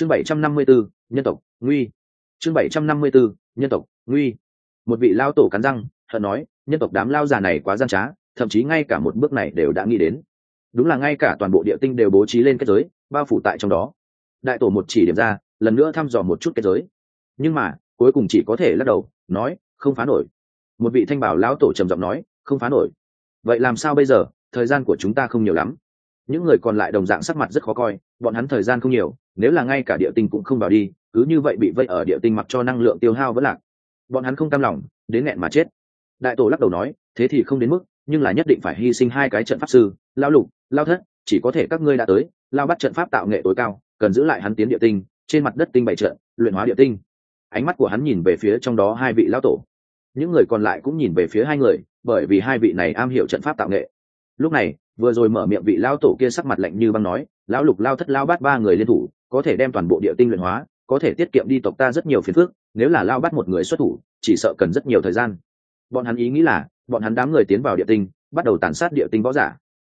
chương bảy trăm năm mươi 754, nhân tộc nguy. Chương bảy trăm năm mươi 754, nhân tộc nguy. Một vị lao tổ cắn răng hận nói nhân tộc đám lao già này quá gian trá thậm chí ngay cả một bước này đều đã nghĩ đến. Đúng là ngay cả toàn bộ địa tinh đều bố trí lên kết giới bao phủ tại trong đó. Đại tổ một chỉ điểm ra lần nữa thăm dò một chút kết giới. Nhưng mà cuối cùng chỉ có thể lắc đầu nói không phá nổi. Một vị thanh bảo lão tổ trầm giọng nói không phá nổi. Vậy làm sao bây giờ? Thời gian của chúng ta không nhiều lắm những người còn lại đồng dạng sắc mặt rất khó coi, bọn hắn thời gian không nhiều, nếu là ngay cả địa tinh cũng không vào đi, cứ như vậy bị vây ở địa tinh mặc cho năng lượng tiêu hao vẫn lạc. Bọn hắn không cam lòng, đến nghẹn mà chết. Đại tổ lắc đầu nói, thế thì không đến mức, nhưng là nhất định phải hy sinh hai cái trận pháp sư, lao lục, lao thất, chỉ có thể các ngươi đã tới, lao bắt trận pháp tạo nghệ tối cao, cần giữ lại hắn tiến địa tinh, trên mặt đất tinh bảy trận, luyện hóa địa tinh. Ánh mắt của hắn nhìn về phía trong đó hai vị lao tổ. Những người còn lại cũng nhìn về phía hai người, bởi vì hai vị này am hiểu trận pháp tạo nghệ. Lúc này vừa rồi mở miệng vị lao tổ kia sắc mặt lạnh như băng nói, lão lục lao thất lao bắt ba người liên thủ, có thể đem toàn bộ địa tinh luyện hóa, có thể tiết kiệm đi tộc ta rất nhiều phiền phức, nếu là lao bắt một người xuất thủ, chỉ sợ cần rất nhiều thời gian. Bọn hắn ý nghĩ là, bọn hắn đám người tiến vào địa tinh, bắt đầu tàn sát địa tinh võ giả.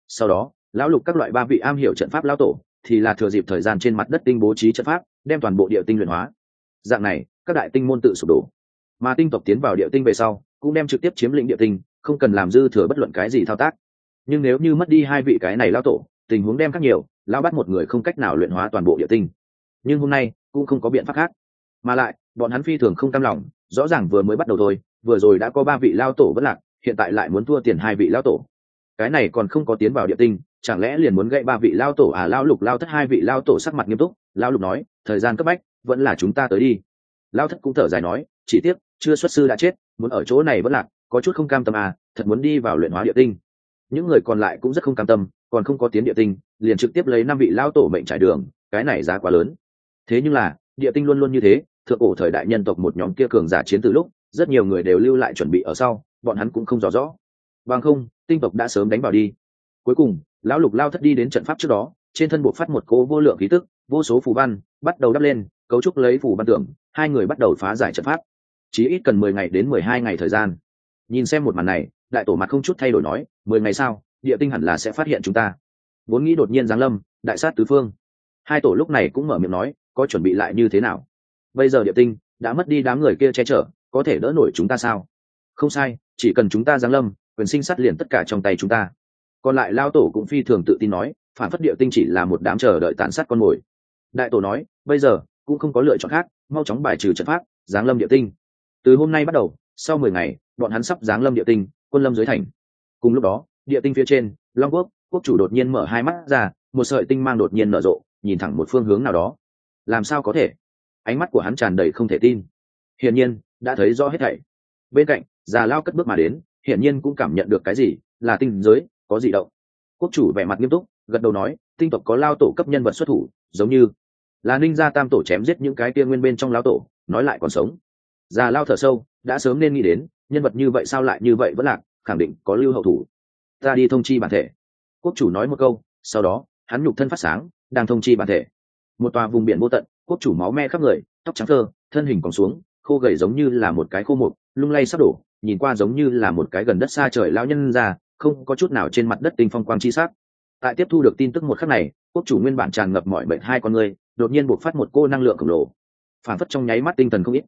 Sau đó, lão lục các loại ba vị am hiểu trận pháp lao tổ, thì là thừa dịp thời gian trên mặt đất tinh bố trí trận pháp, đem toàn bộ địa tinh luyện hóa. Dạng này, các đại tinh môn tự sụp đổ. Mà tinh tộc tiến vào địa tinh về sau, cũng đem trực tiếp chiếm lĩnh địa tinh, không cần làm dư thừa bất luận cái gì thao tác nhưng nếu như mất đi hai vị cái này lao tổ, tình huống đem khác nhiều lao bắt một người không cách nào luyện hóa toàn bộ địa tinh. Nhưng hôm nay, cũng không có biện pháp khác. Mà lại, bọn hắn phi thường không cam lòng, rõ ràng vừa mới bắt đầu thôi, vừa rồi đã có ba vị lao tổ vất lạc, hiện tại lại muốn thua tiền hai vị lao tổ. Cái này còn không có tiến vào địa tinh, chẳng lẽ liền muốn gậy ba vị lao tổ à? Lao lục lao thất, hai vị lao tổ sắc mặt nghiêm túc lao lục nói, thời gian cấp bách, vẫn là chúng ta tới đi. Lao thất cũng thở dài nói, chỉ tiếc, chưa xuất sư đã chết, muốn ở chỗ này vẫn lạc, có chút không cam tâm à thật muốn đi vào luyện hóa địa tinh những người còn lại cũng rất không cam tâm, còn không có tiến địa tinh, liền trực tiếp lấy năm vị lao tổ mệnh trải đường, cái này giá quá lớn. Thế nhưng là, địa tinh luôn luôn như thế, thượng cổ thời đại nhân tộc một nhóm kia cường giả chiến từ lúc, rất nhiều người đều lưu lại chuẩn bị ở sau, bọn hắn cũng không rõ rõ. Bằng không, tinh tộc đã sớm đánh vào đi. Cuối cùng, lão lục lao thất đi đến trận pháp trước đó, trên thân buộc phát một cố vô lượng khí tức, vô số phù văn, bắt đầu đắp lên, cấu trúc lấy phù văn tưởng, hai người bắt đầu phá giải trận pháp. Chỉ ít cần mười ngày đến mười hai ngày thời gian. Nhìn xem một màn này đại tổ mặt không chút thay đổi nói, mười ngày sau, địa tinh hẳn là sẽ phát hiện chúng ta. Vốn nghĩ đột nhiên giáng lâm, đại sát tứ phương. Hai tổ lúc này cũng mở miệng nói, có chuẩn bị lại như thế nào? Bây giờ địa tinh đã mất đi đám người kia che chở, có thể đỡ nổi chúng ta sao? Không sai, chỉ cần chúng ta giáng lâm, quyền sinh sát liền tất cả trong tay chúng ta. Còn lại lao tổ cũng phi thường tự tin nói, phản phất địa tinh chỉ là một đám chờ đợi tàn sát con mồi. Đại tổ nói, bây giờ cũng không có lựa chọn khác, mau chóng bài trừ trận pháp, giáng lâm địa tinh. Từ hôm nay bắt đầu, sau mười ngày, bọn hắn sắp giáng lâm địa tinh quân lâm dưới thành. Cùng lúc đó, địa tinh phía trên, long quốc quốc chủ đột nhiên mở hai mắt ra, một sợi tinh mang đột nhiên nở rộ, nhìn thẳng một phương hướng nào đó. Làm sao có thể? Ánh mắt của hắn tràn đầy không thể tin. Hiển nhiên, đã thấy rõ hết thảy. Bên cạnh, già lao cất bước mà đến, hiển nhiên cũng cảm nhận được cái gì, là tinh giới, có gì động. Quốc chủ vẻ mặt nghiêm túc, gật đầu nói, tinh tộc có lao tổ cấp nhân vật xuất thủ, giống như là ninh gia tam tổ chém giết những cái kia nguyên bên trong lao tổ, nói lại còn sống. Già lao thở sâu, đã sớm nên nghĩ đến nhân vật như vậy sao lại như vậy vẫn lạc, khẳng định có lưu hậu thủ. Ta đi thông chi bản thể. Quốc chủ nói một câu, sau đó, hắn nhục thân phát sáng, đang thông chi bản thể. Một tòa vùng biển vô tận, quốc chủ máu me khắp người, tóc trắng thơ, thân hình còn xuống, khô gầy giống như là một cái khô mục, lung lay sắp đổ, nhìn qua giống như là một cái gần đất xa trời lao nhân ra, không có chút nào trên mặt đất tinh phong quang chi sắc. Tại tiếp thu được tin tức một khắc này, quốc chủ nguyên bản tràn ngập mọi bệnh hai con người, đột nhiên buộc phát một cô năng lượng khổng lồ. Phản phất trong nháy mắt tinh thần không ít.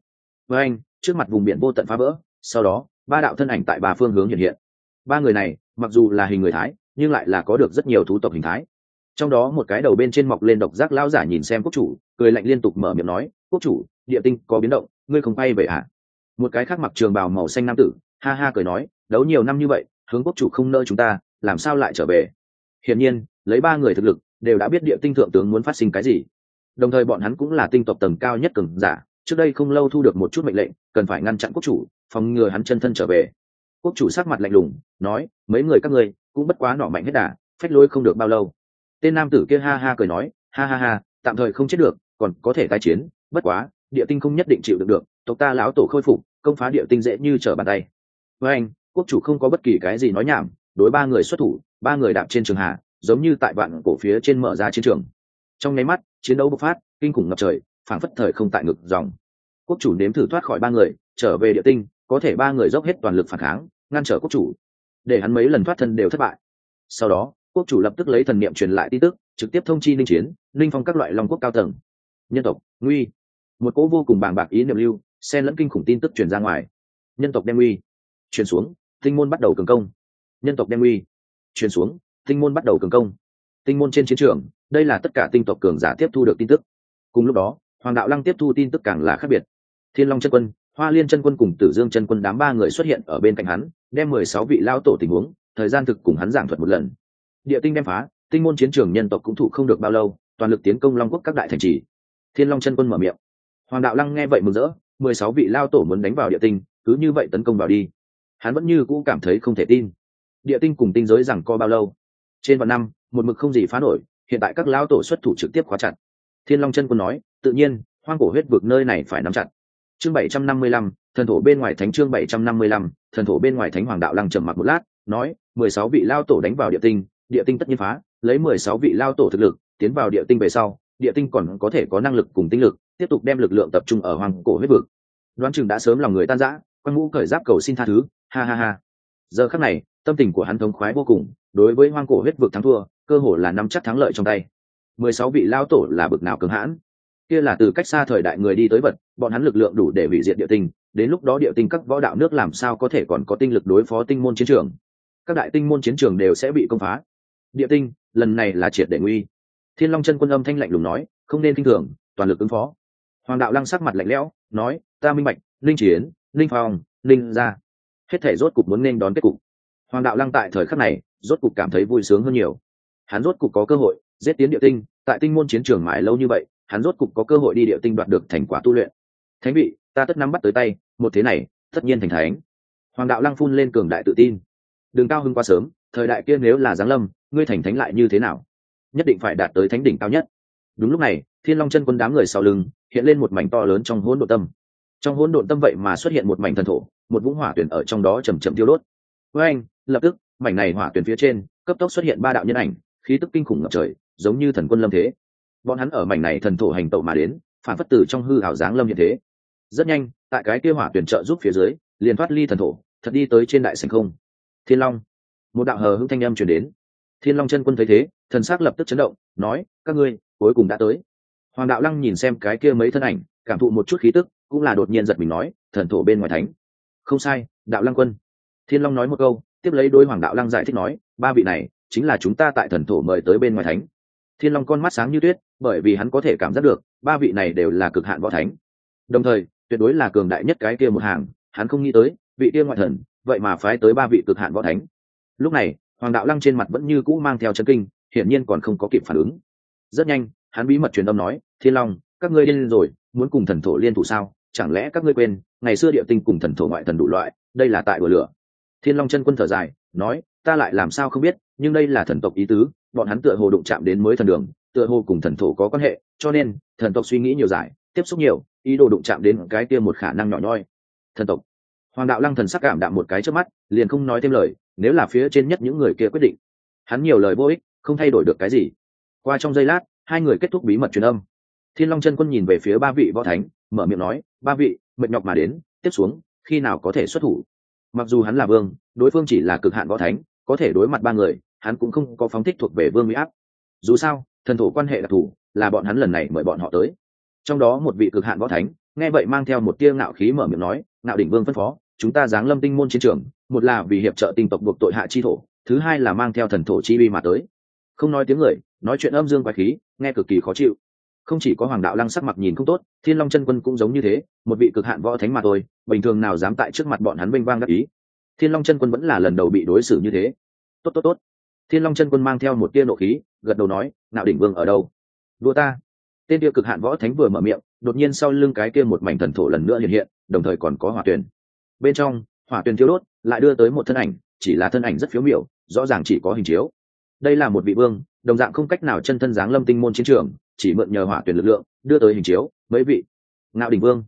Với anh, trước mặt vùng biển vô tận phá vỡ sau đó, ba đạo thân ảnh tại ba phương hướng hiện hiện. Ba người này, mặc dù là hình người thái, nhưng lại là có được rất nhiều thú tộc hình thái. Trong đó một cái đầu bên trên mọc lên độc giác lão giả nhìn xem quốc chủ, cười lạnh liên tục mở miệng nói, quốc chủ, địa tinh có biến động, ngươi không bay về ạ à? một cái khác mặc trường bào màu xanh nam tử, ha ha cười nói, đấu nhiều năm như vậy, hướng quốc chủ không nơi chúng ta, làm sao lại trở về? Hiển nhiên, lấy ba người thực lực, đều đã biết địa tinh thượng tướng muốn phát sinh cái gì. Đồng thời bọn hắn cũng là tinh tộc tầng cao nhất cường giả, trước đây không lâu thu được một chút mệnh lệnh, cần phải ngăn chặn quốc chủ phòng ngừa hắn chân thân trở về. Quốc chủ sắc mặt lạnh lùng, nói, mấy người các ngươi cũng bất quá nọ mạnh hết đà, phách lối không được bao lâu. Tên nam tử kia ha ha cười nói, ha ha ha, tạm thời không chết được, còn có thể tái chiến, bất quá, địa tinh không nhất định chịu được được, tộc ta lão tổ khôi phục, công phá địa tinh dễ như trở bàn tay. Với anh, quốc chủ không có bất kỳ cái gì nói nhảm, đối ba người xuất thủ, ba người đạp trên trường hạ, giống như tại vạn cổ phía trên mở ra chiến trường. Trong nháy mắt, chiến đấu bộc phát, kinh khủng ngập trời, phảng phất thời không tại ngực dòng. Quốc chủ nếm thử thoát khỏi ba người, trở về địa tinh có thể ba người dốc hết toàn lực phản kháng, ngăn trở quốc chủ. Để hắn mấy lần thoát thân đều thất bại. Sau đó, quốc chủ lập tức lấy thần niệm truyền lại tin tức, trực tiếp thông chi linh chiến linh phong các loại long quốc cao tầng. Nhân tộc, nguy. Một cỗ vô cùng bàng bạc ý niệm lưu, xen lẫn kinh khủng tin tức truyền ra ngoài. Nhân tộc đem nguy. Truyền xuống, tinh môn bắt đầu cường công. Nhân tộc đem nguy. Truyền xuống, tinh môn bắt đầu cường công. Tinh môn trên chiến trường, đây là tất cả tinh tộc cường giả tiếp thu được tin tức. Cùng lúc đó, hoàng đạo lăng tiếp thu tin tức càng là khác biệt. Thiên long chân quân hoa liên chân quân cùng tử dương chân quân đám ba người xuất hiện ở bên cạnh hắn, đem mười sáu vị lao tổ tình huống, thời gian thực cùng hắn giảng thuật một lần. Địa tinh đem phá, tinh môn chiến trường nhân tộc cũng thủ không được bao lâu, toàn lực tiến công long quốc các đại thành trì. Thiên long chân quân mở miệng. Hoàng đạo lăng nghe vậy mừng rỡ, mười sáu vị lao tổ muốn đánh vào địa tinh, cứ như vậy tấn công vào đi. Hắn vẫn như cũ cảm thấy không thể tin. Địa tinh cùng tinh giới rằng co bao lâu? Trên vạn năm, một mực không gì phá nổi, hiện tại các lao tổ xuất thủ trực tiếp khóa chặt. Thiên long chân quân nói, tự nhiên, hoang cổ huyết vực nơi này phải nắm chặt chương bảy trăm năm mươi lăm, thần thổ bên ngoài thánh chương bảy trăm năm mươi lăm, thần thổ bên ngoài thánh hoàng đạo lăng trầm mặc một lát, nói, mười sáu vị lao tổ đánh vào địa tinh địa tinh tất nhiên phá, lấy mười sáu vị lao tổ thực lực, tiến vào địa tinh về sau, địa tinh còn có thể có năng lực cùng tinh lực, tiếp tục đem lực lượng tập trung ở hoàng cổ huyết vực. Đoán chừng đã sớm lòng người tan rã quan ngũ cởi giáp cầu xin tha thứ, ha ha ha. Giờ khắc này, tâm tình của hắn thống khoái vô cùng, đối với hoang cổ huyết vực thắng thua, cơ hồ là nắm chắc thắng lợi trong tay. mười sáu vị lao tổ là bực nào cường hãn? Kia là từ cách xa thời đại người đi tới vật, bọn hắn lực lượng đủ để hủy diệt địa tinh, đến lúc đó địa tinh các võ đạo nước làm sao có thể còn có tinh lực đối phó tinh môn chiến trường? Các đại tinh môn chiến trường đều sẽ bị công phá. Địa tinh, lần này là triệt để nguy. Thiên long chân quân âm thanh lạnh lùng nói, không nên kinh thường, toàn lực ứng phó. Hoàng đạo lăng sắc mặt lạnh lẽo, nói, ta minh bạch, linh chiến, linh phong, linh ra hết thể rốt cục muốn nên đón kết cục. Hoàng đạo lăng tại thời khắc này, rốt cục cảm thấy vui sướng hơn nhiều. Hắn rốt cục có cơ hội, giết tiến địa tinh, tại tinh môn chiến trường mãi lâu như vậy hắn rốt cục có cơ hội đi địa tinh đoạt được thành quả tu luyện. Thánh vị, ta tất nắm bắt tới tay, một thế này, tất nhiên thành thánh. Hoàng đạo lăng phun lên cường đại tự tin. Đừng cao hưng quá sớm, thời đại kia nếu là giáng lâm, ngươi thành thánh lại như thế nào? Nhất định phải đạt tới thánh đỉnh cao nhất. Đúng lúc này, thiên long chân quân đám người sau lưng, hiện lên một mảnh to lớn trong hỗn độ tâm. Trong hỗn độn tâm vậy mà xuất hiện một mảnh thần thổ, một vũng hỏa tuyển ở trong đó chầm chậm tiêu đốt. Với anh, lập tức, mảnh này hỏa tuyển phía trên, cấp tốc xuất hiện ba đạo nhân ảnh, khí tức kinh khủng ngập trời, giống như thần quân lâm thế bọn hắn ở mảnh này thần thổ hành tẩu mà đến, phản phất tử trong hư ảo dáng lâm hiện thế. Rất nhanh, tại cái kia hỏa tuyển trợ giúp phía dưới, liền thoát ly thần thổ, thật đi tới trên đại sành không. Thiên long. Một đạo hờ hững thanh âm chuyển đến. Thiên long chân quân thấy thế, thần s á c lập tức chấn động, nói, các ngươi, cuối cùng đã tới. Hoàng đạo lăng nhìn xem cái kia mấy thân ảnh, cảm thụ một chút khí tức, cũng là đột nhiên giật mình nói, thần thổ bên ngoài thánh. Không sai, đạo lăng quân. Thiên long nói một câu, tiếp lấy đôi hoàng đạo lăng giải thích nói, ba vị này, chính là chúng ta tại thần thổ mời tới bên ngoài thánh thiên long con mắt sáng như tuyết, bởi vì hắn có thể cảm giác được, ba vị này đều là cực hạn võ thánh. Đồng thời, tuyệt đối là cường đại nhất cái kia một hàng, hắn không nghĩ tới, vị kia ngoại thần, vậy mà phái tới ba vị cực hạn võ thánh. Lúc này, hoàng đạo lăng trên mặt vẫn như cũ mang theo chân kinh, hiển nhiên còn không có kịp phản ứng. Rất nhanh, hắn bí mật truyền âm nói, thiên long, các ngươi điên rồi, muốn cùng thần thổ liên thủ sao? Chẳng lẽ các ngươi quên, ngày xưa địa tinh cùng thần thổ ngoại thần đủ loại, đây là tại bờ lửa? Thiên long chân quân thở dài, nói, ta lại làm sao không biết, nhưng đây là thần tộc ý tứ bọn hắn tựa hồ đụng chạm đến mới thần đường, tựa hồ cùng thần thổ có quan hệ, cho nên, thần tộc suy nghĩ nhiều giải, tiếp xúc nhiều, ý đồ đụng chạm đến cái kia một khả năng nhỏ nhoi. Thần tộc. Hoàng đạo lăng thần sắc cảm đạm một cái trước mắt, liền không nói thêm lời, nếu là phía trên nhất những người kia quyết định. Hắn nhiều lời vô ích, không thay đổi được cái gì. Qua trong giây lát, hai người kết thúc bí mật truyền âm. Thiên long chân quân nhìn về phía ba vị võ thánh, mở miệng nói, ba vị, mệt nhọc mà đến, tiếp xuống, khi nào có thể xuất thủ? Mặc dù hắn là vương, đối phương chỉ là cực hạn võ thánh, có thể đối mặt ba người hắn cũng không có phóng thích thuộc về vương mỹ áp. Dù sao, thần thổ quan hệ đặc thù là bọn hắn lần này mời bọn họ tới. Trong đó một vị cực hạn võ thánh, nghe vậy mang theo một tia ngạo khí mở miệng nói, ngạo đỉnh vương phân phó, chúng ta giáng lâm tinh môn chiến trường, một là vì hiệp trợ tinh tộc buộc tội hạ chi thổ, thứ hai là mang theo thần thổ chi vi mà tới. Không nói tiếng người, nói chuyện âm dương quái khí, nghe cực kỳ khó chịu. Không chỉ có hoàng đạo lăng sắc mặt nhìn không tốt, thiên long chân quân cũng giống như thế, một vị cực hạn võ thánh mà thôi, bình thường nào dám tại trước mặt bọn hắn vinh vang đắc ý. Thiên long chân quân vẫn là lần đầu bị đối xử như thế. Tốt tốt tốt thiên long chân quân mang theo một tia nộ khí, gật đầu nói Ngạo đỉnh vương ở đâu? Đua ta. Tên tiêu cực hạn võ thánh vừa mở miệng, đột nhiên sau lưng cái kia một mảnh thần thổ lần nữa hiện hiện, đồng thời còn có hỏa tuyển bên trong, hỏa tuyển thiếu đốt, lại đưa tới một thân ảnh, chỉ là thân ảnh rất phiếu miểu, rõ ràng chỉ có hình chiếu. Đây là một vị vương, đồng dạng không cách nào chân thân giáng lâm tinh môn chiến trường, chỉ mượn nhờ hỏa tuyển lực lượng, đưa tới hình chiếu, mấy vị. Ngạo đỉnh vương.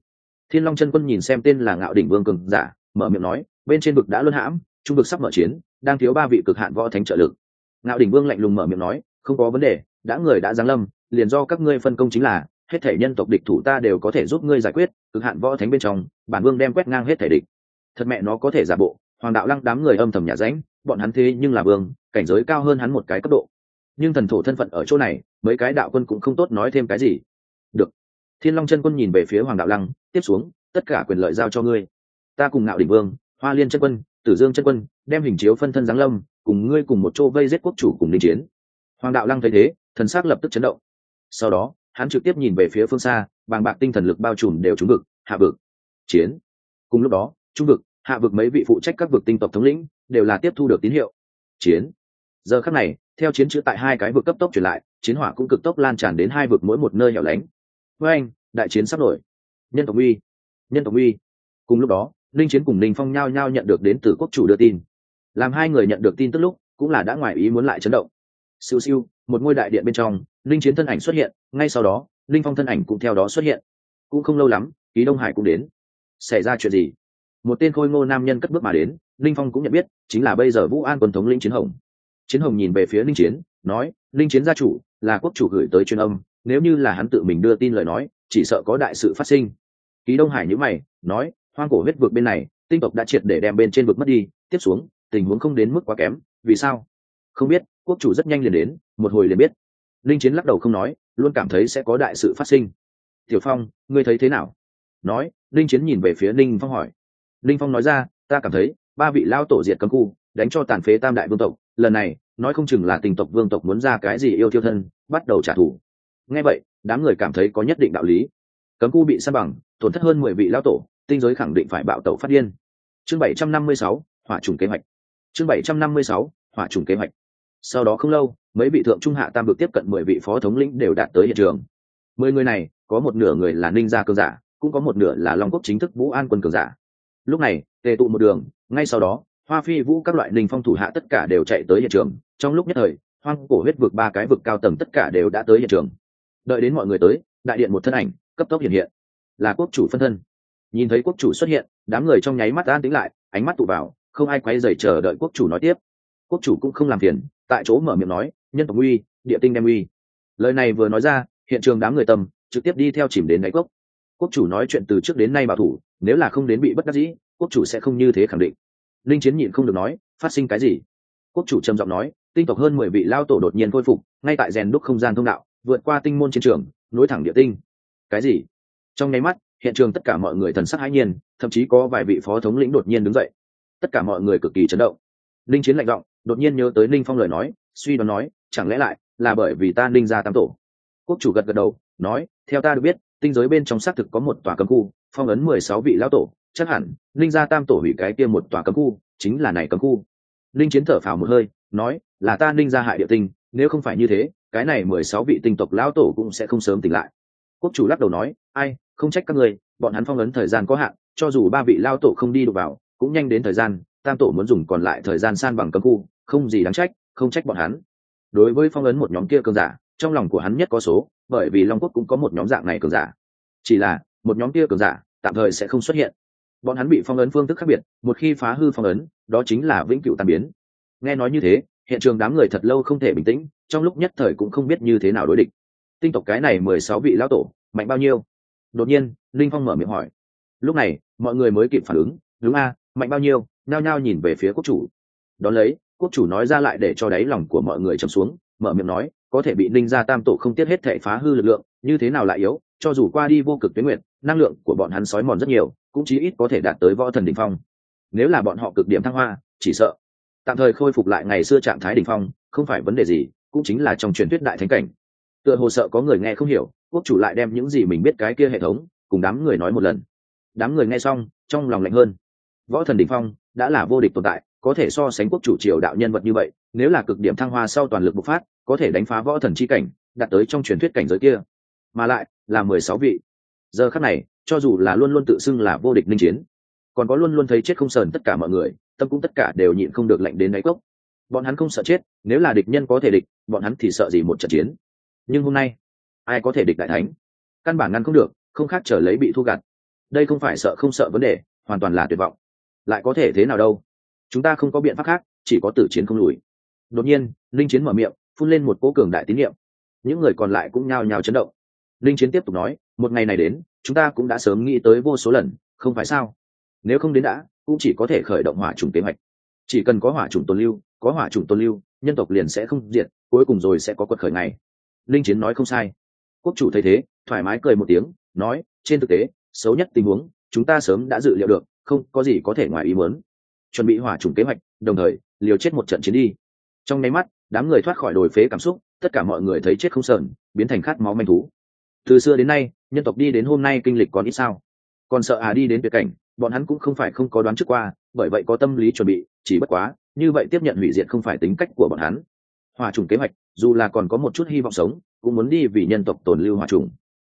Thiên long chân quân nhìn xem tên là ngạo đỉnh vương cường giả, mở miệng nói, bên trên vực đã luân hãm, trung vực sắp mở chiến, đang thiếu ba vị cực hạn võ thánh trợ lực ngạo đỉnh vương lạnh lùng mở miệng nói, không có vấn đề, đã người đã giáng lâm, liền do các ngươi phân công chính là, hết thể nhân tộc địch thủ ta đều có thể giúp ngươi giải quyết, cực hạn võ thánh bên trong, bản vương đem quét ngang hết thể địch. Thật mẹ nó có thể giả bộ, hoàng đạo lăng đám người âm thầm nhà ránh bọn hắn thế nhưng là vương, cảnh giới cao hơn hắn một cái cấp độ. Nhưng thần thổ thân phận ở chỗ này, mấy cái đạo quân cũng không tốt nói thêm cái gì. Được. Thiên long chân quân nhìn về phía hoàng đạo lăng, tiếp xuống, tất cả quyền lợi giao cho ngươi. Ta cùng ngạo đỉnh vương, hoa liên chân quân tử dương chân quân, đem hình chiếu phân thân giáng lâm, cùng ngươi cùng một chỗ vây giết quốc chủ cùng đình chiến. Hoàng đạo lăng thấy thế, thần s á c lập tức chấn động. Sau đó, hắn trực tiếp nhìn về phía phương xa, bàng bạc tinh thần lực bao trùm đều trúng vực, hạ vực, chiến. Cùng lúc đó, trung vực, hạ vực mấy vị phụ trách các vực tinh tộc thống lĩnh đều là tiếp thu được tín hiệu. Chiến. Giờ khắc này, theo chiến chữ tại hai cái vực cấp tốc truyền lại, chiến hỏa cũng cực tốc lan tràn đến hai vực mỗi một nơi hẻo lánh. Với anh đại chiến sắp nổi. Nhân tộc uy, nhân tộc uy. Cùng lúc đó linh chiến cùng linh phong nhao nhao nhận được đến từ quốc chủ đưa tin. Làm hai người nhận được tin tức lúc, cũng là đã ngoài ý muốn lại chấn động. Siêu siêu, một ngôi đại điện bên trong, linh chiến thân ảnh xuất hiện, ngay sau đó, linh phong thân ảnh cũng theo đó xuất hiện. Cũng không lâu lắm, ký đông hải cũng đến. Xảy ra chuyện gì? Một tên khôi ngô nam nhân cất bước mà đến, linh phong cũng nhận biết, chính là bây giờ vũ an quân thống linh chiến hồng. Chiến hồng nhìn về phía linh chiến, nói, linh chiến gia chủ, là quốc chủ gửi tới truyền âm, nếu như là hắn tự mình đưa tin lời nói, chỉ sợ có đại sự phát sinh. Ký đông hải nhữ mày, nói hoang cổ huyết vực bên này, tinh tộc đã triệt để đem bên trên vực mất đi, tiếp xuống, tình huống không đến mức quá kém, vì sao? Không biết, quốc chủ rất nhanh liền đến, một hồi liền biết. Linh chiến lắc đầu không nói, luôn cảm thấy sẽ có đại sự phát sinh. Tiểu phong, ngươi thấy thế nào? Nói linh chiến nhìn về phía ninh phong hỏi. Linh phong nói ra, ta cảm thấy, ba vị lao tổ diệt cấm khu, đánh cho tàn phế tam đại vương tộc, lần này, nói không chừng là tình tộc vương tộc muốn ra cái gì yêu thiêu thân, bắt đầu trả thù. Nghe vậy, đám người cảm thấy có nhất định đạo lý. Cấm khu bị săn bằng, tổn thất hơn mười vị lao tổ tinh giới khẳng định phải bạo tẩu phát điên. Chương bảy trăm năm mươi sáu, hỏa trùng kế hoạch. Chương bảy trăm năm mươi sáu, hỏa trùng kế hoạch. Sau đó không lâu, mấy vị thượng trung hạ tam được tiếp cận mười vị phó thống lĩnh đều đạt tới hiện trường. Mười người này, có một nửa người là ninh gia cường giả, cũng có một nửa là long quốc chính thức vũ an quân cường giả. Lúc này, tề tụ một đường, ngay sau đó, hoa phi vũ các loại ninh phong thủ hạ tất cả đều chạy tới hiện trường. Trong lúc nhất thời, hoang cổ huyết vực ba cái vực cao tầng tất cả đều đã tới hiện trường. Đợi đến mọi người tới, đại điện một thân ảnh, cấp tốc hiện hiện. Là quốc chủ phân thân nhìn thấy quốc chủ xuất hiện, đám người trong nháy mắt an tính lại, ánh mắt tụ vào, không ai quay dày chờ đợi quốc chủ nói tiếp. Quốc chủ cũng không làm phiền, tại chỗ mở miệng nói, nhân tộc uy, địa tinh đem uy. Lời này vừa nói ra, hiện trường đám người tâm trực tiếp đi theo chìm đến đáy cốc. Quốc chủ nói chuyện từ trước đến nay bảo thủ, nếu là không đến bị bất đắc dĩ, quốc chủ sẽ không như thế khẳng định. Linh chiến nhịn không được nói, phát sinh cái gì? Quốc chủ trầm giọng nói, tinh tộc hơn mười vị lao tổ đột nhiên khôi phục, ngay tại rèn đúc không gian thông đạo, vượt qua tinh môn chiến trường, nối thẳng địa tinh. Cái gì? Trong nháy mắt hiện trường tất cả mọi người thần sắc hãi nhiên, thậm chí có vài vị phó thống lĩnh đột nhiên đứng dậy. Tất cả mọi người cực kỳ chấn động. Linh chiến lạnh giọng, đột nhiên nhớ tới linh phong lời nói, suy đoán nói, chẳng lẽ lại là bởi vì ta linh ra tam tổ? Quốc chủ gật gật đầu, nói, theo ta được biết, tinh giới bên trong xác thực có một tòa cấm khu, phong ấn mười sáu vị lão tổ, chắc hẳn linh gia tam tổ hủy cái kia một tòa cấm khu, chính là này cấm khu. Linh chiến thở phào một hơi, nói, là ta linh gia hại địa tinh, nếu không phải như thế, cái này mười sáu vị tinh tộc lão tổ cũng sẽ không sớm tỉnh lại. Quốc chủ lắc đầu nói, ai không trách các người bọn hắn phong ấn thời gian có hạn, cho dù ba vị lao tổ không đi được vào, cũng nhanh đến thời gian, tam tổ muốn dùng còn lại thời gian san bằng cấm khu, không gì đáng trách, không trách bọn hắn. Đối với phong ấn một nhóm kia cường giả, trong lòng của hắn nhất có số, bởi vì long quốc cũng có một nhóm dạng này cường giả. Chỉ là, một nhóm kia cường giả, tạm thời sẽ không xuất hiện. Bọn hắn bị phong ấn phương thức khác biệt, một khi phá hư phong ấn, đó chính là vĩnh cửu tàn biến. Nghe nói như thế, hiện trường đám người thật lâu không thể bình tĩnh, trong lúc nhất thời cũng không biết như thế nào đối địch. Tinh tộc cái này mười sáu vị lão tổ, mạnh bao nhiêu? Đột nhiên, linh phong mở miệng hỏi. Lúc này, mọi người mới kịp phản ứng, đúng a, mạnh bao nhiêu? Nhao nhao nhìn về phía quốc chủ. Đón lấy, quốc chủ nói ra lại để cho đáy lòng của mọi người trầm xuống, mở miệng nói, có thể bị ninh gia tam tổ không tiết hết thể phá hư lực lượng, như thế nào lại yếu? Cho dù qua đi vô cực tuyến nguyện năng lượng của bọn hắn sói mòn rất nhiều, cũng chí ít có thể đạt tới võ thần đ ỉ n h phong. Nếu là bọn họ cực điểm thăng hoa, chỉ sợ tạm thời khôi phục lại ngày xưa trạng thái đ ỉ n h phong, không phải vấn đề gì, cũng chính là trong truyền thuyết đại thánh cảnh. Tựa hồ sợ có người nghe không hiểu quốc chủ lại đem những gì mình biết cái kia hệ thống cùng đám người nói một lần. Đám người nghe xong, trong lòng lạnh hơn. Võ thần đ ỉ n h phong đã là vô địch tồn tại, có thể so sánh quốc chủ triều đạo nhân vật như vậy, nếu là cực điểm thăng hoa sau toàn lực bộc phát, có thể đánh phá võ thần chi cảnh, đạt tới trong truyền thuyết cảnh giới kia. Mà lại, là mười sáu vị. Giờ khắc này, cho dù là luôn luôn tự xưng là vô địch ninh chiến, còn có luôn luôn thấy chết không sờn tất cả mọi người, tâm cũng tất cả đều nhịn không được lạnh đến đáy cốc. Bọn hắn không sợ chết, nếu là địch nhân có thể địch, bọn hắn thì sợ gì một trận chiến. Nhưng hôm nay ai có thể địch đại thánh? Căn bản ngăn không được, không khác trở lấy bị thu gặt. Đây không phải sợ không sợ vấn đề, hoàn toàn là tuyệt vọng. Lại có thể thế nào đâu? Chúng ta không có biện pháp khác, chỉ có tử chiến không lùi. Đột nhiên, linh chiến mở miệng, phun lên một cố cường đại tín nhiệm những người còn lại cũng nhao nhao chấn động. Linh chiến tiếp tục nói, một ngày này đến, chúng ta cũng đã sớm nghĩ tới vô số lần, không phải sao? Nếu không đến đã, cũng chỉ có thể khởi động hỏa trùng kế hoạch. Chỉ cần có hỏa trùng tồn lưu, có hỏa trùng tồn lưu, nhân tộc liền sẽ không diệt, cuối cùng rồi sẽ có quật khởi ngày. Linh chiến nói không sai quốc chủ thấy thế, thoải mái cười một tiếng, nói, trên thực tế, xấu nhất tình huống, chúng ta sớm đã dự liệu được, không có gì có thể ngoài ý muốn. Chuẩn bị hỏa chủng kế hoạch, đồng thời, liều chết một trận chiến đi. Trong nháy mắt, đám người thoát khỏi đồi phế cảm xúc, tất cả mọi người thấy chết không sờn, biến thành khát máu manh thú. Từ xưa đến nay, nhân tộc đi đến hôm nay kinh lịch còn ít sao. Còn sợ à đi đến tuyệt cảnh, bọn hắn cũng không phải không có đoán trước qua, bởi vậy có tâm lý chuẩn bị, chỉ bất quá, như vậy tiếp nhận hủy diệt không phải tính cách của bọn hắn. Hòa trùng kế hoạch, dù là còn có một chút hy vọng sống cũng muốn đi vì nhân tộc tồn lưu hòa trùng.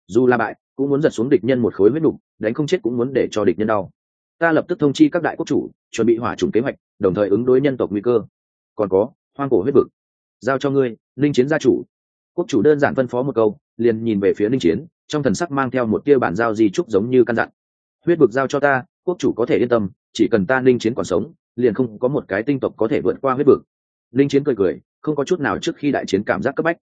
Dù là bại, cũng muốn giật xuống địch nhân một khối huyết nục, đánh không chết cũng muốn để cho địch nhân đau. Ta lập tức thông chi các đại quốc chủ, chuẩn bị hỏa trùng kế hoạch, đồng thời ứng đối nhân tộc nguy cơ. Còn có, hoang cổ huyết vực. Giao cho ngươi, linh chiến gia chủ. Quốc chủ đơn giản phân phó một câu, liền nhìn về phía linh chiến, trong thần sắc mang theo một tia bản giao di trúc giống như căn dặn. Huyết vực giao cho ta, quốc chủ có thể yên tâm, chỉ cần ta linh chiến còn sống, liền không có một cái tinh tộc có thể vượt qua huyết vực. Linh chiến cười cười, không có chút nào trước khi đại chiến cảm giác cấp bách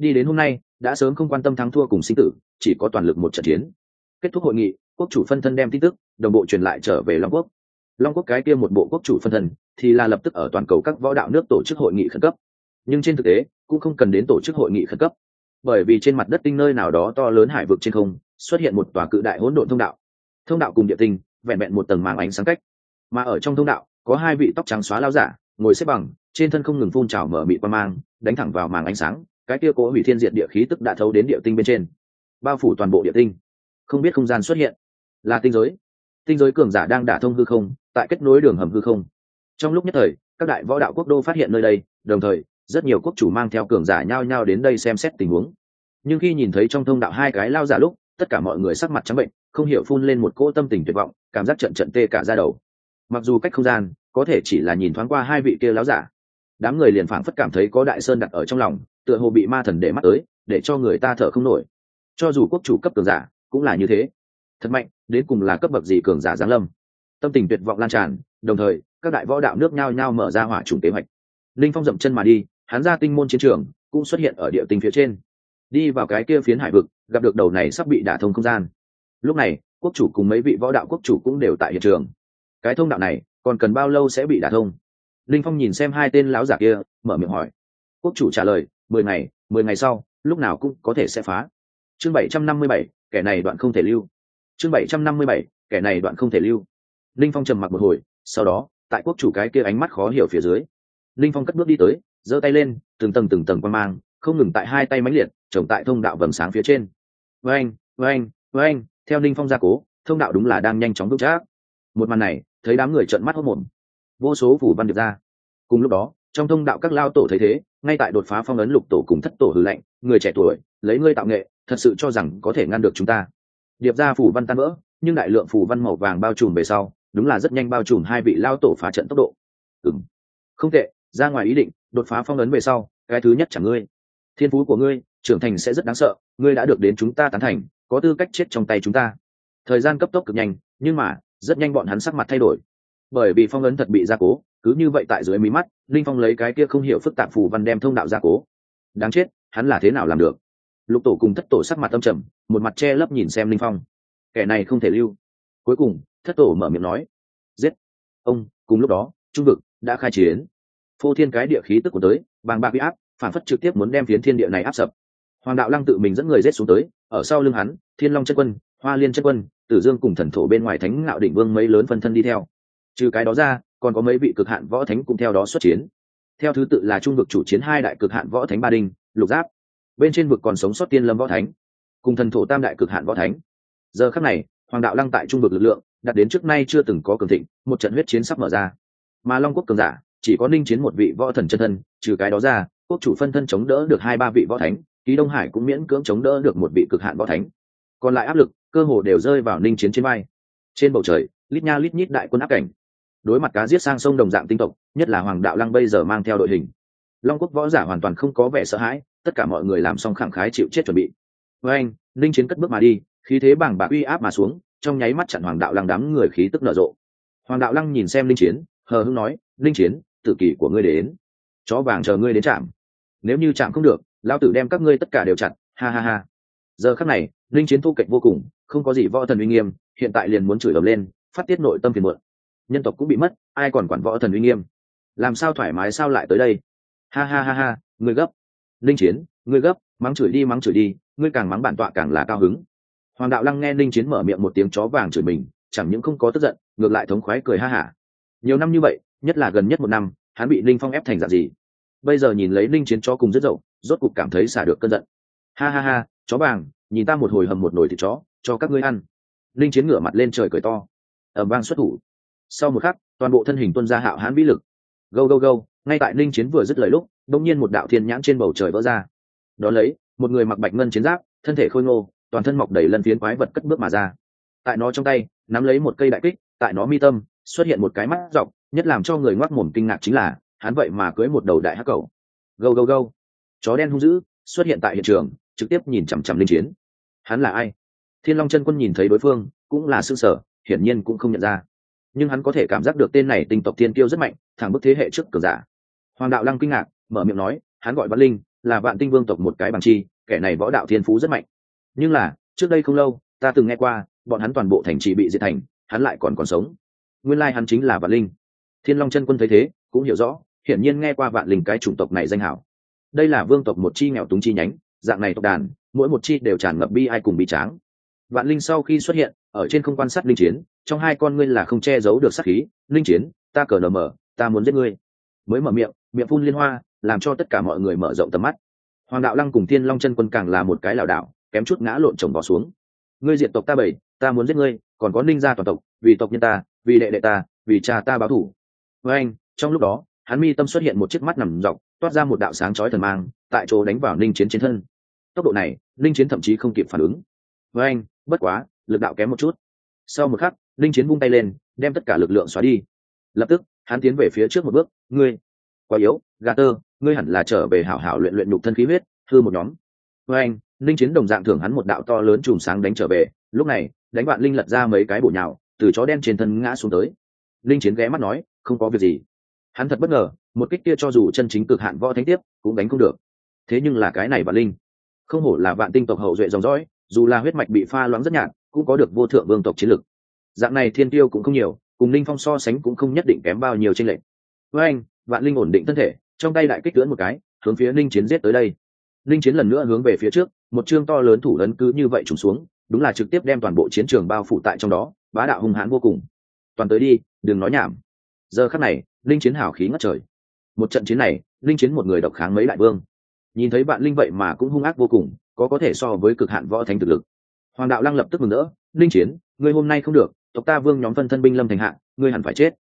đi đến hôm nay, đã sớm không quan tâm thắng thua cùng sinh tử, chỉ có toàn lực một trận chiến. Kết thúc hội nghị, quốc chủ phân thân đem tin tức, đồng bộ truyền lại trở về long quốc. Long quốc cái kia một bộ quốc chủ phân thân, thì là lập tức ở toàn cầu các võ đạo nước tổ chức hội nghị khẩn cấp. Nhưng trên thực tế, cũng không cần đến tổ chức hội nghị khẩn cấp. Bởi vì trên mặt đất tinh nơi nào đó to lớn hải vực trên không, xuất hiện một tòa cự đại hỗn độn thông đạo. Thông đạo cùng địa tinh, vẹn vẹn một tầng màng ánh sáng cách. Mà ở trong thông đạo, có hai vị tóc trắng xóa lao giả, ngồi xếp bằng, trên thân không ngừng phun trào mở mị qua mang, đánh thẳng vào màng ánh sáng cái kia cố hủy thiên diệt địa khí tức đã thấu đến địa tinh bên trên, bao phủ toàn bộ địa tinh, không biết không gian xuất hiện. Là tinh giới. Tinh giới cường giả đang đả thông hư không, tại kết nối đường hầm hư không. Trong lúc nhất thời, các đại võ đạo quốc đô phát hiện nơi đây, đồng thời, rất nhiều quốc chủ mang theo cường giả nhao nhao đến đây xem xét tình huống. Nhưng khi nhìn thấy trong thông đạo hai cái lao giả lúc, tất cả mọi người sắc mặt trắng bệnh, không hiểu phun lên một cỗ tâm tình tuyệt vọng, cảm giác trận trận tê cả ra đầu. Mặc dù cách không gian, có thể chỉ là nhìn thoáng qua hai vị kia láo giả, đám người liền phảng phất cảm thấy có đại sơn đặt ở trong lòng tựa hồ bị ma thần để mắt tới, để cho người ta thở không nổi. Cho dù quốc chủ cấp cường giả, cũng là như thế. Thật mạnh, đến cùng là cấp bậc gì cường giả giáng lâm. Tâm tình tuyệt vọng lan tràn, đồng thời, các đại võ đạo nước nhao nhao mở ra hỏa chủng kế hoạch. Linh phong dậm chân mà đi, hắn ra tinh môn chiến trường, cũng xuất hiện ở địa tinh phía trên. Đi vào cái kia phiến hải vực, gặp được đầu này sắp bị đả thông không gian. Lúc này, quốc chủ cùng mấy vị võ đạo quốc chủ cũng đều tại hiện trường. Cái thông đạo này, còn cần bao lâu sẽ bị đả thông? Linh phong nhìn xem hai tên lão giả kia, mở miệng hỏi. Quốc chủ trả lời mười ngày mười ngày sau, lúc nào cũng có thể sẽ phá. Chương bảy trăm năm mươi bảy, kẻ này đoạn không thể lưu. Chương bảy trăm năm mươi bảy, kẻ này đoạn không thể lưu. Linh phong trầm mặc một hồi, sau đó, tại quốc chủ cái kia ánh mắt khó hiểu phía dưới, linh phong cất bước đi tới, giơ tay lên, từng tầng từng tầng quan mang, không ngừng tại hai tay mãnh liệt trồng tại thông đạo vầng sáng phía trên. Vênh vênh vênh theo linh phong gia cố, thông đạo đúng là đang nhanh chóng vững chắc. Một màn này, thấy đám người trợn mắt hốt mồm vô số phủ văn được ra. Cùng lúc đó trong thông đạo các lao tổ thấy thế, ngay tại đột phá phong ấn lục tổ cùng thất tổ hư lệnh, người trẻ tuổi, lấy ngươi tạo nghệ, thật sự cho rằng có thể ngăn được chúng ta. Điệp ra phủ văn tan vỡ, nhưng đại lượng phủ văn màu vàng bao trùm về sau, đúng là rất nhanh bao trùm hai vị lao tổ phá trận tốc độ. Ừ không tệ, ra ngoài ý định, đột phá phong ấn về sau, cái thứ nhất chẳng ngươi. Thiên phú của ngươi, trưởng thành sẽ rất đáng sợ, ngươi đã được đến chúng ta tán thành, có tư cách chết trong tay chúng ta. Thời gian cấp tốc cực nhanh, nhưng mà, rất nhanh bọn hắn sắc mặt thay đổi. Bởi vì phong ấn thật bị gia cố cứ như vậy tại dưới mí mắt, linh phong lấy cái kia không hiểu phức tạp phù văn đem thông đạo gia cố. Đáng chết, hắn là thế nào làm được? Lục tổ cùng thất tổ sắc mặt tâm trầm, một mặt che lấp nhìn xem linh phong. Kẻ này không thể lưu. Cuối cùng, thất tổ mở miệng nói, giết! Ông, cùng lúc đó, trung vực đã khai chiến. Phô thiên cái địa khí tức của tới, bàng bạc bị áp, phản phất trực tiếp muốn đem phiến thiên địa này áp sập. Hoàng đạo lăng tự mình dẫn người rết xuống tới, ở sau lưng hắn, thiên long chân quân, hoa liên chân quân, tử dương cùng thần thổ bên ngoài thánh ngạo đỉnh vương mấy lớn phân thân đi theo. Trừ cái đó ra còn có mấy vị cực hạn võ thánh cũng theo đó xuất chiến. Theo thứ tự là trung vực chủ chiến hai đại cực hạn võ thánh ba đinh, lục giáp. Bên trên vực còn sống sót tiên lâm võ thánh, cùng thần thổ tam đại cực hạn võ thánh. Giờ khắc này, hoàng đạo lăng tại trung vực lực lượng, đặt đến trước nay chưa từng có cường thịnh, một trận huyết chiến sắp mở ra. Mà long quốc cường giả, chỉ có ninh chiến một vị võ thần chân thân, trừ cái đó ra, quốc chủ phân thân chống đỡ được hai ba vị võ thánh, ký đông hải cũng miễn cưỡng chống đỡ được một vị cực hạn võ thánh. Còn lại áp lực, cơ hồ đều rơi vào ninh chiến trên vai. Trên bầu trời, lít nha lít nhít đại quân áp cảnh đối mặt cá giết sang sông đồng dạng tinh tộc, nhất là hoàng đạo lăng bây giờ mang theo đội hình. Long quốc võ giả hoàn toàn không có vẻ sợ hãi, tất cả mọi người làm xong khẳng khái chịu chết chuẩn bị. Với anh ninh chiến cất bước mà đi, khí thế bảng bạc uy áp mà xuống, trong nháy mắt chặn hoàng đạo lăng đám người khí tức nở rộ. Hoàng đạo lăng nhìn xem ninh chiến, hờ hưng nói ninh chiến, tự kỷ của ngươi đến. Chó vàng chờ ngươi đến chạm. nếu như chạm không được, lão tử đem các ngươi tất cả đều chặn ha ha ha. Giờ khắc này ninh chiến thu kịch vô cùng, không có gì võ thần uy nghiêm, hiện tại liền muốn chửi ầm lên, phát tiết nội tâm phiền muộn nhân tộc cũng bị mất, ai còn quản võ thần uy nghiêm? Làm sao thoải mái sao lại tới đây? Ha ha ha ha, ngươi gấp. Linh chiến, ngươi gấp, mắng chửi đi, mắng chửi đi, ngươi càng mắng bản tọa càng là cao hứng. Hoàng đạo lăng nghe linh chiến mở miệng một tiếng chó vàng chửi mình, chẳng những không có tức giận, ngược lại thống khoái cười ha hả. Nhiều năm như vậy, nhất là gần nhất một năm, hắn bị linh phong ép thành dạng gì? Bây giờ nhìn lấy linh chiến cho cùng rất dậu, rốt cục cảm thấy xả được cơn giận. Ha ha ha, chó vàng, nhìn ta một hồi hầm một nồi thịt chó, cho các ngươi ăn. Linh chiến ngửa mặt lên trời cười to. Ẩm vang xuất thủ sau một khắc, toàn bộ thân hình tuân ra hạo hãn vĩ lực. Gâu gâu gâu, ngay tại linh chiến vừa dứt lời lúc đông nhiên một đạo thiên nhãn trên bầu trời vỡ ra. Đón lấy, một người mặc bạch ngân chiến giáp, thân thể khôi ngô, toàn thân mọc đầy lân phiến quái vật cất bước mà ra. Tại nó trong tay, nắm lấy một cây đại kích, tại nó mi tâm, xuất hiện một cái mắt dọc, nhất làm cho người ngoác mồm kinh ngạc chính là, hắn vậy mà cưới một đầu đại hắc cầu gâu gâu gâu. Chó đen hung dữ, xuất hiện tại hiện trường, trực tiếp nhìn chằm chằm linh chiến. Hắn là ai? Thiên long chân quân nhìn thấy đối phương, cũng là s ư sở hiển nhiên cũng không nhận ra nhưng hắn có thể cảm giác được tên này tinh tộc thiên tiêu rất mạnh, thẳng bức thế hệ trước cường giả. Hoàng đạo lăng kinh ngạc, mở miệng nói, hắn gọi văn linh, là vạn tinh vương tộc một cái bằng chi, kẻ này võ đạo thiên phú rất mạnh. Nhưng là, trước đây không lâu, ta từng nghe qua, bọn hắn toàn bộ thành trì bị diệt thành, hắn lại còn còn sống. Nguyên lai hắn chính là vạn linh. Thiên long chân quân thấy thế, cũng hiểu rõ, hiển nhiên nghe qua vạn linh cái chủng tộc này danh hảo. Đây là vương tộc một chi nghèo túng chi nhánh, dạng này tộc đàn, mỗi một chi đều tràn ngập bi ai cùng bi tráng. Vạn linh sau khi xuất hiện, ở trên không quan sát linh chiến trong hai con ngươi là không che giấu được sát khí, linh chiến, ta cờ nở mở ta muốn giết ngươi. Mới mở miệng miệng phun liên hoa, làm cho tất cả mọi người mở rộng tầm mắt. Hoàng đạo lăng cùng thiên long chân quân càng là một cái lảo đạo kém chút ngã lộn chồng bỏ xuống. Ngươi diệt tộc ta bảy, ta muốn giết ngươi, còn có ninh gia toàn tộc, vì tộc nhân ta, vì đệ đệ ta, vì cha ta báo thủ. Với anh, trong lúc đó, hắn mi tâm xuất hiện một chiếc mắt nằm dọc, toát ra một đạo sáng chói thần mang, tại chỗ đánh vào ninh chiến chiến thân. Tốc độ này, ninh chiến thậm chí không kịp phản ứng. Với anh, bất quá, lực đạo kém một chút sau một khắc, linh chiến vung tay lên, đem tất cả lực lượng xóa đi. Lập tức, hắn tiến về phía trước một bước, ngươi, quá yếu, gà tơ, ngươi hẳn là trở về hảo hảo luyện luyện nhục thân khí huyết, hư một nhóm. Với anh, linh chiến đồng dạng thưởng hắn một đạo to lớn chùm sáng đánh trở về. Lúc này, đánh bạn linh lật ra mấy cái bổ nhào, từ chó đen trên thân ngã xuống tới. Linh chiến ghé mắt nói, không có việc gì. Hắn thật bất ngờ, một kích kia cho dù chân chính cực hạn võ thánh tiếp, cũng đánh không được. Thế nhưng là cái này bạn linh. Không hổ là vạn tinh tộc hậu duệ dòng dõi dù là huyết mạch bị pha loãng rất nhạt, cũng có được vô thượng vương tộc chiến lực. Dạng này thiên tiêu cũng không nhiều, cùng linh phong so sánh cũng không nhất định kém bao nhiêu trên lệnh với anh, vạn linh ổn định thân thể, trong tay đại kích cưỡn một cái, hướng phía linh chiến giết tới đây. Linh chiến lần nữa hướng về phía trước, một chương to lớn thủ lớn cứ như vậy trùng xuống, đúng là trực tiếp đem toàn bộ chiến trường bao phủ tại trong đó, bá đạo hung hãn vô cùng. Toàn tới đi, đừng nói nhảm. Giờ khắc này linh chiến hào khí ngất trời. Một trận chiến này linh chiến một người độc kháng mấy đại vương. Nhìn thấy bạn linh vậy mà cũng hung ác vô cùng có có thể so với cực hạn võ thánh thực lực. Hoàng đạo lăng lập tức mừng rỡ, linh chiến, ngươi hôm nay không được, tộc ta vương nhóm phân thân binh lâm thành hạ, ngươi hẳn phải chết.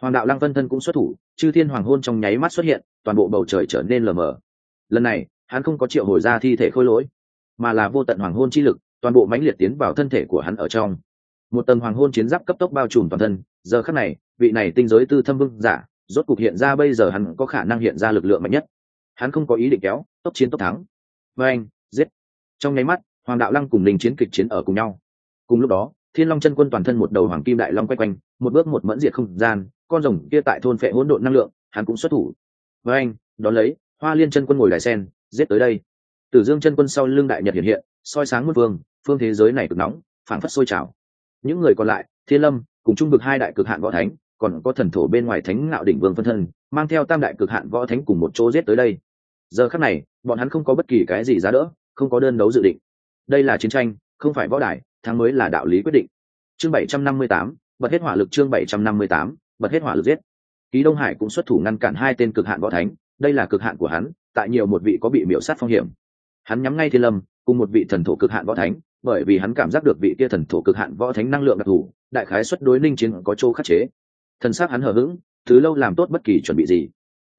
Hoàng đạo lăng phân thân cũng xuất thủ, chư thiên hoàng hôn trong nháy mắt xuất hiện, toàn bộ bầu trời trở nên lờ mờ. Lần này, hắn không có triệu hồi ra thi thể khôi lỗi, mà là vô tận hoàng hôn chi lực, toàn bộ mãnh liệt tiến vào thân thể của hắn ở trong. Một tầng hoàng hôn chiến giáp cấp tốc bao trùm toàn thân, giờ khắc này, vị này tinh giới tư thâm vương giả, rốt cục hiện ra bây giờ hắn có khả năng hiện ra lực lượng mạnh nhất. Hắn không có ý định kéo, tốc chiến tốc thắng. Và anh giết trong nháy mắt, hoàng đạo lăng cùng linh chiến kịch chiến ở cùng nhau. Cùng lúc đó, thiên long chân quân toàn thân một đầu hoàng kim đại long quay quanh, một bước một mẫn diệt không gian, con rồng kia tại thôn phệ hỗn độn năng lượng, hắn cũng xuất thủ. Với anh đón lấy, hoa liên chân quân ngồi đài sen, giết tới đây. Tử dương chân quân sau lưng đại nhật hiện hiện, soi sáng muôn vương phương thế giới này cực nóng, phảng phất sôi trào. Những người còn lại, thiên lâm, cùng trung vực hai đại cực hạn võ thánh, còn có thần thổ bên ngoài thánh ngạo đỉnh vương phân thân, mang theo tam đại cực hạn võ thánh cùng một chỗ giết tới đây. Giờ khắc này, bọn hắn không có bất kỳ cái gì giá đỡ không có đơn đấu dự định. Đây là chiến tranh, không phải võ đài, thắng mới là đạo lý quyết định. Chương bảy trăm năm mươi tám, bật hết hỏa lực chương bảy trăm năm mươi tám, bật hết hỏa lực giết. Ký đông hải cũng xuất thủ ngăn cản hai tên cực hạn võ thánh, đây là cực hạn của hắn, tại nhiều một vị có bị miễu sát phong hiểm. Hắn nhắm ngay thiên lâm, cùng một vị thần thổ cực hạn võ thánh, bởi vì hắn cảm giác được vị kia thần thổ cực hạn võ thánh năng lượng đặc thù, đại khái xuất đối ninh chiến có chỗ khắc chế. Thần sắc hắn hờ hững, thứ lâu làm tốt bất kỳ chuẩn bị gì.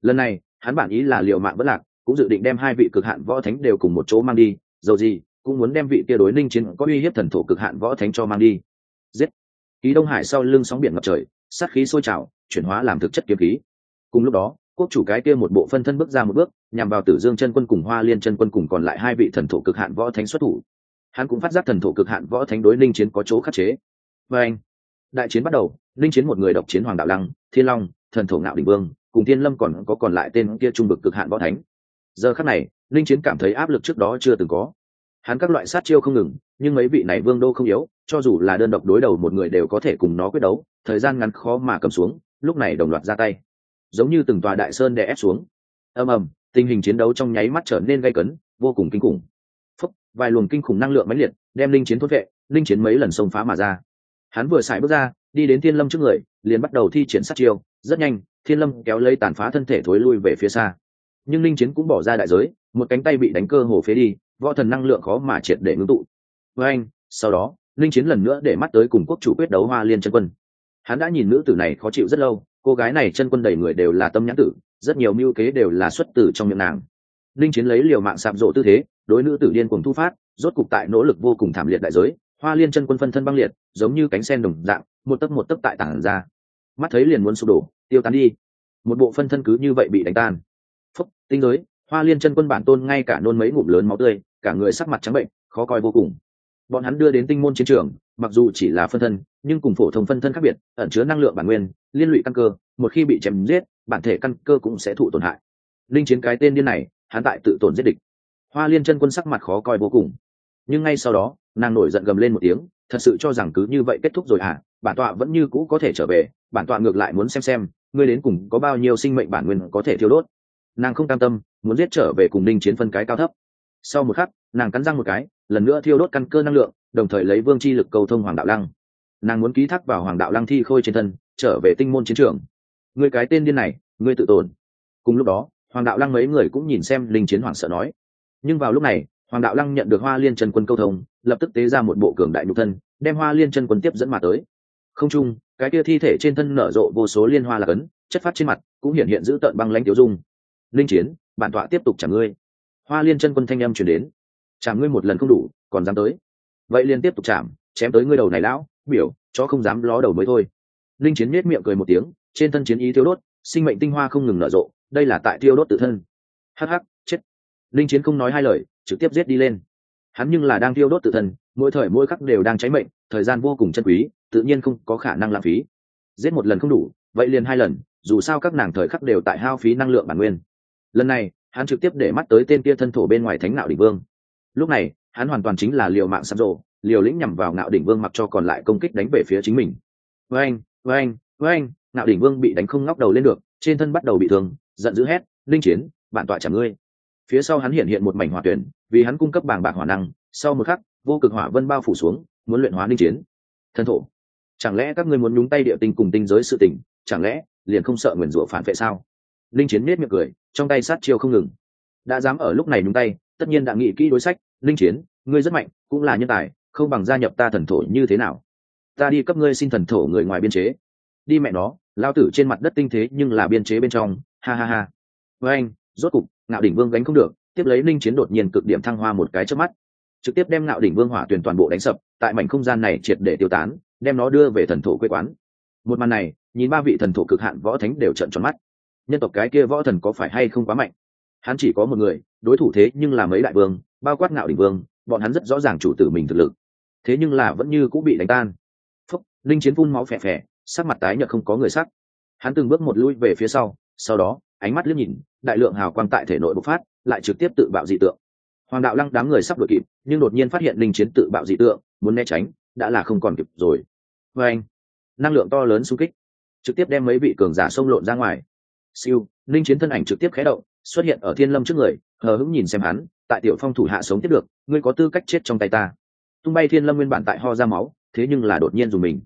Lần này, hắn bản ý là liệu mạng vẫn lạc cũng dự định đem hai vị cực hạn võ thánh đều cùng một chỗ mang đi, dầu gì, cũng muốn đem vị kia đối ninh chiến có uy hiếp thần thổ cực hạn võ thánh cho mang đi. Giết! Ký đông hải sau lưng sóng biển ngập trời, sát khí sôi trào, chuyển hóa làm thực chất kiếm khí. Cùng lúc đó, quốc chủ cái kia một bộ phân thân bước ra một bước, nhằm vào tử dương chân quân cùng hoa liên chân quân cùng còn lại hai vị thần thổ cực hạn võ thánh xuất thủ. Hắn cũng phát giác thần thổ cực hạn võ thánh đối ninh chiến có chỗ khắc chế. Và anh, đại chiến bắt đầu ninh chiến một người độc chiến hoàng đạo lăng, thiên long, thần thổ ngạo đình vương, cùng thiên lâm còn có còn lại tên kia trung bực cực hạn võ thánh giờ khắc này, linh chiến cảm thấy áp lực trước đó chưa từng có. Hắn các loại sát chiêu không ngừng, nhưng mấy vị này vương đô không yếu, cho dù là đơn độc đối đầu một người đều có thể cùng nó quyết đấu, thời gian ngắn khó mà cầm xuống, lúc này đồng loạt ra tay. Giống như từng tòa đại sơn đè ép xuống. Ầm ầm, tình hình chiến đấu trong nháy mắt trở nên gay cấn, vô cùng kinh khủng. Phúc, vài luồng kinh khủng năng lượng mãnh liệt, đem linh chiến thốt vệ, linh chiến mấy lần xông phá mà ra. Hắn vừa xài bước ra, đi đến thiên lâm trước người, liền bắt đầu thi triển sát chiêu, rất nhanh, thiên lâm kéo lấy tàn phá thân thể thối lui về phía xa nhưng linh chiến cũng bỏ ra đại giới, một cánh tay bị đánh cơ hồ phế đi, võ thần năng lượng khó mà triệt để ngưng tụ. Với anh, sau đó, linh chiến lần nữa để mắt tới cùng quốc chủ quyết đấu hoa liên chân quân. Hắn đã nhìn nữ tử này khó chịu rất lâu, cô gái này chân quân đầy người đều là tâm nhãn tử, rất nhiều mưu kế đều là xuất tử trong miệng nàng. Linh chiến lấy liều mạng sạp rộ tư thế, đối nữ tử điên cùng thu phát, rốt cục tại nỗ lực vô cùng thảm liệt đại giới, hoa liên chân quân phân thân băng liệt, giống như cánh sen đồng dạng, một tấc một tấc tại tảng ra. Mắt thấy liền muốn sụp đổ, tiêu tán đi. Một bộ phân thân cứ như vậy bị đánh tan phúc, tinh giới, hoa liên chân quân bản tôn ngay cả nôn mấy ngụm lớn máu tươi, cả người sắc mặt trắng bệnh, khó coi vô cùng. Bọn hắn đưa đến tinh môn chiến trường, mặc dù chỉ là phân thân, nhưng cùng phổ thông phân thân khác biệt, ẩn chứa năng lượng bản nguyên, liên lụy căn cơ, một khi bị chém giết, bản thể căn cơ cũng sẽ thụ tổn hại. Linh chiến cái tên điên này, hắn tại tự tổn giết địch. Hoa liên chân quân sắc mặt khó coi vô cùng. Nhưng ngay sau đó, nàng nổi giận gầm lên một tiếng, thật sự cho rằng cứ như vậy kết thúc rồi à bản tọa vẫn như cũ có thể trở về, bản tọa ngược lại muốn xem xem, ngươi đến cùng có bao nhiêu sinh mệnh bản nguyên có thể thiêu đốt nàng không cam tâm, muốn giết trở về cùng đinh chiến phân cái cao thấp. Sau một khắc, nàng cắn răng một cái, lần nữa thiêu đốt căn cơ năng lượng, đồng thời lấy vương chi lực cầu thông hoàng đạo lăng. Nàng muốn ký thác vào hoàng đạo lăng thi khôi trên thân, trở về tinh môn chiến trường. Người cái tên điên này ngươi tự tồn. Cùng lúc đó, hoàng đạo lăng mấy người cũng nhìn xem linh chiến hoàng sợ nói. Nhưng vào lúc này, hoàng đạo lăng nhận được hoa liên chân quân câu thông, lập tức tế ra một bộ cường đại nhục thân, đem hoa liên chân quân tiếp dẫn mà tới. Không chung, cái kia thi thể trên thân nở rộ vô số liên hoa là cấn, chất phát trên mặt, cũng hiện hiện giữ tợn băng lãnh tiêu dung linh chiến, bản tọa tiếp tục trả ngươi. Hoa liên chân quân thanh âm chuyển đến. Trả ngươi một lần không đủ, còn dám tới. Vậy liên tiếp tục chạm, chém tới ngươi đầu này lão, biểu cho không dám ló đầu mới thôi. Linh chiến nết miệng cười một tiếng, trên thân chiến ý thiêu đốt, sinh mệnh tinh hoa không ngừng nở rộ, đây là tại tiêu đốt tự thân. Hắc hắc, chết. Linh chiến không nói hai lời, trực tiếp giết đi lên. Hắn nhưng là đang tiêu đốt tự thân, mỗi thời mỗi khắc đều đang cháy mệnh, thời gian vô cùng chân quý, tự nhiên không có khả năng lãng phí. Giết một lần không đủ, vậy liền hai lần, dù sao các nàng thời khắc đều tại hao phí năng lượng bản nguyên lần này, hắn trực tiếp để mắt tới tên kia thân thổ bên ngoài thánh nạo đỉnh vương. Lúc này, hắn hoàn toàn chính là liều mạng sắp rộ, liều lĩnh nhằm vào ngạo đỉnh vương mặc cho còn lại công kích đánh về phía chính mình. Với anh với anh với anh ngạo đỉnh vương bị đánh không ngóc đầu lên được, trên thân bắt đầu bị thương, giận dữ hét, linh chiến bạn tọa chẳng ngươi. Phía sau hắn hiện hiện một mảnh hỏa tuyển, vì hắn cung cấp bàng bạc hỏa năng, sau một khắc, vô cực hỏa vân bao phủ xuống, muốn luyện hóa linh chiến. Thân thổ, chẳng lẽ các ngươi muốn nhúng tay địa tinh cùng tinh giới sự tình, chẳng lẽ liền không sợ nguyền rủa phản vệ sao? Linh chiến nết miệng cười trong tay sát chiêu không ngừng. Đã dám ở lúc này nhúng tay, tất nhiên đã nghĩ kỹ đối sách, linh chiến, ngươi rất mạnh, cũng là nhân tài, không bằng gia nhập ta thần thổ như thế nào? Ta đi cấp ngươi xin thần thổ người ngoài biên chế. Đi mẹ nó, lao tử trên mặt đất tinh thế nhưng là biên chế bên trong, ha ha ha. Với anh, rốt cục, ngạo đỉnh vương gánh không được, tiếp lấy linh chiến đột nhiên cực điểm thăng hoa một cái trước mắt. Trực tiếp đem ngạo đỉnh vương hỏa tuyển toàn bộ đánh sập, tại mảnh không gian này triệt để tiêu tán, đem nó đưa về thần thổ quê quán. Một màn này, nhìn ba vị thần thổ cực hạn võ thánh đều trận tròn mắt nhân tộc cái kia võ thần có phải hay không quá mạnh? Hắn chỉ có một người, đối thủ thế nhưng là mấy đại vương, bao quát ngạo đỉnh vương, bọn hắn rất rõ ràng chủ tử mình thực lực. Thế nhưng là vẫn như cũng bị đánh tan. Phúc, linh chiến phun máu phè phè, sắc mặt tái nhợt không có người sắc. Hắn từng bước một lui về phía sau sau đó, ánh mắt liếc nhìn, đại lượng hào quang tại thể nội bộc phát, lại trực tiếp tự bạo dị tượng. Hoàng đạo lăng đám người sắp đuổi kịp, nhưng đột nhiên phát hiện linh chiến tự bạo dị tượng, muốn né tránh, đã là không còn kịp rồi. Vê anh năng lượng to lớn xung kích, trực tiếp đem mấy vị cường giả xông lộn ra ngoài siêu linh chiến thân ảnh trực tiếp khé động, xuất hiện ở thiên lâm trước người, hờ hững nhìn xem hắn, tại tiểu phong thủ hạ sống tiếp được, ngươi có tư cách chết trong tay ta. Tung bay thiên lâm nguyên bản tại ho ra máu, thế nhưng là đột nhiên dùng mình.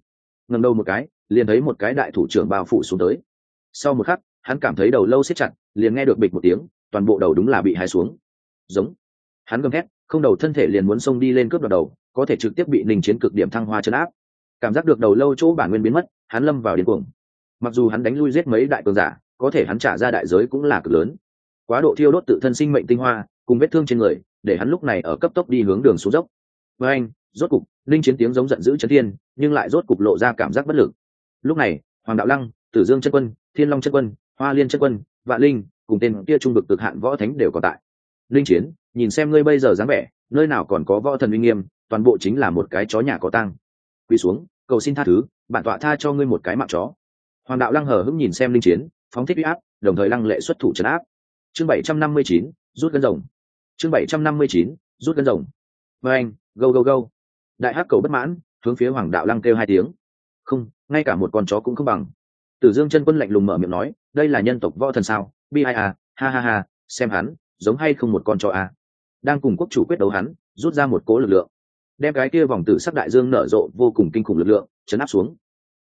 Ngầm đầu một cái, liền thấy một cái đại thủ trưởng bao phủ xuống tới. Sau một khắc, hắn cảm thấy đầu lâu xếp chặt, liền nghe được bịch một tiếng, toàn bộ đầu đúng là bị hai xuống. Giống. Hắn gầm thét, không đầu thân thể liền muốn xông đi lên cướp đoạt đầu, có thể trực tiếp bị ninh chiến cực điểm thăng hoa chấn áp. Cảm giác được đầu lâu chỗ bản nguyên biến mất, hắn lâm vào điên cuồng. Mặc dù hắn đánh lui giết mấy đại cường giả có thể hắn trả ra đại giới cũng là cực lớn. Quá độ thiêu đốt tự thân sinh mệnh tinh hoa, cùng vết thương trên người, để hắn lúc này ở cấp tốc đi hướng đường xuống dốc. Với anh, rốt cục, linh chiến tiếng giống giận dữ chấn thiên, nhưng lại rốt cục lộ ra cảm giác bất lực. Lúc này, hoàng đạo lăng, tử dương chân quân, thiên long chân quân, hoa liên chân quân, vạn linh, cùng tên kia trung vực cực hạn võ thánh đều còn tại. Linh chiến, nhìn xem ngươi bây giờ dáng vẻ, nơi nào còn có võ thần uy nghiêm, toàn bộ chính là một cái chó nhà có tăng quỳ xuống, cầu xin tha thứ, bản tọa tha cho ngươi một cái mạng chó. Hoàng đạo lăng hờ hững nhìn xem linh chiến phóng thích uy áp, đồng thời lăng lệ xuất thủ trấn áp. Chương bảy trăm năm mươi chín, rút gân rồng. Chương bảy trăm năm mươi chín, rút gân rồng. Và anh, go go go. Đại hắc cầu bất mãn, hướng phía hoàng đạo lăng kêu hai tiếng. Không, ngay cả một con chó cũng không bằng. Tử dương chân quân lạnh lùng mở miệng nói, đây là nhân tộc võ thần sao? Bi ai à ha ha ha, xem hắn, giống hay không một con chó à? Đang cùng quốc chủ quyết đấu hắn, rút ra một cố lực lượng. Đem cái kia vòng tử sắc đại dương nở rộ vô cùng kinh khủng lực lượng chấn áp xuống.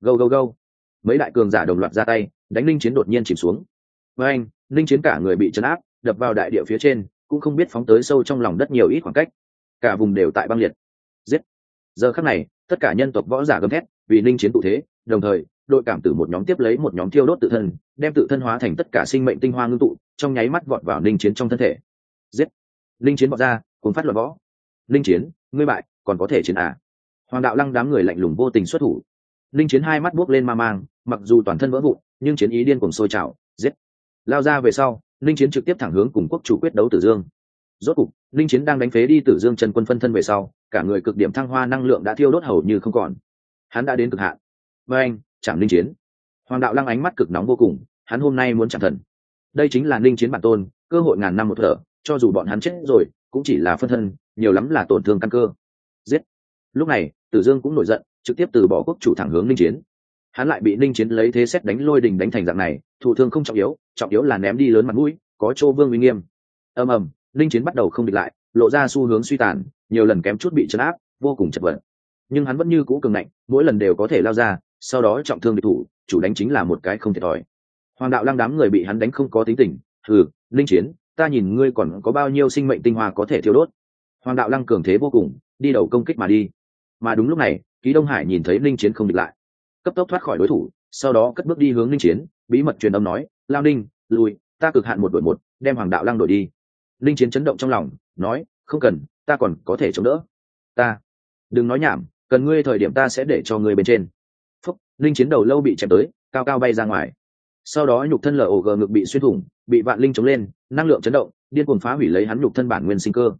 Gâu gâu gâu mấy đại cường giả đồng loạt ra tay đánh linh chiến đột nhiên chìm xuống. Với anh, linh chiến cả người bị chấn áp, đập vào đại địa phía trên, cũng không biết phóng tới sâu trong lòng đất nhiều ít khoảng cách. Cả vùng đều tại băng liệt. Giết. Giờ khắc này, tất cả nhân tộc võ giả gầm thét, vì linh chiến tụ thế, đồng thời, đội cảm tử một nhóm tiếp lấy một nhóm thiêu đốt tự thân, đem tự thân hóa thành tất cả sinh mệnh tinh hoa ngưng tụ, trong nháy mắt vọt vào linh chiến trong thân thể. Giết. Linh chiến vọt ra cùng phát luật võ. Linh chiến, ngươi bại, còn có thể chiến à? Hoàng đạo lăng đám người lạnh lùng vô tình xuất thủ linh chiến hai mắt buốc lên ma mang, mặc dù toàn thân vỡ vụn, nhưng chiến ý điên cùng sôi trào, giết. Lao ra về sau, linh chiến trực tiếp thẳng hướng cùng quốc chủ quyết đấu tử dương. Rốt cục, linh chiến đang đánh phế đi tử dương Trần quân phân thân về sau, cả người cực điểm thăng hoa năng lượng đã thiêu đốt hầu như không còn. Hắn đã đến cực hạn. Với anh chẳng linh chiến. Hoàng đạo lăng ánh mắt cực nóng vô cùng, hắn hôm nay muốn chẳng thần. Đây chính là linh chiến bản tôn, cơ hội ngàn năm một thở, cho dù bọn hắn chết rồi, cũng chỉ là phân thân, nhiều lắm là tổn thương căn cơ. Giết. Lúc này, tử dương cũng nổi giận trực tiếp từ bỏ quốc chủ thẳng hướng linh chiến. Hắn lại bị linh chiến lấy thế xét đánh lôi đình đánh thành dạng này thủ thương không trọng yếu trọng yếu là ném đi lớn mặt mũi, có chỗ vương uy nghiêm. Ầm ầm linh chiến bắt đầu không địch lại, lộ ra xu hướng suy tàn, nhiều lần kém chút bị chấn áp, vô cùng chật vật. Nhưng hắn vẫn như cũ cường ngạnh, mỗi lần đều có thể lao ra, sau đó trọng thương địch thủ, chủ đánh chính là một cái không thiệt thòi. Hoàng đạo lăng đám người bị hắn đánh không có tính tình ừ linh chiến, ta nhìn ngươi còn có bao nhiêu sinh mệnh tinh hoa có thể thiêu đốt. Hoàng đạo lăng cường thế vô cùng, đi đầu công kích mà đi mà đúng lúc này, ký đông hải nhìn thấy linh chiến không địch lại. Cấp tốc thoát khỏi đối thủ, sau đó cất bước đi hướng linh chiến, bí mật truyền âm nói, lao ninh lùi ta cực hạn một đội một, đem hoàng đạo lăng đổi đi. Linh chiến chấn động trong lòng, nói, không cần, ta còn có thể chống đỡ. Ta, đừng nói nhảm, cần ngươi thời điểm ta sẽ để cho ngươi bên trên. Phúc linh chiến đầu lâu bị chém tới, cao cao bay ra ngoài. Sau đó nhục thân lở ổ gờ ngực bị xuyên thủng, bị vạn linh chống lên, năng lượng chấn động, điên cuồng phá hủy lấy hắn nhục thân bản nguyên sinh cơ.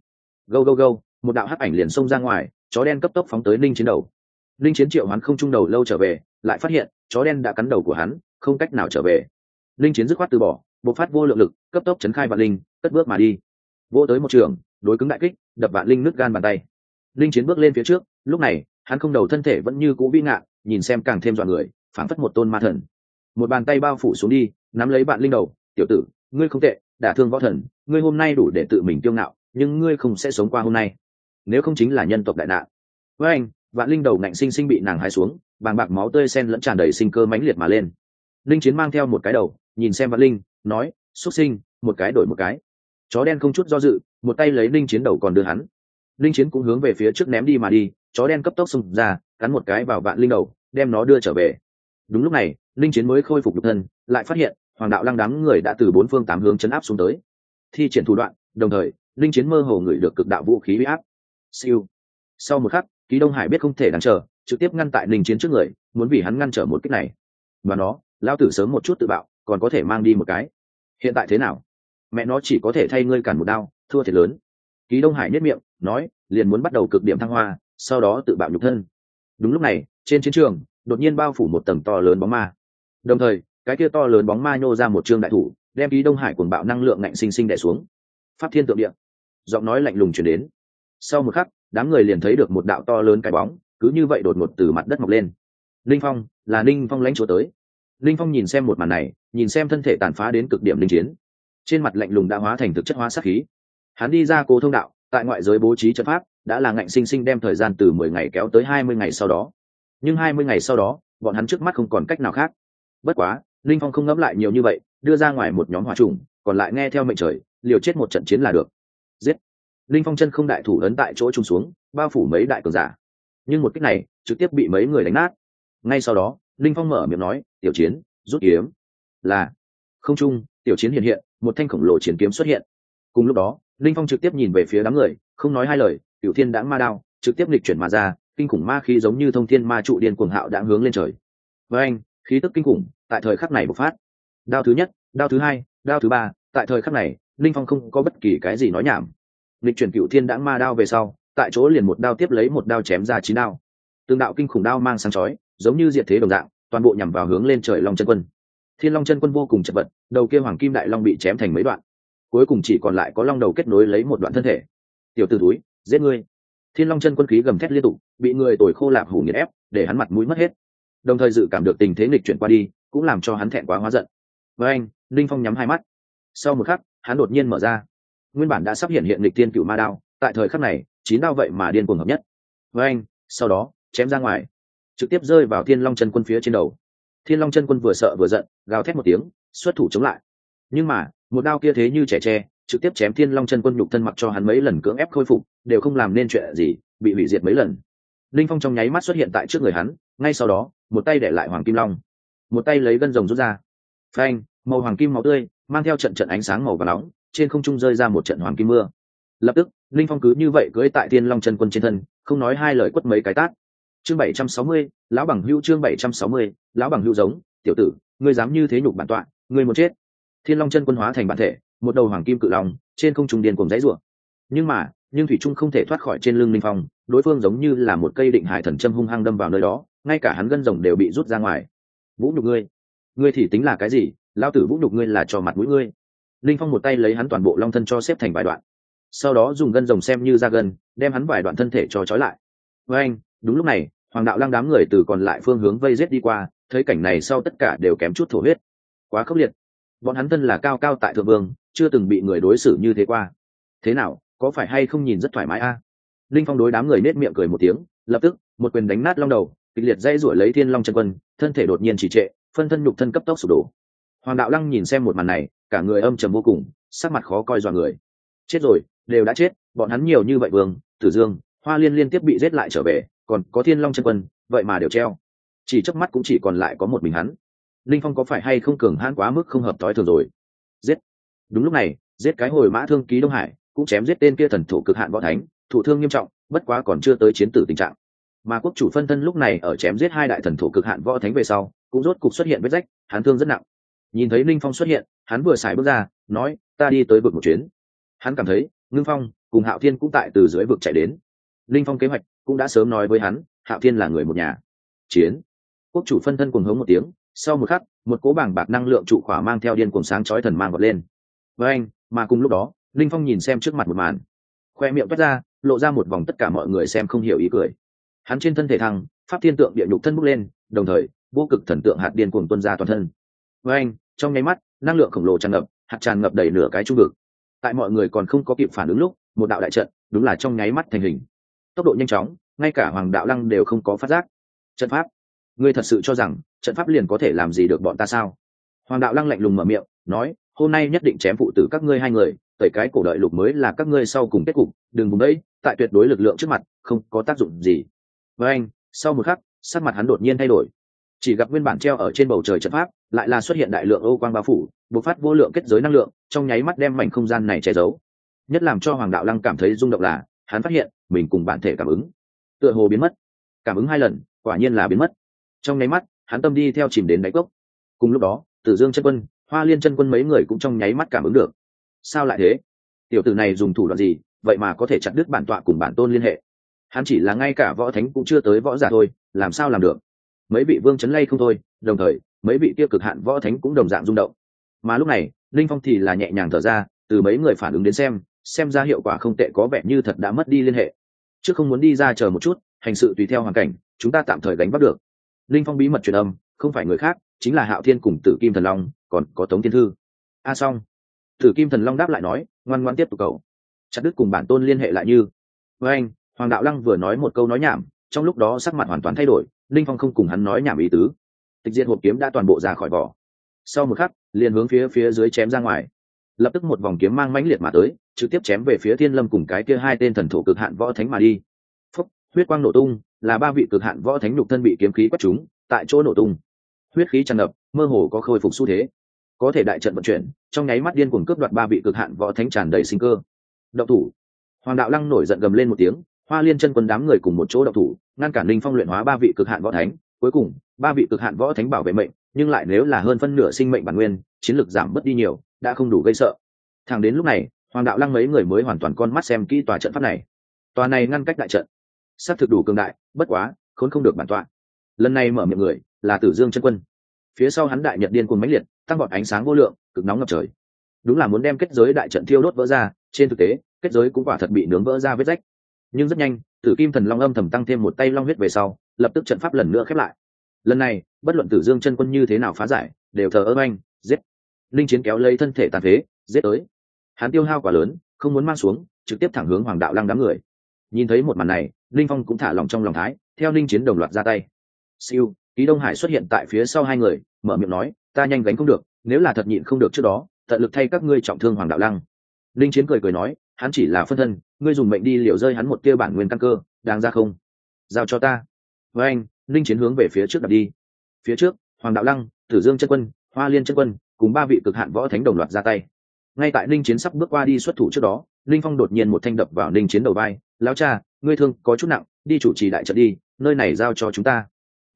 Go go go một đạo hắc ảnh liền xông ra ngoài chó đen cấp tốc phóng tới ninh chiến đầu. Ninh chiến triệu hắn không trung đầu lâu trở về, lại phát hiện chó đen đã cắn đầu của hắn, không cách nào trở về. Ninh chiến dứt khoát từ bỏ, bộc phát vô lượng lực, cấp tốc chấn khai vạn linh, cất bước mà đi. Vô tới một trường, đối cứng đại kích, đập vạn linh nứt gan bàn tay. Linh chiến bước lên phía trước, lúc này, hắn không đầu thân thể vẫn như cũ vĩ ngạ, nhìn xem càng thêm dọn người, phảng phất một tôn ma thần. Một bàn tay bao phủ xuống đi, nắm lấy bạn linh đầu, tiểu tử, ngươi không tệ, đả thương võ thần, ngươi hôm nay đủ để tự mình kiêu ngạo, nhưng ngươi không sẽ sống qua hôm nay nếu không chính là nhân tộc đại nạn. Với anh, vạn linh đầu ngạnh sinh sinh bị nàng hai xuống, bàng bạc máu tươi sen lẫn tràn đầy sinh cơ mãnh liệt mà lên. Linh chiến mang theo một cái đầu, nhìn xem vạn linh, nói, xuất sinh, một cái đổi một cái. Chó đen không chút do dự, một tay lấy linh chiến đầu còn đưa hắn. Linh chiến cũng hướng về phía trước ném đi mà đi, chó đen cấp tốc xông ra, cắn một cái vào vạn linh đầu, đem nó đưa trở về. Đúng lúc này, linh chiến mới khôi phục nhục thân, lại phát hiện, hoàng đạo lăng đám người đã từ bốn phương tám hướng chấn áp xuống tới. Thi triển thủ đoạn, đồng thời, linh chiến mơ hồ ngửi được cực đạo vũ khí huy áp siêu. Sau một khắc, ký đông hải biết không thể đáng chờ trực tiếp ngăn tại Ninh chiến trước người, muốn vì hắn ngăn trở một cách này. Và nó lao tử sớm một chút tự bạo, còn có thể mang đi một cái. Hiện tại thế nào? Mẹ nó chỉ có thể thay ngươi cản một đao, thua thiệt lớn. Ký đông hải nhất miệng, nói, liền muốn bắt đầu cực điểm thăng hoa, sau đó tự bạo nhục thân. Đúng lúc này, trên chiến trường, đột nhiên bao phủ một tầng to lớn bóng ma. Đồng thời, cái kia to lớn bóng ma nhô ra một trương đại thủ, đem ký đông hải cuồng bạo năng lượng ngạnh sinh sinh đẻ xuống. Pháp thiên tượng điện giọng nói lạnh lùng chuyển đến sau một khắc, đám người liền thấy được một đạo to lớn cái bóng, cứ như vậy đột ngột từ mặt đất mọc lên. Linh phong, là linh phong lãnh chúa tới. Linh phong nhìn xem một màn này, nhìn xem thân thể tàn phá đến cực điểm linh chiến. Trên mặt lạnh lùng đã hóa thành thực chất hóa sát khí. Hắn đi ra cố thông đạo, tại ngoại giới bố trí trận pháp, đã là ngạnh sinh sinh đem thời gian từ mười ngày kéo tới hai mươi ngày sau đó. Nhưng hai mươi ngày sau đó, bọn hắn trước mắt không còn cách nào khác. Bất quá, linh phong không ngẫm lại nhiều như vậy, đưa ra ngoài một nhóm hỏa trùng, còn lại nghe theo mệnh trời, liều chết một trận chiến là được linh phong chân không đại thủ ấn tại chỗ trung xuống, bao phủ mấy đại cường giả. Nhưng một cách này, trực tiếp bị mấy người đánh nát. Ngay sau đó, linh phong mở miệng nói, tiểu chiến, rút kiếm. Là, không trung, tiểu chiến hiện hiện, một thanh khổng lồ chiến kiếm xuất hiện. Cùng lúc đó, linh phong trực tiếp nhìn về phía đám người, không nói hai lời Tiểu thiên đã ma đao, trực tiếp lịch chuyển mà ra, kinh khủng ma khí giống như thông thiên ma trụ điên cuồng hạo đã hướng lên trời. Với anh, khí tức kinh khủng, tại thời khắc này bộc phát. Đao thứ nhất, đao thứ hai, đao thứ ba, tại thời khắc này, linh phong không có bất kỳ cái gì nói nhảm lịch chuyển cựu thiên đãng ma đao về sau, tại chỗ liền một đao tiếp lấy một đao chém ra chín đao. Tương đạo kinh khủng đao mang sáng chói, giống như diệt thế đồng dạng, toàn bộ nhằm vào hướng lên trời long chân quân. Thiên long chân quân vô cùng chật vật, đầu kia hoàng kim đại long bị chém thành mấy đoạn. Cuối cùng chỉ còn lại có long đầu kết nối lấy một đoạn thân thể. Tiểu t ử túi giết ngươi. Thiên long chân quân khí gầm thét liên tục, bị người tồi khô lạp hủ nghiệt ép, để hắn mặt mũi mất hết. Đồng thời dự cảm được tình thế nghịch chuyển qua đi, cũng làm cho hắn thẹn quá hóa giận. Với anh linh phong nhắm hai mắt. Sau một khắc, hắn đột nhiên mở ra nguyên bản đã sắp hiện hiện lịch tiên cựu ma đao, tại thời khắc này, chín đao vậy mà điên cuồng hợp nhất. Với anh, sau đó, chém ra ngoài, trực tiếp rơi vào thiên long chân quân phía trên đầu. Thiên long chân quân vừa sợ vừa giận, gào thét một tiếng, xuất thủ chống lại. Nhưng mà, một đao kia thế như trẻ tre, trực tiếp chém thiên long chân quân nhục thân mặc cho hắn mấy lần cưỡng ép khôi phục, đều không làm nên chuyện gì, bị hủy diệt mấy lần. Linh phong trong nháy mắt xuất hiện tại trước người hắn, ngay sau đó, một tay để lại hoàng kim long. Một tay lấy gân rồng rút ra. Phanh, màu hoàng kim máu tươi, mang theo trận trận ánh sáng màu và nóng trên không trung rơi ra một trận hoàng kim mưa. Lập tức, linh phong cứ như vậy cưỡi tại thiên long chân quân trên thân, không nói hai lời quất mấy cái tát. Chương bảy trăm sáu mươi, lão bằng hữu chương bảy trăm sáu mươi, lão bằng hữu giống, tiểu tử, ngươi dám như thế nhục bản tọa, ngươi một chết. Thiên long chân quân hóa thành bản thể, một đầu hoàng kim cự long, trên không trung điên cùng dãy rủa nhưng mà, nhưng thủy trung không thể thoát khỏi trên lưng linh phong, đối phương giống như là một cây định hải thần châm hung hăng đâm vào nơi đó, ngay cả hắn gân rồng đều bị rút ra ngoài. Vũ nhục ngươi. Ngươi thì tính là cái gì? Lao tử vũ nhục ngươi là cho mặt mũi ngươi linh phong một tay lấy hắn toàn bộ long thân cho xếp thành vài đoạn. Sau đó dùng gân rồng xem như ra gân, đem hắn vài đoạn thân thể cho trói lại. Với anh, đúng lúc này, hoàng đạo lăng đám người từ còn lại phương hướng vây rết đi qua, thấy cảnh này sau tất cả đều kém chút thổ huyết. Quá khốc liệt. Bọn hắn thân là cao cao tại thượng vương, chưa từng bị người đối xử như thế qua. Thế nào, có phải hay không nhìn rất thoải mái a? Linh phong đối đám người nết miệng cười một tiếng, lập tức, một quyền đánh nát long đầu, kịch liệt dây rủi lấy thiên long chân quân, thân thể đột nhiên chỉ trệ, phân thân nhục thân cấp tốc sụp đổ hoàng đạo lăng nhìn xem một màn này, cả người âm trầm vô cùng, sắc mặt khó coi dọa người. Chết rồi, đều đã chết, bọn hắn nhiều như vậy vương, tử dương, hoa liên liên tiếp bị giết lại trở về, còn có thiên long chân quân, vậy mà đều treo. Chỉ chớp mắt cũng chỉ còn lại có một mình hắn. Linh phong có phải hay không cường hãn quá mức không hợp thói thường rồi? Giết. Đúng lúc này, giết cái hồi mã thương ký đông hải, cũng chém giết tên kia thần thủ cực hạn võ thánh thủ thương nghiêm trọng, bất quá còn chưa tới chiến tử tình trạng. Mà quốc chủ phân thân lúc này ở chém giết hai đại thần thủ cực hạn võ thánh về sau, cũng rốt cục xuất hiện vết rách, hắn thương rất nặng nhìn thấy linh phong xuất hiện, hắn vừa xài bước ra, nói, ta đi tới vực một chuyến. Hắn cảm thấy, ngưng phong cùng hạo thiên cũng tại từ dưới vực chạy đến. Linh phong kế hoạch cũng đã sớm nói với hắn, hạo thiên là người một nhà. Chiến. Quốc chủ phân thân cùng hống một tiếng, sau một khắc, một cố bảng bạc năng lượng trụ khỏa mang theo điên cuồng sáng chói thần mang vọt lên. Với anh, mà cùng lúc đó linh phong nhìn xem trước mặt một màn. Khoe miệng toát ra, lộ ra một vòng tất cả mọi người xem không hiểu ý cười. Hắn trên thân thể thăng, pháp thiên tượng địa nhục thân bước lên, đồng thời, vô cực thần tượng hạt điên cuồng tuân ra toàn thân. Với anh trong nháy mắt, năng lượng khổng lồ tràn ngập, hạt tràn ngập đầy nửa cái trung vực. Tại mọi người còn không có kịp phản ứng lúc, một đạo đại trận, đúng là trong nháy mắt thành hình. Tốc độ nhanh chóng, ngay cả hoàng đạo lăng đều không có phát giác. Trận pháp. Ngươi thật sự cho rằng, trận pháp liền có thể làm gì được bọn ta sao? Hoàng đạo lăng lạnh lùng mở miệng, nói, hôm nay nhất định chém phụ tử các ngươi hai người, tẩy cái cổ đợi lục mới là các ngươi sau cùng kết cục, đừng vùng đấy, tại tuyệt đối lực lượng trước mặt, không có tác dụng gì. Với anh, sau một khắc, sắc mặt hắn đột nhiên thay đổi chỉ gặp nguyên bản treo ở trên bầu trời trận pháp, lại là xuất hiện đại lượng ô quang bao phủ, bộc phát vô lượng kết giới năng lượng, trong nháy mắt đem mảnh không gian này che giấu. Nhất làm cho hoàng đạo lăng cảm thấy rung động là, hắn phát hiện, mình cùng bản thể cảm ứng, tựa hồ biến mất. Cảm ứng hai lần, quả nhiên là biến mất. Trong nháy mắt, hắn tâm đi theo chìm đến đáy cốc. Cùng lúc đó, tử dương chân quân, hoa liên chân quân mấy người cũng trong nháy mắt cảm ứng được. Sao lại thế? Tiểu tử này dùng thủ đoạn gì, vậy mà có thể chặt đứt bản tọa cùng bản tôn liên hệ? Hắn chỉ là ngay cả võ thánh cũng chưa tới võ giả thôi, làm sao làm được? Mấy vị vương chấn lay không thôi, đồng thời, mấy vị kia cực hạn võ thánh cũng đồng dạng rung động. Mà lúc này, linh phong thì là nhẹ nhàng thở ra, từ mấy người phản ứng đến xem xem ra hiệu quả không tệ có vẻ như thật đã mất đi liên hệ. Chứ không muốn đi ra chờ một chút, hành sự tùy theo hoàn cảnh, chúng ta tạm thời gánh bắt được. Linh phong bí mật truyền âm, không phải người khác, chính là hạo thiên cùng tử kim thần long, còn có tống thiên thư. A à xong. Tử kim thần long đáp lại nói, ngoan ngoan tiếp tục cầu. Chặt đứt cùng bản tôn liên hệ lại như. Với anh, hoàng đạo lăng vừa nói một câu nói nhảm, trong lúc đó sắc mặt hoàn toàn thay đổi linh phong không cùng hắn nói nhảm ý tứ. Tịch diện hộp kiếm đã toàn bộ ra khỏi vỏ. Sau một khắc, liền hướng phía phía dưới chém ra ngoài. Lập tức một vòng kiếm mang mãnh liệt mà tới, trực tiếp chém về phía thiên lâm cùng cái kia hai tên thần thổ cực hạn võ thánh mà đi. Phúc, huyết quang nổ tung, là ba vị cực hạn võ thánh nhục thân bị kiếm khí quất chúng, tại chỗ nổ tung. Huyết khí tràn ngập, mơ hồ có khôi phục xu thế. Có thể đại trận vận chuyển, trong nháy mắt điên cuồng cướp đoạt ba vị cực hạn võ thánh tràn đầy sinh cơ. Động thủ. Hoàng đạo lăng nổi giận gầm lên một tiếng hoa liên chân quân đám người cùng một chỗ động thủ, ngăn cản linh phong luyện hóa ba vị cực hạn võ thánh. Cuối cùng, ba vị cực hạn võ thánh bảo vệ mệnh, nhưng lại nếu là hơn phân nửa sinh mệnh bản nguyên, chiến lược giảm bớt đi nhiều, đã không đủ gây sợ. Thẳng đến lúc này, hoàng đạo lăng mấy người mới hoàn toàn con mắt xem kỹ tòa trận pháp này. Tòa này ngăn cách đại trận. S thực đủ cường đại, bất quá, khốn không được bản tọa. Lần này mở miệng người, là tử dương chân quân. Phía sau hắn đại nhật điên cuồng mãnh liệt, tăng vọt ánh sáng vô lượng, cực nóng ngập trời. Đúng là muốn đem kết giới đại trận thiêu đốt vỡ ra, trên thực tế, kết giới cũng quả thật bị nướng vỡ ra vết rách nhưng rất nhanh, tử kim thần long âm thầm tăng thêm một tay long huyết về sau, lập tức trận pháp lần nữa khép lại. Lần này, bất luận tử dương chân quân như thế nào phá giải, đều thờ ơ anh giết. Linh chiến kéo lấy thân thể tàn phế, giết tới. Hắn tiêu hao quá lớn, không muốn mang xuống, trực tiếp thẳng hướng hoàng đạo lăng đám người. Nhìn thấy một màn này, linh phong cũng thả lòng trong lòng thái, theo linh chiến đồng loạt ra tay. Siêu, ký đông hải xuất hiện tại phía sau hai người, mở miệng nói, ta nhanh gánh không được, nếu là thật nhịn không được trước đó, tận lực thay các ngươi trọng thương hoàng đạo lăng. Linh chiến cười cười nói hắn chỉ là phân thân, ngươi dùng mệnh đi liệu rơi hắn một tia bản nguyên căn cơ, đáng ra không? Giao cho ta. Với anh, linh chiến hướng về phía trước đặt đi. Phía trước, hoàng đạo lăng, tử dương chân quân, hoa liên chân quân, cùng ba vị cực hạn võ thánh đồng loạt ra tay. Ngay tại linh chiến sắp bước qua đi xuất thủ trước đó, linh phong đột nhiên một thanh đập vào linh chiến đầu vai. Lão cha, ngươi thương, có chút nặng, đi chủ trì đại trận đi, nơi này giao cho chúng ta.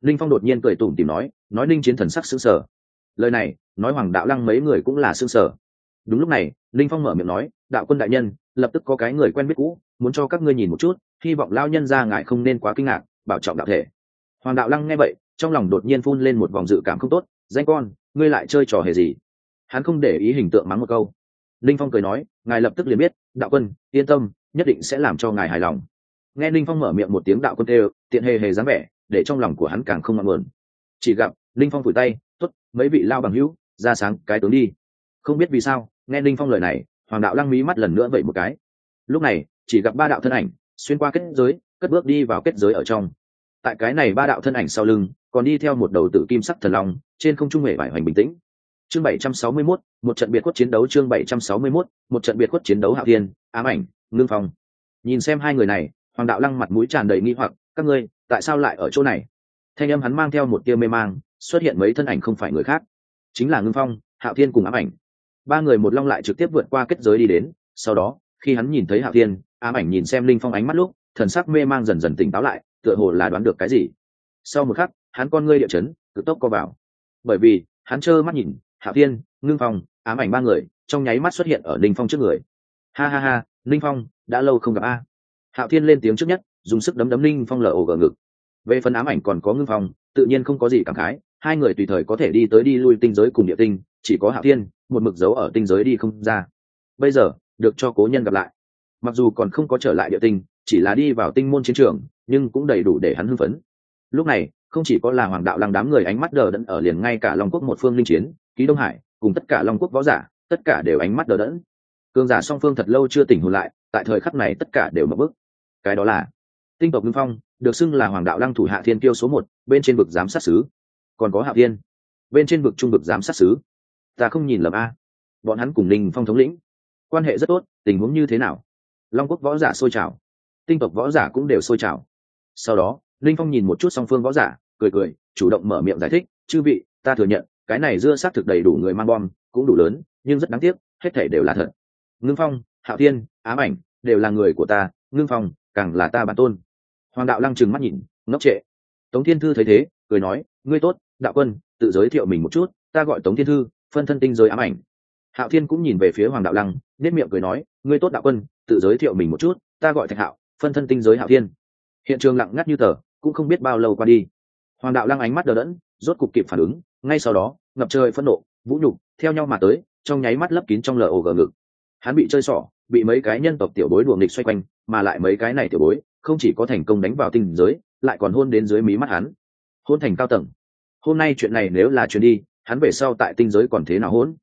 Linh phong đột nhiên cười tủm tìm nói nói linh chiến thần sắc xứng sở lời này, nói hoàng đạo lăng mấy người cũng là xứng sở đúng lúc này, linh phong mở miệng nói, đạo quân đại nhân, lập tức có cái người quen biết cũ, muốn cho các ngươi nhìn một chút, hy vọng lao nhân ra ngại không nên quá kinh ngạc, bảo trọng đạo thể. Hoàng đạo lăng nghe vậy, trong lòng đột nhiên phun lên một vòng dự cảm không tốt, danh con, ngươi lại chơi trò hề gì? Hắn không để ý hình tượng mắng một câu. Linh phong cười nói, ngài lập tức liền biết, đạo quân, yên tâm, nhất định sẽ làm cho ngài hài lòng. Nghe linh phong mở miệng một tiếng đạo quân tê tiện hề hề dáng vẻ, để trong lòng của hắn càng không ngọn nguồn. Chỉ gặp, linh phong phủi tay t ố t mấy vị lao bằng hữu, ra sáng cái tướng đi. Không biết vì sao nghe linh phong lời này hoàng đạo lăng mí mắt lần nữa vậy một cái. Lúc này chỉ gặp ba đạo thân ảnh xuyên qua kết giới cất bước đi vào kết giới ở trong. Tại cái này ba đạo thân ảnh sau lưng còn đi theo một đầu tử kim sắc thần long trên không trung hề vải hoành bình tĩnh. Chương 761, một trận biệt khuất chiến đấu chương 761, một trận biệt khuất chiến đấu hạo thiên ám ảnh ngưng phong. Nhìn xem hai người này hoàng đạo lăng mặt mũi tràn đầy nghi hoặc các ngươi tại sao lại ở chỗ này? Thanh âm hắn mang theo một tia mê mang xuất hiện mấy thân ảnh không phải người khác. Chính là ngưng phong hạo thiên cùng ám ảnh ba người một long lại trực tiếp vượt qua kết giới đi đến, sau đó, khi hắn nhìn thấy hạo thiên, ám ảnh nhìn xem linh phong ánh mắt lúc, thần sắc mê mang dần dần tỉnh táo lại, tựa hồ là đoán được cái gì. Sau một khắc, hắn con ngươi địa chấn, cực tốc co vào. Bởi vì, hắn trơ mắt nhìn, hạo thiên, ngưng phong, ám ảnh ba người, trong nháy mắt xuất hiện ở linh phong trước người. Ha ha ha, linh phong, đã lâu không gặp a. Hạo thiên lên tiếng trước nhất, dùng sức đấm đấm linh phong lở ổ gờ ngực. Về phần ám ảnh còn có ngưng phong, tự nhiên không có gì cảm khái hai người tùy thời có thể đi tới đi lui tinh giới cùng địa tinh, chỉ có hạo thiên, một mực dấu ở tinh giới đi không ra. Bây giờ, được cho cố nhân gặp lại. Mặc dù còn không có trở lại địa tinh, chỉ là đi vào tinh môn chiến trường, nhưng cũng đầy đủ để hắn hưng phấn. Lúc này, không chỉ có là hoàng đạo lăng đám người ánh mắt đờ đẫn ở liền ngay cả long quốc một phương linh chiến, ký đông hải, cùng tất cả long quốc võ giả, tất cả đều ánh mắt đờ đẫn. Cường giả song phương thật lâu chưa tỉnh hồn lại, tại thời khắc này tất cả đều mập bức cái đó là tinh tộc ngưng phong, được xưng là hoàng đạo lăng thủ hạ thiên kiêu số một, bên trên vực giám sát xứ còn có hạ tiên bên trên vực trung vực giám sát xứ. Ta không nhìn lầm a. Bọn hắn cùng ninh phong thống lĩnh. Quan hệ rất tốt, tình huống như thế nào? Long quốc võ giả sôi trào. Tinh tộc võ giả cũng đều sôi trào. Sau đó linh phong nhìn một chút song phương võ giả, cười cười, chủ động mở miệng giải thích, chư vị, ta thừa nhận, cái này dưa xác thực đầy đủ người mang bom, cũng đủ lớn, nhưng rất đáng tiếc, hết thể đều là thật. Ngưng phong, hạo tiên ám ảnh đều là người của ta, ngưng phong, càng là ta bản tôn. Hoàng đạo lăng trừng mắt nhìn, ngốc trệ. Tống thiên thư thấy thế, cười nói, ngươi tốt đạo quân, tự giới thiệu mình một chút, ta gọi tống thiên thư, phân thân tinh giới ám ảnh. Hạo thiên cũng nhìn về phía hoàng đạo lăng nết miệng cười nói, ngươi tốt đạo quân, tự giới thiệu mình một chút, ta gọi thạch hạo, phân thân tinh giới hạo thiên. Hiện trường lặng ngắt như tờ, cũng không biết bao lâu qua đi. Hoàng đạo lăng ánh mắt đờ đẫn, rốt cục kịp phản ứng, ngay sau đó, ngập trời phẫn nộ, vũ nhục, theo nhau mà tới, trong nháy mắt lấp kín trong lờ ổ gờ ngực. Hắn bị chơi xỏ, bị mấy cái nhân tộc tiểu bối luồng nghịch xoay quanh, mà lại mấy cái này tiểu bối, không chỉ có thành công đánh vào tinh giới, lại còn hôn đến dưới mí mắt hắn. Hôn thành cao tầng hôm nay chuyện này nếu là chuyện đi, hắn về sau tại tinh giới còn thế nào hỗn?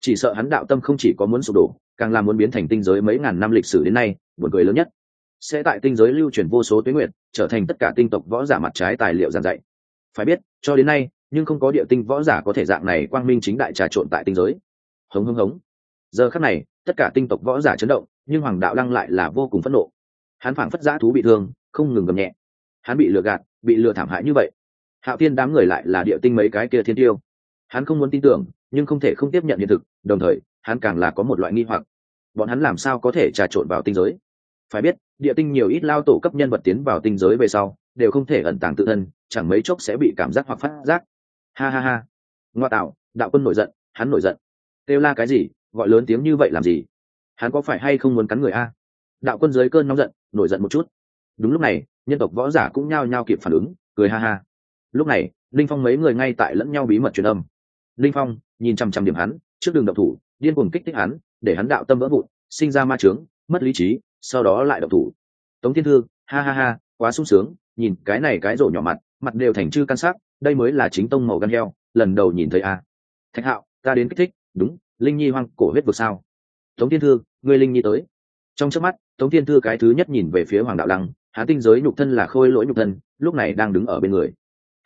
chỉ sợ hắn đạo tâm không chỉ có muốn sụp đổ, càng là muốn biến thành tinh giới mấy ngàn năm lịch sử đến nay, buồn cười lớn nhất. Sẽ tại tinh giới lưu truyền vô số tuyến nguyện trở thành tất cả tinh tộc võ giả mặt trái tài liệu giảng dạy. Phải biết, cho đến nay, nhưng không có địa tinh võ giả có thể dạng này quang minh chính đại trà trộn tại tinh giới. Hống hống hống. Giờ khắc này, tất cả tinh tộc võ giả chấn động, nhưng hoàng đạo lăng lại là vô cùng phẫn nộ. Hắn phảng phất giã thú bị thương, không ngừng gầm nhẹ. Hắn bị lừa gạt, bị lừa thảm hại như vậy hạo Thiên đám người lại là địa tinh mấy cái kia thiên tiêu. Hắn không muốn tin tưởng, nhưng không thể không tiếp nhận hiện thực, đồng thời, hắn càng là có một loại nghi hoặc. Bọn hắn làm sao có thể trà trộn vào tinh giới? Phải biết, địa tinh nhiều ít lao tổ cấp nhân vật tiến vào tinh giới về sau, đều không thể ẩn tàng tự thân, chẳng mấy chốc sẽ bị cảm giác hoặc phát giác. Ha ha ha. Ngoa tạo, đạo quân nổi giận, hắn nổi giận. Kêu la cái gì, gọi lớn tiếng như vậy làm gì? Hắn có phải hay không muốn cắn người a? Đạo quân dưới cơn nóng giận, nổi giận một chút. Đúng lúc này, nhân tộc võ giả cũng nhao nhao kịp phản ứng, cười ha ha lúc này, linh phong mấy người ngay tại lẫn nhau bí mật truyền âm. Linh phong nhìn chằm chằm điểm hắn, trước đường độc thủ, điên cuồng kích thích hắn, để hắn đạo tâm vỡ vụn, sinh ra ma trướng mất lý trí, sau đó lại độc thủ. Tống thiên thư, ha ha ha, quá sung sướng, nhìn cái này cái rổ nhỏ mặt mặt đều thành chư căn sắc, đây mới là chính tông màu gan heo, lần đầu nhìn thấy a. À. thạch hạo, ta đến kích thích, đúng, linh nhi hoang cổ huyết vực sao? Tống thiên thư, ngươi linh nhi tới. Trong trước mắt, tống thiên thư cái thứ nhất nhìn về phía hoàng đạo lăng hán tinh giới nhục thân là khôi lỗi nhục thân, lúc này đang đứng ở bên người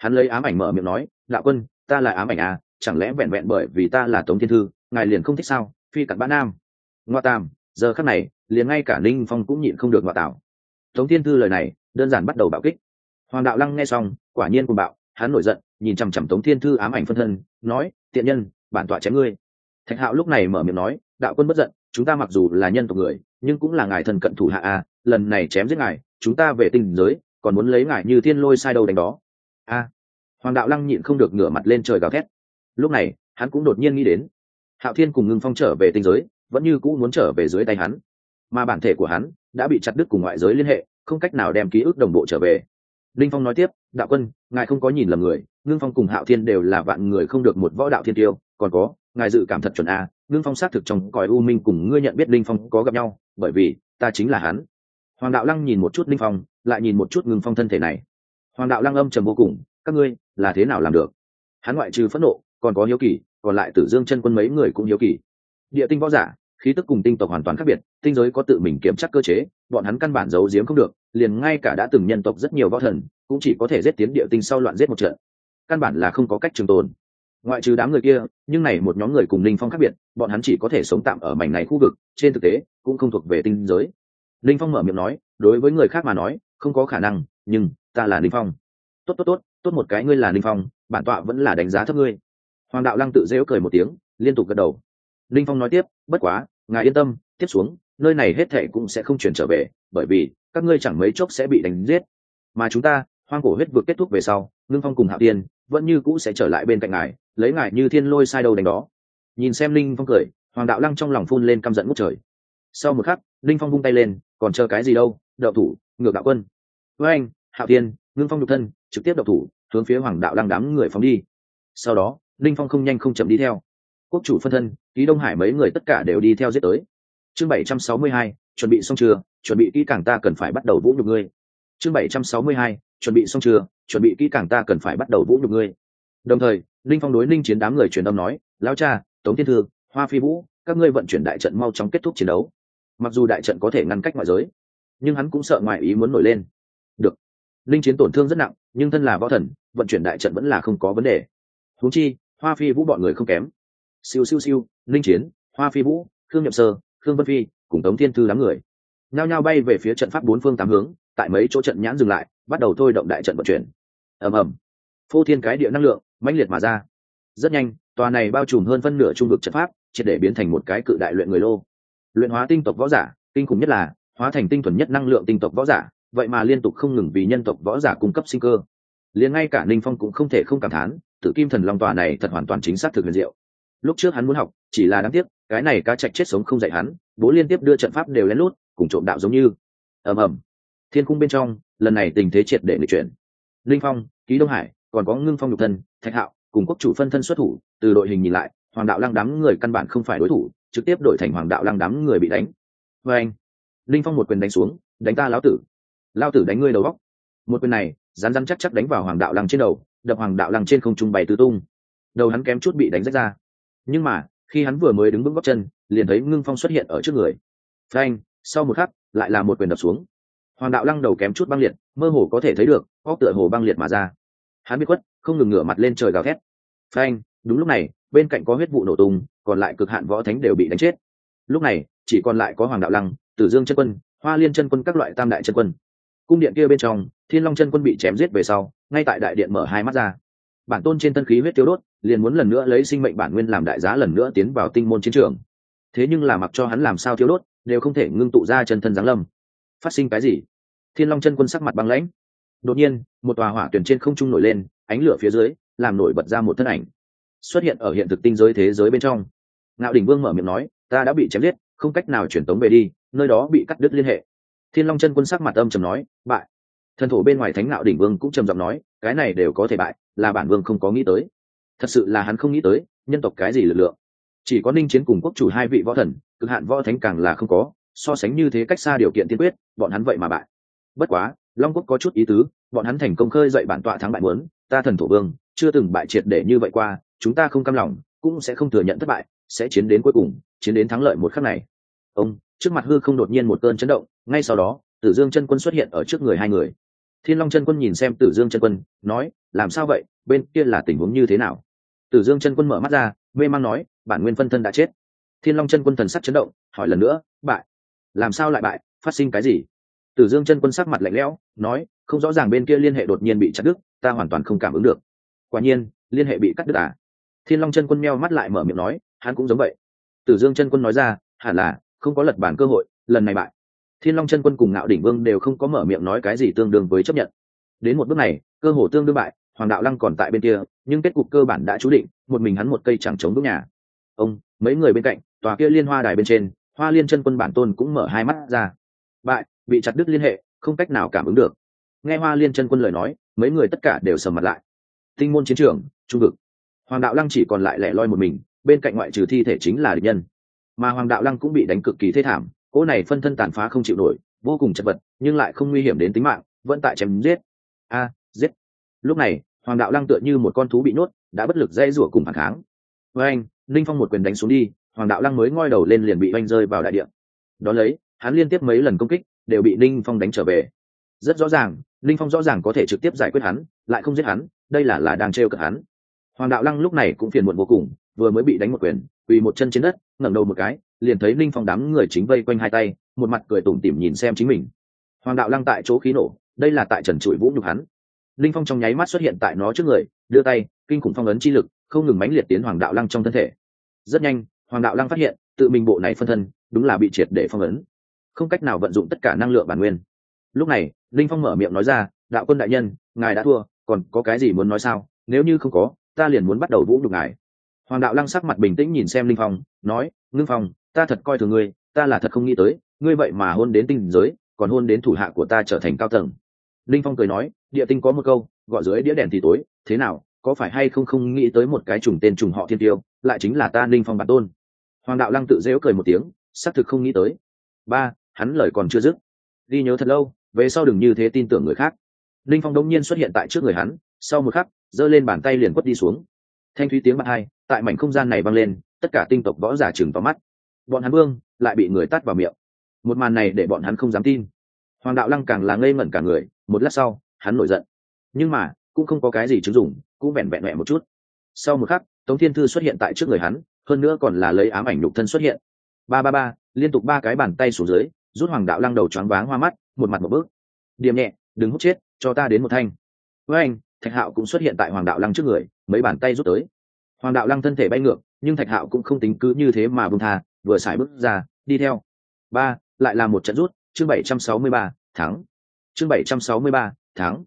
hắn lấy ám ảnh mở miệng nói, đạo quân, ta là ám ảnh à chẳng lẽ vẹn vẹn bởi vì ta là tống thiên thư, ngài liền không thích sao? Phi cặn bã nam. Ngoa tam, giờ khắc này, liền ngay cả ninh phong cũng nhịn không được ngoại tạo. Tống thiên thư lời này, đơn giản bắt đầu bạo kích. Hoàng đạo lăng nghe xong, quả nhiên cùng bạo, hắn nổi giận, nhìn chằm chằm tống thiên thư ám ảnh phân thân, nói, tiện nhân, bản tọa chém ngươi. Thạch hạo lúc này mở miệng nói, đạo quân bất giận, chúng ta mặc dù là nhân tộc người, nhưng cũng là ngài thần cận thủ hạ a lần này chém giết ngài, chúng ta về tình giới, còn muốn lấy ngài như thiên lôi sai đầu đánh đó. A hoàng đạo lăng nhịn không được ngửa mặt lên trời gào thét. Lúc này, hắn cũng đột nhiên nghĩ đến, hạo thiên cùng ngưng phong trở về tinh giới, vẫn như cũ muốn trở về dưới tay hắn. Mà bản thể của hắn đã bị chặt đứt cùng ngoại giới liên hệ, không cách nào đem ký ức đồng bộ trở về. Linh phong nói tiếp, đạo quân, ngài không có nhìn lầm người, ngưng phong cùng hạo thiên đều là vạn người không được một võ đạo thiên tiêu, còn có, ngài dự cảm thật chuẩn a ngưng phong xác thực trong còi u minh cùng ngươi nhận biết linh phong có gặp nhau, bởi vì, ta chính là hắn. Hoàng đạo lăng nhìn một chút linh phong, lại nhìn một chút ngưng phong thân thể này. Hoàng đạo lăng âm trầm vô cùng các ngươi là thế nào làm được? Hắn ngoại trừ phẫn nộ, còn có hiếu kỳ, còn lại tử dương chân quân mấy người cũng hiếu kỳ. Địa tinh võ giả, khí tức cùng tinh tộc hoàn toàn khác biệt, tinh giới có tự mình kiểm chắc cơ chế, bọn hắn căn bản giấu giếm không được, liền ngay cả đã từng nhân tộc rất nhiều võ thần, cũng chỉ có thể giết tiến địa tinh sau loạn giết một trận. Căn bản là không có cách trường tồn. Ngoại trừ đám người kia, nhưng này một nhóm người cùng linh phong khác biệt, bọn hắn chỉ có thể sống tạm ở mảnh này khu vực, trên thực tế, cũng không thuộc về tinh giới. Linh phong mở miệng nói, đối với người khác mà nói, không có khả năng, nhưng ta là linh phong. Tốt tốt tốt tốt một cái ngươi là linh phong, bản tọa vẫn là đánh giá thấp ngươi. Hoàng đạo lăng tự dễu cười một tiếng, liên tục gật đầu. Linh phong nói tiếp, bất quá, ngài yên tâm, tiếp xuống, nơi này hết thệ cũng sẽ không chuyển trở về, bởi vì, các ngươi chẳng mấy chốc sẽ bị đánh giết. Mà chúng ta, hoang cổ huyết vực kết thúc về sau ngưng phong cùng hạ tiên, vẫn như cũ sẽ trở lại bên cạnh ngài, lấy ngài như thiên lôi sai đầu đánh đó. Nhìn xem linh phong cười, hoàng đạo lăng trong lòng phun lên căm giận ngút trời. Sau một khắc linh phong vung tay lên, còn chờ cái gì đâu đậu thủ, ngược đạo quân. Với anh hạ tiên, ngưng phong nhục thân trực tiếp độc thủ, hướng phía hoàng đạo lăng đám người phóng đi. Sau đó, linh phong không nhanh không chậm đi theo. Quốc chủ phân thân, ký đông hải mấy người tất cả đều đi theo giết tới. Chương bảy trăm sáu mươi hai, chuẩn bị xong chưa? Chuẩn bị kỹ càng ta cần phải bắt đầu vũ nhục ngươi. Chương bảy trăm sáu mươi hai, chuẩn bị xong chưa? Chuẩn bị kỹ càng ta cần phải bắt đầu vũ nhục ngươi. Đồng thời, linh phong đối linh chiến đám người truyền âm nói lao cha, tống thiên thư, hoa phi vũ, các ngươi vận chuyển đại trận mau chóng kết thúc chiến đấu. Mặc dù đại trận có thể ngăn cách ngoại giới, nhưng hắn cũng sợ ngoại ý muốn nổi lên. Được. Linh chiến tổn thương rất nặng nhưng thân là võ thần, vận chuyển đại trận vẫn là không có vấn đề. Huống chi, hoa phi vũ bọn người không kém. Siêu siêu siêu linh chiến, hoa phi vũ, khương nhậm sơ, khương vân phi cùng tống thiên thư đám người. Nhao nhao bay về phía trận pháp bốn phương tám hướng, tại mấy chỗ trận nhãn dừng lại, bắt đầu thôi động đại trận vận chuyển. Ầm ầm. Phô thiên cái địa năng lượng, mãnh liệt mà ra. Rất nhanh, tòa này bao trùm hơn phân nửa trung vực trận pháp, triệt để biến thành một cái cự đại luyện người lô. Luyện hóa tinh tộc võ giả, kinh khủng nhất là, hóa thành tinh thuần nhất năng lượng tinh tộc võ giả vậy mà liên tục không ngừng vì nhân tộc võ giả cung cấp sinh cơ. Liền ngay cả ninh phong cũng không thể không cảm thán tự kim thần long tòa này thật hoàn toàn chính xác thực huyền diệu. Lúc trước hắn muốn học, chỉ là đáng tiếc, cái này cá trạch chết sống không dạy hắn, bố liên tiếp đưa trận pháp đều lén lút, cùng trộm đạo giống như. Ầm ầm. Thiên cung bên trong, lần này tình thế triệt để người chuyển. Linh phong, ký đông hải, còn có ngưng phong nhục thân, thạch hạo, cùng quốc chủ phân thân xuất thủ, từ đội hình nhìn lại, hoàng đạo lăng đám người căn bản không phải đối thủ, trực tiếp đổi thành hoàng đạo lăng đám người bị đánh. Vê anh linh phong một quyền đánh xuống, đánh ta lão tử lao tử đánh ngươi đầu góc một quyền này rán rán chắc chắc đánh vào hoàng đạo lăng trên đầu, đập hoàng đạo lăng trên không trung bày tứ tung. Đầu hắn kém chút bị đánh rách ra. Nhưng mà, khi hắn vừa mới đứng vững góc chân, liền thấy ngưng phong xuất hiện ở trước người. Phanh, sau một khắc, lại là một quyền đập xuống. Hoàng đạo lăng đầu kém chút băng liệt, mơ hồ có thể thấy được, óc tựa hồ băng liệt mà ra. Hắn biết quất không ngừng ngửa mặt lên trời gào thét. Phanh, đúng lúc này, bên cạnh có huyết vụ nổ tung, còn lại cực hạn võ thánh đều bị đánh chết. Lúc này, chỉ còn lại có hoàng đạo lăng, tử dương chân quân, hoa liên chân quân các loại tam đại chân quân cung điện kia bên trong, thiên long chân quân bị chém giết về sau, ngay tại đại điện mở hai mắt ra. Bản tôn trên thân khí huyết tiêu đốt, liền muốn lần nữa lấy sinh mệnh bản nguyên làm đại giá lần nữa tiến vào tinh môn chiến trường. Thế nhưng là mặc cho hắn làm sao tiêu đốt, đều không thể ngưng tụ ra chân thân giáng lâm. Phát sinh cái gì? Thiên long chân quân sắc mặt băng lãnh. Đột nhiên, một tòa hỏa tuyển trên không trung nổi lên, ánh lửa phía dưới, làm nổi bật ra một thân ảnh. Xuất hiện ở hiện thực tinh giới thế giới bên trong. Ngạo đỉnh vương mở miệng nói, ta đã bị chém giết, không cách nào chuyển tống về đi, nơi đó bị cắt đứt liên hệ thiên long chân quân sắc mặt âm trầm nói, bại. Thần thổ bên ngoài thánh ngạo đỉnh vương cũng trầm giọng nói, cái này đều có thể bại, là bản vương không có nghĩ tới. Thật sự là hắn không nghĩ tới, nhân tộc cái gì lực lượng. Chỉ có ninh chiến cùng quốc chủ hai vị võ thần, cực hạn võ thánh càng là không có, so sánh như thế cách xa điều kiện tiên quyết, bọn hắn vậy mà bại. Bất quá, long quốc có chút ý tứ, bọn hắn thành công khơi dậy bản tọa thắng bại muốn, ta thần thổ vương, chưa từng bại triệt để như vậy qua, chúng ta không cam lòng, cũng sẽ không thừa nhận thất bại, sẽ chiến đến cuối cùng, chiến đến thắng lợi một khắc này. Ông trước mặt hư không đột nhiên một cơn chấn động, ngay sau đó, tử dương chân quân xuất hiện ở trước người hai người. Thiên long chân quân nhìn xem tử dương chân quân, nói, làm sao vậy? Bên kia là tình huống như thế nào? Tử dương chân quân mở mắt ra, mê mang nói, bản nguyên phân thân đã chết. Thiên long chân quân thần sắc chấn động, hỏi lần nữa, bại? Làm sao lại bại? Phát sinh cái gì? Tử dương chân quân sắc mặt lạnh lẽo, nói, không rõ ràng bên kia liên hệ đột nhiên bị chặt đứt, ta hoàn toàn không cảm ứng được. Quả nhiên, liên hệ bị cắt đứt à? Thiên long chân quân meo mắt lại mở miệng nói, hắn cũng giống vậy. Tử dương chân quân nói ra, hẳn là không có lật bản cơ hội, lần này bại. Thiên long chân quân cùng ngạo đỉnh vương đều không có mở miệng nói cái gì tương đương với chấp nhận. Đến một bước này, cơ hồ tương đương bại, hoàng đạo lăng còn tại bên kia, nhưng kết cục cơ bản đã chú định, một mình hắn một cây chẳng chống bước nhà. Ông, mấy người bên cạnh, tòa kia liên hoa đài bên trên, hoa liên chân quân bản tôn cũng mở hai mắt ra. Bại, bị chặt đứt liên hệ, không cách nào cảm ứng được. Nghe hoa liên chân quân lời nói, mấy người tất cả đều sầm mặt lại. Tinh môn chiến trường, trung vực. Hoàng đạo lăng chỉ còn lại lẻ loi một mình, bên cạnh ngoại trừ thi thể chính là địch nhân mà hoàng đạo lăng cũng bị đánh cực kỳ thê thảm, cỗ này phân thân tàn phá không chịu nổi, vô cùng chật vật, nhưng lại không nguy hiểm đến tính mạng, vẫn tại chém giết. A, giết. Lúc này, hoàng đạo lăng tựa như một con thú bị nhốt, đã bất lực dây rủa cùng phản kháng. Với anh ninh phong một quyền đánh xuống đi, hoàng đạo lăng mới ngoi đầu lên liền bị oanh rơi vào đại điện đ ó lấy, hắn liên tiếp mấy lần công kích, đều bị ninh phong đánh trở về. Rất rõ ràng ninh phong rõ ràng có thể trực tiếp giải quyết hắn, lại không giết hắn, đây là là đang trêu cợt hắn. Hoàng đạo lăng lúc này cũng phiền muộn vô cùng, vừa mới bị đánh một quyền quỳ một chân trên đất, ngẩng đầu một cái, liền thấy ninh phong đám người chính vây quanh hai tay, một mặt cười tủm tỉm nhìn xem chính mình. Hoàng đạo lăng tại chỗ khí nổ, đây là tại trần trụi vũ nhục hắn. Ninh phong trong nháy mắt xuất hiện tại nó trước người, đưa tay, kinh khủng phong ấn chi lực, không ngừng mãnh liệt tiến hoàng đạo lăng trong thân thể. Rất nhanh, hoàng đạo lăng phát hiện, tự mình bộ này phân thân, đúng là bị triệt để phong ấn. Không cách nào vận dụng tất cả năng lượng bản nguyên. Lúc này linh phong mở miệng nói ra, đạo quân đại nhân, ngài đã thua, còn có cái gì muốn nói sao? Nếu như không có, ta liền muốn bắt đầu vũ nhục ngài hoàng đạo lăng sắc mặt bình tĩnh nhìn xem linh phong, nói, ngưng phong, ta thật coi thường ngươi, ta là thật không nghĩ tới, ngươi vậy mà hôn đến tinh giới, còn hôn đến thủ hạ của ta trở thành cao tầng. Linh phong cười nói, địa tinh có một câu, gọi dưới đĩa đèn thì tối, thế nào, có phải hay không không nghĩ tới một cái trùng tên trùng họ thiên tiêu, lại chính là ta linh phong bản tôn. Hoàng đạo lăng tự dễu cười một tiếng, xác thực không nghĩ tới. Ba, hắn lời còn chưa dứt. Đi nhớ thật lâu, về sau đừng như thế tin tưởng người khác. Linh phong đông nhiên xuất hiện tại trước người hắn, sau một khắc, giơ lên bàn tay liền quất đi xuống thanh thúy tiếng bạc hai, tại mảnh không gian này vang lên, tất cả tinh tộc võ giả chừng vào mắt. Bọn hắn vương, lại bị người tắt vào miệng. Một màn này để bọn hắn không dám tin. Hoàng đạo lăng càng là ngây ngẩn cả người, một lát sau, hắn nổi giận. Nhưng mà, cũng không có cái gì chứng dụng, cũng vẹn vẹn mẹ một chút. Sau một khắc, tống thiên thư xuất hiện tại trước người hắn, hơn nữa còn là lấy ám ảnh nhục thân xuất hiện. Ba ba ba, liên tục ba cái bàn tay xuống dưới, rút hoàng đạo lăng đầu choáng váng hoa mắt, một mặt một bước. Điểm nhẹ, đừng hút chết, cho ta đến một thanh. Với anh thạch hạo cũng xuất hiện tại hoàng đạo lăng trước người, mấy bàn tay rút tới. Hoàng đạo lăng thân thể bay ngược, nhưng thạch hạo cũng không tính cứ như thế mà bông tha, vừa xài bước ra, đi theo. Ba, lại là một trận rút, chương bảy trăm sáu mươi ba, thắng. Chương bảy trăm sáu mươi ba, thắng.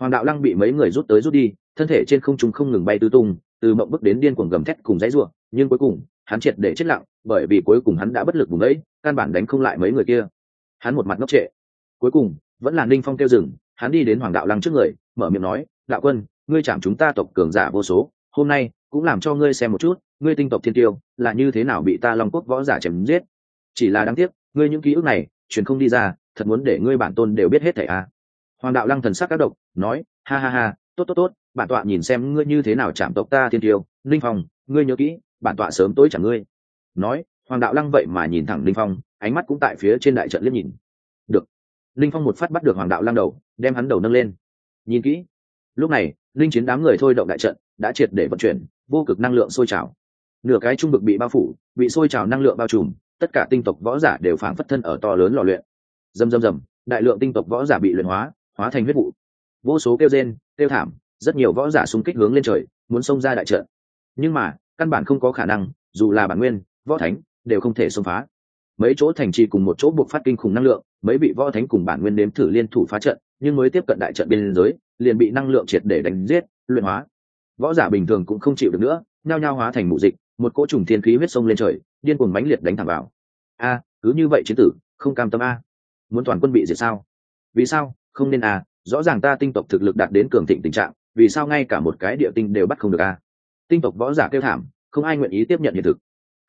Hoàng đạo lăng bị mấy người rút tới rút đi, thân thể trên không trung không ngừng bay tứ tung, từ mộng bức đến điên cuồng gầm thét cùng dãy ruộng nhưng cuối cùng, hắn triệt để chết lặng, bởi vì cuối cùng hắn đã bất lực vùng ấy căn bản đánh không lại mấy người kia. Hắn một mặt ngốc trệ. Cuối cùng, vẫn là ninh phong kêu rừng hắn đi đến hoàng đạo lăng trước người, mở miệng nói đạo quân, ngươi chạm chúng ta tộc cường giả vô số, hôm nay cũng làm cho ngươi xem một chút, ngươi tinh tộc thiên tiêu là như thế nào bị ta long quốc võ giả chém giết. Chỉ là đáng tiếc, ngươi những ký ức này, truyền không đi ra, thật muốn để ngươi bản tôn đều biết hết thảy à. hoàng đạo lăng thần sắc các độc, nói, ha ha ha, tốt tốt tốt, bản tọa nhìn xem ngươi như thế nào chạm tộc ta thiên tiêu. Linh phong, ngươi nhớ kỹ, bản tọa sớm tối chẳng ngươi. Nói, hoàng đạo lăng vậy mà nhìn thẳng linh phong, ánh mắt cũng tại phía trên đại trận liếc nhìn. Được. Linh phong một phát bắt được hoàng đạo lăng đầu, đem hắn đầu nâng lên. Nhìn kỹ lúc này, linh chiến đám người thôi động đại trận, đã triệt để vận chuyển, vô cực năng lượng sôi trào. Nửa cái trung vực bị bao phủ, bị sôi trào năng lượng bao trùm, tất cả tinh tộc võ giả đều phảng phất thân ở to lớn lò luyện. Dầm dầm dầm đại lượng tinh tộc võ giả bị luyện hóa hóa thành huyết vụ. Vô số kêu rên, kêu thảm, rất nhiều võ giả xung kích hướng lên trời, muốn xông ra đại trận. Nhưng mà, căn bản không có khả năng, dù là bản nguyên, võ thánh, đều không thể xông phá. Mấy chỗ thành trì cùng một chỗ buộc phát kinh khủng năng lượng, mấy bị võ thánh cùng bản nguyên đếm thử liên thủ phá trận nhưng mới tiếp cận đại trận biên giới, liền bị năng lượng triệt để đánh giết, luyện hóa. Võ giả bình thường cũng không chịu được nữa, nhao nhao hóa thành mụ dịch, một cỗ trùng thiên khí huyết sông lên trời, điên cuồng mãnh liệt đánh thẳng vào. A, cứ như vậy chiến tử, không cam tâm a. Muốn toàn quân bị diệt sao? Vì sao? Không nên a, rõ ràng ta tinh tộc thực lực đạt đến cường thịnh tình trạng, vì sao ngay cả một cái địa tinh đều bắt không được a? Tinh tộc võ giả kêu thảm, không ai nguyện ý tiếp nhận hiện thực.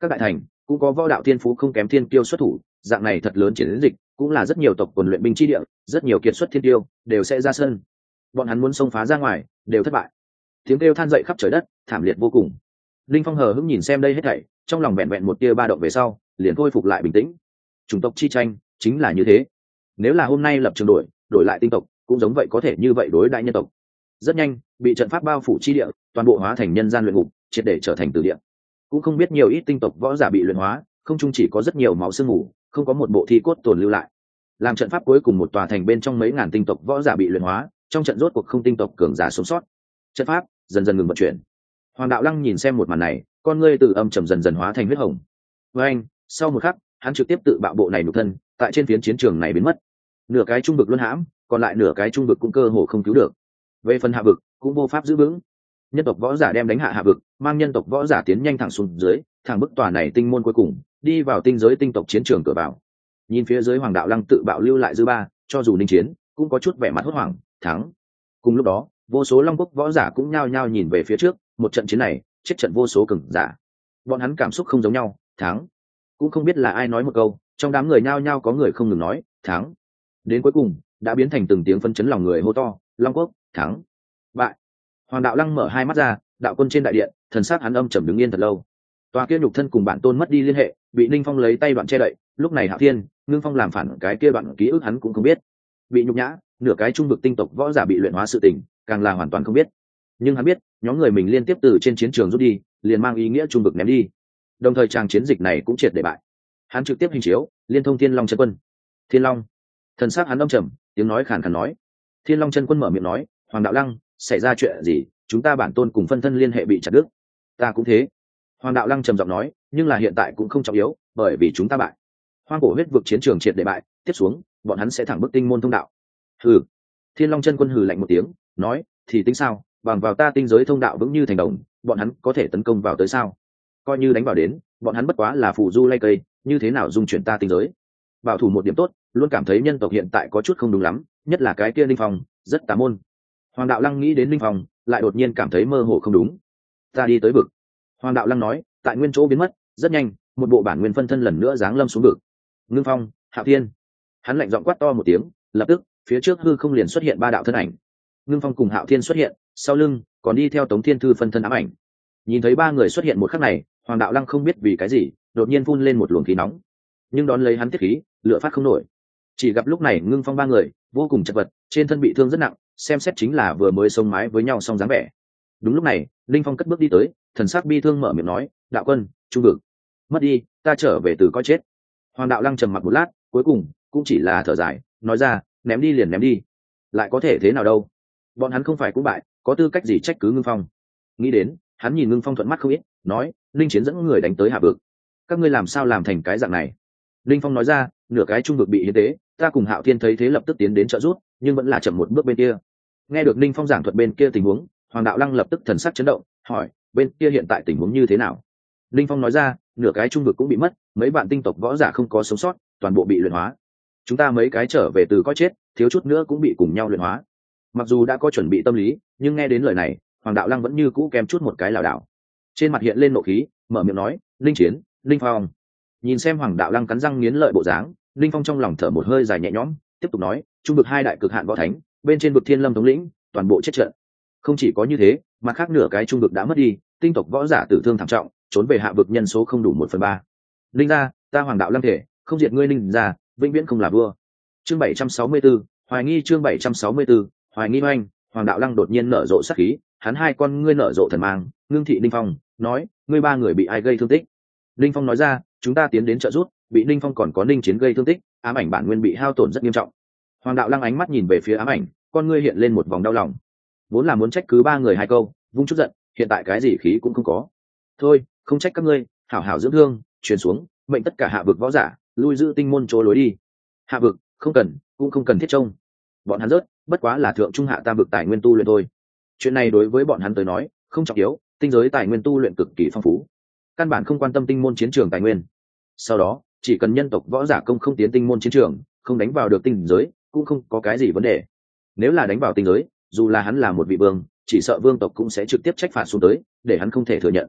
Các đại thành, cũng có võ đạo thiên phú không kém thiên tiêu xuất thủ, dạng này thật lớn chiến dịch, cũng là rất nhiều tộc quần luyện binh chi địa rất nhiều kiệt xuất thiên tiêu đều sẽ ra sân. Bọn hắn muốn xông phá ra ngoài, đều thất bại. Tiếng kêu than dậy khắp trời đất, thảm liệt vô cùng. Linh phong hờ hững nhìn xem đây hết thảy, trong lòng vẹn vẹn một tia ba động về sau, liền khôi phục lại bình tĩnh. Chủng tộc chi tranh, chính là như thế. Nếu là hôm nay lập trường đổi đổi lại tinh tộc, cũng giống vậy có thể như vậy đối đại nhân tộc. Rất nhanh, bị trận pháp bao phủ chi địa, toàn bộ hóa thành nhân gian luyện ngục, triệt để trở thành từ địa. Cũng không biết nhiều ít tinh tộc võ giả bị luyện hóa, không chung chỉ có rất nhiều máu sương mù, không có một bộ thi cốt tồn lưu lại làm trận pháp cuối cùng một tòa thành bên trong mấy ngàn tinh tộc võ giả bị luyện hóa, trong trận rốt cuộc không tinh tộc cường giả sống sót. Trận pháp dần dần ngừng vận chuyển. Hoàng đạo lăng nhìn xem một màn này, con ngươi từ âm trầm dần dần hóa thành huyết hồng. Với anh, sau một khắc, hắn trực tiếp tự bạo bộ này nục thân, tại trên phiến chiến trường này biến mất. Nửa cái trung vực luân hãm, còn lại nửa cái trung vực cũng cơ hồ không cứu được. Về phần hạ vực, cũng vô pháp giữ vững. Nhân tộc võ giả đem đánh hạ hạ vực, mang nhân tộc võ giả tiến nhanh thẳng xuống dưới, thẳng bức tòa này tinh môn cuối cùng, đi vào tinh giới tinh tộc chiến trường cửa vào nhìn phía dưới hoàng đạo lăng tự bạo lưu lại dư ba, cho dù ninh chiến, cũng có chút vẻ mặt hốt hoảng, thắng. Cùng lúc đó, vô số long quốc võ giả cũng nhao nhao nhìn về phía trước, một trận chiến này, chết trận vô số cừng giả. Bọn hắn cảm xúc không giống nhau, thắng. Cũng không biết là ai nói một câu, trong đám người nhao nhao có người không ngừng nói, thắng. Đến cuối cùng, đã biến thành từng tiếng phân chấn lòng người hô to, long quốc, thắng. Bại. Hoàng đạo lăng mở hai mắt ra, đạo quân trên đại điện, thần s á c hắn âm trầm đứng yên thật lâu. Tòa kia nhục thân cùng bản tôn mất đi liên hệ, bị ninh phong lấy tay đoạn che đậy, lúc này hạ thiên ngưng phong làm phản cái kia đoạn ký ức hắn cũng không biết. Bị nhục nhã, nửa cái trung vực tinh tộc võ giả bị luyện hóa sự tình, càng là hoàn toàn không biết. Nhưng hắn biết, nhóm người mình liên tiếp từ trên chiến trường rút đi, liền mang ý nghĩa trung vực ném đi. Đồng thời tràng chiến dịch này cũng triệt để bại. Hắn trực tiếp hình chiếu, liên thông thiên long chân quân. Thiên long. Thần s á c hắn âm trầm, tiếng nói khàn khàn nói. Thiên long chân quân mở miệng nói, hoàng đạo lăng, xảy ra chuyện gì? Chúng ta bản tôn cùng phân thân liên hệ bị chặt đứt. Ta cũng thế. Hoàng đạo lăng trầm giọng nói, nhưng là hiện tại cũng không trọng yếu, bởi vì chúng ta bại hoang cổ huyết vực chiến trường triệt để bại, tiếp xuống, bọn hắn sẽ thẳng bức tinh môn thông đạo. Hừ. Thiên long chân quân hừ lạnh một tiếng, nói, thì tính sao? Bằng vào ta tinh giới thông đạo vững như thành đồng, bọn hắn có thể tấn công vào tới sao? Coi như đánh vào đến, bọn hắn bất quá là phụ du lay cây, như thế nào dung chuyển ta tinh giới? Bảo thủ một điểm tốt, luôn cảm thấy nhân tộc hiện tại có chút không đúng lắm, nhất là cái kia linh phong, rất tà môn. Hoàng đạo lăng nghĩ đến linh phong, lại đột nhiên cảm thấy mơ hồ không đúng. Ta đi tới vực. Hoàng đạo lăng nói, tại nguyên chỗ biến mất, rất nhanh, một bộ bản nguyên phân thân lần nữa giáng lâm xuống vực ngưng phong, hạ thiên. Hắn lạnh giọng quát to một tiếng, lập tức, phía trước hư không liền xuất hiện ba đạo thân ảnh. Ngưng phong cùng hạo thiên xuất hiện, sau lưng, còn đi theo tống thiên thư phân thân ám ảnh. Nhìn thấy ba người xuất hiện một khắc này, hoàng đạo lăng không biết vì cái gì, đột nhiên phun lên một luồng khí nóng. Nhưng đón lấy hắn tiết khí lựa phát không nổi. Chỉ gặp lúc này ngưng phong ba người, vô cùng chật vật, trên thân bị thương rất nặng, xem xét chính là vừa mới sông mái với nhau xong dáng vẻ. Đúng lúc này, linh phong cất bước đi tới, thần sắc bi thương mở miệng nói, đạo quân, trung vực, mất đi, ta trở về từ coi chết hoàng đạo lăng trầm mặc một lát, cuối cùng cũng chỉ là thở dài, nói ra, ném đi liền ném đi. Lại có thể thế nào đâu? Bọn hắn không phải cũng bại, có tư cách gì trách cứ ngưng phong? Nghĩ đến, hắn nhìn ngưng phong thuận mắt không ít, nói, linh chiến dẫn người đánh tới hạ vực. Các ngươi làm sao làm thành cái dạng này? Linh phong nói ra, nửa cái trung vực bị hiến tế, ta cùng hạo thiên thấy thế lập tức tiến đến trợ rút nhưng vẫn là chậm một bước bên kia. Nghe được linh phong giảng thuật bên kia tình huống, hoàng đạo lăng lập tức thần sắc chấn động, hỏi, bên kia hiện tại tình huống như thế nào? Linh phong nói ra, nửa cái trung vực cũng bị mất, mấy bạn tinh tộc võ giả không có sống sót, toàn bộ bị luyện hóa. Chúng ta mấy cái trở về từ có chết, thiếu chút nữa cũng bị cùng nhau luyện hóa. Mặc dù đã có chuẩn bị tâm lý, nhưng nghe đến lời này, hoàng đạo lăng vẫn như cũ kèm chút một cái lảo đảo. Trên mặt hiện lên nộ khí, mở miệng nói, linh chiến, linh phong. Nhìn xem hoàng đạo lăng cắn răng nghiến lợi bộ dáng, linh phong trong lòng thở một hơi dài nhẹ nhõm, tiếp tục nói, trung vực hai đại cực hạn võ thánh, bên trên vực thiên lâm thống lĩnh, toàn bộ chết trận. Không chỉ có như thế, mà khác nửa cái trung vực đã mất đi, tinh tộc võ giả tử thương thảm trọng trốn về hạ vực nhân số không đủ một phần ba. Linh gia, ta hoàng đạo lăng thể không diệt ngươi linh gia, vĩnh viễn không là vua. Chương bảy trăm sáu mươi 764, hoài nghi chương bảy trăm sáu mươi 764, hoài nghi oanh hoàng đạo lăng đột nhiên nở rộ sát khí hắn hai con ngươi nở rộ thần mang ngưng thị linh phong nói ngươi ba người bị ai gây thương tích? Linh phong nói ra chúng ta tiến đến trợ giúp bị linh phong còn có ninh chiến gây thương tích ám ảnh bản nguyên bị hao tổn rất nghiêm trọng. Hoàng đạo lăng ánh mắt nhìn về phía ám ảnh con ngươi hiện lên một vòng đau lòng. Vốn là muốn trách cứ ba người hai câu vung chút giận hiện tại cái gì khí cũng không có. Thôi không trách các ngươi, hảo hảo dưỡng thương, truyền xuống, mệnh tất cả hạ vực võ giả, lui giữ tinh môn chỗ lối đi. Hạ vực, không cần, cũng không cần thiết trông. Bọn hắn rớt, bất quá là thượng trung hạ tam vực tài nguyên tu luyện thôi. Chuyện này đối với bọn hắn tới nói, không trọng yếu, tinh giới tài nguyên tu luyện cực kỳ phong phú. Căn bản không quan tâm tinh môn chiến trường tài nguyên. Sau đó, chỉ cần nhân tộc võ giả công không tiến tinh môn chiến trường, không đánh vào được tinh giới, cũng không có cái gì vấn đề. Nếu là đánh vào tinh giới, dù là hắn là một vị vương, chỉ sợ vương tộc cũng sẽ trực tiếp trách phạt xuống tới, để hắn không thể thừa nhận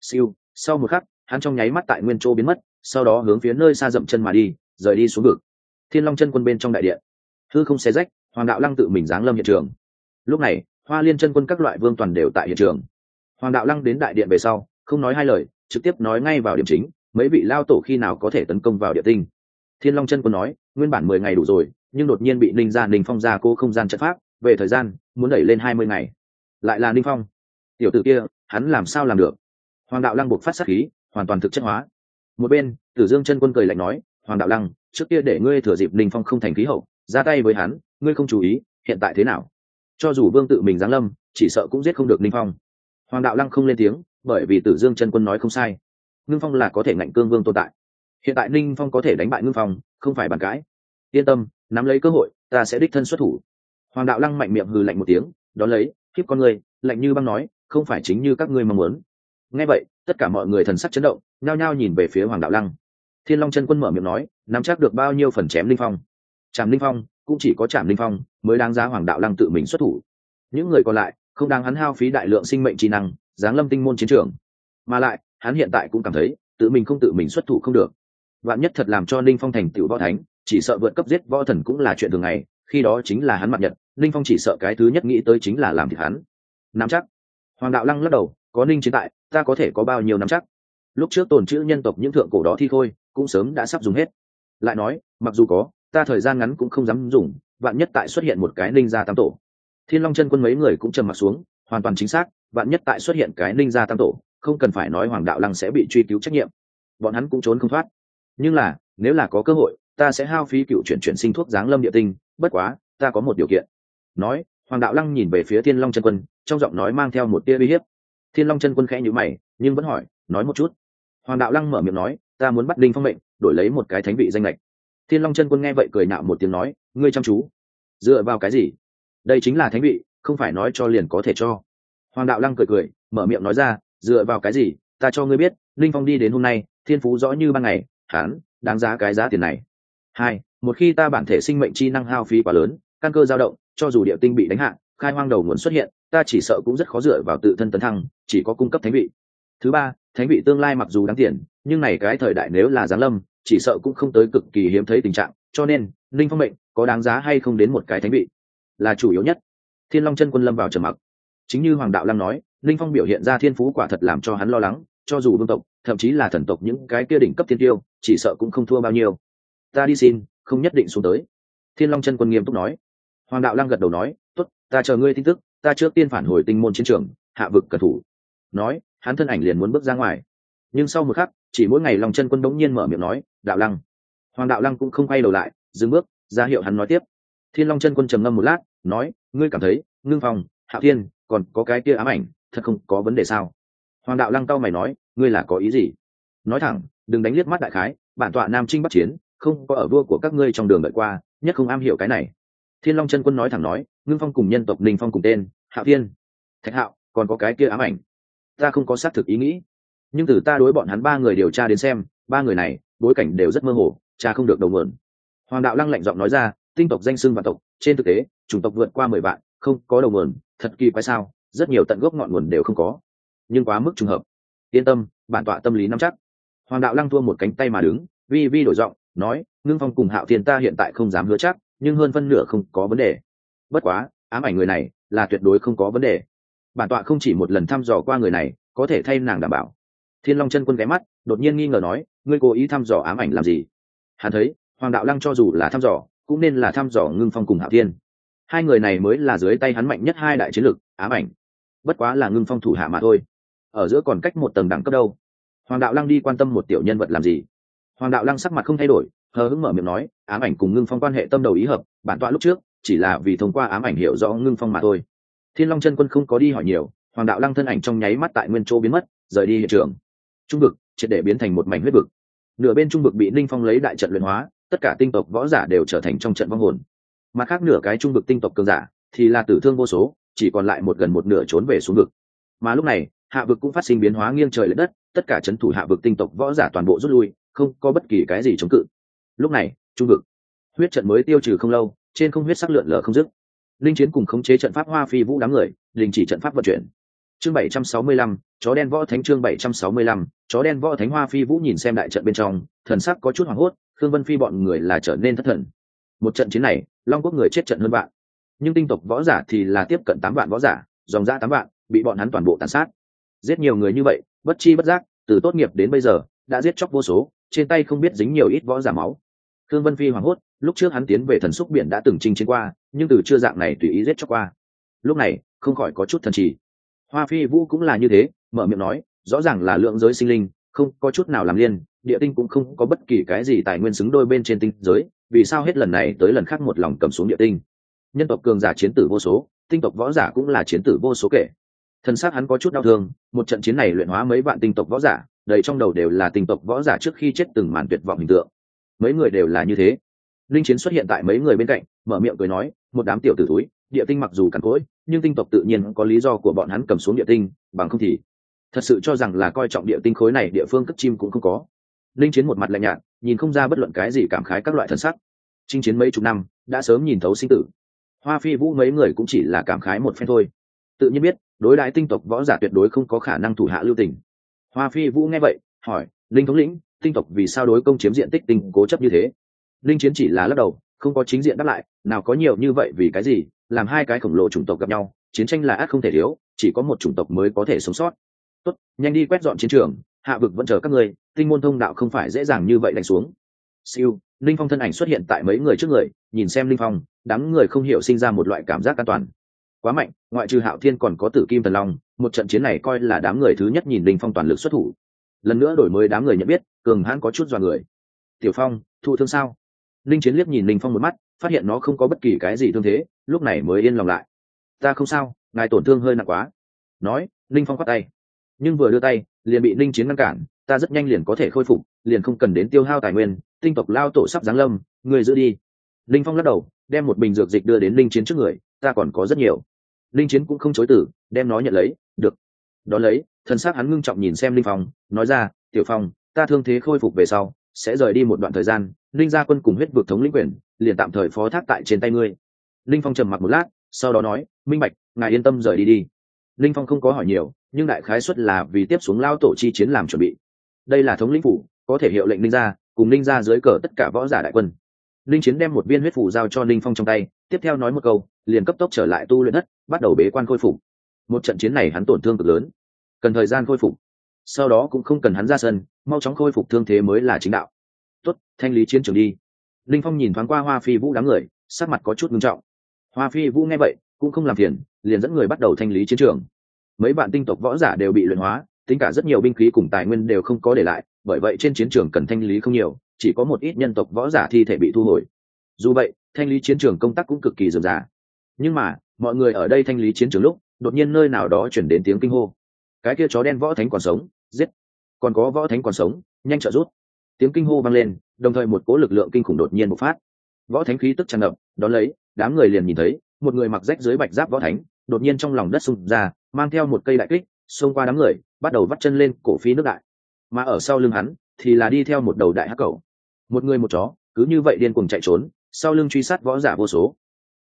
siêu, sau một khắc, hắn trong nháy mắt tại nguyên châu biến mất, sau đó hướng phía nơi xa dậm chân mà đi, rời đi xuống vực. Thiên long chân quân bên trong đại điện. Thư không xé rách, hoàng đạo lăng tự mình giáng lâm hiện trường. Lúc này, hoa liên chân quân các loại vương toàn đều tại hiện trường. Hoàng đạo lăng đến đại điện về sau, không nói hai lời, trực tiếp nói ngay vào điểm chính, mấy vị lao tổ khi nào có thể tấn công vào địa tinh. Thiên long chân quân nói, nguyên bản mười ngày đủ rồi, nhưng đột nhiên bị ninh gia, ninh phong ra cô không gian chất pháp, về thời gian, muốn đẩy lên hai mươi ngày. Lại là ninh phong. Tiểu tử kia, hắn làm sao làm được? Hoàng đạo lăng buộc phát sát khí, hoàn toàn thực chất hóa. Một bên, tử dương chân quân cười lạnh nói, hoàng đạo lăng, trước kia để ngươi thừa dịp Linh phong không thành khí hậu, ra tay với hắn, ngươi không chú ý, hiện tại thế nào? Cho dù vương tự mình giáng lâm, chỉ sợ cũng giết không được Linh phong. Hoàng đạo lăng không lên tiếng, bởi vì tử dương chân quân nói không sai. Ngưng phong là có thể ngạnh cương vương tồn tại. Hiện tại ninh phong có thể đánh bại ngưng phong, không phải bàn cãi. Yên tâm, nắm lấy cơ hội, ta sẽ đích thân xuất thủ. Hoàng đạo lăng mạnh miệng hừ lạnh một tiếng, đón lấy khiếp con người lạnh như băng nói, không phải chính như các ngươi mong muốn nghe vậy, tất cả mọi người thần sắc chấn động, nhao nhao nhìn về phía hoàng đạo lăng. Thiên long chân quân mở miệng nói, nắm chắc được bao nhiêu phần chém linh phong? Trảm linh phong, cũng chỉ có trảm linh phong mới đáng giá hoàng đạo lăng tự mình xuất thủ. Những người còn lại, không đáng hắn hao phí đại lượng sinh mệnh trí năng, giáng lâm tinh môn chiến trường. Mà lại, hắn hiện tại cũng cảm thấy, tự mình không tự mình xuất thủ không được. Vạn nhất thật làm cho linh phong thành tựu võ thánh, chỉ sợ vượt cấp giết võ thần cũng là chuyện thường ngày, khi đó chính là hắn mặt nhật, linh phong chỉ sợ cái thứ nhất nghĩ tới chính là làm thịt hắn. Nắm chắc. Hoàng đạo lăng lắc đầu có ninh chiến tại, ta có thể có bao nhiêu nắm chắc? Lúc trước tồn chữ nhân tộc những thượng cổ đó thi khôi cũng sớm đã sắp dùng hết. Lại nói, mặc dù có, ta thời gian ngắn cũng không dám dùng, vạn nhất tại xuất hiện một cái ninh gia tam tổ. Thiên long chân quân mấy người cũng trầm m ặ t xuống, hoàn toàn chính xác, vạn nhất tại xuất hiện cái ninh gia tam tổ, không cần phải nói hoàng đạo lăng sẽ bị truy cứu trách nhiệm. Bọn hắn cũng trốn không thoát. Nhưng là, nếu là có cơ hội, ta sẽ hao phí cựu chuyển chuyển sinh thuốc giáng lâm địa tinh, bất quá, ta có một điều kiện. Nói, hoàng đạo lăng nhìn về phía thiên long chân quân, trong giọng nói mang theo một tia uy hiếp thiên long chân quân khẽ nhữ mày, nhưng vẫn hỏi, nói một chút. Hoàng đạo lăng mở miệng nói, ta muốn bắt đinh phong mệnh, đổi lấy một cái thánh vị danh lệch thiên long chân quân nghe vậy cười nạo một tiếng nói, ngươi chăm chú, dựa vào cái gì? Đây chính là thánh vị, không phải nói cho liền có thể cho. Hoàng đạo lăng cười cười, mở miệng nói ra, dựa vào cái gì? Ta cho ngươi biết linh phong đi đến hôm nay, thiên phú rõ như ban ngày hán đáng giá cái giá tiền này. Hai, một khi ta bản thể sinh mệnh chi năng hao phí quá lớn, căn cơ dao động, cho dù địa tinh bị đánh hạ, khai hoang đầu nguồn xuất hiện ta chỉ sợ cũng rất khó dựa vào tự thân tấn thăng, chỉ có cung cấp thánh vị. Thứ ba, thánh vị tương lai mặc dù đáng tiền, nhưng này cái thời đại nếu là giáng lâm, chỉ sợ cũng không tới cực kỳ hiếm thấy tình trạng, cho nên, linh phong mệnh có đáng giá hay không đến một cái thánh vị? Là chủ yếu nhất. Thiên long chân quân lâm vào trầm mặc. Chính như hoàng đạo lăng nói, linh phong biểu hiện ra thiên phú quả thật làm cho hắn lo lắng, cho dù vương tộc, thậm chí là thần tộc những cái kia đỉnh cấp thiên tiêu, chỉ sợ cũng không thua bao nhiêu. Ta đi xin, không nhất định xuống tới. Thiên long chân quân nghiêm túc nói. Hoàng đạo lăng gật đầu nói, tốt, ta chờ ngươi tin tức ta trước tiên phản hồi tinh môn chiến trường, hạ vực cẩn thủ. Nói, hắn thân ảnh liền muốn bước ra ngoài. Nhưng sau một khắc, chỉ mỗi ngày lòng chân quân đống nhiên mở miệng nói, đạo lăng. Hoàng đạo lăng cũng không quay đầu lại, dừng bước, ra hiệu hắn nói tiếp. Thiên long chân quân trầm ngâm một lát, nói, ngươi cảm thấy, ngưng phòng hạ thiên còn có cái kia ám ảnh, thật không có vấn đề sao? Hoàng đạo lăng tao mày nói, ngươi là có ý gì? Nói thẳng, đừng đánh liếc mắt đại khái, bản tọa nam trinh bắc chiến, không có ở vua của các ngươi trong đường đợi qua, nhất không am hiểu cái này thiên long chân quân nói thẳng nói, ngưng phong cùng nhân tộc ninh phong cùng tên, hạ thiên, thạch hạo, còn có cái kia ám ảnh. Ta không có xác thực ý nghĩ. Nhưng từ ta đối bọn hắn ba người điều tra đến xem, ba người này, bối cảnh đều rất mơ hồ, cha không được đầu mượn. Hoàng đạo lăng lạnh giọng nói ra, tinh tộc danh xưng vạn tộc, trên thực tế, chủng tộc vượt qua mười vạn, không có đầu nguồn thật kỳ quái sao, rất nhiều tận gốc ngọn nguồn đều không có. Nhưng quá mức trùng hợp. Yên tâm, bản tọa tâm lý nắm chắc. Hoàng đạo lăng thua một cánh tay mà đứng, vi vi đổi giọng, nói, ngưng phong cùng hạo thiên ta hiện tại không dám hứa chắc nhưng hơn phân nửa không có vấn đề. Bất quá, ám ảnh người này là tuyệt đối không có vấn đề. Bản tọa không chỉ một lần thăm dò qua người này, có thể thay nàng đảm bảo. Thiên long chân quân ghé mắt, đột nhiên nghi ngờ nói, ngươi cố ý thăm dò ám ảnh làm gì? Hắn thấy, hoàng đạo lăng cho dù là thăm dò, cũng nên là thăm dò ngưng phong cùng hạo thiên. Hai người này mới là dưới tay hắn mạnh nhất hai đại chiến lực ám ảnh. Bất quá là ngưng phong thủ hạ mà thôi. Ở giữa còn cách một tầng đẳng cấp đâu? Hoàng đạo lăng đi quan tâm một tiểu nhân vật làm gì? Hoàng đạo lăng sắc mặt không thay đổi hờ hững mở miệng nói, ám ảnh cùng ngưng phong quan hệ tâm đầu ý hợp, bản tọa lúc trước, chỉ là vì thông qua ám ảnh hiểu rõ ngưng phong mà thôi. Thiên long chân quân không có đi hỏi nhiều, hoàng đạo lăng thân ảnh trong nháy mắt tại nguyên chỗ biến mất, rời đi hiện trường. Trung vực, triệt để biến thành một mảnh huyết vực. Nửa bên trung vực bị ninh phong lấy đại trận luyện hóa, tất cả tinh tộc võ giả đều trở thành trong trận vong hồn. Mặt khác nửa cái trung vực tinh tộc cường giả, thì là tử thương vô số, chỉ còn lại một gần một nửa trốn về xuống vực. Mà lúc này, hạ vực cũng phát sinh biến hóa nghiêng trời l ệ đất, tất cả c h ấ n thủ hạ vực tinh tộc võ giả toàn bộ rút lui, không có bất kỳ cái gì chống cự lúc này, trung vực. Huyết trận mới tiêu trừ không lâu, trên không huyết sắc lượn lờ không dứt. Linh chiến cùng khống chế trận pháp hoa phi vũ đám người, đình chỉ trận pháp vận chuyển. Chương bảy trăm sáu mươi lăm, chó đen võ thánh chương bảy trăm sáu mươi lăm, chó đen võ thánh hoa phi vũ nhìn xem đại trận bên trong, thần sắc có chút hoảng hốt, khương vân phi bọn người là trở nên thất thần. Một trận chiến này, long quốc người chết trận hơn vạn. Nhưng tinh tộc võ giả thì là tiếp cận tám vạn võ giả, dòng ra tám vạn, bị bọn hắn toàn bộ tàn sát. Giết nhiều người như vậy, bất chi bất giác, từ tốt nghiệp đến bây giờ, đã giết chóc vô số, trên tay không biết dính nhiều ít võ giả máu khương vân phi hoảng hốt, lúc trước hắn tiến về thần xúc biển đã từng chinh chiến qua, nhưng từ chưa dạng này tùy ý giết cho qua. Lúc này, không khỏi có chút thần trì. Hoa phi vũ cũng là như thế, mở miệng nói, rõ ràng là lượng giới sinh linh, không có chút nào làm liên, địa tinh cũng không có bất kỳ cái gì tài nguyên xứng đôi bên trên tinh giới, vì sao hết lần này tới lần khác một lòng cầm xuống địa tinh? Nhân tộc cường giả chiến tử vô số, tinh tộc võ giả cũng là chiến tử vô số kể. Thân xác hắn có chút đau thương, một trận chiến này luyện hóa mấy vạn tinh tộc võ giả, đầy trong đầu đều là tinh tộc võ giả trước khi chết từng màn tuyệt vọng hình tượng mấy người đều là như thế. Linh chiến xuất hiện tại mấy người bên cạnh, mở miệng cười nói, một đám tiểu tử túi địa tinh mặc dù cằn cỗi, nhưng tinh tộc tự nhiên có lý do của bọn hắn cầm xuống địa tinh, bằng không thì thật sự cho rằng là coi trọng địa tinh khối này, địa phương cất chim cũng không có. Linh chiến một mặt lạnh nhạt, nhìn không ra bất luận cái gì cảm khái các loại thần sắc. Chinh chiến mấy chục năm, đã sớm nhìn thấu sinh tử. Hoa phi vũ mấy người cũng chỉ là cảm khái một phen thôi. Tự nhiên biết, đối đại tinh tộc võ giả tuyệt đối không có khả năng thủ hạ lưu tình. Hoa phi vũ nghe vậy, hỏi, linh thống lĩnh tinh tộc vì sao đối công chiếm diện tích tinh cố chấp như thế? Linh chiến chỉ là lắc đầu, không có chính diện đáp lại, nào có nhiều như vậy vì cái gì, làm hai cái khổng lồ chủng tộc gặp nhau, chiến tranh là ác không thể thiếu, chỉ có một chủng tộc mới có thể sống sót. Tốt, nhanh đi quét dọn chiến trường, hạ vực vẫn chờ các người. tinh môn thông đạo không phải dễ dàng như vậy đánh xuống. Siêu, linh phong thân ảnh xuất hiện tại mấy người trước người, nhìn xem linh phong, đám người không hiểu sinh ra một loại cảm giác an toàn. Quá mạnh, ngoại trừ hạo thiên còn có tử kim thần long, một trận chiến này coi là đám người thứ nhất nhìn linh phong toàn lực xuất thủ. Lần nữa đổi mới đám người nhận biết cường hãn có chút dọa người. Tiểu phong, thụ thương sao? Linh chiến liếc nhìn linh phong một mắt, phát hiện nó không có bất kỳ cái gì thương thế, lúc này mới yên lòng lại. Ta không sao, ngài tổn thương hơi nặng quá. Nói linh phong khoát tay. Nhưng vừa đưa tay, liền bị linh chiến ngăn cản, ta rất nhanh liền có thể khôi phục, liền không cần đến tiêu hao tài nguyên, tinh tộc lao tổ sắp giáng lâm người giữ đi. Linh phong lắc đầu, đem một bình dược dịch đưa đến linh chiến trước người, ta còn có rất nhiều. Linh chiến cũng không chối tử đem nó nhận lấy, được. Đón lấy thân xác hắn ngưng trọng nhìn xem linh phong, nói ra, tiểu phong ta thương thế khôi phục về sau, sẽ rời đi một đoạn thời gian, linh gia quân cùng huyết vực thống lĩnh quyền, liền tạm thời phó thác tại trên tay ngươi. Linh phong trầm mặc một lát, sau đó nói, minh bạch, ngài yên tâm rời đi đi. Linh phong không có hỏi nhiều, nhưng đại khái xuất là vì tiếp xuống lao tổ chi chiến làm chuẩn bị. Đây là thống lĩnh phủ, có thể hiệu lệnh linh gia, cùng linh gia dưới cờ tất cả võ giả đại quân. Linh chiến đem một viên huyết phủ giao cho linh phong trong tay, tiếp theo nói một câu, liền cấp tốc trở lại tu luyện đất, bắt đầu bế quan khôi phục. Một trận chiến này hắn tổn thương cực lớn, cần thời gian khôi phục. Sau đó cũng không cần hắn ra sân mau chóng khôi phục thương thế mới là chính đạo. Tuất thanh lý chiến trường đi. Linh phong nhìn thoáng qua hoa phi vũ đám người, sắc mặt có chút nghiêm trọng. Hoa phi vũ nghe vậy, cũng không làm phiền, liền dẫn người bắt đầu thanh lý chiến trường. Mấy bạn tinh tộc võ giả đều bị luyện hóa, tính cả rất nhiều binh khí cùng tài nguyên đều không có để lại, bởi vậy trên chiến trường cần thanh lý không nhiều, chỉ có một ít nhân tộc võ giả thi thể bị thu hồi. Dù vậy, thanh lý chiến trường công tác cũng cực kỳ dườm dà nhưng mà, mọi người ở đây thanh lý chiến trường lúc, đột nhiên nơi nào đó chuyển đến tiếng kinh hô. Cái kia chó đen võ thánh còn sống, giết còn có võ thánh còn sống, nhanh trợ rút tiếng kinh hô vang lên, đồng thời một cố lực lượng kinh khủng đột nhiên bộc phát. Võ thánh khí tức tràn ngập, đón lấy, đám người liền nhìn thấy, một người mặc rách dưới bạch giáp võ thánh, đột nhiên trong lòng đất sụt ra, mang theo một cây đại kích, xông qua đám người, bắt đầu vắt chân lên cổ phi nước đại. Mà ở sau lưng hắn, thì là đi theo một đầu đại hắc cầu một người một chó, cứ như vậy điên cuồng chạy trốn, sau lưng truy sát võ giả vô số.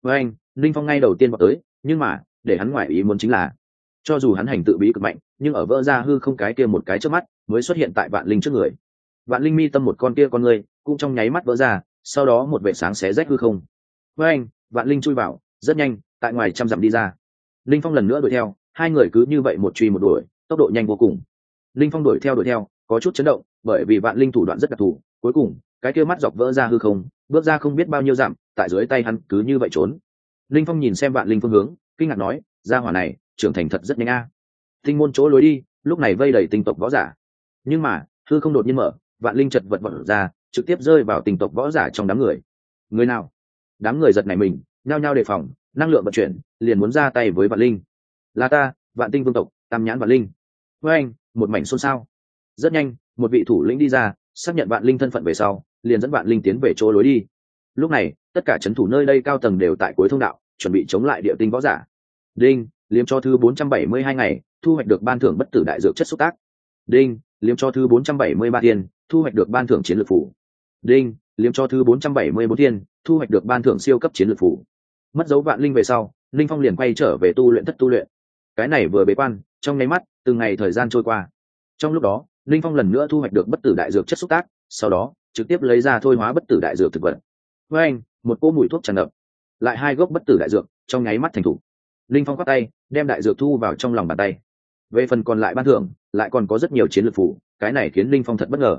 Với anh, linh phong ngay đầu tiên vào tới, nhưng mà, để hắn ngoại ý muốn chính là, cho dù hắn hành tự bí cực mạnh, nhưng ở vỡ ra hư không cái kia một cái trước mắt mới xuất hiện tại vạn linh trước người. Vạn linh mi tâm một con kia con người cũng trong nháy mắt vỡ ra, sau đó một vệ sáng xé rách hư không. Với anh, vạn linh chui vào, rất nhanh, tại ngoài trăm dặm đi ra. Linh phong lần nữa đuổi theo, hai người cứ như vậy một truy một đuổi, tốc độ nhanh vô cùng. Linh phong đuổi theo đuổi theo, có chút chấn động, bởi vì vạn linh thủ đoạn rất đặc thù. Cuối cùng, cái kia mắt dọc vỡ ra hư không, bước ra không biết bao nhiêu dặm, tại dưới tay hắn cứ như vậy trốn. Linh phong nhìn xem vạn linh phương hướng, kinh ngạc nói ra hỏa này, trưởng thành thật rất nhanh a. Tinh môn chỗ lối đi, lúc này vây đầy tinh tộc võ giả nhưng mà, hư không đột nhiên mở, vạn linh chật vật vật ra, trực tiếp rơi vào tình tộc võ giả trong đám người. Người nào? Đám người giật này mình, nhao nhao đề phòng, năng lượng vận chuyển, liền muốn ra tay với vạn linh. Là ta, vạn tinh vương tộc, tam nhãn vạn linh. Với anh, một mảnh xôn xao. Rất nhanh, một vị thủ lĩnh đi ra, xác nhận vạn linh thân phận về sau, liền dẫn vạn linh tiến về chỗ lối đi. Lúc này, tất cả c h ấ n thủ nơi đây cao tầng đều tại cuối thông đạo, chuẩn bị chống lại địa tinh võ giả. Đinh, liếm cho thứ bốn trăm bảy mươi hai ngày, thu hoạch được ban thưởng bất tử đại dược chất xúc tác. Đinh liếm cho thứ bốn trăm bảy mươi ba tiền thu hoạch được ban thưởng chiến lược phủ. Đinh, liếm cho thứ bốn trăm bảy mươi bốn tiền thu hoạch được ban thưởng siêu cấp chiến lược phủ. Mất dấu vạn linh về sau, linh phong liền quay trở về tu luyện thất tu luyện. Cái này vừa bế quan, trong nháy mắt, từng ngày thời gian trôi qua. Trong lúc đó, linh phong lần nữa thu hoạch được bất tử đại dược chất xúc tác, sau đó, trực tiếp lấy ra thôi hóa bất tử đại dược thực vật. Với anh, một cỗ mùi thuốc tràn ngập. Lại hai gốc bất tử đại dược, trong nháy mắt thành thủ linh phong khoác tay, đem đại dược thu vào trong lòng bàn tay về phần còn lại ban thưởng, lại còn có rất nhiều chiến lược phủ, cái này khiến linh phong thật bất ngờ.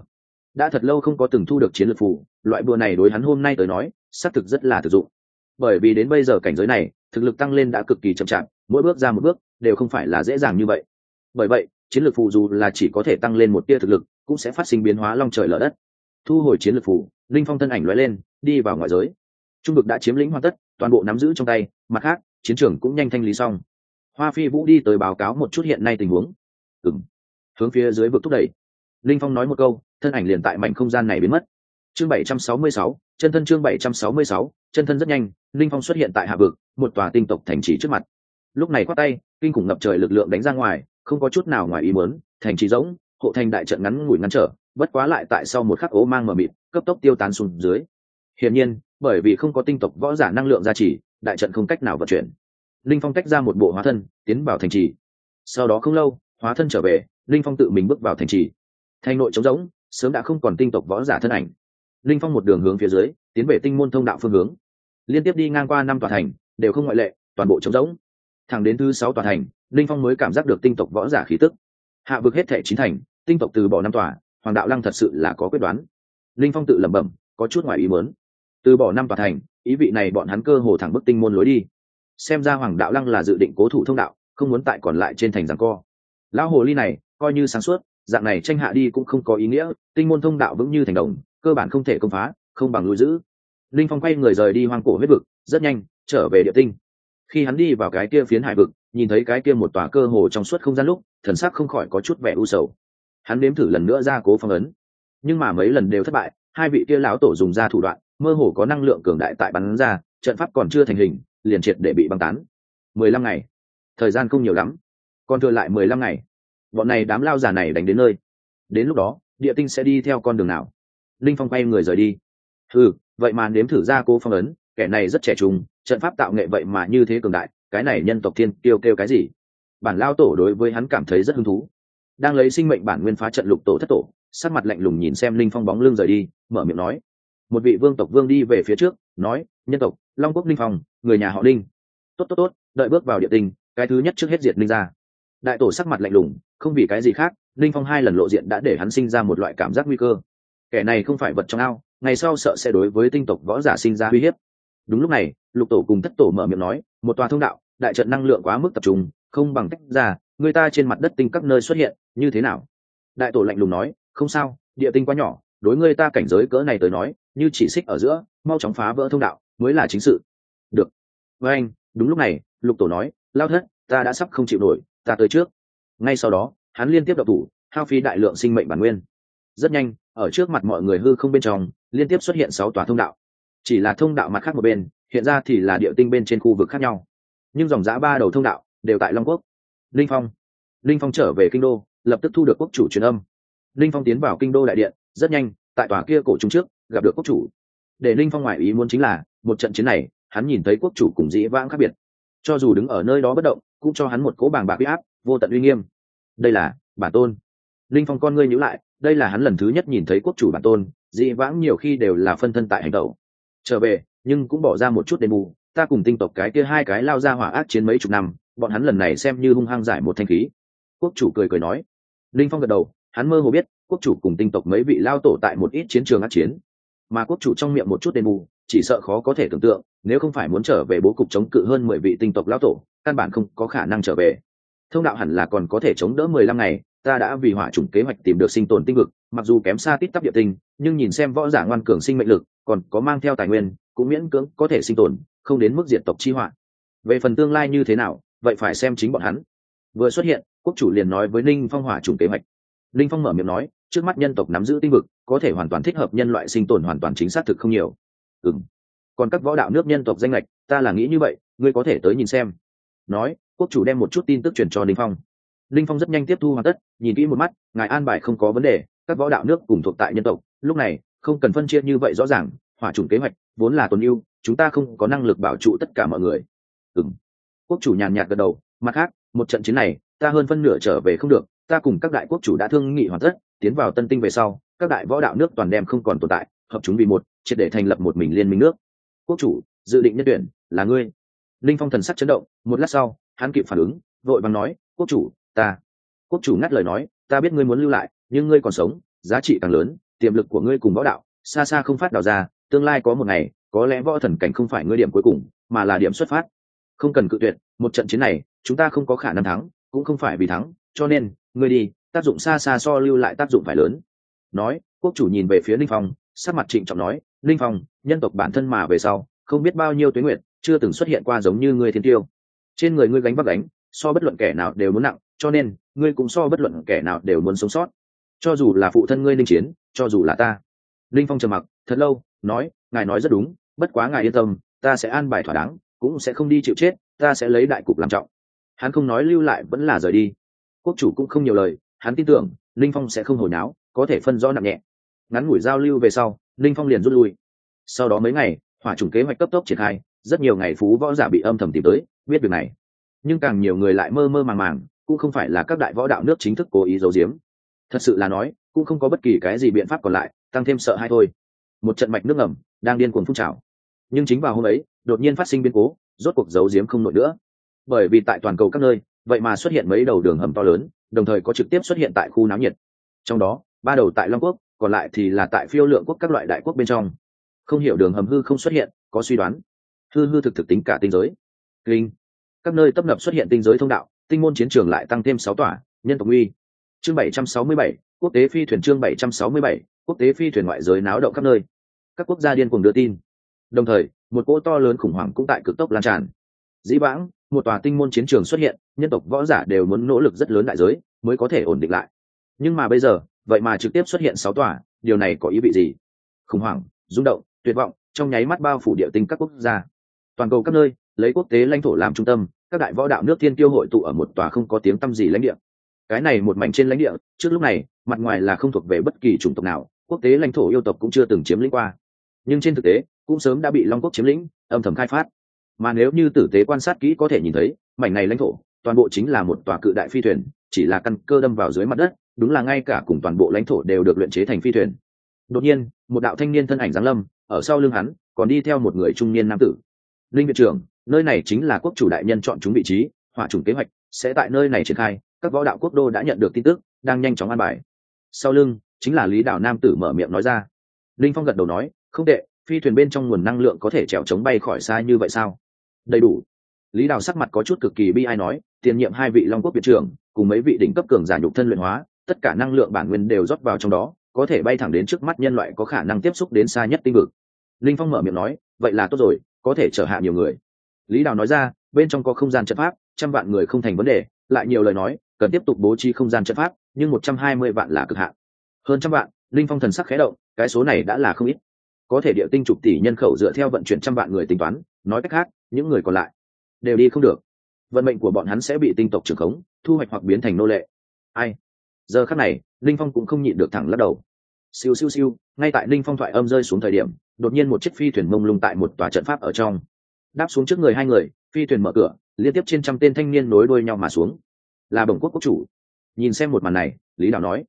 Đã thật lâu không có từng thu được chiến lược phủ, loại bùa này đối hắn hôm nay tới nói, xác thực rất là thực dụng. Bởi vì đến bây giờ cảnh giới này, thực lực tăng lên đã cực kỳ chậm chạp, mỗi bước ra một bước, đều không phải là dễ dàng như vậy. Bởi vậy, chiến lược phù dù là chỉ có thể tăng lên một tia thực lực, cũng sẽ phát sinh biến hóa long trời lở đất. Thu hồi chiến lược phù linh phong thân ảnh lóe lên, đi vào ngoại giới. Trung vực đã chiếm lĩnh hoàn tất, toàn bộ nắm giữ trong tay, mặt khác, chiến trường cũng nhanh thanh lý xong hoa phi vũ đi tới báo cáo một chút hiện nay tình huống. Ừng hướng phía dưới vực thúc đẩy. Linh phong nói một câu, thân ảnh liền tại mảnh không gian này biến mất. Chương bảy trăm sáu mươi sáu, chân thân chương bảy trăm sáu mươi sáu, chân thân rất nhanh, linh phong xuất hiện tại hạ vực, một tòa tinh tộc thành trì trước mặt. Lúc này khoát tay, kinh khủng ngập trời lực lượng đánh ra ngoài, không có chút nào ngoài ý muốn, thành trì rỗng, hộ thành đại trận ngắn ngủi ngăn trở, bất quá lại tại sau một khắc ố mang mờ mịt, cấp tốc tiêu tán xuống dưới. Hiển nhiên, bởi vì không có tinh tộc võ giả năng lượng gia trì, đại trận không cách nào vận chuyển linh phong tách ra một bộ hóa thân, tiến vào thành trì. Sau đó không lâu, hóa thân trở về, linh phong tự mình bước vào thành trì. Thành nội trống rỗng, sớm đã không còn tinh tộc võ giả thân ảnh. Linh phong một đường hướng phía dưới, tiến về tinh môn thông đạo phương hướng. Liên tiếp đi ngang qua năm tòa thành, đều không ngoại lệ, toàn bộ trống rỗng. Thẳng đến thứ sáu tòa thành, linh phong mới cảm giác được tinh tộc võ giả khí tức. Hạ vực hết thẻ chín thành, tinh tộc từ bỏ năm tòa, hoàng đạo lăng thật sự là có quyết đoán. Linh phong tự lẩm bẩm, có chút ngoài ý muốn. Từ bỏ năm tòa thành, ý vị này bọn hắn cơ hồ thẳng bức tinh môn lối đi xem ra hoàng đạo lăng là dự định cố thủ thông đạo, không muốn tại còn lại trên thành rằng co. Lão hồ ly này, coi như sáng suốt, dạng này tranh hạ đi cũng không có ý nghĩa, tinh môn thông đạo vững như thành đồng, cơ bản không thể công phá, không bằng nuôi giữ. Linh phong quay người rời đi hoang cổ huyết vực, rất nhanh, trở về địa tinh. Khi hắn đi vào cái kia phiến hải vực, nhìn thấy cái kia một tòa cơ hồ trong suốt không gian lúc, thần sắc không khỏi có chút vẻ u sầu. Hắn nếm thử lần nữa ra cố phong ấn. Nhưng mà mấy lần đều thất bại, hai vị kia lão tổ dùng ra thủ đoạn, mơ hồ có năng lượng cường đại tại bắn ra, trận pháp còn chưa thành hình liền triệt để bị băng tán. Mười lăm ngày. Thời gian không nhiều lắm. Còn thừa lại mười lăm ngày. Bọn này đám lao già này đánh đến nơi. Đến lúc đó, địa tinh sẽ đi theo con đường nào? Linh phong quay người rời đi. Ừ vậy mà nếm thử ra cô phong ấn, kẻ này rất trẻ trung, trận pháp tạo nghệ vậy mà như thế cường đại, cái này nhân tộc thiên kêu kêu cái gì? Bản lao tổ đối với hắn cảm thấy rất hứng thú. Đang lấy sinh mệnh bản nguyên phá trận lục tổ thất tổ, sắc mặt lạnh lùng nhìn xem linh phong bóng lưng rời đi, mở miệng nói. Một vị vương tộc vương đi về phía trước, nói, nhân tộc, long quốc linh phong người nhà họ Đinh. tốt tốt tốt, đợi bước vào địa tinh cái thứ nhất trước hết diệt linh ra. Đại tổ sắc mặt lạnh lùng, không vì cái gì khác linh phong hai lần lộ diện đã để hắn sinh ra một loại cảm giác nguy cơ. Kẻ này không phải vật trong ao, ngày sau sợ sẽ đối với tinh tộc võ giả sinh ra uy hiếp. Đúng lúc này, lục tổ cùng thất tổ mở miệng nói, một tòa thông đạo, đại trận năng lượng quá mức tập trung, không bằng cách ra, người ta trên mặt đất tinh các nơi xuất hiện, như thế nào? Đại tổ lạnh lùng nói, không sao, địa tinh quá nhỏ, đối người ta cảnh giới cỡ này tới nói, như chỉ xích ở giữa, mau chóng phá vỡ thông đạo, mới là chính sự được. Với anh, đúng lúc này, lục tổ nói, lao thất, ta đã sắp không chịu nổi, ta tới trước. Ngay sau đó, hắn liên tiếp đập thủ, hao phí đại lượng sinh mệnh bản nguyên. Rất nhanh, ở trước mặt mọi người hư không bên trong, liên tiếp xuất hiện sáu tòa thông đạo. Chỉ là thông đạo mặt khác một bên, hiện ra thì là địa tinh bên trên khu vực khác nhau. Nhưng dòng giã ba đầu thông đạo đều tại long quốc. Linh phong. Linh phong trở về kinh đô, lập tức thu được quốc chủ truyền âm. Linh phong tiến vào kinh đô đại điện, rất nhanh, tại tòa kia cổ trung trước, gặp được quốc chủ. Để linh phong ngoại ý muốn chính là, một trận chiến này hắn nhìn thấy quốc chủ cùng dĩ vãng khác biệt. Cho dù đứng ở nơi đó bất động, cũng cho hắn một cỗ bàng bạc huy áp, vô tận uy nghiêm. Đây là bản tôn. Linh phong con ngươi nhữ lại, đây là hắn lần thứ nhất nhìn thấy quốc chủ bản tôn, dĩ vãng nhiều khi đều là phân thân tại hành tẩu trở về, nhưng cũng bỏ ra một chút đền bù, ta cùng tinh tộc cái kia hai cái lao ra hỏa ác chiến mấy chục năm, bọn hắn lần này xem như hung hăng giải một thanh khí. Quốc chủ cười cười nói. Linh phong gật đầu, hắn mơ hồ biết, quốc chủ cùng tinh tộc mấy vị lao tổ tại một ít chiến trường ác chiến. Mà quốc chủ trong miệng một chút đền bù chỉ sợ khó có thể tưởng tượng, nếu không phải muốn trở về bố cục chống cự hơn mười vị tinh tộc lão tổ, căn bản không có khả năng trở về. Thông đạo hẳn là còn có thể chống đỡ mười lăm ngày, ta đã vì hỏa chủng kế hoạch tìm được sinh tồn tinh vực, mặc dù kém xa tít tắp địa tinh, nhưng nhìn xem võ giả ngoan cường sinh mệnh lực, còn có mang theo tài nguyên, cũng miễn cưỡng có thể sinh tồn, không đến mức diệt tộc chi họa. Về phần tương lai như thế nào, vậy phải xem chính bọn hắn. Vừa xuất hiện, quốc chủ liền nói với ninh phong hỏa chủng kế hoạch. Ninh phong mở miệng nói, trước mắt nhân tộc nắm giữ tinh vực, có thể hoàn toàn thích hợp nhân loại sinh tồn hoàn toàn chính xác thực không nhiều ừng còn các võ đạo nước nhân tộc danh lệch, ta là nghĩ như vậy, ngươi có thể tới nhìn xem. Nói, quốc chủ đem một chút tin tức truyền cho linh phong. Linh phong rất nhanh tiếp thu hoàn tất, nhìn kỹ một mắt, ngài an bài không có vấn đề, các võ đạo nước cùng thuộc tại nhân tộc, lúc này, không cần phân chia như vậy rõ ràng, hỏa chủng kế hoạch, vốn là tồn yêu chúng ta không có năng lực bảo trụ tất cả mọi người. Ừng quốc chủ nhàn nhạt gật đầu, mặt khác, một trận chiến này, ta hơn phân nửa trở về không được, ta cùng các đại quốc chủ đã thương nghị hoàn tất, tiến vào tân tinh về sau, các đại võ đạo nước toàn đem không còn tồn tại hợp chúng vì một, triệt để thành lập một mình liên minh nước. Quốc chủ, dự định nhân tuyển, là ngươi. Linh phong thần sắc chấn động, một lát sau, hắn kịp phản ứng, vội vàng nói, quốc chủ, ta. Quốc chủ ngắt lời nói, ta biết ngươi muốn lưu lại, nhưng ngươi còn sống, giá trị càng lớn, tiềm lực của ngươi cùng võ đạo, xa xa không phát đào ra, tương lai có một ngày, có lẽ võ thần cảnh không phải ngươi điểm cuối cùng, mà là điểm xuất phát. Không cần cự tuyệt, một trận chiến này, chúng ta không có khả năng thắng, cũng không phải vì thắng, cho nên, ngươi đi, tác dụng xa xa so lưu lại tác dụng phải lớn. Nói, quốc chủ nhìn về phía linh phong sắc mặt trịnh trọng nói, linh phong, nhân tộc bản thân mà về sau, không biết bao nhiêu tuyến nguyện chưa từng xuất hiện qua giống như ngươi thiên tiêu. Trên người ngươi gánh vác gánh, so bất luận kẻ nào đều muốn nặng, cho nên, ngươi cũng so bất luận kẻ nào đều muốn sống sót. Cho dù là phụ thân ngươi linh chiến, cho dù là ta. Linh phong trầm mặc, thật lâu, nói, ngài nói rất đúng, bất quá ngài yên tâm, ta sẽ an bài thỏa đáng, cũng sẽ không đi chịu chết, ta sẽ lấy đại cục làm trọng. Hắn không nói lưu lại, vẫn là rời đi. Quốc chủ cũng không nhiều lời, hắn tin tưởng, linh phong sẽ không hồi náo, có thể phân rõ nặng nhẹ ngắn ngủi giao lưu về sau linh phong liền rút lui. Sau đó mấy ngày, hỏa chủng kế hoạch cấp tốc triển khai, rất nhiều ngày phú võ giả bị âm thầm tìm tới, biết việc này. Nhưng càng nhiều người lại mơ mơ màng màng, cũng không phải là các đại võ đạo nước chính thức cố ý giấu giếm. Thật sự là nói, cũng không có bất kỳ cái gì biện pháp còn lại, tăng thêm sợ hay thôi. Một trận mạch nước ngầm đang điên cuồng phun trào. Nhưng chính vào hôm ấy, đột nhiên phát sinh biến cố, rốt cuộc giấu giếm không nổi nữa. Bởi vì tại toàn cầu các nơi, vậy mà xuất hiện mấy đầu đường hầm to lớn, đồng thời có trực tiếp xuất hiện tại khu náo nhiệt. Trong đó, ba đầu tại long quốc còn lại thì là tại phiêu lượng quốc các loại đại quốc bên trong. Không hiểu đường hầm hư không xuất hiện, có suy đoán. Hư hư thực thực tính cả tinh giới. Kinh. Các nơi tấp nập xuất hiện tinh giới thông đạo, tinh môn chiến trường lại tăng thêm sáu tòa, nhân tộc uy. Chương bảy trăm sáu mươi bảy, quốc tế phi thuyền chương bảy trăm sáu mươi bảy, quốc tế phi thuyền ngoại giới náo động khắp nơi. Các quốc gia điên cùng đưa tin. Đồng thời, một cỗ to lớn khủng hoảng cũng tại cực tốc lan tràn. Dĩ vãng, một tòa tinh môn chiến trường xuất hiện, nhân tộc võ giả đều muốn nỗ lực rất lớn đại giới, mới có thể ổn định lại. Nhưng mà bây giờ vậy mà trực tiếp xuất hiện sáu tòa, điều này có ý vị gì? Khủng hoảng, rung động, tuyệt vọng, trong nháy mắt bao phủ địa tinh các quốc gia. Toàn cầu các nơi, lấy quốc tế lãnh thổ làm trung tâm, các đại võ đạo nước thiên tiêu hội tụ ở một tòa không có tiếng tăm gì lãnh địa. Cái này một mảnh trên lãnh địa, trước lúc này, mặt ngoài là không thuộc về bất kỳ chủng tộc nào, quốc tế lãnh thổ yêu tộc cũng chưa từng chiếm lĩnh qua. Nhưng trên thực tế, cũng sớm đã bị long quốc chiếm lĩnh, âm thầm khai phát. Mà nếu như tử tế quan sát kỹ có thể nhìn thấy, mảnh này lãnh thổ, toàn bộ chính là một tòa cự đại phi thuyền, chỉ là căn cơ đâm vào dưới mặt đất đúng là ngay cả cùng toàn bộ lãnh thổ đều được luyện chế thành phi thuyền. Đột nhiên, một đạo thanh niên thân ảnh giáng lâm, ở sau lưng hắn, còn đi theo một người trung niên nam tử. Linh viện trưởng, nơi này chính là quốc chủ đại nhân chọn chúng vị trí hỏa chủng kế hoạch sẽ tại nơi này triển khai, các võ đạo quốc đô đã nhận được tin tức, đang nhanh chóng an bài. Sau lưng, chính là lý đạo nam tử mở miệng nói ra. Linh phong gật đầu nói, không tệ, phi thuyền bên trong nguồn năng lượng có thể trèo chống bay khỏi xa như vậy sao? Đầy đủ. Lý đào sắc mặt có chút cực kỳ bi ai nói, tiền nhiệm hai vị long quốc viện trưởng, cùng mấy vị đỉnh cấp cường giả nhục thân luyện hóa tất cả năng lượng bản nguyên đều rót vào trong đó, có thể bay thẳng đến trước mắt nhân loại có khả năng tiếp xúc đến xa nhất tinh vực. Linh phong mở miệng nói, vậy là tốt rồi, có thể chở hạ nhiều người. Lý đào nói ra, bên trong có không gian trận pháp, trăm vạn người không thành vấn đề, lại nhiều lời nói, cần tiếp tục bố trí không gian trận pháp, nhưng một trăm hai mươi vạn là cực hạn. Hơn trăm vạn, linh phong thần sắc khé động, cái số này đã là không ít. Có thể địa tinh chục tỷ nhân khẩu dựa theo vận chuyển trăm vạn người tính toán, nói cách khác, những người còn lại đều đi không được. Vận mệnh của bọn hắn sẽ bị tinh tộc trưởng khống, thu hoạch hoặc biến thành nô lệ. Ai? Giờ khắc này linh phong cũng không nhịn được thẳng lắc đầu. Siêu siêu siêu, ngay tại linh phong thoại âm rơi xuống thời điểm, đột nhiên một chiếc phi thuyền mông lung tại một tòa trận pháp ở trong. Đáp xuống trước người hai người, phi thuyền mở cửa, liên tiếp trên trăm tên thanh niên nối đuôi nhau mà xuống. Là bồng quốc quốc chủ. Nhìn xem một màn này, lý đạo nói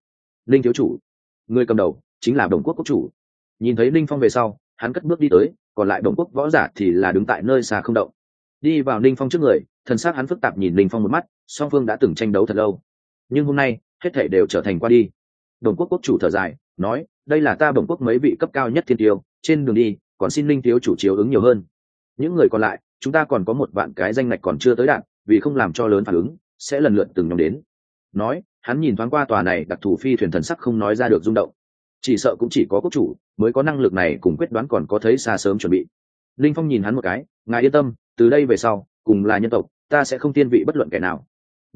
linh thiếu chủ người cầm đầu chính là đồng quốc quốc chủ. Nhìn thấy ninh phong về sau, hắn cất bước đi tới, còn lại đồng quốc võ giả thì là đứng tại nơi xa không động. Đi vào ninh phong trước người, thần xác hắn phức tạp nhìn ninh phong một mắt, song phương đã từng tranh đấu thật lâu. Nhưng hôm nay hết thể đều trở thành qua đi. Đồng quốc quốc chủ thở dài, nói, đây là ta đồng quốc mấy vị cấp cao nhất thiên tiêu, trên đường đi, còn xin linh thiếu chủ chiếu ứng nhiều hơn. Những người còn lại, chúng ta còn có một vạn cái danh ngạch còn chưa tới đạn, vì không làm cho lớn phản ứng, sẽ lần lượt từng nhóm đến. Nói, hắn nhìn thoáng qua tòa này đặc thù phi thuyền thần sắc không nói ra được rung động. Chỉ sợ cũng chỉ có quốc chủ mới có năng lực này cùng quyết đoán còn có thấy xa sớm chuẩn bị. Linh phong nhìn hắn một cái, ngài yên tâm, từ đây về sau, cùng là nhân tộc, ta sẽ không tiên vị bất luận kẻ nào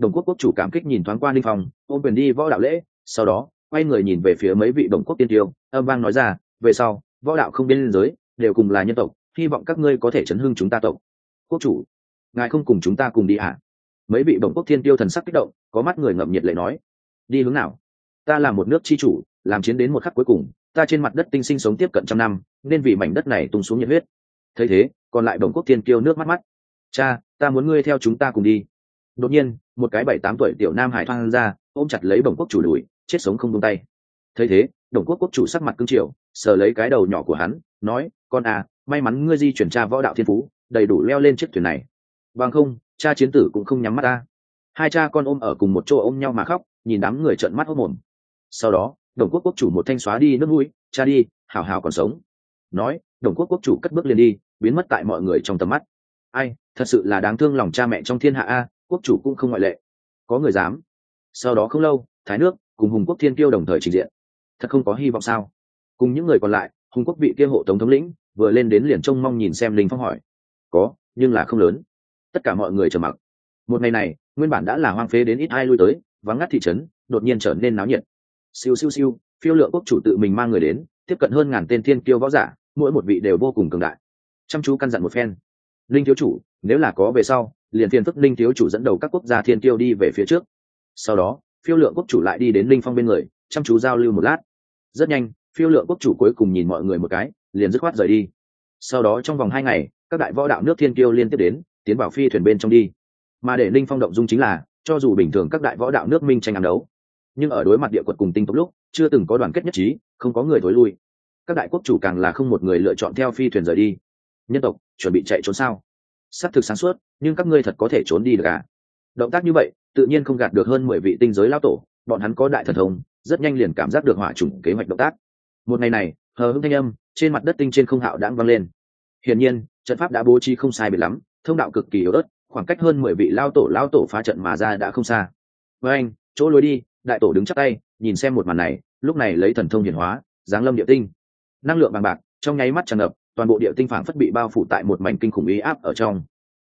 đồng quốc quốc chủ cảm kích nhìn thoáng qua linh phong, ôm quyền đi võ đạo lễ, sau đó, quay người nhìn về phía mấy vị đồng quốc tiên tiêu, âm vang nói ra, về sau, võ đạo không biên giới, đều cùng là nhân tộc, hy vọng các ngươi có thể chấn hưng chúng ta tộc. Quốc chủ, ngài không cùng chúng ta cùng đi à? mấy vị đồng quốc thiên tiêu thần sắc kích động, có mắt người ngậm nhiệt lệ nói, đi hướng nào? Ta là một nước chi chủ, làm chiến đến một khắc cuối cùng, ta trên mặt đất tinh sinh sống tiếp cận trăm năm, nên vì mảnh đất này tung xuống nhiệt huyết. Thấy thế, còn lại đồng quốc thiên kiêu nước mắt mắt, cha, ta muốn ngươi theo chúng ta cùng đi đột nhiên, một cái bảy tám tuổi tiểu nam hải thoang ra, ôm chặt lấy bồng quốc chủ đùi chết sống không tung tay. Thấy thế, đồng quốc quốc chủ sắc mặt cưng triều sờ lấy cái đầu nhỏ của hắn, nói, con à may mắn ngươi di chuyển cha võ đạo thiên phú, đầy đủ leo lên chiếc thuyền này. Bằng không, cha chiến tử cũng không nhắm mắt ta. Hai cha con ôm ở cùng một chỗ ôm nhau mà khóc, nhìn đám người trợn mắt hốc mồm sau đó, đồng quốc quốc chủ một thanh xóa đi nước mũi, cha đi hào hào còn sống. Nói, đồng quốc quốc chủ cất bước liền đi, biến mất tại mọi người trong tầm mắt. Ai, thật sự là đáng thương lòng cha mẹ trong thiên hạ a quốc chủ cũng không ngoại lệ. Có người dám. Sau đó không lâu, thái nước cùng hùng quốc thiên kiêu đồng thời trình diện. Thật không có hy vọng sao? Cùng những người còn lại, hùng quốc vị kia hộ tống thống lĩnh, vừa lên đến liền trông mong nhìn xem linh phong hỏi. Có, nhưng là không lớn. Tất cả mọi người trầm mặc. Một ngày này, nguyên bản đã là hoang phế đến ít ai lui tới, vắng ngắt thị trấn, đột nhiên trở nên náo nhiệt. Siêu siêu siêu, phiêu lượng quốc chủ tự mình mang người đến, tiếp cận hơn ngàn tên thiên kiêu võ giả, mỗi một vị đều vô cùng cường đại. Chăm chú căn dặn một phen. Linh thiếu chủ, nếu là có về sau liền phiền phức linh thiếu chủ dẫn đầu các quốc gia thiên Tiêu đi về phía trước. Sau đó, phiêu lượng quốc chủ lại đi đến linh phong bên người, chăm chú giao lưu một lát. Rất nhanh, phiêu lượng quốc chủ cuối cùng nhìn mọi người một cái, liền dứt khoát rời đi. Sau đó trong vòng hai ngày, các đại võ đạo nước thiên kiêu liên tiếp đến, tiến vào phi thuyền bên trong đi. Mà để linh phong động dung chính là, cho dù bình thường các đại võ đạo nước minh tranh ăn đấu, nhưng ở đối mặt địa quật cùng tinh tốc lúc, chưa từng có đoàn kết nhất trí, không có người thối lui. Các đại quốc chủ càng là không một người lựa chọn theo phi thuyền rời đi. Nhân tộc, chuẩn bị chạy trốn sao? Xác thực sáng suốt, nhưng các ngươi thật có thể trốn đi được à? Động tác như vậy, tự nhiên không gạt được hơn mười vị tinh giới lao tổ, bọn hắn có đại thần thông, rất nhanh liền cảm giác được hỏa chủng kế hoạch động tác. Một ngày này, hờ hưng thanh âm trên mặt đất tinh trên không hạo đã vang lên. Hiển nhiên, trận pháp đã bố trí không sai biệt lắm, thông đạo cực kỳ yếu ớt, khoảng cách hơn mười vị lao tổ lao tổ phá trận mà ra đã không xa. Với anh, chỗ lối đi, đại tổ đứng chắc tay, nhìn xem một màn này, lúc này lấy thần thông hiển hóa, giáng lâm địa tinh. Năng lượng bằng bạc, trong nháy mắt tràn ngập toàn bộ địa tinh phản phất bị bao phủ tại một mảnh kinh khủng ý áp ở trong.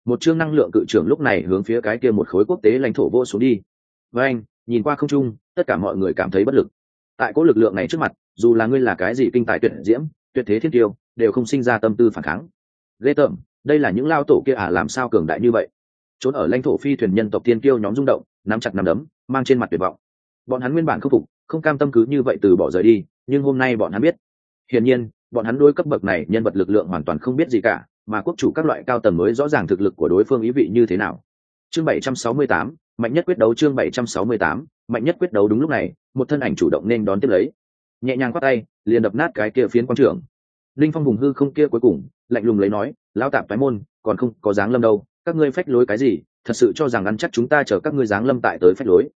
Một chương năng lượng cự trưởng lúc này hướng phía cái kia một khối quốc tế lãnh thổ vô xuống đi. Với anh, nhìn qua không trung, tất cả mọi người cảm thấy bất lực. Tại cỗ lực lượng này trước mặt, dù là ngươi là cái gì kinh tài tuyệt diễm, tuyệt thế thiên tiêu, đều không sinh ra tâm tư phản kháng. Ghê tởm, đây là những lao tổ kia à làm sao cường đại như vậy? Trốn ở lãnh thổ phi thuyền nhân tộc tiên tiêu nhóm rung động, nắm chặt nắm đấm, mang trên mặt tuyệt vọng. Bọn hắn nguyên bản khâm phục, không cam tâm cứ như vậy từ bỏ rời đi, nhưng hôm nay bọn hắn biết. Hiển nhiên bọn hắn đối cấp bậc này nhân vật lực lượng hoàn toàn không biết gì cả mà quốc chủ các loại cao tầng mới rõ ràng thực lực của đối phương ý vị như thế nào. Chương 768, mạnh nhất quyết đấu chương 768, mạnh nhất quyết đấu đúng lúc này một thân ảnh chủ động nên đón tiếp lấy. Nhẹ nhàng quát tay liền đập nát cái kia phiến quan trưởng linh phong vùng hư không kia cuối cùng lạnh lùng lấy nói lao tạp phái môn còn không có dáng lâm đâu các ngươi phách lối cái gì thật sự cho rằng ăn chắc chúng ta chờ các ngươi dáng lâm tại tới phách lối.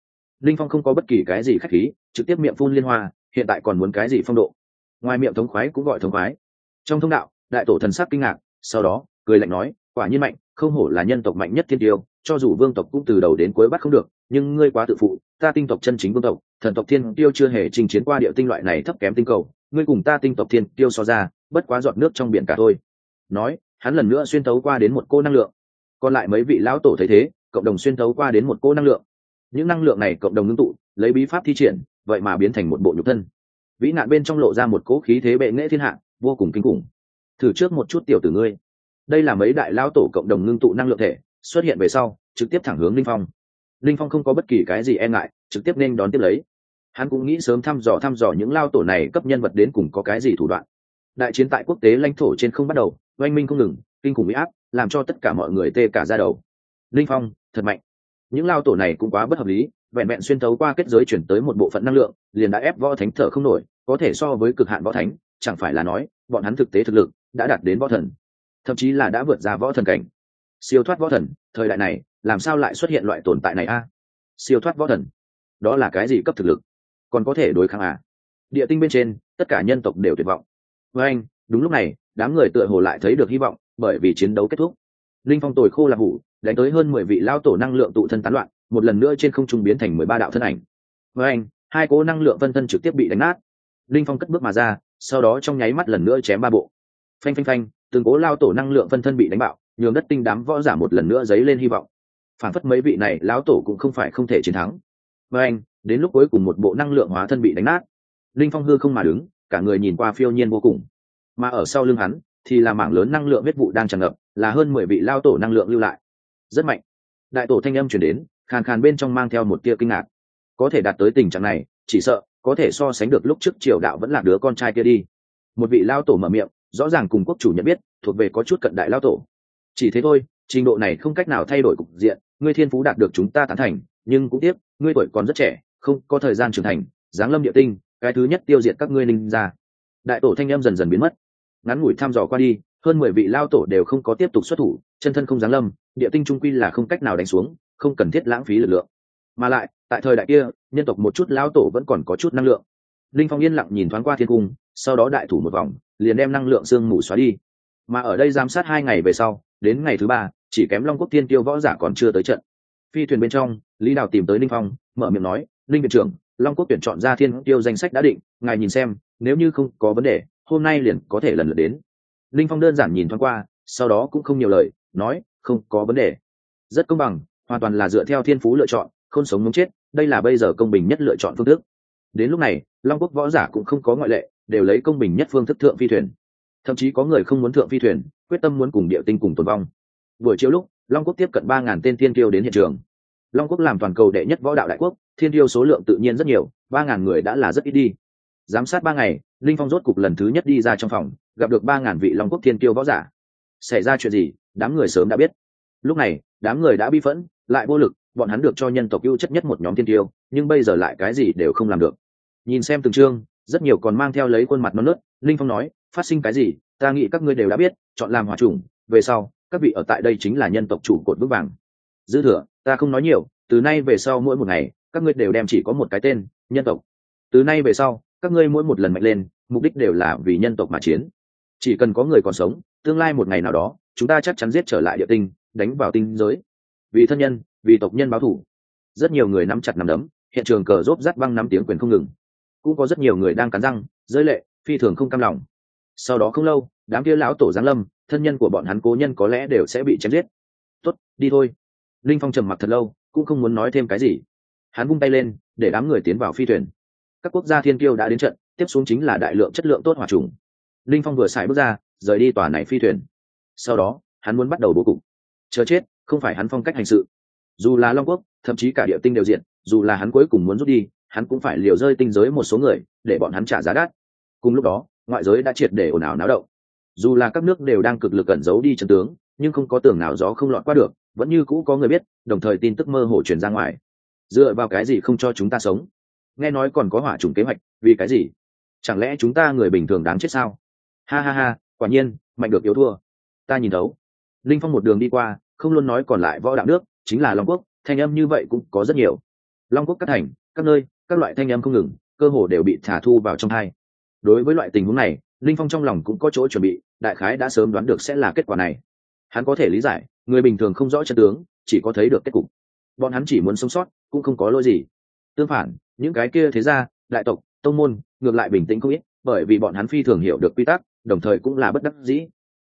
Linh phong không có bất kỳ cái gì khách khí trực tiếp miệng phun liên hoa hiện tại còn muốn cái gì phong độ? Ngoài miệng thống khoái cũng gọi thống khoái. Trong thông đạo, đại tổ thần sắc kinh ngạc, sau đó, cười lạnh nói, quả nhiên mạnh, không hổ là nhân tộc mạnh nhất thiên tiêu, cho dù vương tộc cũng từ đầu đến cuối bắt không được, nhưng ngươi quá tự phụ, ta tinh tộc chân chính vương tộc, thần tộc thiên tiêu chưa hề trình chiến qua địa tinh loại này thấp kém tinh cầu, ngươi cùng ta tinh tộc thiên tiêu so ra, bất quá giọt nước trong biển cả thôi. Nói, hắn lần nữa xuyên tấu qua đến một cô năng lượng. Còn lại mấy vị lão tổ thấy thế, cộng đồng xuyên tấu qua đến một cô năng lượng. Những năng lượng này cộng đồng ngưng tụ, lấy bí pháp thi triển, vậy mà biến thành một bộ nhục thân vĩ nạn bên trong lộ ra một cỗ khí thế bệ nghệ thiên hạ, vô cùng kinh khủng. Thử trước một chút tiểu tử ngươi. Đây là mấy đại lao tổ cộng đồng ngưng tụ năng lượng thể, xuất hiện về sau, trực tiếp thẳng hướng linh phong. Linh phong không có bất kỳ cái gì e ngại, trực tiếp nên đón tiếp lấy. Hắn cũng nghĩ sớm thăm dò thăm dò những lao tổ này cấp nhân vật đến cùng có cái gì thủ đoạn. Đại chiến tại quốc tế lãnh thổ trên không bắt đầu, oanh minh không ngừng, kinh khủng bị áp, làm cho tất cả mọi người tê cả ra đầu. Linh phong, thật mạnh. Những lao tổ này cũng quá bất hợp lý vẹn vẹn xuyên thấu qua kết giới chuyển tới một bộ phận năng lượng, liền đã ép võ thánh thở không nổi, có thể so với cực hạn võ thánh, chẳng phải là nói, bọn hắn thực tế thực lực đã đạt đến võ thần, thậm chí là đã vượt ra võ thần cảnh. Siêu thoát võ thần, thời đại này, làm sao lại xuất hiện loại tồn tại này a? Siêu thoát võ thần, đó là cái gì cấp thực lực? Còn có thể đối kháng à? Địa tinh bên trên, tất cả nhân tộc đều tuyệt vọng. Với anh, đúng lúc này, đám người tựa hồ lại thấy được hy vọng, bởi vì chiến đấu kết thúc linh phong tồi khô là hủ, đánh tới hơn mười vị lao tổ năng lượng tụ thân tán loạn, một lần nữa trên không trung biến thành mười ba đạo thân ảnh. Với anh, hai cố năng lượng phân thân trực tiếp bị đánh nát. Linh phong cất bước mà ra, sau đó trong nháy mắt lần nữa chém ba bộ. Phanh phanh phanh, từng cố lao tổ năng lượng phân thân bị đánh bạo, nhường đất tinh đám võ giả một lần nữa dấy lên hy vọng. Phản phất mấy vị này lão tổ cũng không phải không thể chiến thắng. Với anh, đến lúc cuối cùng một bộ năng lượng hóa thân bị đánh nát. Linh phong hư không mà đứng, cả người nhìn qua phiêu nhiên vô cùng. Mà ở sau lưng hắn thì là mảng lớn năng lượng huyết vụ đang tràn ngập, là hơn mười vị lao tổ năng lượng lưu lại. Rất mạnh. Đại tổ thanh âm chuyển đến, khàn khàn bên trong mang theo một tia kinh ngạc. Có thể đạt tới tình trạng này, chỉ sợ, có thể so sánh được lúc trước triều đạo vẫn là đứa con trai kia đi. Một vị lao tổ mở miệng, rõ ràng cùng quốc chủ nhận biết, thuộc về có chút cận đại lao tổ. Chỉ thế thôi, trình độ này không cách nào thay đổi cục diện, ngươi thiên phú đạt được chúng ta tán thành, nhưng cũng tiếc, ngươi tuổi còn rất trẻ, không có thời gian trưởng thành giáng lâm địa tinh, cái thứ nhất tiêu diệt các ngươi ninh ra đại tổ thanh em dần dần biến mất ngắn ngủi thăm dò qua đi, hơn mười vị lao tổ đều không có tiếp tục xuất thủ, chân thân không giáng lâm, địa tinh trung quy là không cách nào đánh xuống, không cần thiết lãng phí lực lượng. Mà lại, tại thời đại kia, nhân tộc một chút lao tổ vẫn còn có chút năng lượng. Linh phong yên lặng nhìn thoáng qua thiên cung, sau đó đại thủ một vòng, liền đem năng lượng sương mù xóa đi. Mà ở đây giám sát hai ngày về sau, đến ngày thứ ba, chỉ kém long quốc thiên tiêu võ giả còn chưa tới trận. Phi thuyền bên trong, lý đào tìm tới linh phong, mở miệng nói, linh viện trưởng, long quốc tuyển chọn ra thiên tiêu danh sách đã định, ngài nhìn xem, nếu như không có vấn đề hôm nay liền có thể lần lượt đến. Linh phong đơn giản nhìn thoáng qua, sau đó cũng không nhiều lời, nói, không có vấn đề. Rất công bằng, hoàn toàn là dựa theo thiên phú lựa chọn, không sống muốn chết, đây là bây giờ công bình nhất lựa chọn phương thức. Đến lúc này, long quốc võ giả cũng không có ngoại lệ, đều lấy công bình nhất phương thức thượng phi thuyền. Thậm chí có người không muốn thượng phi thuyền, quyết tâm muốn cùng địa tinh cùng tồn vong. Buổi chiều lúc, long quốc tiếp cận ba ngàn tên thiên tiêu đến hiện trường. Long quốc làm toàn cầu đệ nhất võ đạo đại quốc, thiên tiêu số lượng tự nhiên rất nhiều, ba ngàn người đã là rất ít đi giám sát ba ngày linh phong rốt cục lần thứ nhất đi ra trong phòng gặp được ba ngàn vị long quốc thiên tiêu võ giả. Xảy ra chuyện gì đám người sớm đã biết. Lúc này đám người đã bi phẫn lại vô lực bọn hắn được cho nhân tộc ưu chất nhất một nhóm thiên tiêu nhưng bây giờ lại cái gì đều không làm được. Nhìn xem từng chương rất nhiều còn mang theo lấy khuôn mặt non nớt linh phong nói phát sinh cái gì ta nghĩ các ngươi đều đã biết chọn làm hòa chủng, về sau các vị ở tại đây chính là nhân tộc chủ cột bước vàng. Dư thừa ta không nói nhiều từ nay về sau mỗi một ngày các ngươi đều đem chỉ có một cái tên nhân tộc. Từ nay về sau các ngươi mỗi một lần mạnh lên, mục đích đều là vì nhân tộc mà chiến. Chỉ cần có người còn sống, tương lai một ngày nào đó, chúng ta chắc chắn giết trở lại địa tinh, đánh vào tinh giới. Vì thân nhân, vì tộc nhân báo thủ rất nhiều người nắm chặt nắm đấm, hiện trường cờ rốt rắt băng nắm tiếng quyền không ngừng. Cũng có rất nhiều người đang cắn răng, rơi lệ, phi thường không cam lòng. Sau đó không lâu, đám kia lão tổ giáng lâm, thân nhân của bọn hắn cố nhân có lẽ đều sẽ bị chém giết. Tốt, đi thôi. Linh phong trầm mặc thật lâu, cũng không muốn nói thêm cái gì. Hắn vung tay lên, để đám người tiến vào phi thuyền các quốc gia thiên kiêu đã đến trận, tiếp xuống chính là đại lượng chất lượng tốt hòa trùng. Linh phong vừa xài bước ra, rời đi tòa này phi thuyền. Sau đó, hắn muốn bắt đầu bố cục. Chờ chết, không phải hắn phong cách hành sự. Dù là long quốc, thậm chí cả địa tinh đều diện, dù là hắn cuối cùng muốn rút đi, hắn cũng phải liều rơi tinh giới một số người, để bọn hắn trả giá đắt. Cùng lúc đó, ngoại giới đã triệt để ồn ào náo động. Dù là các nước đều đang cực lực cẩn giấu đi trận tướng, nhưng không có tường nào gió không lọt qua được, vẫn như cũ có người biết, đồng thời tin tức mơ hồ truyền ra ngoài. Dựa vào cái gì không cho chúng ta sống? Nghe nói còn có hỏa trùng kế hoạch, vì cái gì? Chẳng lẽ chúng ta người bình thường đáng chết sao? Ha ha ha, quả nhiên, mạnh được yếu thua. Ta nhìn thấu. Linh phong một đường đi qua, không luôn nói còn lại võ đạo nước, chính là long quốc, thanh âm như vậy cũng có rất nhiều. Long quốc các thành, các nơi, các loại thanh âm không ngừng, cơ hồ đều bị thả thu vào trong hai. Đối với loại tình huống này, linh phong trong lòng cũng có chỗ chuẩn bị, đại khái đã sớm đoán được sẽ là kết quả này. Hắn có thể lý giải, người bình thường không rõ chân tướng, chỉ có thấy được kết cục. Bọn hắn chỉ muốn sống sót, cũng không có lỗi gì. Tương phản những cái kia thế ra đại tộc, tông môn, ngược lại bình tĩnh không ít, bởi vì bọn hắn phi thường hiểu được quy tắc, đồng thời cũng là bất đắc dĩ.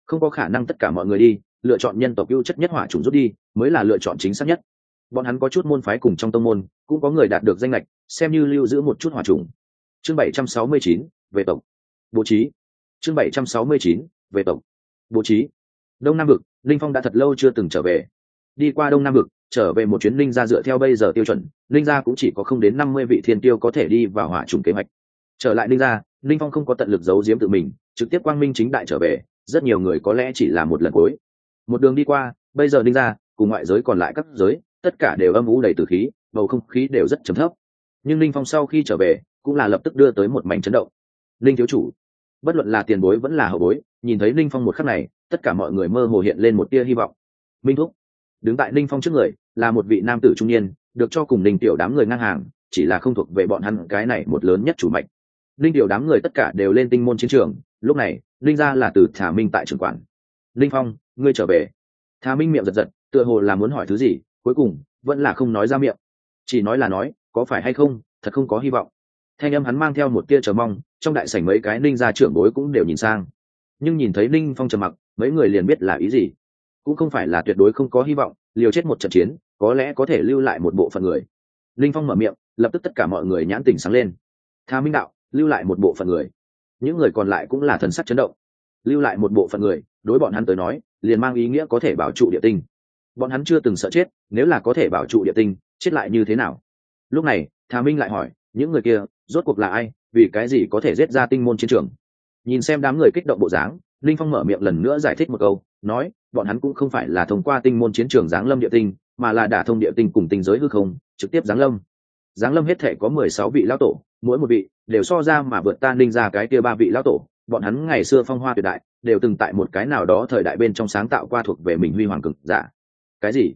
Không có khả năng tất cả mọi người đi, lựa chọn nhân tộc ưu chất nhất hỏa trùng rút đi, mới là lựa chọn chính xác nhất. Bọn hắn có chút môn phái cùng trong tông môn, cũng có người đạt được danh lệch xem như lưu giữ một chút hỏa trùng chương bảy trăm sáu mươi chín, về tộc. Bố trí. Chương bảy trăm sáu mươi chín, về tộc. Bố trí. Đông nam vực, linh phong đã thật lâu chưa từng trở về đi qua đông nam vực, trở về một chuyến linh gia dựa theo bây giờ tiêu chuẩn linh gia cũng chỉ có không đến năm mươi vị thiên tiêu có thể đi vào hỏa trùng kế hoạch. Trở lại linh gia linh phong không có tận lực giấu giếm tự mình, trực tiếp quang minh chính đại trở về, rất nhiều người có lẽ chỉ là một lần cuối. Một đường đi qua, bây giờ linh gia, cùng ngoại giới còn lại các giới, tất cả đều âm vũ đầy từ khí, bầu không khí đều rất trầm thấp. Nhưng linh phong sau khi trở về, cũng là lập tức đưa tới một mảnh chấn động. Linh thiếu chủ, bất luận là tiền bối vẫn là hậu bối, nhìn thấy linh phong một khắc này, tất cả mọi người mơ hồ hiện lên một tia hy vọng. Minh thúc đứng tại Ninh phong trước người, là một vị nam tử trung niên, được cho cùng Ninh tiểu đám người ngang hàng, chỉ là không thuộc về bọn hắn cái này một lớn nhất chủ mạch. Ninh tiểu đám người tất cả đều lên tinh môn chiến trường, lúc này, Ninh ra là từ thả minh tại trường quản. Ninh phong, ngươi trở về. Thả minh miệng giật giật, tựa hồ là muốn hỏi thứ gì, cuối cùng, vẫn là không nói ra miệng. Chỉ nói là nói, có phải hay không, thật không có hy vọng. Thanh âm hắn mang theo một tia chờ mong, trong đại sảnh mấy cái ninh gia trưởng bối cũng đều nhìn sang. Nhưng nhìn thấy ninh phong trầm mặc, mấy người liền biết là ý gì cũng không phải là tuyệt đối không có hy vọng, liều chết một trận chiến, có lẽ có thể lưu lại một bộ phận người. Linh phong mở miệng, lập tức tất cả mọi người nhãn tình sáng lên. Tha minh đạo, lưu lại một bộ phận người. Những người còn lại cũng là thần sắc chấn động. Lưu lại một bộ phận người, đối bọn hắn tới nói, liền mang ý nghĩa có thể bảo trụ địa tinh. Bọn hắn chưa từng sợ chết, nếu là có thể bảo trụ địa tinh, chết lại như thế nào? Lúc này thà minh lại hỏi, những người kia, rốt cuộc là ai, vì cái gì có thể giết ra tinh môn chiến trường? Nhìn xem đám người kích động bộ dáng, linh phong mở miệng lần nữa giải thích một câu, nói bọn hắn cũng không phải là thông qua tinh môn chiến trường giáng lâm địa tinh, mà là đả thông địa tinh cùng tinh giới hư không, trực tiếp giáng lâm. Giáng lâm hết thể có mười sáu vị lão tổ, mỗi một vị đều so ra mà vượt ta ninh ra cái kia ba vị lão tổ. Bọn hắn ngày xưa phong hoa tuyệt đại, đều từng tại một cái nào đó thời đại bên trong sáng tạo qua thuộc về mình huy hoàng cực giả. Cái gì?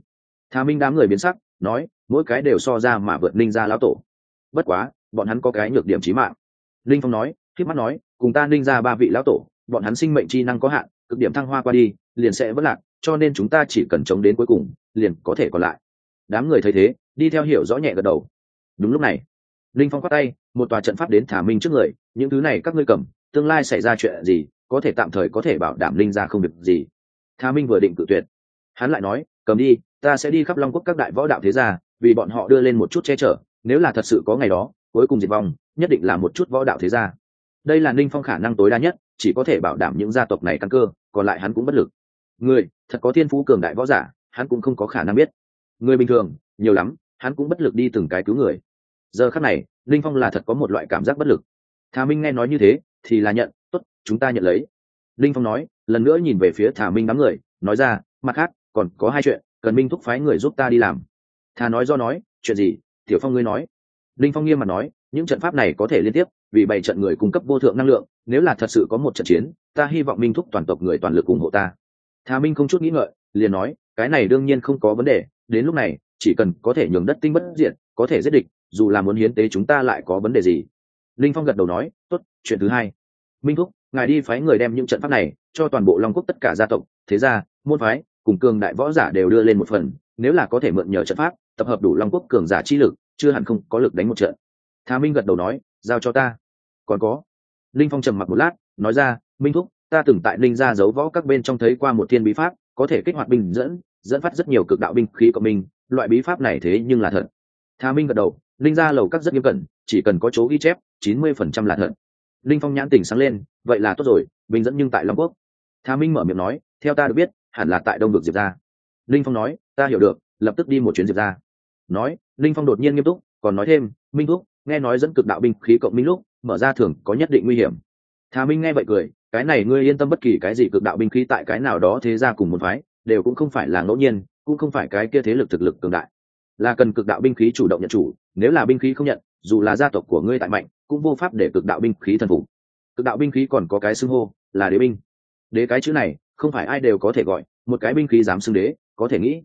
Thà minh đám người biến sắc, nói, mỗi cái đều so ra mà vượt ninh ra lão tổ. Bất quá, bọn hắn có cái nhược điểm trí mạng. Linh phong nói khi mắt nói, cùng ta ninh ra ba vị lão tổ, bọn hắn sinh mệnh chi năng có hạn cực điểm thăng hoa qua đi, liền sẽ vất lạc, cho nên chúng ta chỉ cần chống đến cuối cùng, liền có thể còn lại. Đám người thấy thế, đi theo hiểu rõ nhẹ gật đầu. Đúng lúc này, linh phong khoát tay, một tòa trận pháp đến thả minh trước người, những thứ này các ngươi cầm, tương lai xảy ra chuyện gì, có thể tạm thời có thể bảo đảm linh ra không việc gì. Thả minh vừa định cự tuyệt, hắn lại nói, cầm đi, ta sẽ đi khắp long quốc các đại võ đạo thế gia, vì bọn họ đưa lên một chút che chở, nếu là thật sự có ngày đó, cuối cùng diệt vong, nhất định là một chút võ đạo thế gia. Đây là ninh phong khả năng tối đa nhất, chỉ có thể bảo đảm những gia tộc này căn cơ còn lại hắn cũng bất lực. Người, thật có thiên phú cường đại võ giả, hắn cũng không có khả năng biết. Người bình thường, nhiều lắm, hắn cũng bất lực đi từng cái cứu người. Giờ khắc này, linh phong là thật có một loại cảm giác bất lực. Thà minh nghe nói như thế, thì là nhận, tốt, chúng ta nhận lấy. Linh phong nói, lần nữa nhìn về phía thà minh đám người, nói ra, mặt khác, còn có hai chuyện, cần minh thúc phái người giúp ta đi làm. Thà nói do nói, chuyện gì? Tiểu phong ngươi nói. Linh phong nghiêm mặt nói, những trận pháp này có thể liên tiếp, vì bảy trận người cung cấp vô thượng năng lượng, nếu là thật sự có một trận chiến ta hy vọng minh thúc toàn tộc người toàn lực ủng hộ ta. Thà minh không chút nghĩ ngợi, liền nói, cái này đương nhiên không có vấn đề, đến lúc này, chỉ cần có thể nhường đất tinh bất diệt, có thể giết địch, dù là muốn hiến tế chúng ta lại có vấn đề gì? Linh phong gật đầu nói, tốt, chuyện thứ hai. Minh thúc, ngài đi phái người đem những trận pháp này, cho toàn bộ long quốc tất cả gia tộc, thế gia môn phái, cùng cường đại võ giả đều đưa lên một phần, nếu là có thể mượn nhờ trận pháp, tập hợp đủ long quốc cường giả chi lực, chưa hẳn không có lực đánh một trận. Thà minh gật đầu nói, giao cho ta. Còn có. Linh phong trầm mặc một lát, nói ra minh thúc, ta từng tại linh gia giấu võ các bên trong thấy qua một thiên bí pháp, có thể kích hoạt binh dẫn dẫn phát rất nhiều cực đạo binh khí của mình, loại bí pháp này thế nhưng là thật. Thà minh gật đầu linh gia lầu các rất nghiêm cẩn, chỉ cần có chỗ ghi chép, chín mươi phần trăm là thật. Linh phong nhãn tỉnh sáng lên, vậy là tốt rồi, binh dẫn nhưng tại long quốc. Thà minh mở miệng nói, theo ta được biết, hẳn là tại đông được diệp ra linh phong nói, ta hiểu được, lập tức đi một chuyến diệp ra nói linh phong đột nhiên nghiêm túc, còn nói thêm, minh thúc, nghe nói dẫn cực đạo binh khí cộng minh lúc, mở ra thường có nhất định nguy hiểm. Thà minh nghe vậy cười cái này ngươi yên tâm bất kỳ cái gì cực đạo binh khí tại cái nào đó thế ra cùng một phái, đều cũng không phải là ngẫu nhiên, cũng không phải cái kia thế lực thực lực cường đại. Là cần cực đạo binh khí chủ động nhận chủ, nếu là binh khí không nhận, dù là gia tộc của ngươi tại mạnh, cũng vô pháp để cực đạo binh khí thần phục. Cực đạo binh khí còn có cái xưng hô, là đế binh. Đế cái chữ này, không phải ai đều có thể gọi, một cái binh khí dám xưng đế, có thể nghĩ.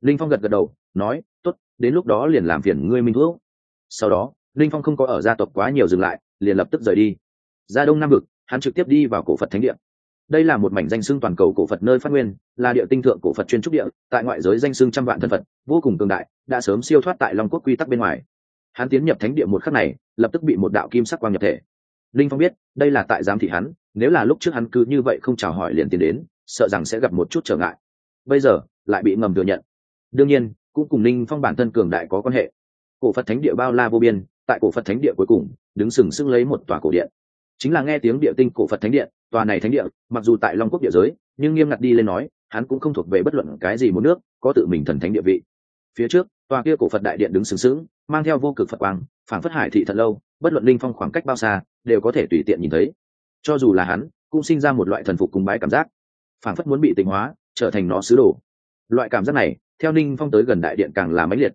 Linh phong gật gật đầu, nói, tốt, đến lúc đó liền làm phiền ngươi minh thuốc sau đó, linh phong không có ở gia tộc quá nhiều dừng lại, liền lập tức rời đi. Ra đông nam vực hắn trực tiếp đi vào cổ phật thánh địa. Đây là một mảnh danh xưng toàn cầu cổ phật nơi phát nguyên, là địa tinh thượng cổ phật chuyên trúc địa, tại ngoại giới danh xưng trăm vạn thân phật, vô cùng cường đại, đã sớm siêu thoát tại long quốc quy tắc bên ngoài. Hắn tiến nhập thánh địa một khắc này, lập tức bị một đạo kim sắc quang nhập thể. Linh phong biết, đây là tại giám thị hắn, nếu là lúc trước hắn cứ như vậy không chào hỏi liền tiến đến, sợ rằng sẽ gặp một chút trở ngại. Bây giờ, lại bị ngầm thừa nhận. Đương nhiên, cũng cùng linh phong bản thân cường đại có quan hệ. Cổ phật thánh địa bao la vô biên, tại cổ phật thánh địa cuối cùng, đứng sừng sững lấy một tòa cổ điện chính là nghe tiếng địa tinh cổ phật thánh điện tòa này thánh địa, mặc dù tại long quốc địa giới, nhưng nghiêm ngặt đi lên nói, hắn cũng không thuộc về bất luận cái gì một nước, có tự mình thần thánh địa vị. Phía trước, tòa kia cổ phật đại điện đứng sừng sững, mang theo vô cực phật quang, phảng phất hải thị thật lâu, bất luận linh phong khoảng cách bao xa, đều có thể tùy tiện nhìn thấy. Cho dù là hắn, cũng sinh ra một loại thần phục cùng bái cảm giác. Phảng phất muốn bị tịnh hóa, trở thành nó sứ đồ. Loại cảm giác này, theo ninh phong tới gần đại điện càng là mãnh liệt.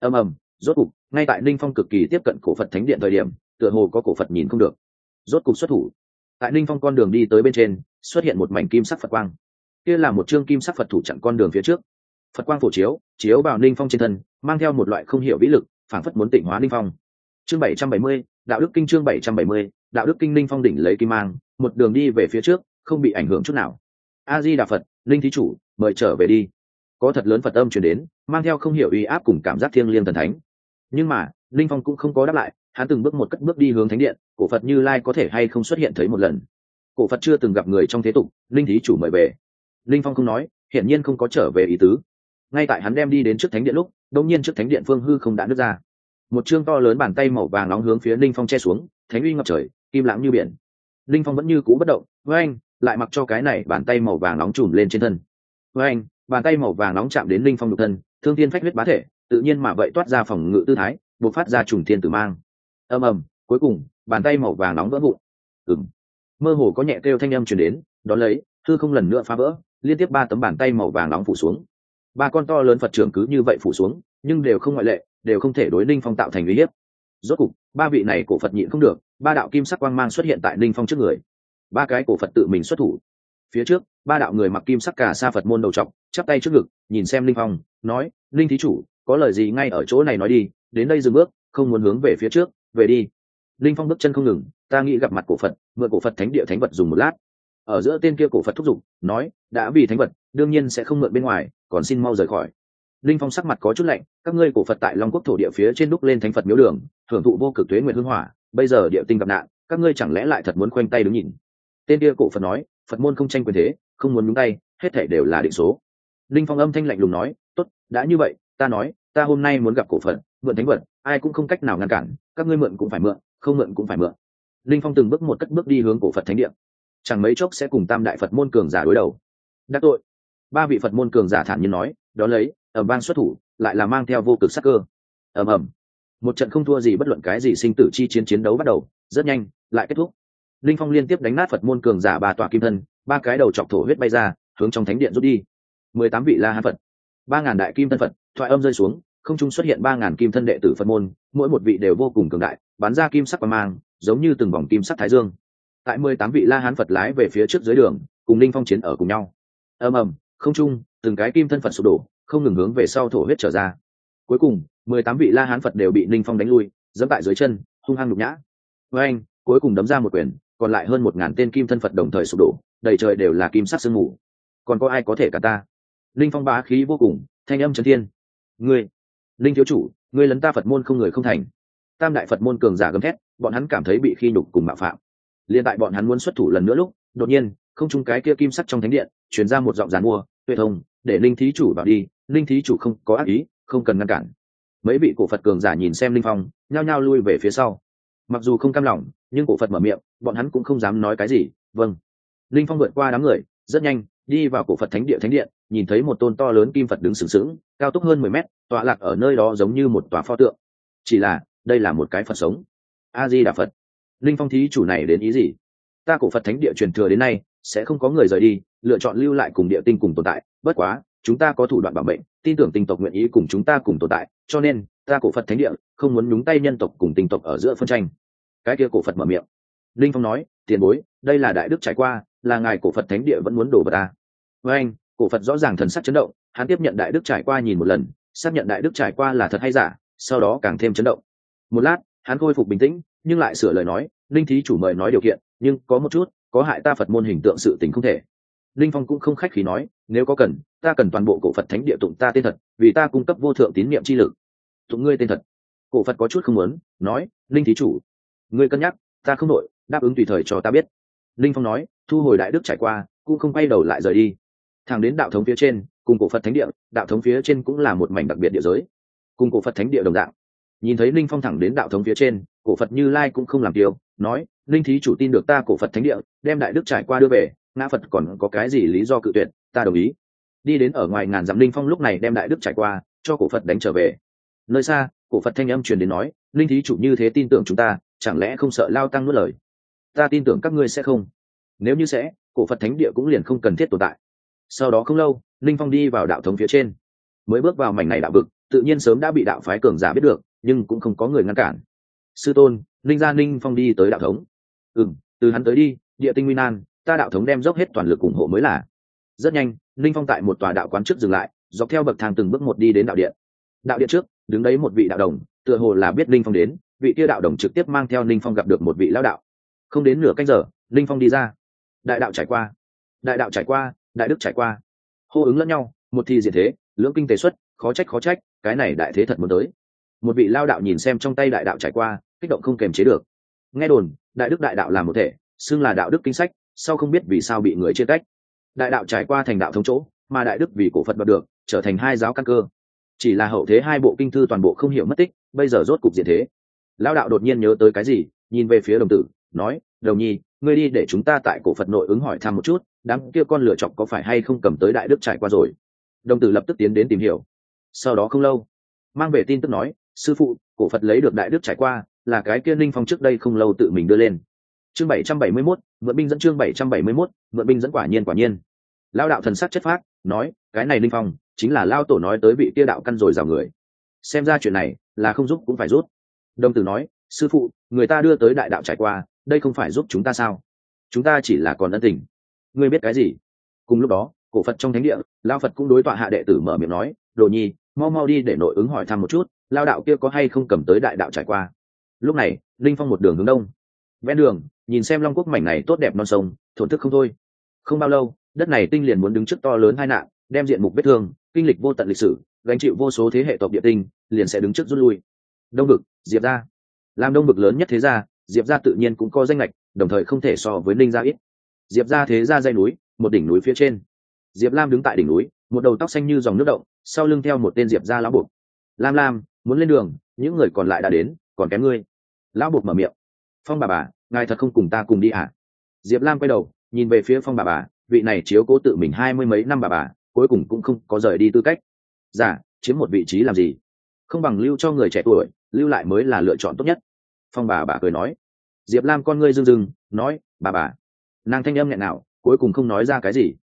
Ầm ầm, rốt cục, ngay tại ninh phong cực kỳ tiếp cận cổ phật thánh điện thời điểm, tựa hồ có cổ phật nhìn không được rốt cục xuất thủ. Tại ninh phong con đường đi tới bên trên, xuất hiện một mảnh kim sắc phật quang. Kia là một chương kim sắc phật thủ chặn con đường phía trước. Phật quang phổ chiếu chiếu vào ninh phong trên thân, mang theo một loại không hiểu vĩ lực, phảng phất muốn tỉnh hóa ninh phong. Chương bảy trăm bảy mươi, đạo đức kinh chương bảy trăm bảy mươi, đạo đức kinh ninh phong đỉnh lấy kim mang, một đường đi về phía trước, không bị ảnh hưởng chút nào. A di đà phật linh thí chủ, mời trở về đi. Có thật lớn phật âm chuyển đến, mang theo không hiểu uy áp cùng cảm giác thiêng liêng thần thánh. Nhưng mà linh phong cũng không có đáp lại hắn từng bước một cất bước đi hướng thánh điện, cổ phật như lai có thể hay không xuất hiện thấy một lần? Cổ phật chưa từng gặp người trong thế tục, linh thí chủ mời về. Linh phong không nói, hiển nhiên không có trở về ý tứ. Ngay tại hắn đem đi đến trước thánh điện lúc đông nhiên trước thánh điện phương hư không đã nứt ra. Một chương to lớn bàn tay màu vàng nóng hướng phía linh phong che xuống, thánh uy ngập trời, kim lãng như biển. Linh phong vẫn như cũ bất động với anh lại mặc cho cái này bàn tay màu vàng nóng trùm lên trên thân. Với anh bàn tay màu vàng nóng chạm đến linh phong nhục thân, thương thiên phách huyết bá thể, tự nhiên mà vậy toát ra phòng ngự tư thái buộc phát ra trùng thiên tử mang ầm ầm, cuối cùng, bàn tay màu vàng nóng vỡ vụn. Ừng mơ hồ có nhẹ kêu thanh âm truyền đến, đón lấy, thư không lần nữa phá vỡ, liên tiếp ba tấm bàn tay màu vàng nóng phủ xuống. Ba con to lớn phật trưởng cứ như vậy phủ xuống, nhưng đều không ngoại lệ, đều không thể đối ninh phong tạo thành uy hiếp. Rốt cục, ba vị này cổ phật nhịn không được, ba đạo kim sắc quang mang xuất hiện tại ninh phong trước người. Ba cái cổ phật tự mình xuất thủ. Phía trước, ba đạo người mặc kim sắc cả sa phật môn đầu trọc, chắp tay trước ngực, nhìn xem ninh phong, nói ninh thí chủ, có lời gì ngay ở chỗ này nói đi, đến đây dừng bước, không muốn hướng về phía trước về đi. Linh phong bước chân không ngừng, ta nghĩ gặp mặt cổ phật, mượn cổ phật thánh địa thánh vật dùng một lát. Ở giữa tên kia cổ phật thúc giục, nói, đã vì thánh vật, đương nhiên sẽ không mượn bên ngoài, còn xin mau rời khỏi. Linh phong sắc mặt có chút lạnh, các ngươi cổ phật tại long quốc thổ địa phía trên đúc lên thánh phật miếu đường hưởng thụ vô cực tuế nguyện hương hỏa, bây giờ địa tinh gặp nạn, các ngươi chẳng lẽ lại thật muốn khoanh tay đứng nhìn? Tên kia cổ phật nói, phật môn không tranh quyền thế, không muốn nhúng tay, hết thể đều là định số. Linh phong âm thanh lạnh lùng nói, tốt, đã như vậy, ta nói, ta hôm nay muốn gặp cổ phật mượn thánh vật, ai cũng không cách nào ngăn cản, các ngươi mượn cũng phải mượn, không mượn cũng phải mượn. Linh phong từng bước một cất bước đi hướng cổ phật thánh địa. Chẳng mấy chốc sẽ cùng tam đại phật môn cường giả đối đầu. Đắc tội. Ba vị phật môn cường giả thản nhiên nói, đó lấy ở vang xuất thủ, lại là mang theo vô cực sắc cơ. Ầm ầm. Một trận không thua gì bất luận cái gì sinh tử chi chiến chiến đấu bắt đầu, rất nhanh, lại kết thúc. Linh phong liên tiếp đánh nát phật môn cường giả ba tòa kim thân, ba cái đầu chọc thổ huyết bay ra, hướng trong thánh điện rút đi. Mười tám vị la hán phật, ba ngàn đại kim thân phật, thoại âm rơi xuống không trung xuất hiện ba ngàn kim thân đệ tử phật môn, mỗi một vị đều vô cùng cường đại, bắn ra kim sắc và mang, giống như từng vòng kim sắc thái dương. Tại mười tám vị la hán phật lái về phía trước dưới đường, cùng linh phong chiến ở cùng nhau. Ầm ầm, không trung, từng cái kim thân phật sụp đổ, không ngừng hướng về sau thổ huyết trở ra. Cuối cùng, mười tám vị la hán phật đều bị linh phong đánh lui dẫm tại dưới chân, hung hăng nhục nhã. Với anh, cuối cùng đấm ra một quyền, còn lại hơn một ngàn tên kim thân phật đồng thời sụp đổ, đầy trời đều là kim sắc sương mù. Còn có ai có thể cả ta? Linh phong bá khí vô cùng, thanh âm trấn thiên. Ngươi linh thiếu chủ, ngươi lấn ta phật môn không người không thành. Tam đại phật môn cường giả gầm thét, bọn hắn cảm thấy bị khi nhục cùng mạo phạm. Liền tại bọn hắn muốn xuất thủ lần nữa lúc, đột nhiên, không chung cái kia kim sắc trong thánh điện chuyển ra một giọng giàn mua, tuệ thông, để linh thí chủ vào đi, linh thí chủ không có ác ý, không cần ngăn cản. Mấy vị cổ phật cường giả nhìn xem linh phong, nhao nhao lui về phía sau. Mặc dù không cam lòng, nhưng cổ phật mở miệng, bọn hắn cũng không dám nói cái gì vâng. Linh phong vượt qua đám người, rất nhanh, đi vào cổ phật thánh địa thánh điện nhìn thấy một tôn to lớn kim phật đứng sừng sững, cao tốc hơn mười mét, tọa lạc ở nơi đó giống như một tòa pho tượng. Chỉ là, đây là một cái phật sống. A di đà phật. Linh phong thí chủ này đến ý gì? Ta cổ phật thánh địa truyền thừa đến nay, sẽ không có người rời đi, lựa chọn lưu lại cùng địa tinh cùng tồn tại. Bất quá, chúng ta có thủ đoạn bảo mệnh, tin tưởng tinh tộc nguyện ý cùng chúng ta cùng tồn tại, cho nên, ta cổ phật thánh địa không muốn nhúng tay nhân tộc cùng tinh tộc ở giữa phân tranh. Cái kia cổ phật mở miệng. Linh phong nói, tiền bối, đây là đại đức trải qua, là ngài cổ phật thánh địa vẫn muốn đổ vào ta. Với anh cổ phật rõ ràng thần sắc chấn động, hắn tiếp nhận đại đức trải qua nhìn một lần, xác nhận đại đức trải qua là thật hay giả, sau đó càng thêm chấn động. Một lát, hắn khôi phục bình tĩnh, nhưng lại sửa lời nói, linh thí chủ mời nói điều kiện, nhưng có một chút, có hại ta phật môn hình tượng sự tình không thể. Linh phong cũng không khách khí nói, nếu có cần, ta cần toàn bộ cổ phật thánh địa tụng ta tên thật, vì ta cung cấp vô thượng tín nhiệm chi lực. Tụng ngươi tên thật. Cổ phật có chút không muốn, nói, linh thí chủ, ngươi cân nhắc, ta không nội đáp ứng tùy thời cho ta biết. Linh phong nói, thu hồi đại đức trải qua, cũng không quay đầu lại rời đi thẳng đến đạo thống phía trên, cùng cổ phật thánh địa, đạo thống phía trên cũng là một mảnh đặc biệt địa giới. Cùng cổ phật thánh địa đồng dạng. Nhìn thấy linh phong thẳng đến đạo thống phía trên, cổ phật như lai cũng không làm tiêu nói, linh thí chủ tin được ta cổ phật thánh địa, đem đại đức trải qua đưa về, ngã phật còn có cái gì lý do cự tuyệt, ta đồng ý. Đi đến ở ngoài ngàn dặm linh phong lúc này đem đại đức trải qua, cho cổ phật đánh trở về. Nơi xa, cổ phật thanh âm truyền đến nói, linh thí chủ như thế tin tưởng chúng ta, chẳng lẽ không sợ lao tăng nuốt lời? Ta tin tưởng các ngươi sẽ không. Nếu như sẽ, cổ phật thánh địa cũng liền không cần thiết tồn tại sau đó không lâu, linh phong đi vào đạo thống phía trên. Mới bước vào mảnh này đạo vực, tự nhiên sớm đã bị đạo phái cường giả biết được, nhưng cũng không có người ngăn cản. Sư tôn, linh gia ninh phong đi tới đạo thống. Ừ từ hắn tới đi, địa tinh nguyên nan, ta đạo thống đem dốc hết toàn lực ủng hộ mới là. Rất nhanh, linh phong tại một tòa đạo quán trước dừng lại, dọc theo bậc thang từng bước một đi đến đạo điện. Đạo điện trước, đứng đấy một vị đạo đồng, tựa hồ là biết linh phong đến, vị kia đạo đồng trực tiếp mang theo linh phong gặp được một vị lão đạo. Không đến nửa canh giờ, linh phong đi ra. Đại đạo trải qua. Đại đạo trải qua đại đức trải qua. Hô ứng lẫn nhau, một thì diện thế, lưỡng kinh tế xuất, khó trách khó trách, cái này đại thế thật muốn tới. Một vị lao đạo nhìn xem trong tay đại đạo trải qua, kích động không kềm chế được. Nghe đồn, đại đức đại đạo là một thể, xưng là đạo đức kinh sách, sau không biết vì sao bị người chia cách đại đạo trải qua thành đạo thống chỗ, mà đại đức vì cổ phật bật được, trở thành hai giáo căn cơ. Chỉ là hậu thế hai bộ kinh thư toàn bộ không hiểu mất tích, bây giờ rốt cục diện thế. Lao đạo đột nhiên nhớ tới cái gì, nhìn về phía đồng tử, nói đồng nhi, ngươi đi để chúng ta tại cổ phật nội ứng hỏi thăm một chút, đám kia con lựa chọc có phải hay không cầm tới đại đức trải qua rồi? Đồng tử lập tức tiến đến tìm hiểu. Sau đó không lâu, mang về tin tức nói, sư phụ, cổ phật lấy được đại đức trải qua, là cái kia linh phong trước đây không lâu tự mình đưa lên. Chương bảy trăm bảy mươi mốt, mượn binh dẫn chương bảy trăm bảy mươi mốt, mượn binh dẫn quả nhiên quả nhiên. Lao đạo thần sắc chất phác, nói, cái này linh phong, chính là lao tổ nói tới vị kia đạo căn rồi rào người. Xem ra chuyện này là không giúp cũng phải rút đồng tử nói, sư phụ, người ta đưa tới đại đạo trải qua đây không phải giúp chúng ta sao? Chúng ta chỉ là còn ân tình. Ngươi biết cái gì? Cùng lúc đó, cổ phật trong thánh địa lao phật cũng đối tọa hạ đệ tử mở miệng nói, đồ nhi, mau mau đi để nội ứng hỏi thăm một chút lao đạo kia có hay không cầm tới đại đạo trải qua? Lúc này, linh phong một đường hướng đông. Ven đường, nhìn xem long quốc mảnh này tốt đẹp non sông, thổn thức không thôi. Không bao lâu, đất này tinh liền muốn đứng trước to lớn hai nạn, đem diện mục vết thương, kinh lịch vô tận lịch sử, gánh chịu vô số thế hệ tộc địa tinh, liền sẽ đứng trước rút lui. Đông vực, diệp ra. Làm đông vực lớn nhất thế gia diệp ra tự nhiên cũng có danh lệch đồng thời không thể so với ninh gia ít. Diệp ra thế ra dây núi một đỉnh núi phía trên. Diệp lam đứng tại đỉnh núi một đầu tóc xanh như dòng nước động sau lưng theo một tên diệp ra lão buộc. Lam lam muốn lên đường những người còn lại đã đến còn kém ngươi. Lão buộc mở miệng. Phong bà bà ngài thật không cùng ta cùng đi à diệp lam quay đầu nhìn về phía phong bà bà vị này chiếu cố tự mình hai mươi mấy năm bà bà cuối cùng cũng không có rời đi tư cách. Giả dạ, chiếm một vị trí làm gì? Không bằng lưu cho người trẻ tuổi lưu lại mới là lựa chọn tốt nhất phong bà bà cười nói. Diệp lam con ngươi rưng rưng, nói, bà bà. Nàng thanh âm nghẹn nào, cuối cùng không nói ra cái gì.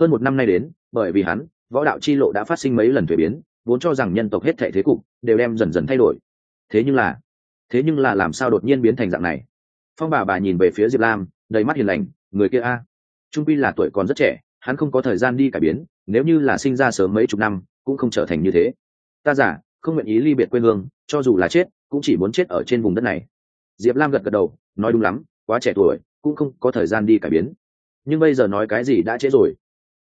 Hơn một năm nay đến, bởi vì hắn, võ đạo chi lộ đã phát sinh mấy lần thuế biến, vốn cho rằng nhân tộc hết thệ thế cục đều đem dần dần thay đổi. Thế nhưng là, thế nhưng là làm sao đột nhiên biến thành dạng này? Phong bà bà nhìn về phía diệp lam, đầy mắt hiền lành, người kia a, trung pi là tuổi còn rất trẻ, hắn không có thời gian đi cải biến, nếu như là sinh ra sớm mấy chục năm, cũng không trở thành như thế. Ta giả, không nguyện ý ly biệt quê hương, cho dù là chết, cũng chỉ muốn chết ở trên vùng đất này diệp lam gật gật đầu, nói đúng lắm, quá trẻ tuổi, cũng không có thời gian đi cải biến. Nhưng bây giờ nói cái gì đã trễ rồi.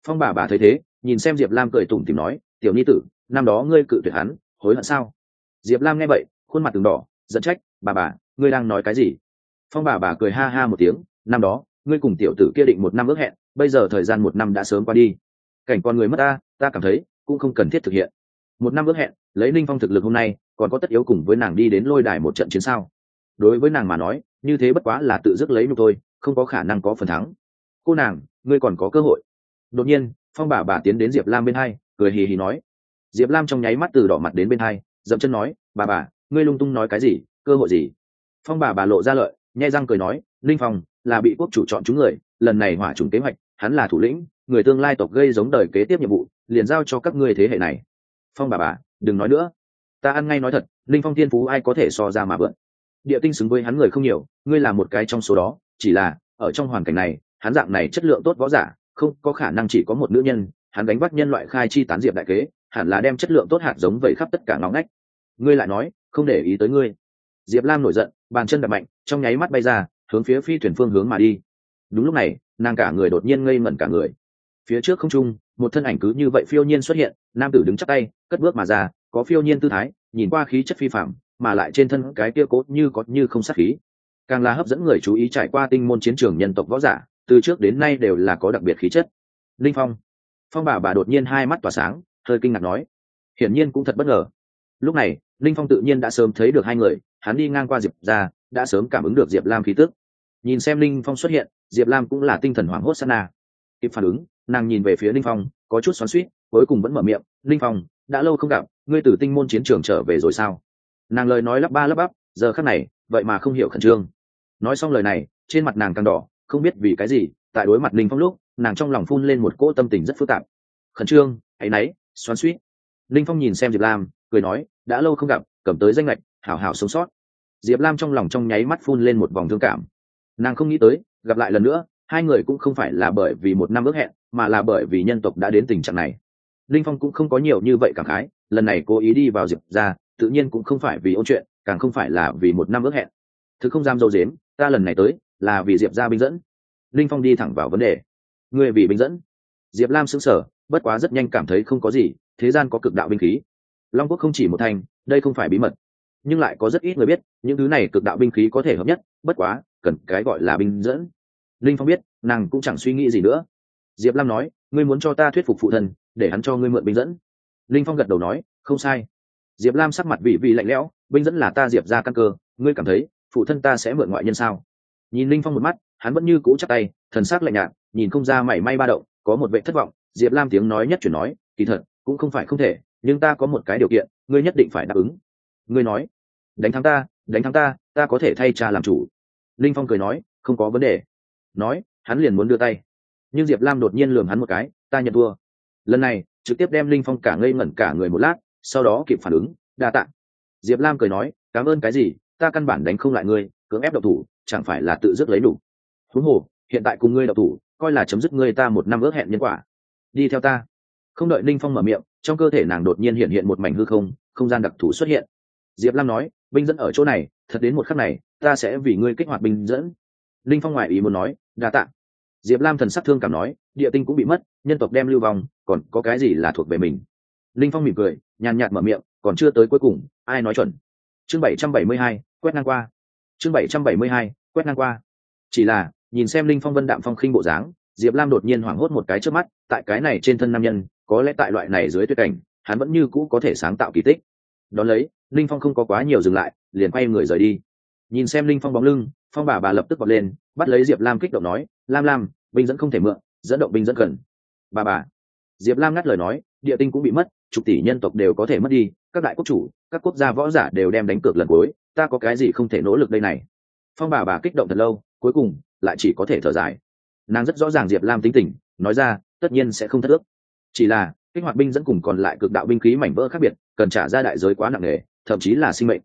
Phong bà bà thấy thế, nhìn xem diệp lam cười tủm tìm nói, tiểu nhi tử, năm đó ngươi cự tuyệt hắn, hối hận sao? Diệp lam nghe vậy, khuôn mặt từng đỏ dẫn trách, bà bà, ngươi đang nói cái gì? Phong bà bà cười ha ha một tiếng, năm đó, ngươi cùng tiểu tử kia định một năm ước hẹn, bây giờ thời gian một năm đã sớm qua đi. Cảnh con người mất ta ta cảm thấy cũng không cần thiết thực hiện. Một năm ước hẹn, lấy ninh phong thực lực hôm nay, còn có tất yếu cùng với nàng đi đến lôi đài một trận chiến sao? Đối với nàng mà nói, như thế bất quá là tự dứt lấy nhục thôi, không có khả năng có phần thắng. Cô nàng, ngươi còn có cơ hội. Đột nhiên, phong bà bà tiến đến diệp lam bên hai, cười hì hì nói. Diệp lam trong nháy mắt từ đỏ mặt đến bên hai, dậm chân nói, bà bà, ngươi lung tung nói cái gì, cơ hội gì? Phong bà bà lộ ra lợi nhai răng cười nói, linh phong, là bị quốc chủ chọn chúng người, lần này hỏa trùng kế hoạch, hắn là thủ lĩnh, người tương lai tộc gây giống đời kế tiếp nhiệm vụ, liền giao cho các ngươi thế hệ này. Phong bà bà, đừng nói nữa. Ta ăn ngay nói thật, linh phong thiên phú ai có thể so ra mà vượn? Địa tinh xứng với hắn người không nhiều, ngươi là một cái trong số đó, chỉ là, ở trong hoàn cảnh này, hắn dạng này chất lượng tốt võ giả, không có khả năng chỉ có một nữ nhân, hắn đánh bắt nhân loại khai chi tán diệp đại kế, hẳn là đem chất lượng tốt hạt giống vẩy khắp tất cả ngõ ngách. Ngươi lại nói, không để ý tới ngươi. Diệp lam nổi giận, bàn chân đập mạnh, trong nháy mắt bay ra, hướng phía phi thuyền phương hướng mà đi. Đúng lúc này, nàng cả người đột nhiên ngây ngẩn cả người. Phía trước không trung, một thân ảnh cứ như vậy phiêu nhiên xuất hiện, nam tử đứng chắc tay, cất bước mà ra, có phiêu nhiên tư thái, nhìn qua khí chất phi phạm mà lại trên thân cái kia cốt như có như không sát khí. Càng là hấp dẫn người chú ý trải qua tinh môn chiến trường nhân tộc võ giả, từ trước đến nay đều là có đặc biệt khí chất. Linh phong. Phong bà bà đột nhiên hai mắt tỏa sáng, hơi kinh ngạc nói, hiển nhiên cũng thật bất ngờ. Lúc này, linh phong tự nhiên đã sớm thấy được hai người, hắn đi ngang qua diệp ra đã sớm cảm ứng được diệp lam khí tức. Nhìn xem linh phong xuất hiện, diệp lam cũng là tinh thần hoảng hốt sana kịp phản ứng, nàng nhìn về phía linh phong, có chút xoắn suýt cuối cùng vẫn mở miệng, linh phong, đã lâu không gặp, ngươi từ tinh môn chiến trường trở về rồi sao? Nàng lời nói lắp ba lắp bắp, giờ khắc này, vậy mà không hiểu khẩn trương. Nói xong lời này, trên mặt nàng càng đỏ, không biết vì cái gì, tại đối mặt linh phong lúc, nàng trong lòng phun lên một cỗ tâm tình rất phức tạp. Khẩn trương, áy náy, xoắn suýt linh phong nhìn xem diệp lam, cười nói, đã lâu không gặp, cầm tới danh lệch hảo hảo sống sót. Diệp lam trong lòng trong nháy mắt phun lên một vòng thương cảm. Nàng không nghĩ tới, gặp lại lần nữa, hai người cũng không phải là bởi vì một năm ước hẹn, mà là bởi vì nhân tộc đã đến tình trạng này. Linh phong cũng không có nhiều như vậy cảm khái, lần này cố ý đi vào diệp ra tự nhiên cũng không phải vì ôn chuyện, càng không phải là vì một năm ước hẹn. Thứ không dám dâu dếm, ta lần này tới, là vì diệp ra binh dẫn. Linh phong đi thẳng vào vấn đề. Người vì binh dẫn. Diệp lam xứng sở bất quá rất nhanh cảm thấy không có gì, thế gian có cực đạo binh khí. Long quốc không chỉ một thành, đây không phải bí mật. Nhưng lại có rất ít người biết, những thứ này cực đạo binh khí có thể hợp nhất, bất quá, cần cái gọi là binh dẫn. Linh phong biết, nàng cũng chẳng suy nghĩ gì nữa. Diệp lam nói, ngươi muốn cho ta thuyết phục phụ thân, để hắn cho ngươi mượn binh dẫn. Linh phong gật đầu nói, không sai diệp lam sắc mặt vị vị lạnh lẽo binh dẫn là ta diệp ra căn cơ, ngươi cảm thấy phụ thân ta sẽ mượn ngoại nhân sao? Nhìn linh phong một mắt, hắn vẫn như cũ chắc tay, thần sắc lạnh nhạt, nhìn không ra mảy may ba động, có một vệ thất vọng, diệp lam tiếng nói nhất chuyển nói, kỳ thật, cũng không phải không thể, nhưng ta có một cái điều kiện, ngươi nhất định phải đáp ứng. Ngươi nói, đánh thắng ta, đánh thắng ta ta có thể thay cha làm chủ. Linh phong cười nói, không có vấn đề. Nói, hắn liền muốn đưa tay. Nhưng diệp lam đột nhiên lường hắn một cái, ta nhận thua. Lần này, trực tiếp đem linh phong cả ngây ngẩn cả người một lát sau đó kịp phản ứng, đa t ạ diệp lam cười nói, cảm ơn cái gì? Ta căn bản đánh không lại ngươi, cưỡng ép độc thủ, chẳng phải là tự dứt lấy đủ. Huống hồ, hiện tại cùng ngươi độc thủ, coi là chấm dứt ngươi ta một năm ước hẹn nhân quả. Đi theo ta. Không đợi linh phong mở miệng, trong cơ thể nàng đột nhiên hiện hiện một mảnh hư không không gian đặc thù xuất hiện. Diệp lam nói, binh dẫn ở chỗ này, thật đến một khắc này, ta sẽ vì ngươi kích hoạt binh dẫn. Linh phong ngoại ý muốn nói, đa tạ. Diệp lam thần sắc thương cảm nói, địa tinh cũng bị mất, nhân tộc đem lưu vong, còn có cái gì là thuộc về mình? Linh phong mỉm cười, nhàn nhạt mở miệng, còn chưa tới cuối cùng, ai nói chuẩn? Chương bảy trăm bảy mươi hai, quét ngang qua. Chương bảy trăm bảy mươi hai, quét ngang qua. Chỉ là, nhìn xem linh phong vân đạm phong khinh bộ dáng, diệp lam đột nhiên hoảng hốt một cái trước mắt, tại cái này trên thân nam nhân, có lẽ tại loại này dưới tuyệt cảnh, hắn vẫn như cũ có thể sáng tạo kỳ tích. Đón lấy, linh phong không có quá nhiều dừng lại, liền quay người rời đi. Nhìn xem linh phong bóng lưng, phong bà bà lập tức vọt lên, bắt lấy diệp lam kích động nói, lam lam, binh dẫn không thể mượn, dẫn động binh dẫn cần. Bà bà. Diệp lam ngắt lời nói địa tinh cũng bị mất, chục tỷ nhân tộc đều có thể mất đi, các đại quốc chủ, các quốc gia võ giả đều đem đánh cược lần cuối, ta có cái gì không thể nỗ lực đây này? Phong bà bà kích động thật lâu, cuối cùng, lại chỉ có thể thở dài. Nàng rất rõ ràng diệp lam tính tình, nói ra, tất nhiên sẽ không thất ước. Chỉ là, kích hoạt binh dẫn cùng còn lại cực đạo binh khí mảnh vỡ khác biệt, cần trả ra đại giới quá nặng nề, thậm chí là sinh mệnh.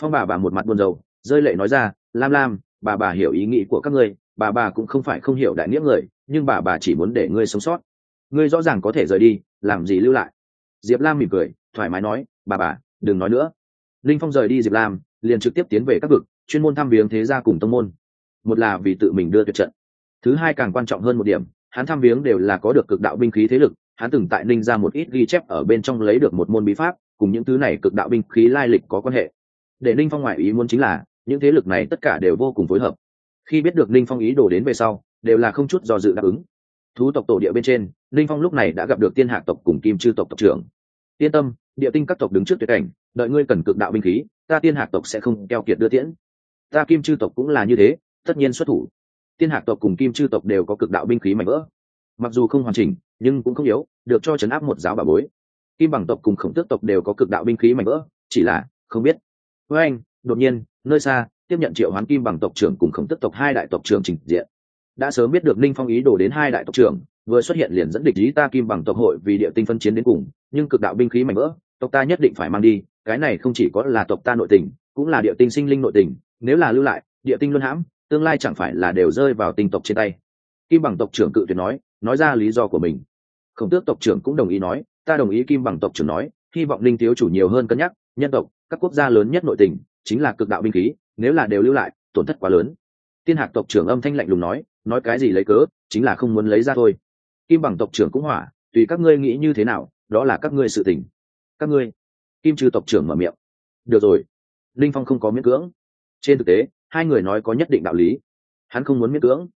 Phong bà bà một mặt buồn rầu, rơi lệ nói ra, lam lam, bà bà hiểu ý nghĩ của các ngươi, bà bà cũng không phải không hiểu đại nghĩa người, nhưng bà bà chỉ muốn để ngươi sống sót ngươi rõ ràng có thể rời đi, làm gì lưu lại? Diệp lam mỉm cười, thoải mái nói, bà bà, đừng nói nữa. Linh phong rời đi diệp lam, liền trực tiếp tiến về các vực, chuyên môn thăm viếng thế gia cùng tông môn. Một là vì tự mình đưa tuyệt trận. Thứ hai càng quan trọng hơn một điểm, hắn thăm viếng đều là có được cực đạo binh khí thế lực, hắn từng tại ninh ra một ít ghi chép ở bên trong lấy được một môn bí pháp, cùng những thứ này cực đạo binh khí lai lịch có quan hệ. Để ninh phong ngoại ý muốn chính là, những thế lực này tất cả đều vô cùng phối hợp. Khi biết được ninh phong ý đồ đến về sau, đều là không chút do dự đáp ứng. Thú tộc tổ địa bên trên linh phong lúc này đã gặp được tiên hạ tộc cùng kim chư tộc tộc trưởng. Yên tâm, địa tinh các tộc đứng trước tuyệt cảnh, đợi ngươi cần cực đạo binh khí, ta tiên hạ tộc sẽ không keo kiệt đưa tiễn. Ta kim chư tộc cũng là như thế, tất nhiên xuất thủ. Tiên hạ tộc cùng kim chư tộc đều có cực đạo binh khí mạnh vỡ. Mặc dù không hoàn chỉnh, nhưng cũng không yếu, được cho trấn áp một giáo bà bối. Kim bằng tộc cùng khổng tước tộc đều có cực đạo binh khí mạnh vỡ, chỉ là không biết. Với anh, đột nhiên, nơi xa, tiếp nhận triệu hoán kim bằng tộc trưởng cùng khổng tước tộc hai đại tộc trưởng trình diện. Đã sớm biết được ninh phong ý đồ đến hai đại tộc trưởng vừa xuất hiện liền dẫn địch ý ta kim bằng tộc hội vì địa tinh phân chiến đến cùng, nhưng cực đạo binh khí mạnh vỡ tộc ta nhất định phải mang đi, cái này không chỉ có là tộc ta nội tình, cũng là địa tinh sinh linh nội tình, nếu là lưu lại, địa tinh luân hãm, tương lai chẳng phải là đều rơi vào tinh tộc trên tay. Kim bằng tộc trưởng cự tuyệt nói nói ra lý do của mình. Khổng tước tộc trưởng cũng đồng ý nói, ta đồng ý kim bằng tộc trưởng nói, hy vọng linh thiếu chủ nhiều hơn cân nhắc, nhân tộc, các quốc gia lớn nhất nội tình, chính là cực đạo binh khí, nếu là đều lưu lại, tổn thất quá lớn. Tiên hạc tộc trưởng âm thanh lạnh lùng nói nói cái gì lấy cớ, chính là không muốn lấy ra thôi kim bằng tộc trưởng cũng hỏa, tùy các ngươi nghĩ như thế nào, đó là các ngươi sự tình. Các ngươi. Kim trừ tộc trưởng mở miệng. Được rồi. Linh phong không có miễn cưỡng. Trên thực tế, hai người nói có nhất định đạo lý. Hắn không muốn miễn cưỡng.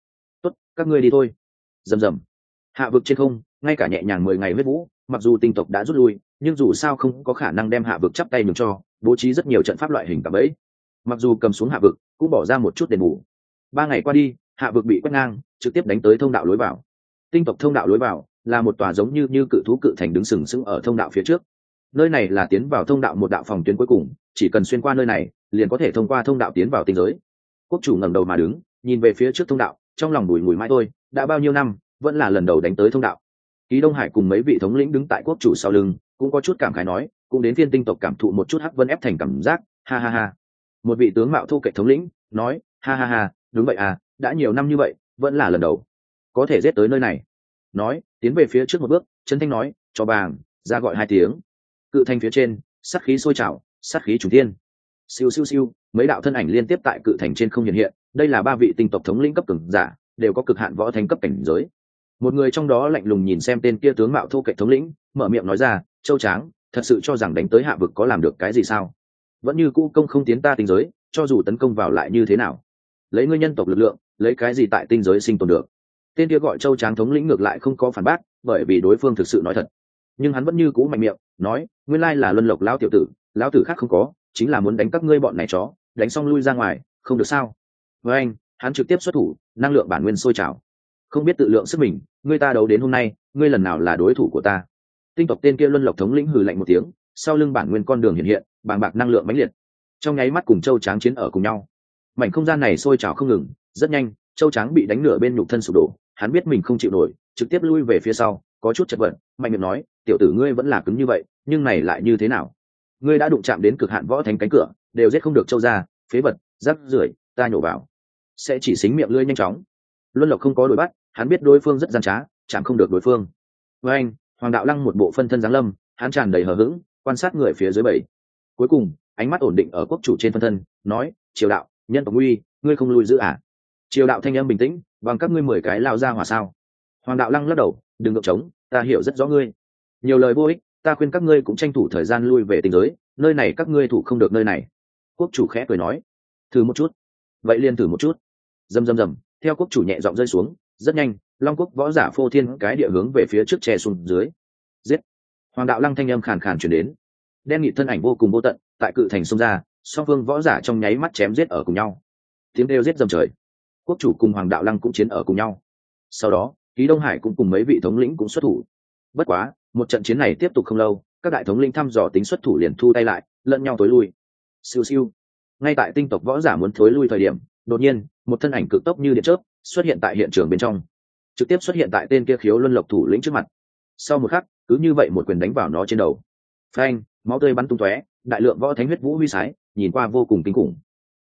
Tốt, các ngươi đi thôi. Rầm rầm hạ vực trên không, ngay cả nhẹ nhàng mười ngày huyết vũ, mặc dù tinh tộc đã rút lui, nhưng dù sao không có khả năng đem hạ vực chắp tay mừng cho, bố trí rất nhiều trận pháp loại hình cả bẫy. Mặc dù cầm xuống hạ vực, cũng bỏ ra một chút đền bù. Ba ngày qua đi, hạ vực bị quét ngang, trực tiếp đánh tới thông đạo lối vào tinh tộc thông đạo lối vào, là một tòa giống như như cự thú cự thành đứng sừng sững ở thông đạo phía trước. Nơi này là tiến vào thông đạo một đạo phòng tuyến cuối cùng, chỉ cần xuyên qua nơi này, liền có thể thông qua thông đạo tiến vào tinh giới. Quốc chủ ngẩng đầu mà đứng, nhìn về phía trước thông đạo, trong lòng đùi ngùi mãi thôi, đã bao nhiêu năm, vẫn là lần đầu đánh tới thông đạo. Ký đông hải cùng mấy vị thống lĩnh đứng tại quốc chủ sau lưng, cũng có chút cảm khái nói, cũng đến phiên tinh tộc cảm thụ một chút hắc vân ép thành cảm giác, ha ha ha. Một vị tướng mạo thu kệ thống lĩnh, nói, ha ha ha, đúng vậy à đã nhiều năm như vậy, vẫn là lần đầu có thể giết tới nơi này. Nói, tiến về phía trước một bước, chân thanh nói, cho bàng, ra gọi hai tiếng. Cự thanh phía trên, sát khí sôi trào, sát khí chủ tiên siêu siêu siêu, mấy đạo thân ảnh liên tiếp tại cự thành trên không hiện hiện, đây là ba vị tinh tộc thống lĩnh cấp cường giả, đều có cực hạn võ thành cấp cảnh giới. Một người trong đó lạnh lùng nhìn xem tên kia tướng mạo thô kệ thống lĩnh, mở miệng nói ra, châu tráng, thật sự cho rằng đánh tới hạ vực có làm được cái gì sao? Vẫn như cũ công không tiến ta tinh giới, cho dù tấn công vào lại như thế nào? Lấy ngươi nhân tộc lực lượng, lấy cái gì tại tinh giới sinh tồn được? Tên kia gọi châu tráng thống lĩnh ngược lại không có phản bác, bởi vì đối phương thực sự nói thật. Nhưng hắn vẫn như cũ mạnh miệng, nói, nguyên lai là luân lộc lao tiểu tử, lão tử khác không có, chính là muốn đánh các ngươi bọn này chó, đánh xong lui ra ngoài, không được sao? Với anh, hắn trực tiếp xuất thủ, năng lượng bản nguyên sôi trào. Không biết tự lượng sức mình ngươi ta đấu đến hôm nay, ngươi lần nào là đối thủ của ta? Tinh tộc tên kia luân lộc thống lĩnh hừ lạnh một tiếng, sau lưng bản nguyên con đường hiện hiện, bàng bạc năng lượng mãnh liệt. Trong nháy mắt cùng châu tráng chiến ở cùng nhau. Mảnh không gian này sôi trào không ngừng, rất nhanh, châu tráng bị đánh nửa bên nhục thân sụp đổ hắn biết mình không chịu nổi, trực tiếp lui về phía sau, có chút chật vật, mạnh miệng nói, tiểu tử ngươi vẫn là cứng như vậy, nhưng này lại như thế nào? Ngươi đã đụng chạm đến cực hạn võ thánh cánh cửa, đều giết không được châu ra phế vật, rắc rưởi, ta nhổ vào. Sẽ chỉ xính miệng lưỡi nhanh chóng. Luân lộc không có đuổi bắt, hắn biết đối phương rất gian trá, chạm không được đối phương. Với anh, hoàng đạo lăng một bộ phân thân giáng lâm, hắn tràn đầy hờ hững, quan sát người phía dưới bảy. Cuối cùng, ánh mắt ổn định ở quốc chủ trên phân thân, nói, triều đạo, nhân tộc nguy, ngươi không lui giữ à? Triều đạo thanh âm bình tĩnh bằng các ngươi mười cái lao ra hỏa sao? Hoàng đạo lăng lắc đầu, đừng ngượng trống ta hiểu rất rõ ngươi. Nhiều lời vô ích, ta khuyên các ngươi cũng tranh thủ thời gian lui về tình giới, nơi này các ngươi thủ không được nơi này. Quốc chủ khẽ cười nói, thử một chút. Vậy liền thử một chút. Dầm dầm dầm, theo quốc chủ nhẹ giọng rơi xuống, rất nhanh, long quốc võ giả phô thiên cái địa hướng về phía trước tre xuống dưới. Giết! Hoàng đạo lăng thanh âm khàn khàn chuyển đến. Đen nghị thân ảnh vô cùng vô tận, tại cự thành sông ra, song phương võ giả trong nháy mắt chém giết ở cùng nhau. Tiếng đều giết dầm trời quốc chủ cùng hoàng đạo lăng cũng chiến ở cùng nhau. Sau đó, ký đông hải cũng cùng mấy vị thống lĩnh cũng xuất thủ. Bất quá, một trận chiến này tiếp tục không lâu, các đại thống lĩnh thăm dò tính xuất thủ liền thu tay lại, lẫn nhau tối lui. Siêu siêu. Ngay tại tinh tộc võ giả muốn thối lui thời điểm, đột nhiên, một thân ảnh cực tốc như điện chớp xuất hiện tại hiện trường bên trong. Trực tiếp xuất hiện tại tên kia khiếu luân lộc thủ lĩnh trước mặt. Sau một khắc, cứ như vậy một quyền đánh vào nó trên đầu. Phanh, máu tươi bắn tung tóe, đại lượng võ thánh huyết vũ huy sái, nhìn qua vô cùng kinh khủng.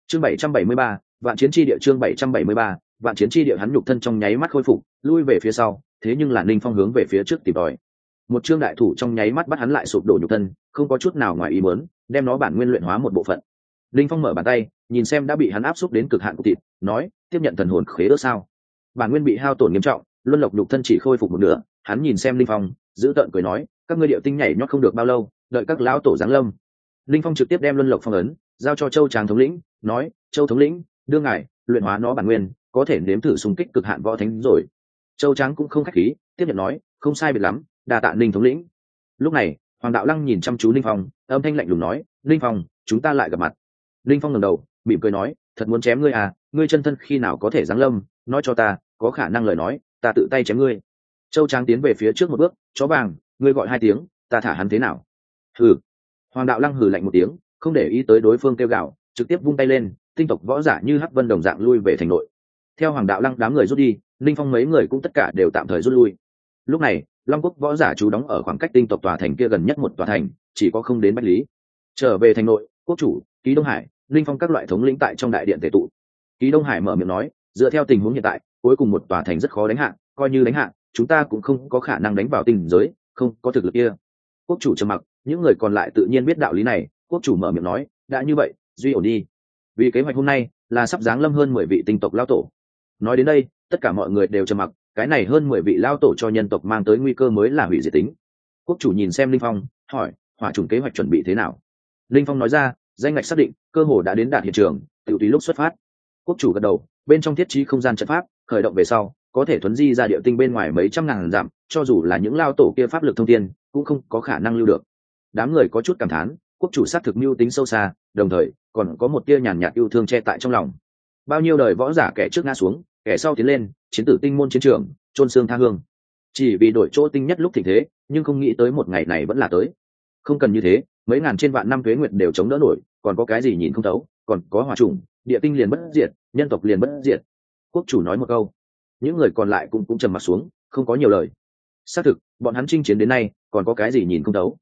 Chương bảy trăm bảy mươi ba vạn chiến tri địa chương bảy trăm bảy mươi ba, vạn chiến tri địa hắn nhục thân trong nháy mắt khôi phục, lui về phía sau, thế nhưng là ninh phong hướng về phía trước tìm tòi. Một chương đại thủ trong nháy mắt bắt hắn lại sụp đổ nhục thân, không có chút nào ngoài ý muốn, đem nó bản nguyên luyện hóa một bộ phận. Ninh phong mở bàn tay, nhìn xem đã bị hắn áp xúc đến cực hạn của thịt, nói, tiếp nhận thần hồn khế ước sao? Bản nguyên bị hao tổn nghiêm trọng, luân lộc nhục thân chỉ khôi phục một nửa, hắn nhìn xem linh phong, giữ tợn cười nói, các ngươi điệu tinh nhảy nhót không được bao lâu, đợi các lão tổ giáng lâm. Linh phong trực tiếp đem luân lộc phong ấn, giao cho châu tràng thống lĩnh, nói, châu thống lĩnh đương ngài, luyện hóa nó bản nguyên, có thể nếm thử xung kích cực hạn võ thánh rồi. Châu Trắng cũng không khách khí, tiếp nhận nói, không sai biệt lắm đà tạ ninh thống lĩnh. Lúc này, hoàng đạo lăng nhìn chăm chú ninh phong, âm thanh lạnh lùng nói, ninh phong, chúng ta lại gặp mặt. Ninh phong ngẩng đầu, mỉm cười nói, thật muốn chém ngươi à ngươi chân thân khi nào có thể giáng lâm, nói cho ta, có khả năng lời nói, ta tự tay chém ngươi. Châu tráng tiến về phía trước một bước, chó vàng, ngươi gọi hai tiếng, ta thả hắn thế nào? Hừ. Hoàng đạo lăng hừ lạnh một tiếng, không để ý tới đối phương kêu gạo trực tiếp vung tay lên tinh tộc võ giả như hắc vân đồng dạng lui về thành nội. Theo hoàng đạo lăng đám người rút đi ninh phong mấy người cũng tất cả đều tạm thời rút lui. Lúc này, long quốc võ giả chú đóng ở khoảng cách tinh tộc tòa thành kia gần nhất một tòa thành, chỉ có không đến bách lý. Trở về thành nội, quốc chủ, ký đông hải, linh phong các loại thống lĩnh tại trong đại điện tệ tụ. Ký đông hải mở miệng nói, dựa theo tình huống hiện tại, cuối cùng một tòa thành rất khó đánh hạ, coi như đánh hạ, chúng ta cũng không có khả năng đánh vào tình giới, không có thực lực kia. Quốc chủ trầm mặc, những người còn lại tự nhiên biết đạo lý này, quốc chủ mở miệng nói, đã như vậy, duy ổn đi vì kế hoạch hôm nay là sắp giáng lâm hơn mười vị tinh tộc lao tổ. Nói đến đây, tất cả mọi người đều trầm mặc, cái này hơn mười vị lao tổ cho nhân tộc mang tới nguy cơ mới là hủy diệt tính. Quốc chủ nhìn xem linh phong, hỏi, hỏa trùng kế hoạch chuẩn bị thế nào? Linh phong nói ra, danh ngạch xác định, cơ hồ đã đến đạt hiện trường tự tùy lúc xuất phát. Quốc chủ gật đầu, bên trong thiết trí không gian trận pháp, khởi động về sau, có thể thuấn di ra địa tinh bên ngoài mấy trăm ngàn dặm, cho dù là những lao tổ kia pháp lực thông tiên cũng không có khả năng lưu được. Đám người có chút cảm thán, quốc chủ xác thực mưu tính sâu xa, đồng thời còn có một tia nhàn nhạt yêu thương che tại trong lòng. Bao nhiêu đời võ giả kẻ trước ngã xuống, kẻ sau tiến lên, chiến tử tinh môn chiến trường trôn xương tha hương. Chỉ vì đổi chỗ tinh nhất lúc thịnh thế, nhưng không nghĩ tới một ngày này vẫn là tới. Không cần như thế, mấy ngàn trên vạn năm tuế nguyệt đều chống đỡ nổi, còn có cái gì nhìn không thấu, còn có hòa trùng, địa tinh liền bất diệt, nhân tộc liền bất diệt. Quốc chủ nói một câu. Những người còn lại cũng cũng trầm mặt xuống, không có nhiều lời. Xác thực, bọn hắn chinh chiến đến nay, còn có cái gì nhìn không thấu.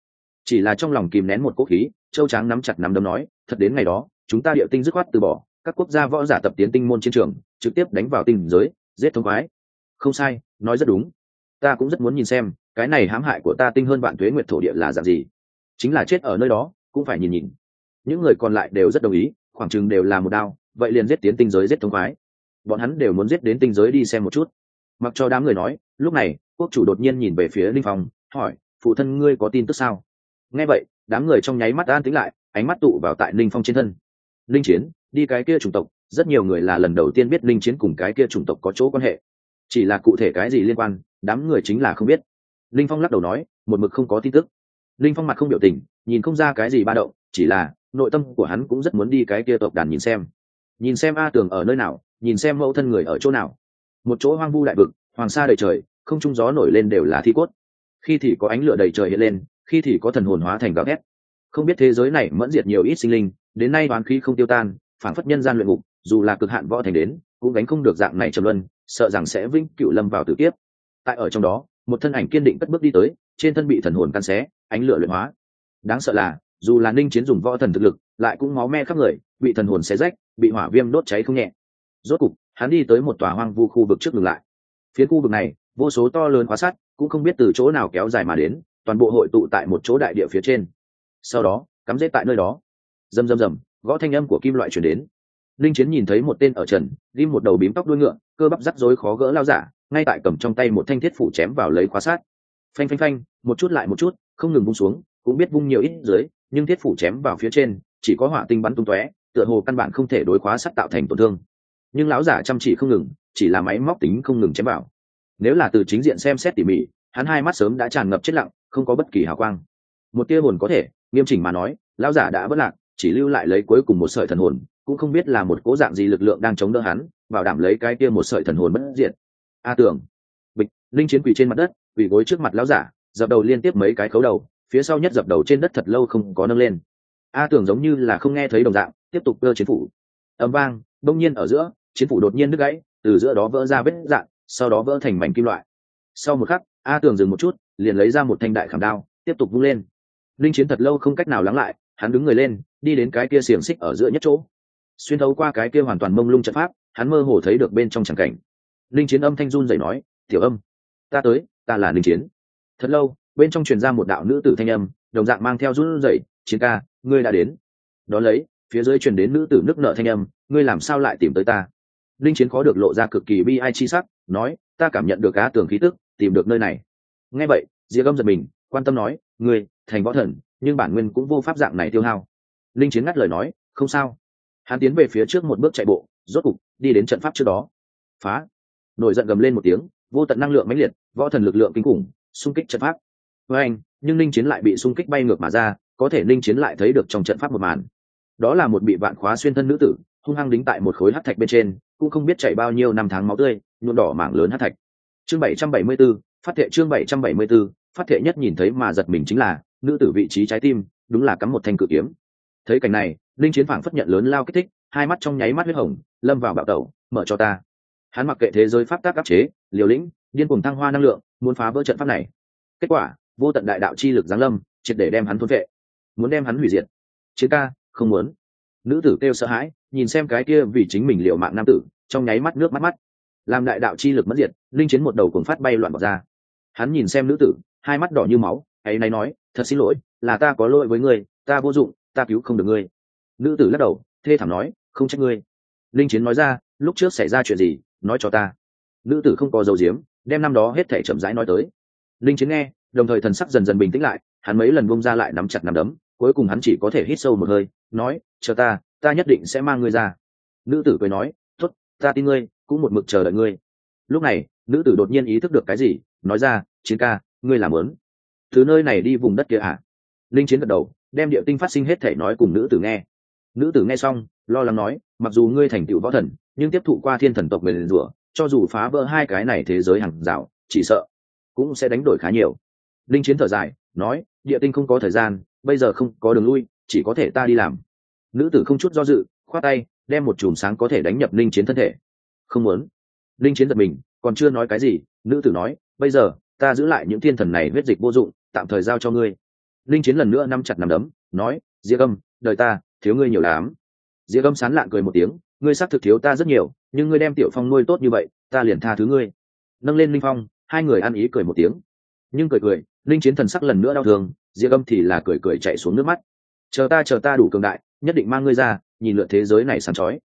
Chỉ là trong lòng kìm nén một quốc khí châu tráng nắm chặt nắm đấm nói, thật đến ngày đó, chúng ta địa tinh dứt khoát từ bỏ, các quốc gia võ giả tập tiến tinh môn chiến trường, trực tiếp đánh vào tinh giới, giết thống khoái không sai, nói rất đúng. Ta cũng rất muốn nhìn xem, cái này hãm hại của ta tinh hơn vạn thuế nguyệt thổ địa là dạng gì. Chính là chết ở nơi đó, cũng phải nhìn nhìn. Những người còn lại đều rất đồng ý, khoảng chừng đều là một đao, vậy liền giết tiến tinh giới, giết thống khoái bọn hắn đều muốn giết đến tinh giới đi xem một chút. Mặc cho đám người nói, lúc này, quốc chủ đột nhiên nhìn về phía linh phong, hỏi, phụ thân ngươi có tin tức sao? Nghe vậy đám người trong nháy mắt an tĩnh lại, ánh mắt tụ vào tại ninh phong trên thân. Linh chiến, đi cái kia chủng tộc, rất nhiều người là lần đầu tiên biết linh chiến cùng cái kia chủng tộc có chỗ quan hệ. Chỉ là cụ thể cái gì liên quan, đám người chính là không biết. Linh phong lắc đầu nói, một mực không có tin tức. Linh phong mặt không biểu tình, nhìn không ra cái gì ba động, chỉ là, nội tâm của hắn cũng rất muốn đi cái kia tộc đàn nhìn xem. Nhìn xem a tường ở nơi nào, nhìn xem mẫu thân người ở chỗ nào. Một chỗ hoang vu đại vực, hoàng sa đầy trời, không trung gió nổi lên đều là thi cốt. Khi thì có ánh lửa đầy trời hiện lên khi thì có thần hồn hóa thành gào ghét không biết thế giới này mẫn diệt nhiều ít sinh linh, đến nay đoán khí không tiêu tan phản phất nhân gian luyện ngục, dù là cực hạn võ thành đến, cũng gánh không được dạng này trầm luân, sợ rằng sẽ vinh cựu lâm vào tử tiếp tại ở trong đó, một thân ảnh kiên định cất bước đi tới, trên thân bị thần hồn căn xé, ánh lửa luyện hóa. Đáng sợ là, dù là ninh chiến dùng võ thần thực lực, lại cũng máu me khắp người, bị thần hồn xé rách, bị hỏa viêm đốt cháy không nhẹ. Rốt cục, hắn đi tới một tòa hoang vu khu vực trước ngừng lại. Phía khu vực này, vô số to lớn quá sắt, cũng không biết từ chỗ nào kéo dài mà đến toàn bộ hội tụ tại một chỗ đại địa phía trên. Sau đó, cắm rễ tại nơi đó. Rầm rầm rầm, gõ thanh âm của kim loại chuyển đến. Linh chiến nhìn thấy một tên ở trần, ghim một đầu bím tóc đuôi ngựa, cơ bắp rắc rối khó gỡ lao giả, ngay tại cầm trong tay một thanh thiết phủ chém vào lấy khóa sát. Phanh phanh phanh, một chút lại một chút, không ngừng bung xuống, cũng biết bung nhiều ít dưới, nhưng thiết phủ chém vào phía trên, chỉ có hỏa tinh bắn tung tóe, tựa hồ căn bản không thể đối khóa sắt tạo thành tổn thương. Nhưng lão giả chăm chỉ không ngừng, chỉ là máy móc tính không ngừng chém vào. Nếu là từ chính diện xem xét tỉ mỉ, hắn hai mắt sớm đã tràn ngập chết lặng không có bất kỳ hào quang. Một tia hồn có thể, nghiêm chỉnh mà nói, lão giả đã vất lạc, chỉ lưu lại lấy cuối cùng một sợi thần hồn, cũng không biết là một cố dạng gì lực lượng đang chống đỡ hắn, bảo đảm lấy cái kia một sợi thần hồn bất diệt. A tưởng bịch, linh chiến quỳ trên mặt đất, quỳ gối trước mặt lão giả, dập đầu liên tiếp mấy cái khấu đầu, phía sau nhất dập đầu trên đất thật lâu không có nâng lên. A tưởng giống như là không nghe thấy đồng dạng, tiếp tục cơ chiến phủ. Ấm vang đông nhiên ở giữa, chiến phủ đột nhiên đứt gãy, từ giữa đó vỡ ra vết dạng, sau đó vỡ thành mảnh kim loại. Sau một khắc a tưởng dừng một chút, liền lấy ra một thanh đại khảm đao, tiếp tục vung lên. Linh chiến thật lâu không cách nào lắng lại, hắn đứng người lên, đi đến cái kia xiềng xích ở giữa nhất chỗ. Xuyên thấu qua cái kia hoàn toàn mông lung trận pháp, hắn mơ hồ thấy được bên trong tràng cảnh. Linh chiến âm thanh run dậy nói, tiểu âm, ta tới, ta là linh chiến. Thật lâu, bên trong truyền ra một đạo nữ tử thanh âm, đồng dạng mang theo run dậy chiến ca, ngươi đã đến. Đó lấy, phía dưới truyền đến nữ tử nước nợ thanh âm, ngươi làm sao lại tìm tới ta? Linh chiến khó được lộ ra cực kỳ bi ai chi sắc, nói, ta cảm nhận được á tường khí tức tìm được nơi này. Nghe vậy diệp âm giật mình quan tâm nói người, thành võ thần nhưng bản nguyên cũng vô pháp dạng này tiêu hao. Linh chiến ngắt lời nói không sao. Hắn tiến về phía trước một bước chạy bộ rốt cục đi đến trận pháp trước đó. Phá! Nổi giận gầm lên một tiếng vô tận năng lượng mãnh liệt võ thần lực lượng kinh khủng xung kích trận pháp. Với anh nhưng linh chiến lại bị xung kích bay ngược mà ra có thể linh chiến lại thấy được trong trận pháp một màn. Đó là một bị vạn khóa xuyên thân nữ tử hung hăng đính tại một khối hát thạch bên trên cũng không biết chảy bao nhiêu năm tháng máu tươi nhuộm đỏ mảng lớn hát thạch chương bảy trăm bảy mươi 774, phát thệ chương bảy trăm bảy mươi 774, phát thệ nhất nhìn thấy mà giật mình chính là nữ tử vị trí trái tim đúng là cắm một thanh cự kiếm. Thấy cảnh này linh chiến phảng phất nhận lớn lao kích thích hai mắt trong nháy mắt huyết hồng lâm vào bạo tẩu mở cho ta. Hắn mặc kệ thế giới pháp tác áp chế liều lĩnh điên cuồng thăng hoa năng lượng muốn phá vỡ trận pháp này. Kết quả vô tận đại đạo chi lực giáng lâm triệt để đem hắn thôn vệ. Muốn đem hắn hủy diệt. Chiến ca không muốn. Nữ tử kêu sợ hãi nhìn xem cái kia vì chính mình liệu mạng nam tử trong nháy mắt nước mắt mắt làm đại đạo chi lực mất diệt, linh chiến một đầu cuồng phát bay loạn bọc ra. Hắn nhìn xem nữ tử, hai mắt đỏ như máu, ấy nay nói, thật xin lỗi, là ta có lỗi với ngươi, ta vô dụng, ta cứu không được ngươi. Nữ tử lắc đầu, thê thảm nói, không trách ngươi. Linh chiến nói ra, lúc trước xảy ra chuyện gì, nói cho ta. Nữ tử không có dầu diếm đem năm đó hết thể chậm rãi nói tới. Linh chiến nghe, đồng thời thần sắc dần dần bình tĩnh lại, hắn mấy lần bông ra lại nắm chặt nắm đấm, cuối cùng hắn chỉ có thể hít sâu một hơi, nói, chờ ta ta nhất định sẽ mang ngươi ra. Nữ tử cười nói ta tin ngươi, cũng một mực chờ đợi ngươi. Lúc này, nữ tử đột nhiên ý thức được cái gì, nói ra, chiến ca, ngươi làm lớn. Từ nơi này đi vùng đất kia à? Linh chiến gật đầu, đem địa tinh phát sinh hết thể nói cùng nữ tử nghe. Nữ tử nghe xong, lo lắng nói, mặc dù ngươi thành tựu võ thần, nhưng tiếp thụ qua thiên thần tộc nguyền rủa, cho dù phá vỡ hai cái này thế giới hàng rào, chỉ sợ cũng sẽ đánh đổi khá nhiều. Linh chiến thở dài, nói, địa tinh không có thời gian, bây giờ không có đường lui, chỉ có thể ta đi làm. Nữ tử không chút do dự, khoát tay đem một chùm sáng có thể đánh nhập linh chiến thân thể. Không muốn. Linh chiến giật mình, còn chưa nói cái gì, nữ tử nói, bây giờ, ta giữ lại những thiên thần này huyết dịch vô dụng, tạm thời giao cho ngươi. Linh chiến lần nữa nắm chặt nắm đấm, nói, diệp âm, đời ta, thiếu ngươi nhiều lắm. Diệp âm sán lạng cười một tiếng, ngươi xác thực thiếu ta rất nhiều, nhưng ngươi đem tiểu phong nuôi tốt như vậy, ta liền tha thứ ngươi. Nâng lên linh phong, hai người ăn ý cười một tiếng. Nhưng cười cười linh chiến thần sắc lần nữa đau thương, diệp âm thì là cười cười chạy xuống nước mắt. Chờ ta chờ ta đủ cường đại, nhất định mang ngươi ra nhìn lượn thế giới này sáng chói.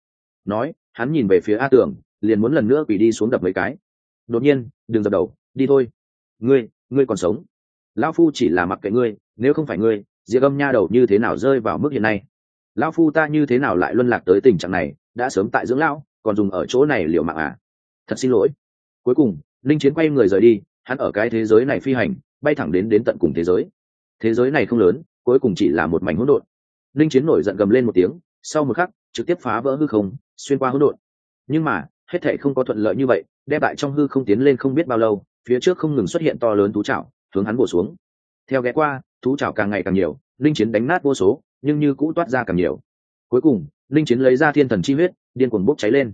Nói, hắn nhìn về phía a tưởng, liền muốn lần nữa quỳ đi xuống đập mấy cái. Đột nhiên, đừng dập đầu, đi thôi. Ngươi ngươi còn sống. Lão phu chỉ là mặc kệ ngươi, nếu không phải ngươi, diệp âm nha đầu như thế nào rơi vào mức hiện nay? Lão phu ta như thế nào lại luân lạc tới tình trạng này, đã sớm tại dưỡng lão, còn dùng ở chỗ này liệu mạng à? Thật xin lỗi. Cuối cùng, linh chiến quay người rời đi, hắn ở cái thế giới này phi hành, bay thẳng đến đến tận cùng thế giới. Thế giới này không lớn, cuối cùng chỉ là một mảnh hỗn độn. Linh chiến nổi giận gầm lên một tiếng sau một khắc, trực tiếp phá vỡ hư không, xuyên qua hỗn độn. Nhưng mà, hết thệ không có thuận lợi như vậy đe lại trong hư không tiến lên không biết bao lâu, phía trước không ngừng xuất hiện to lớn thú chảo, hướng hắn bổ xuống. Theo ghé qua, thú chảo càng ngày càng nhiều, linh chiến đánh nát vô số, nhưng như cũ toát ra càng nhiều. Cuối cùng, linh chiến lấy ra thiên thần chi huyết, điên cuồng bốc cháy lên.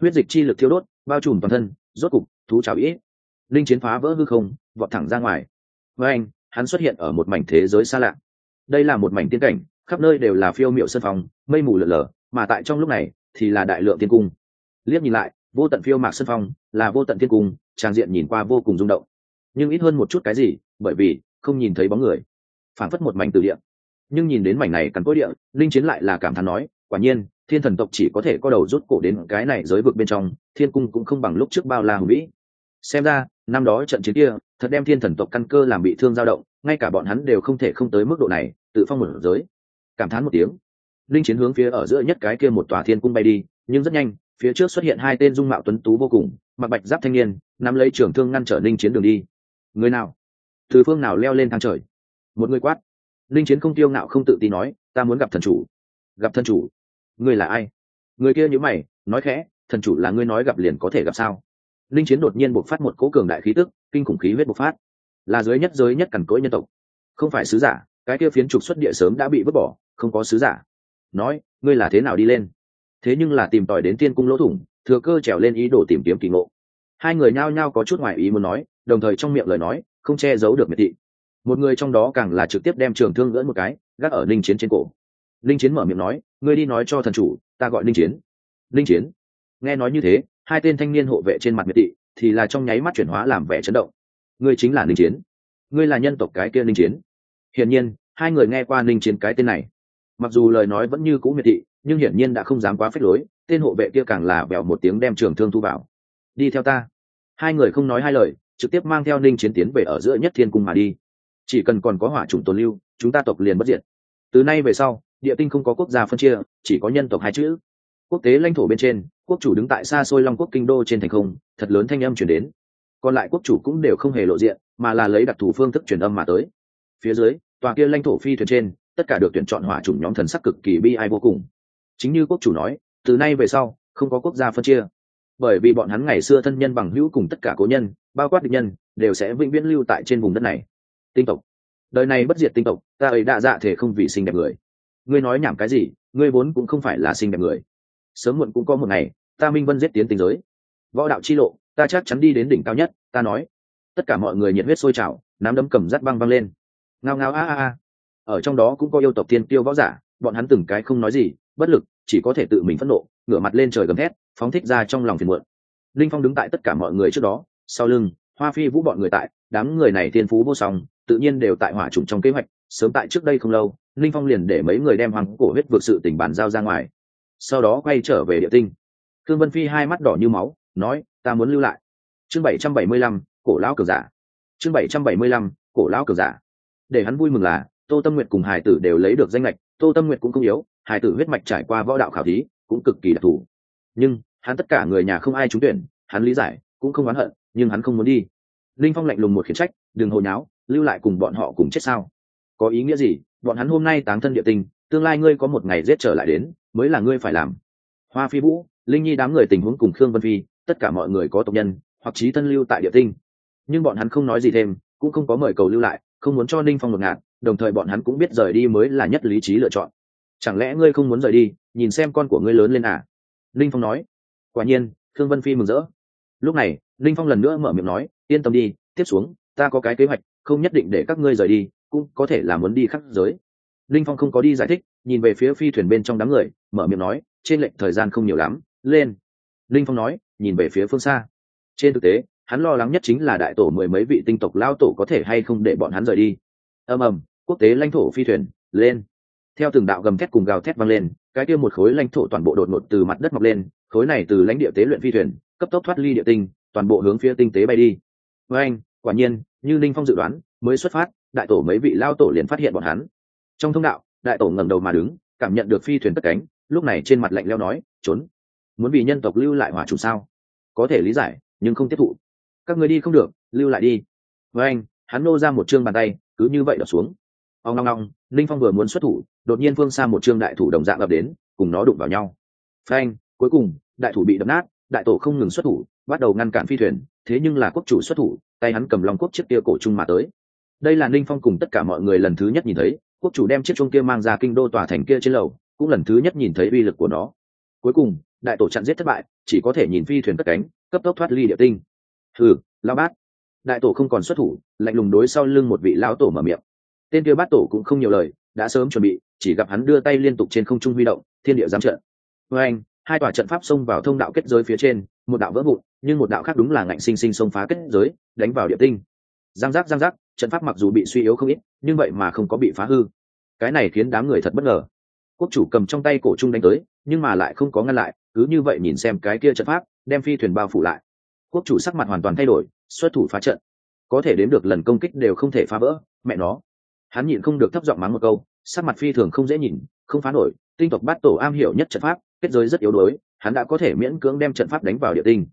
Huyết dịch chi lực thiêu đốt, bao trùm toàn thân, rốt cục, thú chảo ý. Linh chiến phá vỡ hư không, vọt thẳng ra ngoài. Với anh, hắn xuất hiện ở một mảnh thế giới xa lạ. Đây là một mảnh tiên cảnh khắp nơi đều là phiêu miệu sân phòng, mây mù lợn lờ mà tại trong lúc này thì là đại lượng tiên cung. Liếc nhìn lại, vô tận phiêu mạc sân phong là vô tận tiên cung, trang diện nhìn qua vô cùng rung động. Nhưng ít hơn một chút cái gì, bởi vì không nhìn thấy bóng người. Phản phất một mảnh từ điện nhưng nhìn đến mảnh này cắn cối địa, linh chiến lại là cảm thán nói, quả nhiên, thiên thần tộc chỉ có thể có đầu rút cổ đến cái này giới vực bên trong, thiên cung cũng không bằng lúc trước bao la hùng vĩ. Xem ra, năm đó trận chiến kia, thật đem thiên thần tộc căn cơ làm bị thương dao động, ngay cả bọn hắn đều không thể không tới mức độ này, tự phong một giới cảm thán một tiếng. Linh chiến hướng phía ở giữa nhất cái kia một tòa thiên cung bay đi, nhưng rất nhanh, phía trước xuất hiện hai tên dung mạo tuấn tú vô cùng, mặc bạch giáp thanh niên, nắm lấy trường thương ngăn trở linh chiến đường đi. Người nào? Từ phương nào leo lên thang trời? Một người quát. Linh chiến không tiêu ngạo không tự tin nói, ta muốn gặp thần chủ. Gặp thần chủ? Người là ai? Người kia nhữ mày, nói khẽ, thần chủ là ngươi nói gặp liền có thể gặp sao? Linh chiến đột nhiên bộc phát một cỗ cường đại khí tức, kinh khủng khí huyết bộc phát. Là giới nhất giới nhất cằn cỗi nhân tộc. Không phải sứ giả cái kia phiến trục xuất địa sớm đã bị vứt bỏ, không có sứ giả. Nói, ngươi là thế nào đi lên? Thế nhưng là tìm tòi đến tiên cung lỗ thủng, thừa cơ trèo lên ý đồ tìm kiếm kỳ ngộ. Hai người nhao nhao có chút ngoài ý muốn nói, đồng thời trong miệng lời nói, không che giấu được miệt thị. Một người trong đó càng là trực tiếp đem trường thương gỡ một cái, gác ở linh chiến trên cổ. Linh chiến mở miệng nói, ngươi đi nói cho thần chủ, ta gọi linh chiến. Linh chiến? Nghe nói như thế, hai tên thanh niên hộ vệ trên mặt miệt thị, thì là trong nháy mắt chuyển hóa làm vẻ chấn động. Ngươi chính là linh chiến? Ngươi là nhân tộc cái kia linh chiến? Hiển nhiên, hai người nghe qua Ninh chiến cái tên này. Mặc dù lời nói vẫn như cũ miệt thị, nhưng hiển nhiên đã không dám quá phép lối, tên hộ vệ kia càng là bèo một tiếng đem trường thương thu vào. Đi theo ta. Hai người không nói hai lời, trực tiếp mang theo ninh chiến tiến về ở giữa nhất thiên cung mà đi. Chỉ cần còn có hỏa chủng tồn lưu, chúng ta tộc liền bất diệt. Từ nay về sau, địa tinh không có quốc gia phân chia, chỉ có nhân tộc hai chữ. Quốc tế lãnh thổ bên trên, quốc chủ đứng tại xa xôi long quốc kinh đô trên thành không, thật lớn thanh âm chuyển đến. Còn lại quốc chủ cũng đều không hề lộ diện, mà là lấy đặc thù phương thức truyền âm mà tới phía dưới, tòa kia lãnh thổ phi thuyền trên, tất cả được tuyển chọn hỏa chủng nhóm thần sắc cực kỳ bi ai vô cùng. Chính như quốc chủ nói, từ nay về sau, không có quốc gia phân chia. Bởi vì bọn hắn ngày xưa thân nhân bằng hữu cùng tất cả cố nhân, bao quát địch nhân, đều sẽ vĩnh viễn lưu tại trên vùng đất này. Tinh tộc. Đời này bất diệt tinh tộc, ta ấy đã dạ thể không vì xinh đẹp người. Ngươi nói nhảm cái gì, ngươi vốn cũng không phải là xinh đẹp người. Sớm muộn cũng có một ngày, ta minh vân giết tiến tinh giới. Võ đạo chi lộ, ta chắc chắn đi đến đỉnh cao nhất, ta nói. Tất cả mọi người nhiệt huyết sôi trào, nắm đấm cầm rắt băng băng lên ngao ngao a a a. Ở trong đó cũng có yêu tộc tiên tiêu võ giả, bọn hắn từng cái không nói gì, bất lực, chỉ có thể tự mình phẫn nộ, ngửa mặt lên trời gầm thét, phóng thích ra trong lòng phiền muộn. Linh phong đứng tại tất cả mọi người trước đó, sau lưng, hoa phi vũ bọn người tại, đám người này thiên phú vô song, tự nhiên đều tại hỏa trùng trong kế hoạch, sớm tại trước đây không lâu, linh phong liền để mấy người đem hoàng cổ huyết vượt sự tình bàn giao ra ngoài. Sau đó quay trở về địa tinh. Thương vân phi hai mắt đỏ như máu, nói, ta muốn lưu lại. Chương bảy trăm bảy mươi lăm, cổ lão cờ giả. Chương bảy trăm bảy mươi lăm, cổ lão cờ giả để hắn vui mừng là, tô tâm nguyệt cùng hải tử đều lấy được danh lệch tô tâm nguyệt cũng không yếu, hải tử huyết mạch trải qua võ đạo khảo thí, cũng cực kỳ đặc thù. Nhưng, hắn tất cả người nhà không ai trúng tuyển, hắn lý giải, cũng không oán hận, nhưng hắn không muốn đi. Linh phong lạnh lùng một khiển trách, đừng hồi nháo, lưu lại cùng bọn họ cùng chết sao? Có ý nghĩa gì? Bọn hắn hôm nay táng thân địa tinh tương lai ngươi có một ngày giết trở lại đến, mới là ngươi phải làm. Hoa phi vũ, linh nhi đám người tình huống cùng khương vân phi, tất cả mọi người có tộc nhân, hoặc trí thân lưu tại địa tinh. Nhưng bọn hắn không nói gì thêm, cũng không có mời cầu lưu lại không muốn cho ninh phong ngột ngạt, đồng thời bọn hắn cũng biết rời đi mới là nhất lý trí lựa chọn. Chẳng lẽ ngươi không muốn rời đi, nhìn xem con của ngươi lớn lên à? Ninh phong nói. Quả nhiên thương vân phi mừng rỡ. Lúc này, ninh phong lần nữa mở miệng nói, yên tâm đi, tiếp xuống, ta có cái kế hoạch, không nhất định để các ngươi rời đi, cũng có thể là muốn đi khắc giới. Ninh phong không có đi giải thích, nhìn về phía phi thuyền bên trong đám người, mở miệng nói, trên lệnh thời gian không nhiều lắm, lên. Ninh phong nói, nhìn về phía phương xa. Trên thực tế hắn lo lắng nhất chính là đại tổ mười mấy vị tinh tộc lao tổ có thể hay không để bọn hắn rời đi. Ầm ầm, quốc tế lãnh thổ phi thuyền lên. Theo từng đạo gầm thét cùng gào thét vang lên, cái kia một khối lãnh thổ toàn bộ đột ngột từ mặt đất mọc lên, khối này từ lãnh địa tế luyện phi thuyền, cấp tốc thoát ly địa tinh, toàn bộ hướng phía tinh tế bay đi. Với anh, quả nhiên, như linh phong dự đoán, mới xuất phát, đại tổ mấy vị lao tổ liền phát hiện bọn hắn. Trong thông đạo, đại tổ ngẩng đầu mà đứng, cảm nhận được phi thuyền cất cánh, lúc này trên mặt lạnh leo nói, trốn. Muốn vì nhân tộc lưu lại hỏa trùng sao? Có thể lý giải, nhưng không tiếp thụ các người đi không được, lưu lại đi. Với anh, hắn nô ra một chương bàn tay, cứ như vậy đập xuống. Ông long long linh phong vừa muốn xuất thủ, đột nhiên phương xa một chương đại thủ đồng dạng ập đến, cùng nó đụng vào nhau. Phanh, cuối cùng, đại thủ bị đập nát, đại tổ không ngừng xuất thủ, bắt đầu ngăn cản phi thuyền, thế nhưng là quốc chủ xuất thủ, tay hắn cầm long quốc chiếc kia cổ trung mà tới. Đây là ninh phong cùng tất cả mọi người lần thứ nhất nhìn thấy, quốc chủ đem chiếc chuông kia mang ra kinh đô tòa thành kia trên lầu, cũng lần thứ nhất nhìn thấy uy lực của nó. Cuối cùng, đại tổ chặn giết thất bại, chỉ có thể nhìn phi thuyền cất cánh, cấp tốc thoát ly địa tinh thử lao bát. Đại tổ không còn xuất thủ, lạnh lùng đối sau lưng một vị lão tổ mở miệng. Tên kia bát tổ cũng không nhiều lời, đã sớm chuẩn bị, chỉ gặp hắn đưa tay liên tục trên không trung huy động, thiên địa giám trận. Với anh, hai tòa trận pháp xông vào thông đạo kết giới phía trên, một đạo vỡ vụn, nhưng một đạo khác đúng là ngạnh sinh sinh xông phá kết giới, đánh vào địa tinh. Giang giác giang giác, trận pháp mặc dù bị suy yếu không ít, nhưng vậy mà không có bị phá hư. Cái này khiến đám người thật bất ngờ. Quốc chủ cầm trong tay cổ trung đánh tới, nhưng mà lại không có ngăn lại, cứ như vậy nhìn xem cái kia trận pháp, đem phi thuyền bao phủ lại quốc chủ sắc mặt hoàn toàn thay đổi, xuất thủ phá trận. Có thể đến được lần công kích đều không thể phá vỡ, mẹ nó. Hắn nhịn không được thấp giọng mắng một câu, sắc mặt phi thường không dễ nhìn, không phá nổi, tinh tộc bát tổ am hiểu nhất trận pháp, kết giới rất yếu đuối, hắn đã có thể miễn cưỡng đem trận pháp đánh vào địa tinh.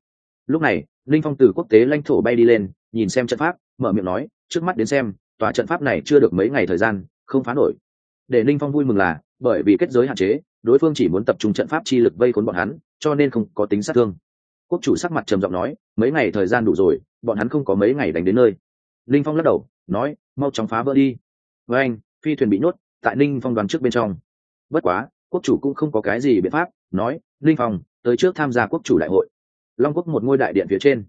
Lúc này, linh phong từ quốc tế lãnh thổ bay đi lên, nhìn xem trận pháp, mở miệng nói, trước mắt đến xem, tòa trận pháp này chưa được mấy ngày thời gian, không phá nổi. Để linh phong vui mừng là, bởi vì kết giới hạn chế, đối phương chỉ muốn tập trung trận pháp chi lực vây khốn bọn hắn, cho nên không có tính sát thương quốc chủ sắc mặt trầm giọng nói, mấy ngày thời gian đủ rồi, bọn hắn không có mấy ngày đánh đến nơi. Linh phong lắc đầu, nói, mau chóng phá vỡ đi. Với anh, phi thuyền bị nhốt tại ninh phong đoàn trước bên trong. Bất quá, quốc chủ cũng không có cái gì biện pháp, nói, linh phong, tới trước tham gia quốc chủ đại hội. Long quốc một ngôi đại điện phía trên.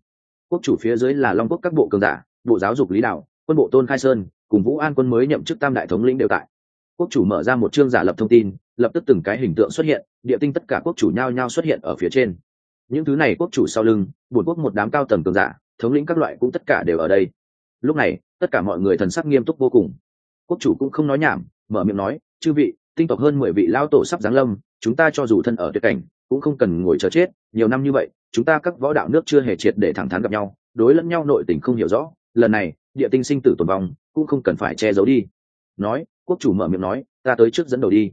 Quốc chủ phía dưới là long quốc các bộ cường giả, bộ giáo dục lý đạo, quân bộ tôn khai sơn, cùng vũ an quân mới nhậm chức tam đại thống lĩnh đều tại. Quốc chủ mở ra một chương giả lập thông tin, lập tức từng cái hình tượng xuất hiện, địa tinh tất cả quốc chủ nhao nhao xuất hiện ở phía trên những thứ này quốc chủ sau lưng, bổn quốc một đám cao tầng cường giả, thống lĩnh các loại cũng tất cả đều ở đây. Lúc này, tất cả mọi người thần sắc nghiêm túc vô cùng. Quốc chủ cũng không nói nhảm, mở miệng nói, chư vị, tinh tộc hơn mười vị lao tổ sắp giáng lâm, chúng ta cho dù thân ở tuyệt cảnh, cũng không cần ngồi chờ chết. Nhiều năm như vậy, chúng ta các võ đạo nước chưa hề triệt để thẳng thắn gặp nhau, đối lẫn nhau nội tình không hiểu rõ. Lần này, địa tinh sinh tử tồn vong, cũng không cần phải che giấu đi. Nói, quốc chủ mở miệng nói, ta tới trước dẫn đầu đi.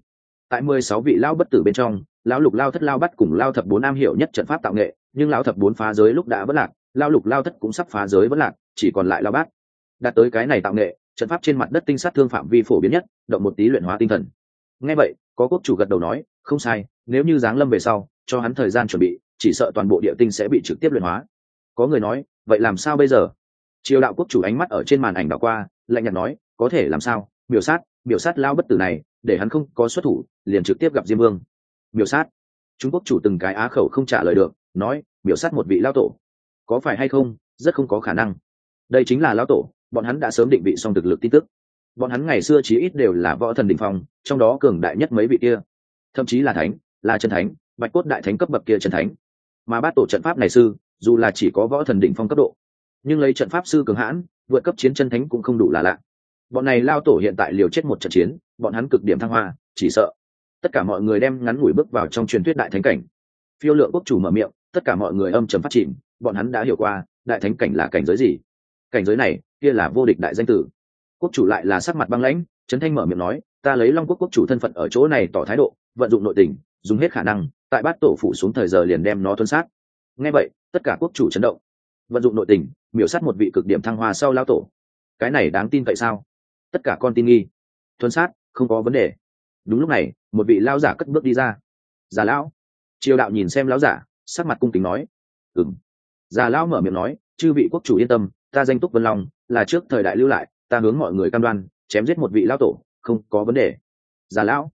Tại mười sáu vị lao bất tử bên trong lão lục lao thất lao bắt cùng lao thập bốn am hiểu nhất trận pháp tạo nghệ, nhưng lão thập bốn phá giới lúc đã vất lạc lao lục lao thất cũng sắp phá giới vất lạc, chỉ còn lại lao bát. Đạt tới cái này tạo nghệ, trận pháp trên mặt đất tinh sát thương phạm vi phổ biến nhất, động một tí luyện hóa tinh thần. Ngay vậy, có quốc chủ gật đầu nói, không sai, nếu như giáng lâm về sau, cho hắn thời gian chuẩn bị, chỉ sợ toàn bộ địa tinh sẽ bị trực tiếp luyện hóa. Có người nói, vậy làm sao bây giờ? Triều đạo quốc chủ ánh mắt ở trên màn ảnh đảo qua, lạnh nhạt nói, có thể làm sao? Biểu sát biểu sát lao bất tử này, để hắn không có xuất thủ, liền trực tiếp gặp diêm vương biểu sát. Trung quốc chủ từng cái á khẩu không trả lời được, nói biểu sát một vị lao tổ. Có phải hay không? Rất không có khả năng. Đây chính là lao tổ, bọn hắn đã sớm định vị xong thực lực tin tức. Bọn hắn ngày xưa chí ít đều là võ thần đình phong, trong đó cường đại nhất mấy vị kia. Thậm chí là thánh, là chân thánh, bạch cốt đại thánh cấp bậc kia chân thánh. Mà bát tổ trận pháp này sư, dù là chỉ có võ thần đỉnh phong cấp độ, nhưng lấy trận pháp sư cường hãn, vượt cấp chiến chân thánh cũng không đủ là lạ. Bọn này lao tổ hiện tại liều chết một trận chiến, bọn hắn cực điểm thăng hoa, chỉ sợ tất cả mọi người đem ngắn ngủi bước vào trong truyền thuyết đại thánh cảnh. Phiêu lượng quốc chủ mở miệng, tất cả mọi người âm trầm phát chìm, bọn hắn đã hiểu qua, đại thánh cảnh là cảnh giới gì. Cảnh giới này, kia là vô địch đại danh tử. Quốc chủ lại là sắc mặt băng lãnh, trấn thanh mở miệng nói, ta lấy long quốc quốc chủ thân phận ở chỗ này tỏ thái độ, vận dụng nội tình, dùng hết khả năng, tại bát tổ phủ xuống thời giờ liền đem nó tuân sát. Ngay vậy, tất cả quốc chủ chấn động. Vận dụng nội tình, miểu sát một vị cực điểm thăng hoa sau lao tổ. Cái này đáng tin vậy sao? Tất cả con tin nghi. Tuân sát, không có vấn đề đúng lúc này, một vị lao giả cất bước đi ra. Già lão. Triều đạo nhìn xem lão giả, sắc mặt cung kính nói. Ừng già lão mở miệng nói, chư vị quốc chủ yên tâm, ta danh túc vân long, là trước thời đại lưu lại, ta hướng mọi người cam đoan, chém giết một vị lão tổ, không có vấn đề. Già lão.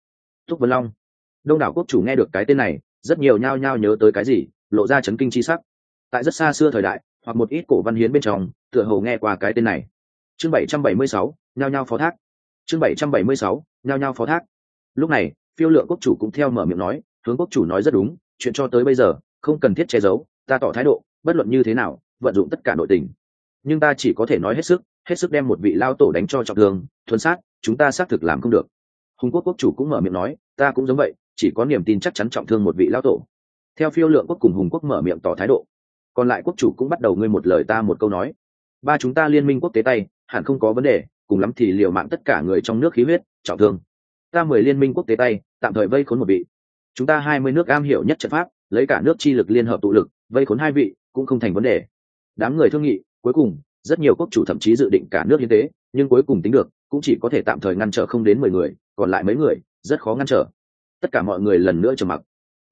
Túc vân long. Đông đảo quốc chủ nghe được cái tên này, rất nhiều nhao nhao nhớ tới cái gì, lộ ra chấn kinh chi sắc. Tại rất xa xưa thời đại, hoặc một ít cổ văn hiến bên trong, tựa hồ nghe qua cái tên này. Chương bảy trăm bảy mươi sáu, nhao nhao phó thác. Chương bảy trăm bảy mươi sáu, nhao nhao phó thác lúc này, phiêu lượng quốc chủ cũng theo mở miệng nói, hướng quốc chủ nói rất đúng, chuyện cho tới bây giờ, không cần thiết che giấu, ta tỏ thái độ, bất luận như thế nào, vận dụng tất cả nội tình. Nhưng ta chỉ có thể nói hết sức hết sức đem một vị lao tổ đánh cho trọng thương, thuần sát, chúng ta xác thực làm không được. Hùng quốc quốc chủ cũng mở miệng nói, ta cũng giống vậy, chỉ có niềm tin chắc chắn trọng thương một vị lao tổ. Theo phiêu lượng quốc cùng hùng quốc mở miệng tỏ thái độ, còn lại quốc chủ cũng bắt đầu ngươi một lời ta một câu nói. Ba chúng ta liên minh quốc tế tay, hẳn không có vấn đề, cùng lắm thì liều mạng tất cả người trong nước khí huyết, trọng thương ta mời liên minh quốc tế tay, tạm thời vây khốn một vị. Chúng ta hai mươi nước am hiểu nhất trận pháp, lấy cả nước chi lực liên hợp tụ lực, vây khốn hai vị, cũng không thành vấn đề. Đám người thương nghị, cuối cùng, rất nhiều quốc chủ thậm chí dự định cả nước hiến tế, nhưng cuối cùng tính được, cũng chỉ có thể tạm thời ngăn trở không đến mười người, còn lại mấy người, rất khó ngăn trở. Tất cả mọi người lần nữa trầm mặc.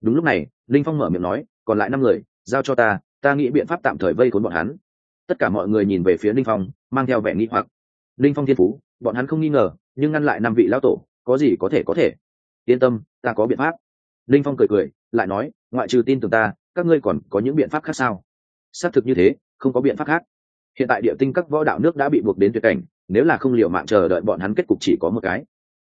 Đúng lúc này, linh phong mở miệng nói, còn lại năm người, giao cho ta ta nghĩ biện pháp tạm thời vây khốn bọn hắn. Tất cả mọi người nhìn về phía linh phong, mang theo vẻ nghĩ hoặc. Linh phong thiên phú, bọn hắn không nghi ngờ, nhưng ngăn lại năm vị lão tổ có gì có thể có thể. Yên tâm, ta có biện pháp. Linh phong cười cười, lại nói, ngoại trừ tin tưởng ta, các ngươi còn có những biện pháp khác sao? Xác thực như thế, không có biện pháp khác. Hiện tại địa tinh các võ đạo nước đã bị buộc đến tuyệt cảnh, nếu là không liệu mạng chờ đợi bọn hắn kết cục chỉ có một cái.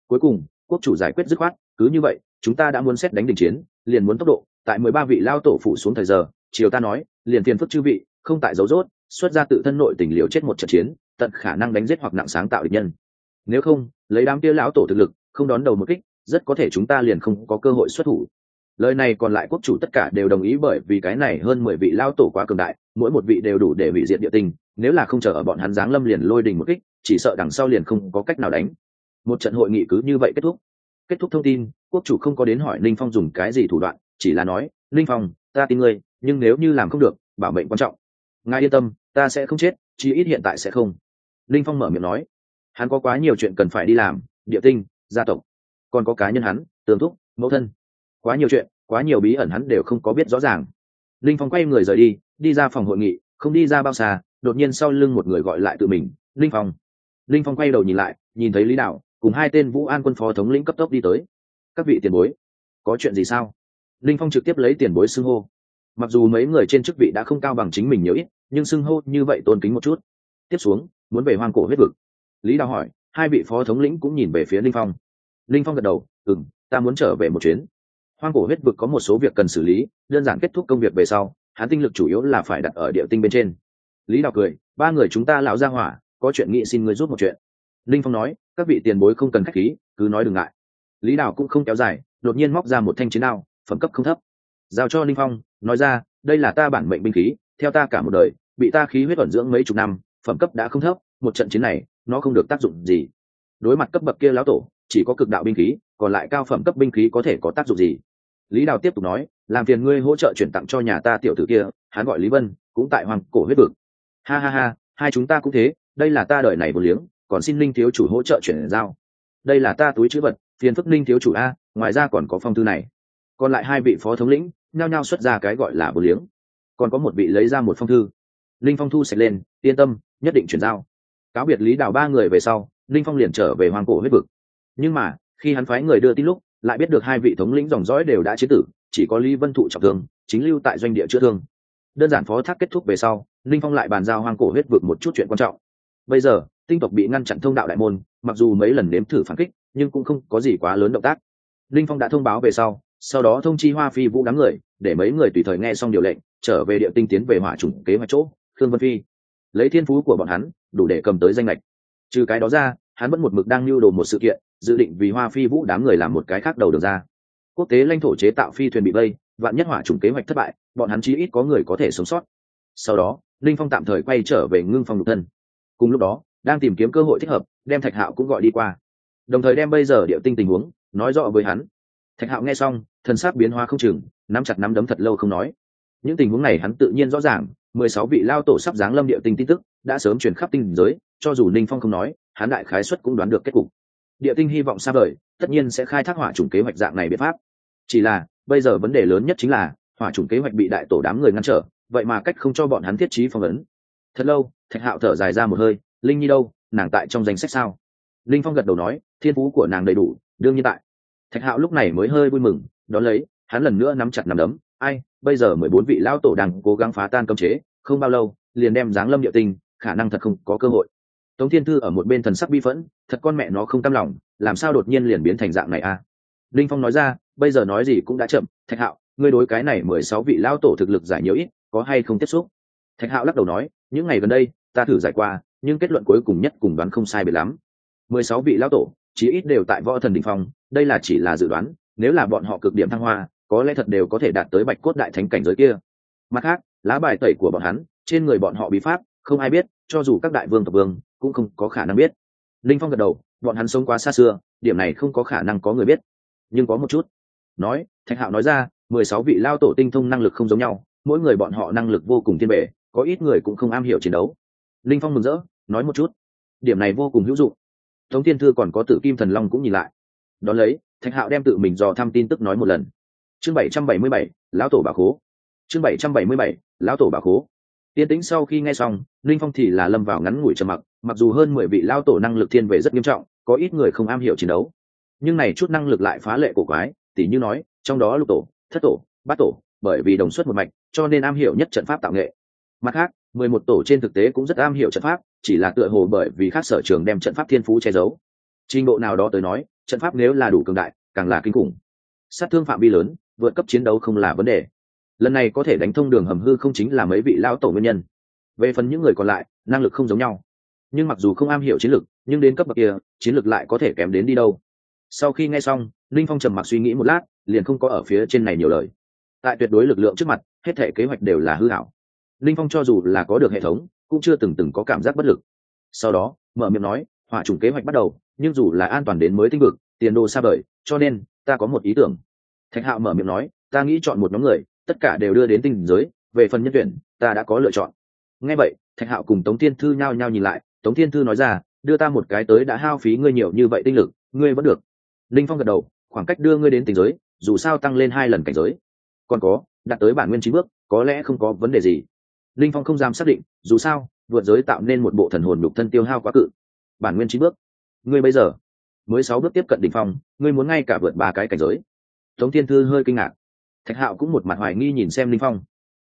Cuối cùng, quốc chủ giải quyết dứt khoát, cứ như vậy, chúng ta đã muốn xét đánh đình chiến, liền muốn tốc độ, tại mười ba vị lao tổ phủ xuống thời giờ chiều ta nói, liền phiền phức chư vị, không tại dấu rốt xuất ra tự thân nội tình liều chết một trận chiến, tận khả năng đánh giết hoặc nặng sáng tạo địch nhân. Nếu không, lấy đám kia lão tổ thực lực không đón đầu một kích, rất có thể chúng ta liền không có cơ hội xuất thủ. Lời này còn lại quốc chủ tất cả đều đồng ý bởi vì cái này hơn mười vị lao tổ quá cường đại, mỗi một vị đều đủ để hủy diệt địa tinh nếu là không chờ ở bọn hắn giáng lâm liền lôi đình một kích, chỉ sợ đằng sau liền không có cách nào đánh. Một trận hội nghị cứ như vậy kết thúc. Kết thúc thông tin, quốc chủ không có đến hỏi linh phong dùng cái gì thủ đoạn, chỉ là nói linh phong, ta tin ngươi, nhưng nếu như làm không được, bảo mệnh quan trọng. Ngài yên tâm, ta sẽ không chết, chí ít hiện tại sẽ không. Linh phong mở miệng nói, hắn có quá nhiều chuyện cần phải đi làm, địa tinh gia tộc, còn có cá nhân hắn, tường thúc, mẫu thân. Quá nhiều chuyện, quá nhiều bí ẩn hắn đều không có biết rõ ràng. Linh phong quay người rời đi đi ra phòng hội nghị, không đi ra bao xa, đột nhiên sau lưng một người gọi lại tự mình, linh phong. Linh phong quay đầu nhìn lại, nhìn thấy lý đạo, cùng hai tên vũ an quân phó thống lĩnh cấp tốc đi tới. Các vị tiền bối, có chuyện gì sao? Linh phong trực tiếp lấy tiền bối xưng hô. Mặc dù mấy người trên chức vị đã không cao bằng chính mình nhiều ít, nhưng xưng hô như vậy tôn kính một chút. Tiếp xuống, muốn về hoang cổ huyết vực. Lý đào hỏi hai vị phó thống lĩnh cũng nhìn về phía linh phong. Linh phong gật đầu ừ m ta muốn trở về một chuyến. Hoang cổ huyết vực có một số việc cần xử lý, đơn giản kết thúc công việc về sau, hắn tinh lực chủ yếu là phải đặt ở địa tinh bên trên. Lý đào cười, ba người chúng ta lão ra hỏa, có chuyện nghị xin ngươi rút một chuyện. Linh phong nói, các vị tiền bối không cần k h á c h khí, cứ nói đừng ngại. Lý đào cũng không kéo dài, đột nhiên móc ra một thanh chiến đao, phẩm cấp không thấp. Giao cho linh phong, nói ra, đây là ta bản mệnh binh khí, theo ta cả một đời, bị ta khí huyết ẩn dưỡng mấy chục năm, phẩm cấp đã không thấp, một trận chiến này nó không được tác dụng gì. Đối mặt cấp bậc kia lão tổ, chỉ có cực đạo binh khí, còn lại cao phẩm cấp binh khí có thể có tác dụng gì? Lý đào tiếp tục nói, làm phiền ngươi hỗ trợ chuyển tặng cho nhà ta tiểu tử kia, hắn gọi lý vân, cũng tại hoàng cổ huyết vực. Ha ha ha, hai chúng ta cũng thế, đây là ta đợi này một liếng, còn xin linh thiếu chủ hỗ trợ chuyển giao. Đây là ta túi chữ vật, phiền phức linh thiếu chủ a, ngoài ra còn có phong thư này. Còn lại hai vị phó thống lĩnh, nhao nhao xuất ra cái gọi là vô liếng. Còn có một vị lấy ra một phong thư. Linh phong thu sạch lên, yên tâm, nhất định chuyển giao cáo biệt lý đào ba người về sau linh phong liền trở về hoàng cổ huyết vực. Nhưng mà, khi hắn phái người đưa tin lúc, lại biết được hai vị thống lĩnh dòng dõi đều đã chế tử, chỉ có lý vân thụ trọng thương, chính lưu tại doanh địa chữa thương. Đơn giản phó thác kết thúc về sau linh phong lại bàn giao hoang cổ huyết vực một chút chuyện quan trọng. Bây giờ, tinh tộc bị ngăn chặn thông đạo đại môn, mặc dù mấy lần nếm thử phản kích, nhưng cũng không có gì quá lớn động tác. Linh phong đã thông báo về sau sau đó thông chi hoa phi vũ đám người, để mấy người tùy thời nghe xong điều lệnh, trở về địa tinh tiến về hỏa chủng kế hoạch chỗ, khương vân phi lấy thiên phú của bọn hắn, đủ để cầm tới danh lệch trừ cái đó ra, hắn vẫn một mực đang lưu đồ một sự kiện, dự định vì hoa phi vũ đám người làm một cái khác đầu được ra. Quốc tế lãnh thổ chế tạo phi thuyền bị vây, vạn nhất hỏa chủng kế hoạch thất bại, bọn hắn chí ít có người có thể sống sót. Sau đó, linh phong tạm thời quay trở về ngưng phong lục thân. Cùng lúc đó, đang tìm kiếm cơ hội thích hợp, đem thạch hạo cũng gọi đi qua. Đồng thời đem bây giờ địa tinh tình huống, nói rõ với hắn. Thạch hạo nghe xong thân sắc biến hóa không chừng, nắm chặt nắm đấm thật lâu không nói. Những tình huống này hắn tự nhiên rõ ràng mười sáu vị lao tổ sắp giáng lâm địa tinh tin tức, đã sớm truyền khắp tinh giới, cho dù ninh phong không nói hắn đại khái xuất cũng đoán được kết cục. Địa tinh hy vọng xa vời, tất nhiên sẽ khai thác hỏa chủng kế hoạch dạng này biện pháp. Chỉ là, bây giờ vấn đề lớn nhất chính là, hỏa chủng kế hoạch bị đại tổ đám người ngăn trở, vậy mà cách không cho bọn hắn thiết trí phong ấn. Thật lâu, thạch hạo thở dài ra một hơi, linh nhi đâu, nàng tại trong danh sách sao? Linh phong gật đầu nói, thiên phú của nàng đầy đủ, đương nhiên tại. Thạch hạo lúc này mới hơi vui mừng, đón lấy, hắn lần nữa nắm chặt nắm đấm ai, bây giờ mười bốn vị lão tổ đang cố gắng phá tan cấm chế, không bao lâu, liền đem giáng lâm địa tinh, khả năng thật không có cơ hội. Tống thiên thư ở một bên thần sắc bi phẫn, thật con mẹ nó không cam lòng, làm sao đột nhiên liền biến thành dạng này a? À? linh phong nói ra, bây giờ nói gì cũng đã chậm, thạch hạo, ngươi đối cái này mười sáu vị lão tổ thực lực giải nhiều ít, có hay không tiếp xúc? Thạch hạo lắc đầu nói, những ngày gần đây, ta thử giải qua, nhưng kết luận cuối cùng nhất cùng đoán không sai biệt lắm. Mười sáu vị lão tổ, chí ít đều tại võ thần đình phong, đây là chỉ là dự đoán, nếu là bọn họ cực điểm thăng hoa có lẽ thật đều có thể đạt tới bạch cốt đại thánh cảnh giới kia. Mặt khác, lá bài tẩy của bọn hắn, trên người bọn họ bí pháp, không ai biết, cho dù các đại vương tộc vương, cũng không có khả năng biết. Linh phong gật đầu, bọn hắn sống quá xa xưa, điểm này không có khả năng có người biết. Nhưng có một chút. Nói, thạch hạo nói ra, mười sáu vị lao tổ tinh thông năng lực không giống nhau, mỗi người bọn họ năng lực vô cùng thiên bể, có ít người cũng không am hiểu chiến đấu. Linh phong mừng rỡ, nói một chút. Điểm này vô cùng hữu dụng. Tống tiên thư còn có tự kim thần long cũng nhìn lại. Đón lấy, thạch hạo đem tự mình dò thăm tin tức nói một lần chương bảy trăm bảy mươi bảy, lão tổ bà khố. Chương bảy trăm bảy mươi bảy, lão tổ bà khố. Tiên tĩnh sau khi nghe xong, linh phong thì là lâm vào ngắn ngủi trầm mặc mặc dù hơn mười vị lao tổ năng lực thiên về rất nghiêm trọng, có ít người không am hiểu chiến đấu. Nhưng này chút năng lực lại phá lệ cổ quái, tỉ như nói, trong đó lục tổ, thất tổ, bát tổ, bởi vì đồng xuất một mạch, cho nên am hiểu nhất trận pháp tạo nghệ. Mặt khác, mười một tổ trên thực tế cũng rất am hiểu trận pháp, chỉ là tựa hồ bởi vì khác sở trường đem trận pháp thiên phú che giấu. Trình độ nào đó tới nói, trận pháp nếu là đủ cường đại, càng là kinh khủng. Sát thương phạm vi lớn vượt cấp chiến đấu không là vấn đề. Lần này có thể đánh thông đường hầm hư không chính là mấy vị lão tổ nguyên nhân. Về phần những người còn lại, năng lực không giống nhau. Nhưng mặc dù không am hiểu chiến lược, nhưng đến cấp bậc kia, chiến lược lại có thể kém đến đi đâu. Sau khi nghe xong, linh phong trầm mặc suy nghĩ một lát, liền không có ở phía trên này nhiều lời. Tại tuyệt đối lực lượng trước mặt, hết thể kế hoạch đều là hư hảo. Linh phong cho dù là có được hệ thống, cũng chưa từng từng có cảm giác bất lực. Sau đó, mở miệng nói, hỏa chủng kế hoạch bắt đầu, nhưng dù là an toàn đến mới tinh vực, tiền đồ xa vời, cho nên ta có một ý tưởng thạch hạo mở miệng nói, ta nghĩ chọn một nhóm người, tất cả đều đưa đến tinh giới, về phần nhân tuyển, ta đã có lựa chọn. Nghe vậy, thạch hạo cùng tống thiên thư nhao nhao nhìn lại, tống thiên thư nói ra, đưa ta một cái tới đã hao phí ngươi nhiều như vậy tinh lực, ngươi vẫn được. Linh phong gật đầu, khoảng cách đưa ngươi đến tình giới, dù sao tăng lên hai lần cảnh giới. Còn có, đạt tới bản nguyên chín bước, có lẽ không có vấn đề gì. Linh phong không dám xác định, dù sao, vượt giới tạo nên một bộ thần hồn nhục thân tiêu hao quá cự. Bản nguyên chín bước. Ngươi bây giờ, mới sáu bước tiếp cận đỉnh phong, ngươi muốn ngay cả vượt ba cái cảnh giới tống thiên thư hơi kinh ngạc. Thạch hạo cũng một mặt hoài nghi nhìn xem linh phong.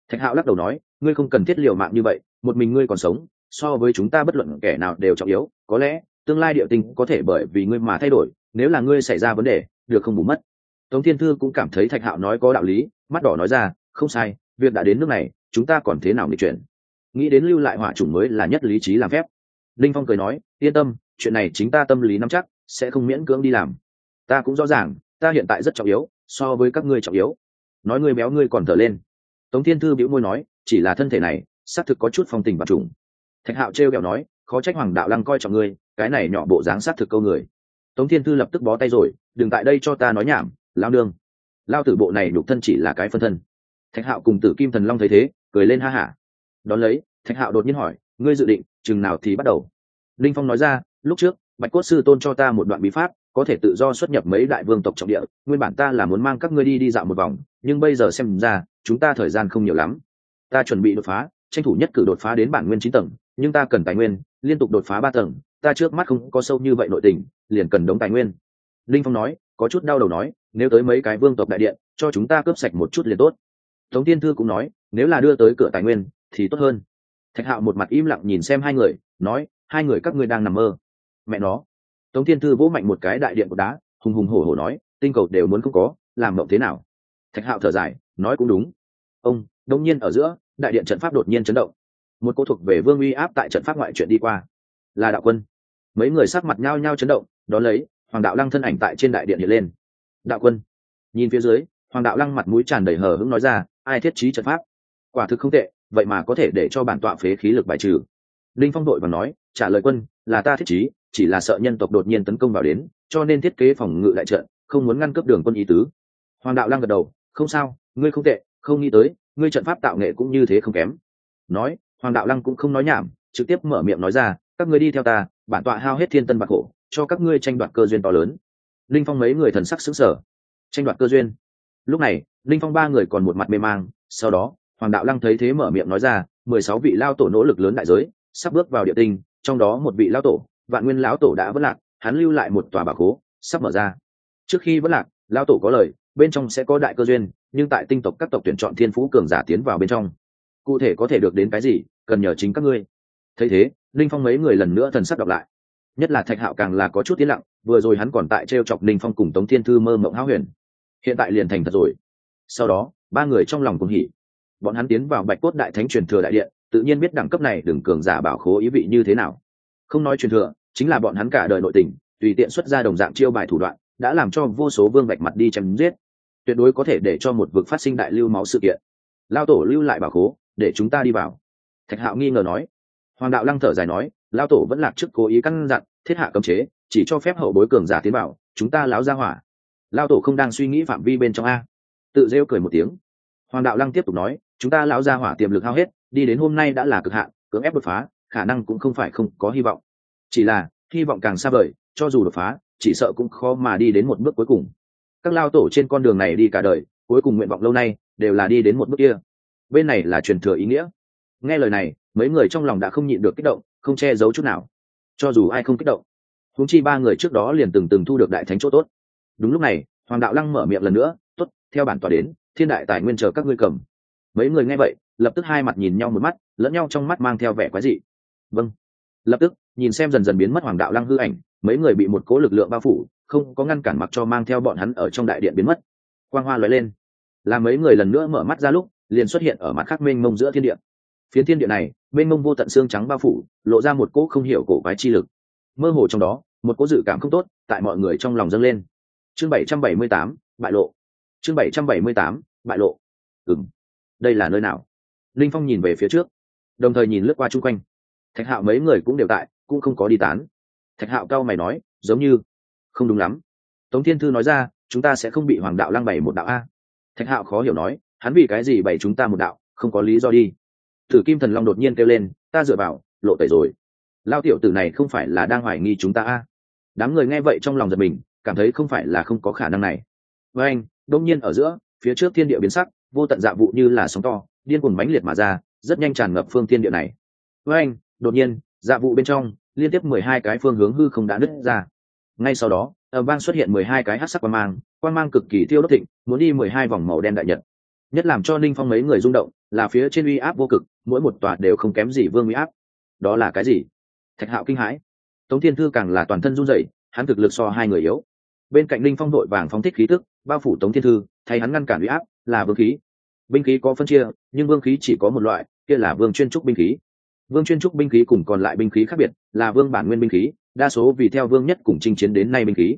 Thạch hạo lắc đầu nói, ngươi không cần thiết liều mạng như vậy, một mình ngươi còn sống, so với chúng ta bất luận kẻ nào đều trọng yếu, có lẽ tương lai địa tinh có thể bởi vì ngươi mà thay đổi, nếu là ngươi xảy ra vấn đề, được không bù mất. Tống thiên thư cũng cảm thấy thạch hạo nói có đạo lý, mắt đỏ nói ra, không sai, việc đã đến nước này, chúng ta còn thế nào nghịch chuyển nghĩ đến lưu lại hỏa chủng mới là nhất lý trí làm phép. Linh phong cười nói, yên tâm, chuyện này chính ta tâm lý nắm chắc, sẽ không miễn cưỡng đi làm. Ta cũng rõ ràng, ta hiện tại rất trọng yếu so với các ngươi trọng yếu. Nói ngươi béo ngươi còn thở lên. Tống thiên thư bĩu môi nói, chỉ là thân thể này, xác thực có chút phong tình và trùng. Thạch hạo trêu kẹo nói, khó trách hoàng đạo lăng coi trọng ngươi, cái này nhỏ bộ dáng xác thực câu người. Tống thiên thư lập tức bó tay rồi, đừng tại đây cho ta nói nhảm, lao đương lao tử bộ này nhục thân chỉ là cái phân thân. Thạch hạo cùng tử kim thần long thấy thế, cười lên ha hả. Đón lấy, thạch hạo đột nhiên hỏi, ngươi dự định chừng nào thì bắt đầu? Linh phong nói ra, lúc trước, bạch cốt sư tôn cho ta một đoạn bí pháp có thể tự do xuất nhập mấy đại vương tộc trọng địa, nguyên bản ta là muốn mang các ngươi đi đi dạo một vòng, nhưng bây giờ xem ra, chúng ta thời gian không nhiều lắm. Ta chuẩn bị đột phá, tranh thủ nhất cử đột phá đến bản nguyên chín tầng, nhưng ta cần tài nguyên, liên tục đột phá ba tầng, ta trước mắt không có sâu như vậy nội tình, liền cần đống tài nguyên. Linh phong nói, có chút đau đầu nói, nếu tới mấy cái vương tộc đại điện, cho chúng ta cướp sạch một chút liền tốt. Tống tiên thư cũng nói, nếu là đưa tới cửa tài nguyên, thì tốt hơn. Thạch hạo một mặt im lặng nhìn xem hai người, nói, hai người các ngươi đang nằm mơ. Mẹ nó tống Thiên thư vỗ mạnh một cái đại điện của đá, hùng hùng hổ hổ nói, tinh cầu đều muốn không có, làm mộng thế nào? Thạch hạo thở dài, nói cũng đúng. Ông, đông nhiên ở giữa, đại điện trận pháp đột nhiên chấn động. Một cô thuộc về vương uy áp tại trận pháp ngoại chuyện đi qua. Là đạo quân. Mấy người sắc mặt nhao nhao chấn động đón lấy, hoàng đạo lăng thân ảnh tại trên đại điện hiện lên. Đạo quân. Nhìn phía dưới, hoàng đạo lăng mặt mũi tràn đầy hờ hững nói ra, ai thiết trí trận pháp? Quả thực không tệ, vậy mà có thể để cho bản tọa phế khí lực bài trừ. Linh phong đội và nói trả lời quân, là ta thiết trí, chỉ là sợ nhân tộc đột nhiên tấn công vào đến, cho nên thiết kế phòng ngự đại trận, không muốn ngăn cướp đường quân ý tứ. Hoàng đạo lăng gật đầu, không sao, ngươi không tệ, không nghĩ tới, ngươi trận pháp tạo nghệ cũng như thế không kém. Nói, hoàng đạo lăng cũng không nói nhảm, trực tiếp mở miệng nói ra, các ngươi đi theo ta, bản tọa hao hết thiên tân bạc khổ, cho các ngươi tranh đoạt cơ duyên to lớn. Linh phong mấy người thần sắc xứng sở tranh đoạt cơ duyên. Lúc này, linh phong ba người còn một mặt mê mang, sau đó, hoàng đạo lăng thấy thế mở miệng nói ra, mười sáu vị lao tổ nỗ lực lớn đại giới, sắp bước vào địa tinh trong đó một vị lão tổ, vạn nguyên lão tổ đã vất lạc, hắn lưu lại một tòa bà khố sắp mở ra. Trước khi vất lạc, lão tổ có lời, bên trong sẽ có đại cơ duyên, nhưng tại tinh tộc các tộc tuyển chọn thiên phú cường giả tiến vào bên trong. Cụ thể có thể được đến cái gì, cần nhờ chính các ngươi. Thấy thế linh phong mấy người lần nữa thần sắc đọc lại. Nhất là thạch hạo càng là có chút tiến lặng, vừa rồi hắn còn tại t r e o chọc linh phong cùng tống thiên thư mơ mộng háo huyền. Hiện tại liền thành thật rồi. Sau đó, ba người trong lòng cùng hỉ. Bọn hắn tiến vào bạch cốt đại thánh truyền thừa đại điện tự nhiên biết đẳng cấp này đừng cường giả bảo khố ý vị như thế nào. Không nói truyền thừa chính là bọn hắn cả đời nội tình tùy tiện xuất ra đồng dạng chiêu bài thủ đoạn đã làm cho vô số vương bạch mặt đi chém giết. Tuyệt đối có thể để cho một vực phát sinh đại lưu máu sự kiện. Lao tổ lưu lại bảo khố để chúng ta đi vào. Thạch hạo nghi ngờ nói. Hoàng đạo lăng thở dài nói lao tổ vẫn lạc trước cố ý căn dặn thiết hạ cấm chế chỉ cho phép hậu bối cường giả tiến vào, chúng ta láo ra hỏa. Lao tổ không đang suy nghĩ phạm vi bên trong a. Tự rêu cười một tiếng. Hoàng đạo lăng tiếp tục nói chúng ta lão ra hỏa tiềm lực hao hết, đi đến hôm nay đã là cực hạn, cưỡng ép đột phá, khả năng cũng không phải không có hy vọng. Chỉ là, hy vọng càng xa vời, cho dù đột phá, chỉ sợ cũng khó mà đi đến một bước cuối cùng. Các lao tổ trên con đường này đi cả đời, cuối cùng nguyện vọng lâu nay đều là đi đến một bước kia. Bên này là truyền thừa ý nghĩa. Nghe lời này, mấy người trong lòng đã không nhịn được kích động, không che giấu chút nào. Cho dù ai không kích động húng chi ba người trước đó liền từng từng thu được đại thánh chỗ tốt. Đúng lúc này, hoàng đạo lăng mở miệng lần nữa t ố t theo bản tòa đến, thiên đại tài nguyên chờ các ngươi cầm mấy người nghe vậy, lập tức hai mặt nhìn nhau một mắt, lẫn nhau trong mắt mang theo vẻ quái dị. Vâng. Lập tức, nhìn xem dần dần biến mất hoàng đạo lăng hư ảnh, mấy người bị một cố lực lượng bao phủ, không có ngăn cản mặc cho mang theo bọn hắn ở trong đại điện biến mất. Quang hoa lóe lên. Là mấy người lần nữa mở mắt ra lúc, liền xuất hiện ở mặt khác mênh mông giữa thiên địa. Phiến thiên địa này, mênh mông vô tận xương trắng bao phủ, lộ ra một cỗ không hiểu cổ quái chi lực. Mơ hồ trong đó, một cỗ dự cảm không tốt, tại mọi người trong lòng dâng lên. Chương bảy trăm bảy mươi tám, bại lộ. Chương bảy trăm bảy mươi tám, bại lộ. Ừng đây là nơi nào? Linh phong nhìn về phía trước, đồng thời nhìn lướt qua chung quanh. Thạch hạo mấy người cũng đều tại, cũng không có đi tán. Thạch hạo cao mày nói, giống như, không đúng lắm. Tống thiên thư nói ra, chúng ta sẽ không bị hoàng đạo lăng bày một đạo a. Thạch hạo khó hiểu nói, hắn vì cái gì bày chúng ta một đạo, không có lý do đi. Thử kim thần long đột nhiên kêu lên, ta dựa vào, lộ tẩy rồi. Lao tiểu tử này không phải là đang hoài nghi chúng ta a. Đám người nghe vậy trong lòng giật mình, cảm thấy không phải là không có khả năng này. Với anh đông nhiên ở giữa, phía trước thiên địa biến sắc vô tận dạ vụ như là sóng to, điên cuồng mãnh liệt mà ra, rất nhanh tràn ngập phương thiên địa này. Với anh, đột nhiên dạ vụ bên trong, liên tiếp mười hai cái phương hướng hư không đã nứt ra. Ngay sau đó ở bang xuất hiện mười hai cái hát sắc quan mang quan mang cực kỳ thiêu đốt thịnh, muốn đi mười hai vòng màu đen đại nhật. Nhất làm cho ninh phong mấy người rung động, là phía trên uy áp vô cực, mỗi một tòa đều không kém gì vương uy áp. Đó là cái gì? Thạch hạo kinh hãi. Tống thiên thư càng là toàn thân run rẩy, hắn thực lực so hai người yếu. Bên cạnh linh phong đội vàng phóng thích khí tức, bao phủ tống thiên thư, thay hắn ngăn cản uy áp là vương khí. Binh khí có phân chia, nhưng vương khí chỉ có một loại, kia là vương chuyên trúc binh khí. Vương chuyên trúc binh khí cùng còn lại binh khí khác biệt, là vương bản nguyên binh khí, đa số vì theo vương nhất cùng chinh chiến đến nay binh khí.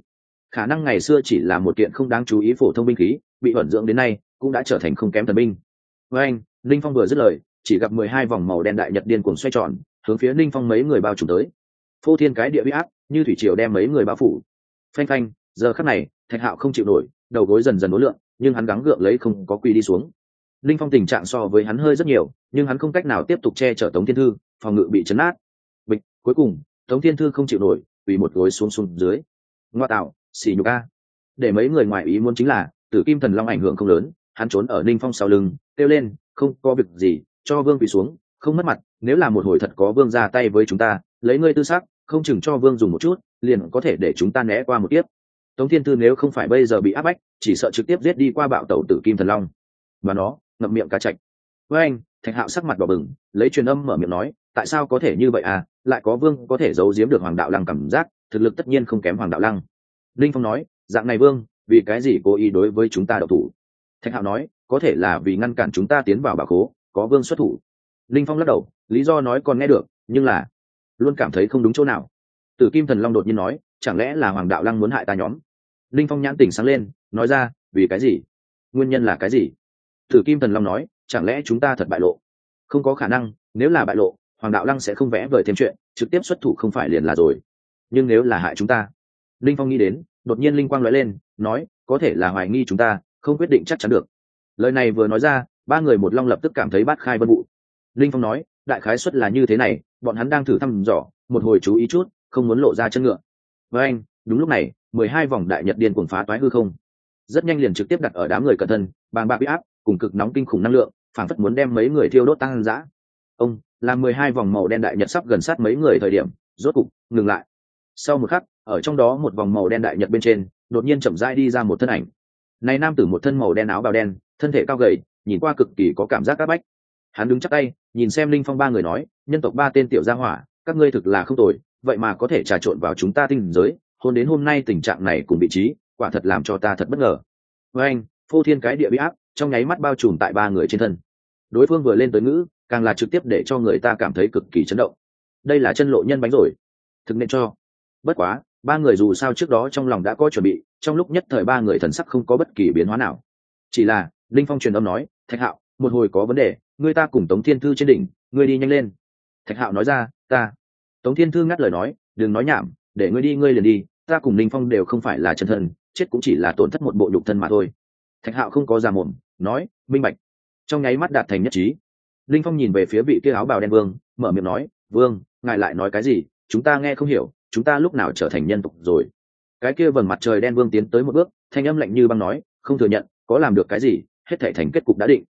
Khả năng ngày xưa chỉ là một kiện không đáng chú ý phổ thông binh khí, bị vận dưỡng đến nay, cũng đã trở thành không kém thần binh. Với anh linh phong vừa dứt lời, chỉ gặp mười hai vòng màu đen đại nhật điên cuồng xoay tròn, hướng phía linh phong mấy người bao trùm tới. Phô thiên cái địa bị áp, như thủy triều đem mấy người bao phủ. Phanh phanh, giờ khắc này, thạch hạo không chịu nổi, đầu gối dần dần đối lượng nhưng hắn gắng gượng lấy không có quy đi xuống. Linh phong tình trạng so với hắn hơi rất nhiều, nhưng hắn không cách nào tiếp tục che chở tống thiên thư, phòng ngự bị chấn át bịch, cuối cùng, tống thiên thư không chịu nổi, vì một gối xuống xuống dưới. Ngoa tạo xỉ nhục a. Để mấy người ngoài ý muốn chính là, tử kim thần long ảnh hưởng không lớn, hắn trốn ở ninh phong sau lưng, kêu lên, không có việc gì, cho vương quỳ xuống, không mất mặt, nếu là một hồi thật có vương ra tay với chúng ta, lấy ngươi tư xác không chừng cho vương dùng một chút, liền có thể để chúng ta né qua một tiếp tống thiên thư nếu không phải bây giờ bị áp bách, chỉ sợ trực tiếp giết đi qua bạo Tẩu tử kim thần long. Và nó, ngậm miệng cá chạch. Với anh, thạch hạo sắc mặt đỏ bừng, lấy truyền âm mở miệng nói, tại sao có thể như vậy à? Lại có vương có thể giấu giếm được hoàng đạo lăng cảm giác, thực lực tất nhiên không kém hoàng đạo lăng. Linh phong nói, dạng này vương, vì cái gì cố ý đối với chúng ta đậu thủ? Thạch hạo nói, có thể là vì ngăn cản chúng ta tiến vào bà khố có vương xuất thủ. Linh phong lắc đầu, lý do nói còn nghe được, nhưng là, luôn cảm thấy không đúng chỗ nào. Tử kim thần long đột nhiên nói chẳng lẽ là hoàng đạo lăng muốn hại ta nhóm? Linh phong nhãn tỉnh sáng lên, nói ra, vì cái gì? Nguyên nhân là cái gì? Thử kim thần long nói, chẳng lẽ chúng ta thật bại lộ? Không có khả năng, nếu là bại lộ, hoàng đạo lăng sẽ không vẽ vời thêm chuyện, trực tiếp xuất thủ không phải liền là rồi. Nhưng nếu là hại chúng ta, linh phong nghĩ đến, đột nhiên linh quang nói lên, nói, có thể là hoài nghi chúng ta, không quyết định chắc chắn được. Lời này vừa nói ra, ba người một long lập tức cảm thấy bát khai vân vụ. Linh phong nói, đại khái xuất là như thế này, bọn hắn đang thử thăm dò, một hồi chú ý chút, không muốn lộ ra chân ngựa với anh, đúng lúc này, mười hai vòng đại nhật điên cuồng phá toái hư không. Rất nhanh liền trực tiếp đặt ở đám người cẩn thân bàn bạc bị áp, cùng cực nóng kinh khủng năng lượng phản phất muốn đem mấy người thiêu đốt tăng dã ông là mười hai vòng màu đen đại nhật sắp gần sát mấy người thời điểm, rốt cục, ngừng lại. Sau một khắc, ở trong đó một vòng màu đen đại nhật bên trên, đột nhiên chậm rãi đi ra một thân ảnh. Này nam tử một thân màu đen áo bào đen, thân thể cao gầy, nhìn qua cực kỳ có cảm giác áp bách. Hắn đứng chắc tay, nhìn xem linh phong ba người nói, nhân tộc ba tên tiểu gia hỏa, các ngươi thực là không tồi vậy mà có thể trà trộn vào chúng ta tinh giới, hôn đến hôm nay tình trạng này cùng vị trí, quả thật làm cho ta thật bất ngờ. Với anh, phô thiên cái địa bị áp, trong nháy mắt bao trùm tại ba người trên thân. Đối phương vừa lên tới ngữ, càng là trực tiếp để cho người ta cảm thấy cực kỳ chấn động. Đây là chân lộ nhân bánh rồi. Thực nên cho. Bất quá, ba người dù sao trước đó trong lòng đã có chuẩn bị, trong lúc nhất thời ba người thần sắc không có bất kỳ biến hóa nào. Chỉ là, linh phong truyền âm nói, thạch hạo, một hồi có vấn đề ngươi ta cùng tống thiên thư trên đỉnh ngươi đi nhanh lên. Thạch hạo nói ra, ta tống thiên thư ngắt lời nói, đừng nói nhảm, để ngươi đi, ngươi liền đi, ta cùng linh phong đều không phải là chân thân, chết cũng chỉ là tổn thất một bộ nhục thân mà thôi. Thạch hạo không có già mồm, nói, minh bạch. Trong nháy mắt đạt thành nhất trí. Linh phong nhìn về phía vị kia áo bào đen vương, mở miệng nói, vương, ngài lại nói cái gì? Chúng ta nghe không hiểu, chúng ta lúc nào trở thành nhân tục rồi? Cái kia vầng mặt trời đen vương tiến tới một bước, thanh âm lạnh như băng nói, không thừa nhận, có làm được cái gì, hết thể thành kết cục đã định.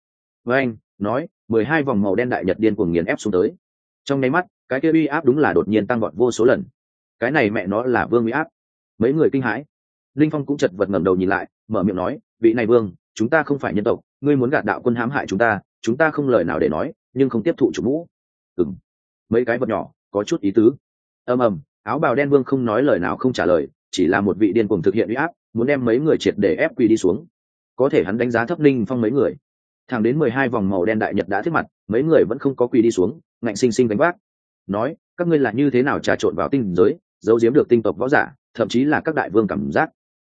Với anh, nói, mười hai vòng màu đen đại nhật điên cuồng nghiền ép xuống tới. Trong nháy mắt cái kia uy áp đúng là đột nhiên tăng gọn vô số lần. Cái này mẹ nó là vương uy áp. Mấy người kinh hãi. Linh phong cũng chật vật ngẩng đầu nhìn lại, mở miệng nói, vị này vương, chúng ta không phải nhân tộc, ngươi muốn gạt đạo quân hãm hại chúng ta chúng ta không lời nào để nói, nhưng không tiếp thụ chủ mũ. Ừm. mấy cái vật nhỏ, có chút ý tứ. Ầm ầm, áo bào đen vương không nói lời nào không trả lời, chỉ là một vị điên cuồng thực hiện uy áp, muốn đem mấy người triệt để ép quỳ đi xuống. Có thể hắn đánh giá thấp linh phong mấy người. Thẳng đến mười hai vòng màu đen đại nhật đã thiết mặt, mấy người vẫn không có quỳ đi xuống, ngạnh sinh sinh đánh bác nói, các ngươi là như thế nào trà trộn vào tinh giới, giấu giếm được tinh tộc võ giả, thậm chí là các đại vương cảm giác.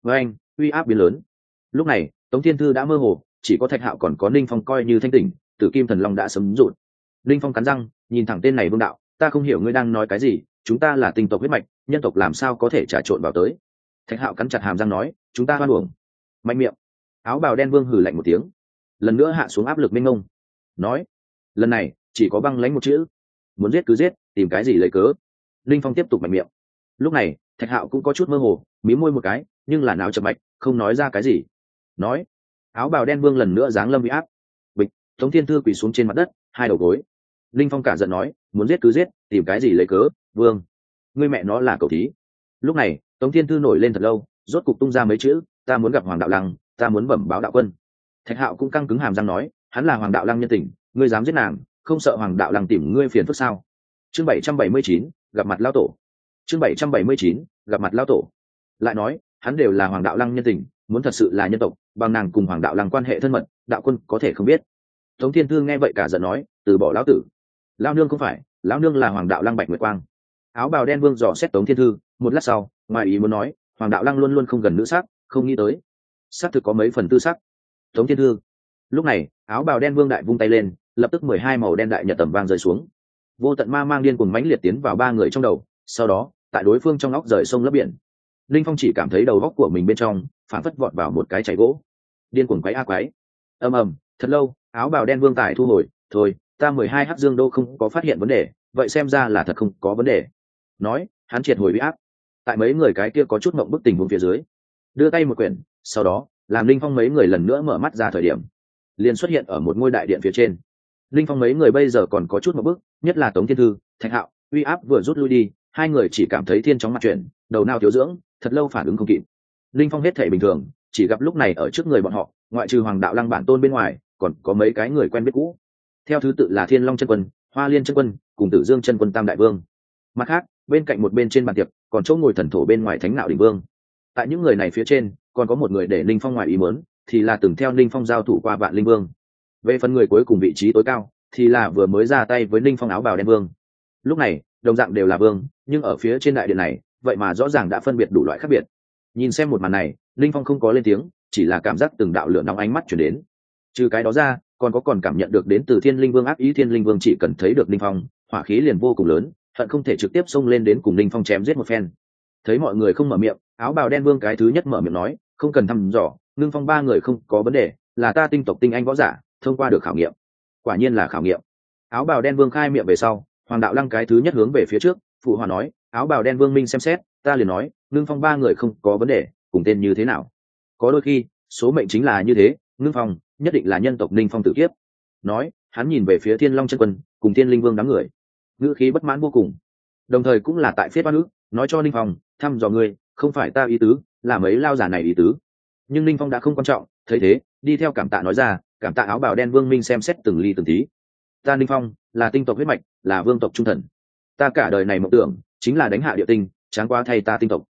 Với anh, uy áp biến lớn. Lúc này, tống thiên thư đã mơ hồ, chỉ có thạch hạo còn có ninh phong coi như thanh tỉnh, tử kim thần long đã sấm rụt. Ninh phong cắn răng, nhìn thẳng tên này vương đạo, ta không hiểu ngươi đang nói cái gì, chúng ta là tinh tộc huyết mạch, nhân tộc làm sao có thể trà trộn vào tới? Thạch hạo cắn chặt hàm răng nói, chúng ta hoan uổng. Mạnh miệng. Áo bào đen vương hử lạnh một tiếng. Lần nữa hạ xuống áp lực minh ngông nói, lần này, chỉ có băng lánh một chữ muốn giết cứ giết, tìm cái gì lấy cớ. Linh phong tiếp tục mạnh miệng. Lúc này, thạch hạo cũng có chút mơ hồ, mí môi một cái, nhưng là nào chậm mạch, không nói ra cái gì. Nói, áo bào đen vương lần nữa giáng lâm bị áp. Bịch, tống thiên thư quỳ xuống trên mặt đất, hai đầu gối. Linh phong cả giận nói, muốn giết cứ giết, tìm cái gì lấy cớ, vương? Ngươi mẹ nó là cầu thí. Lúc này, tống thiên thư nổi lên thật lâu, rốt cục tung ra mấy chữ, ta muốn gặp hoàng đạo lăng, ta muốn bẩm báo đạo quân. Thạch hạo cũng căng cứng hàm răng nói, hắn là hoàng đạo lăng nhân tình, ngươi dám giết nàng không sợ hoàng đạo lăng tìm ngươi phiền phức sao? Chương bảy trăm bảy mươi chín, gặp mặt lao tổ. Chương bảy trăm bảy mươi chín, gặp mặt lao tổ. Lại nói, hắn đều là hoàng đạo lăng nhân tình, muốn thật sự là nhân tộc, bằng nàng cùng hoàng đạo lăng quan hệ thân mật, đạo quân có thể không biết. Tống thiên thư nghe vậy cả giận nói, từ bỏ lão tử. Lao nương không phải, lão nương là hoàng đạo lăng bạch nguyệt quang. Áo bào đen vương dò xét tống thiên thư, một lát sau, ngoài ý muốn nói, hoàng đạo lăng luôn luôn không gần nữ sắc, không nghĩ tới. Sắc thực có mấy phần tư sắc. Tống thiên thư, lúc này, áo bào đen vương đại vung tay lên lập tức mười hai màu đen đại nhật tầm vang rơi xuống. Vô tận ma mang điên cùng mãnh liệt tiến vào ba người trong đầu, sau đó, tại đối phương trong óc rời sông lấp biển. Linh phong chỉ cảm thấy đầu góc của mình bên trong phản phất vọt vào một cái cháy gỗ. Điên cuồng quấy a quấy ầm ầm, thật lâu, áo bào đen vương tài thu hồi, thôi, ta mười hai hắc dương đô không có phát hiện vấn đề, vậy xem ra là thật không có vấn đề. Nói, hắn triệt hồi bị áp. Tại mấy người cái kia có chút mộng bức tình huống phía dưới, đưa tay một quyển, sau đó, làm linh phong mấy người lần nữa mở mắt ra thời điểm, liền xuất hiện ở một ngôi đại điện phía trên linh phong mấy người bây giờ còn có chút một bước, nhất là tống thiên thư thạch hạo uy áp vừa rút lui đi hai người chỉ cảm thấy thiên chóng mặt chuyển đầu nào thiếu dưỡng thật lâu phản ứng không kịp. Linh phong hết thể bình thường chỉ gặp lúc này ở trước người bọn họ ngoại trừ hoàng đạo lăng bản tôn bên ngoài còn có mấy cái người quen biết cũ. Theo thứ tự là thiên long chân quân hoa liên chân quân cùng tử dương chân quân tam đại vương. Mặt khác bên cạnh một bên trên bàn tiệc còn chỗ ngồi thần thổ bên ngoài thánh nạo đình vương. Tại những người này phía trên còn có một người để linh phong ngoài ý mớn thì là từng theo linh phong giao thủ qua vạn linh vương về phần người cuối cùng vị trí tối cao, thì là vừa mới ra tay với ninh phong áo bào đen vương. Lúc này, đồng dạng đều là vương, nhưng ở phía trên đại điện này, vậy mà rõ ràng đã phân biệt đủ loại khác biệt. Nhìn xem một màn này, ninh phong không có lên tiếng, chỉ là cảm giác từng đạo lửa nóng ánh mắt chuyển đến. Trừ cái đó ra, còn có còn cảm nhận được đến từ thiên linh vương ác ý thiên linh vương chỉ cần thấy được ninh phong, hỏa khí liền vô cùng lớn, hận không thể trực tiếp xông lên đến cùng ninh phong chém giết một phen. Thấy mọi người không mở miệng, áo bào đen vương cái thứ nhất mở miệng nói, không cần thăm dò, ngưng phong ba người không có vấn đề, là ta tinh tộc tinh anh võ giả thông qua được khảo nghiệm. Quả nhiên là khảo nghiệm. Áo bào đen vương khai miệng về sau hoàng đạo lăng cái thứ nhất hướng về phía trước phụ hòa nói áo bào đen vương minh xem xét ta liền nói ngưng phong ba người không có vấn đề cùng tên như thế nào? Có đôi khi số mệnh chính là như thế ngưng phong nhất định là nhân tộc ninh phong tử kiếp. Nói hắn nhìn về phía thiên long chân quân cùng thiên linh vương đám người. Ngữ khí bất mãn vô cùng. Đồng thời cũng là tại phiết ba nữ, nói cho ninh phong thăm dò ngươi không phải ta ý tứ là mấy lao giả này ý tứ. Nhưng ninh phong đã không quan trọng thấy thế đi theo cảm tạ nói ra cảm tạ áo bào đen vương minh xem xét từng ly từng tí. Ta ninh phong, là tinh tộc huyết mạch, là vương tộc trung thần. Ta cả đời này mộng tưởng, chính là đánh hạ địa tinh, tráng qua thay ta tinh tộc.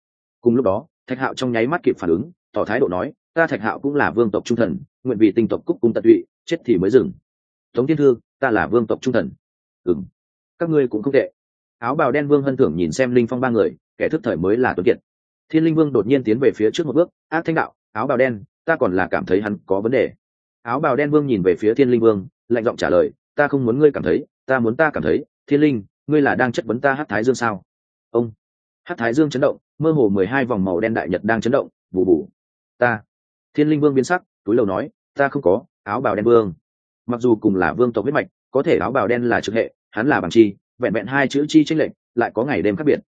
Cùng lúc đó, thạch hạo trong nháy mắt kịp phản ứng, tỏ thái độ nói, ta thạch hạo cũng là vương tộc trung thần, nguyện vì tinh tộc cúc cung tận tụy, chết thì mới dừng. Tống thiên thư, ta là vương tộc trung thần. Ừng các ngươi cũng không tệ. Áo bào đen vương hân thưởng nhìn xem linh phong ba người, kẻ thức thời mới là tuấn kiệt. Thiên linh vương đột nhiên tiến về phía trước một bước, ác thanh đạo, áo bào đen, ta còn là cảm thấy hắn có vấn đề áo bào đen vương nhìn về phía thiên linh vương, lạnh giọng trả lời, ta không muốn ngươi cảm thấy, ta muốn ta cảm thấy, thiên linh, ngươi là đang chất vấn ta hát thái dương sao? Ông hát thái dương chấn động, mơ hồ mười hai vòng màu đen đại nhật đang chấn động, bù bù. Ta. Thiên linh vương biến sắc, túi lầu nói, ta không có, áo bào đen vương. Mặc dù cùng là vương tộc huyết mạch, có thể áo bào đen là trực hệ, hắn là bằng chi, vẹn vẹn hai chữ chi tranh lệch, lại có ngày đêm khác biệt.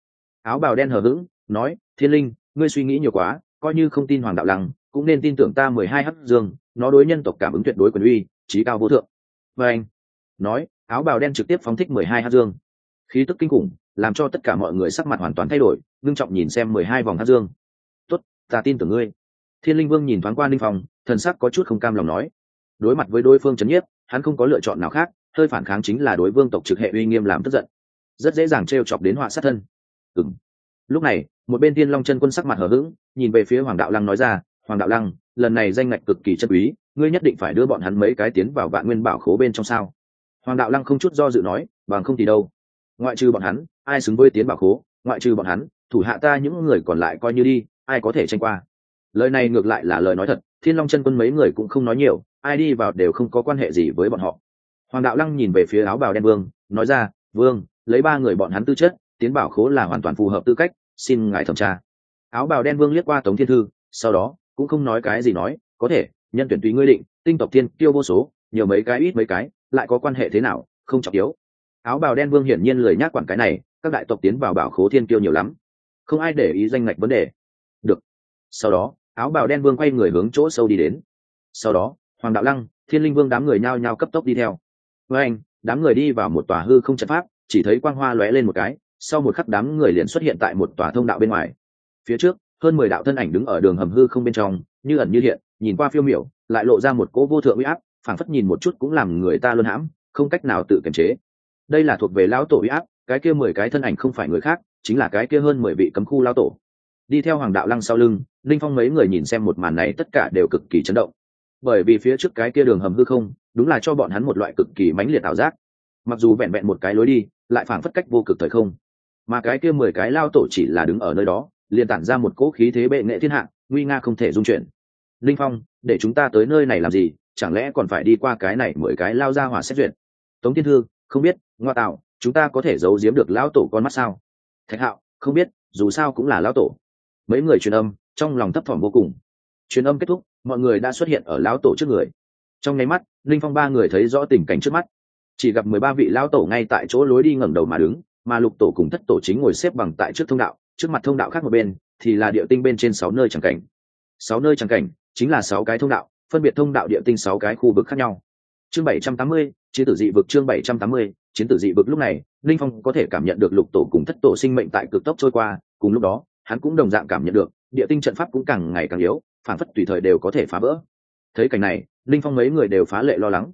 Áo bào đen hờ hững, nói, thiên linh, ngươi suy nghĩ nhiều quá, coi như không tin hoàng đạo lăng, cũng nên tin tưởng ta mười hai hắc dương nó đối nhân tộc cảm ứng tuyệt đối quyền uy, trí cao vô thượng. Và anh nói, áo bào đen trực tiếp phóng thích mười hai hát dương. Khí tức kinh khủng, làm cho tất cả mọi người sắc mặt hoàn toàn thay đổi, ngưng trọng nhìn xem mười hai vòng hát dương. Tốt, ta tin tưởng ngươi. Thiên linh vương nhìn thoáng qua linh phong, thần sắc có chút không cam lòng nói. Đối mặt với đối phương chấn nhiếp, hắn không có lựa chọn nào khác, hơi phản kháng chính là đối vương tộc trực hệ uy nghiêm làm tức giận. Rất dễ dàng t chọc đến họa sát thân. Ừng lúc này, một bên thiên long chân quân sắc mặt hở h ữ g nhìn về phía hoàng đạo lăng nói ra, hoàng đạo lăng lần này danh ngạch cực kỳ chân quý, ngươi nhất định phải đưa bọn hắn mấy cái tiến vào vạn nguyên bảo khố bên trong sao? Hoàng đạo lăng không chút do dự nói, bằng không thì đâu. Ngoại trừ bọn hắn, ai xứng với tiến bảo khố? Ngoại trừ bọn hắn, thủ hạ ta những người còn lại coi như đi, ai có thể tranh qua? Lời này ngược lại là lời nói thật, thiên long chân quân mấy người cũng không nói nhiều, ai đi vào đều không có quan hệ gì với bọn họ. Hoàng đạo lăng nhìn về phía áo bào đen vương, nói ra, vương, lấy ba người bọn hắn tư chất, tiến bảo khố là hoàn toàn phù hợp tư cách, xin ngài thẩm tra. Áo bào đen vương liếc qua tống thiên thư, sau đó cũng không nói cái gì nói, có thể, nhân tuyển tùy ngươi định, tinh tộc thiên tiêu vô số, nhiều mấy cái ít mấy cái, lại có quan hệ thế nào, không trọng yếu. Áo bào đen vương hiển nhiên lười nhác quản cái này, các đại tộc tiến vào bảo khố thiên kiêu nhiều lắm. Không ai để ý danh ngạch vấn đề. Được. Sau đó, áo bào đen vương quay người hướng chỗ sâu đi đến. Sau đó, hoàng đạo lăng, thiên linh vương đám người nhao nhao cấp tốc đi theo. Với anh, đám người đi vào một tòa hư không trận pháp, chỉ thấy quang hoa lóe lên một cái, sau một khắc đám người liền xuất hiện tại một tòa thông đạo bên ngoài. Phía trước hơn mười đạo thân ảnh đứng ở đường hầm hư không bên trong, như ẩn như hiện, nhìn qua phiêu miểu, lại lộ ra một cỗ vô thượng uy áp, phảng phất nhìn một chút cũng làm người ta luôn hãm, không cách nào tự kiềm chế. Đây là thuộc về lão tổ uy áp, cái kia mười cái thân ảnh không phải người khác, chính là cái kia hơn mười vị cấm khu lão tổ. Đi theo hoàng đạo lăng sau lưng, linh phong mấy người nhìn xem một màn này, tất cả đều cực kỳ chấn động. Bởi vì phía trước cái kia đường hầm hư không, đúng là cho bọn hắn một loại cực kỳ mãnh liệt ảo giác. Mặc dù vẹn vẹn một cái lối đi, lại phảng phất cách vô cực thời không. Mà cái kia mười cái lao tổ chỉ là đứng ở nơi đó liền tản ra một cỗ khí thế bệ nghệ thiên hạ, nguy nga không thể dung chuyển. Linh phong, để chúng ta tới nơi này làm gì? Chẳng lẽ còn phải đi qua cái này mười cái lao ra hỏa xét duyệt? Tống thiên thư, không biết, ngoa tạo, chúng ta có thể giấu giếm được lão tổ con mắt sao? Thạch hạo, không biết, dù sao cũng là lão tổ. Mấy người truyền âm, trong lòng thấp thỏm vô cùng. Truyền âm kết thúc, mọi người đã xuất hiện ở lão tổ trước người. Trong nháy mắt, linh phong ba người thấy rõ tình cảnh trước mắt. Chỉ gặp mười ba vị lão tổ ngay tại chỗ lối đi ngẩng đầu mà đứng, mà lục tổ cùng thất tổ chính ngồi xếp bằng tại trước thông đạo trước mặt thông đạo khác một bên, thì là địa tinh bên trên sáu nơi chẳng cảnh. Sáu nơi chẳng cảnh chính là sáu cái thông đạo, phân biệt thông đạo địa tinh sáu cái khu vực khác nhau. Chương bảy trăm tám mươi, chiến tử dị vực chương bảy trăm tám mươi, chiến tử dị vực lúc này, linh phong có thể cảm nhận được lục tổ cùng thất tổ sinh mệnh tại cực tốc trôi qua, cùng lúc đó, hắn cũng đồng dạng cảm nhận được, địa tinh trận pháp cũng càng ngày càng yếu, phản phất tùy thời đều có thể phá vỡ. Thấy cảnh này, linh phong mấy người đều phá lệ lo lắng.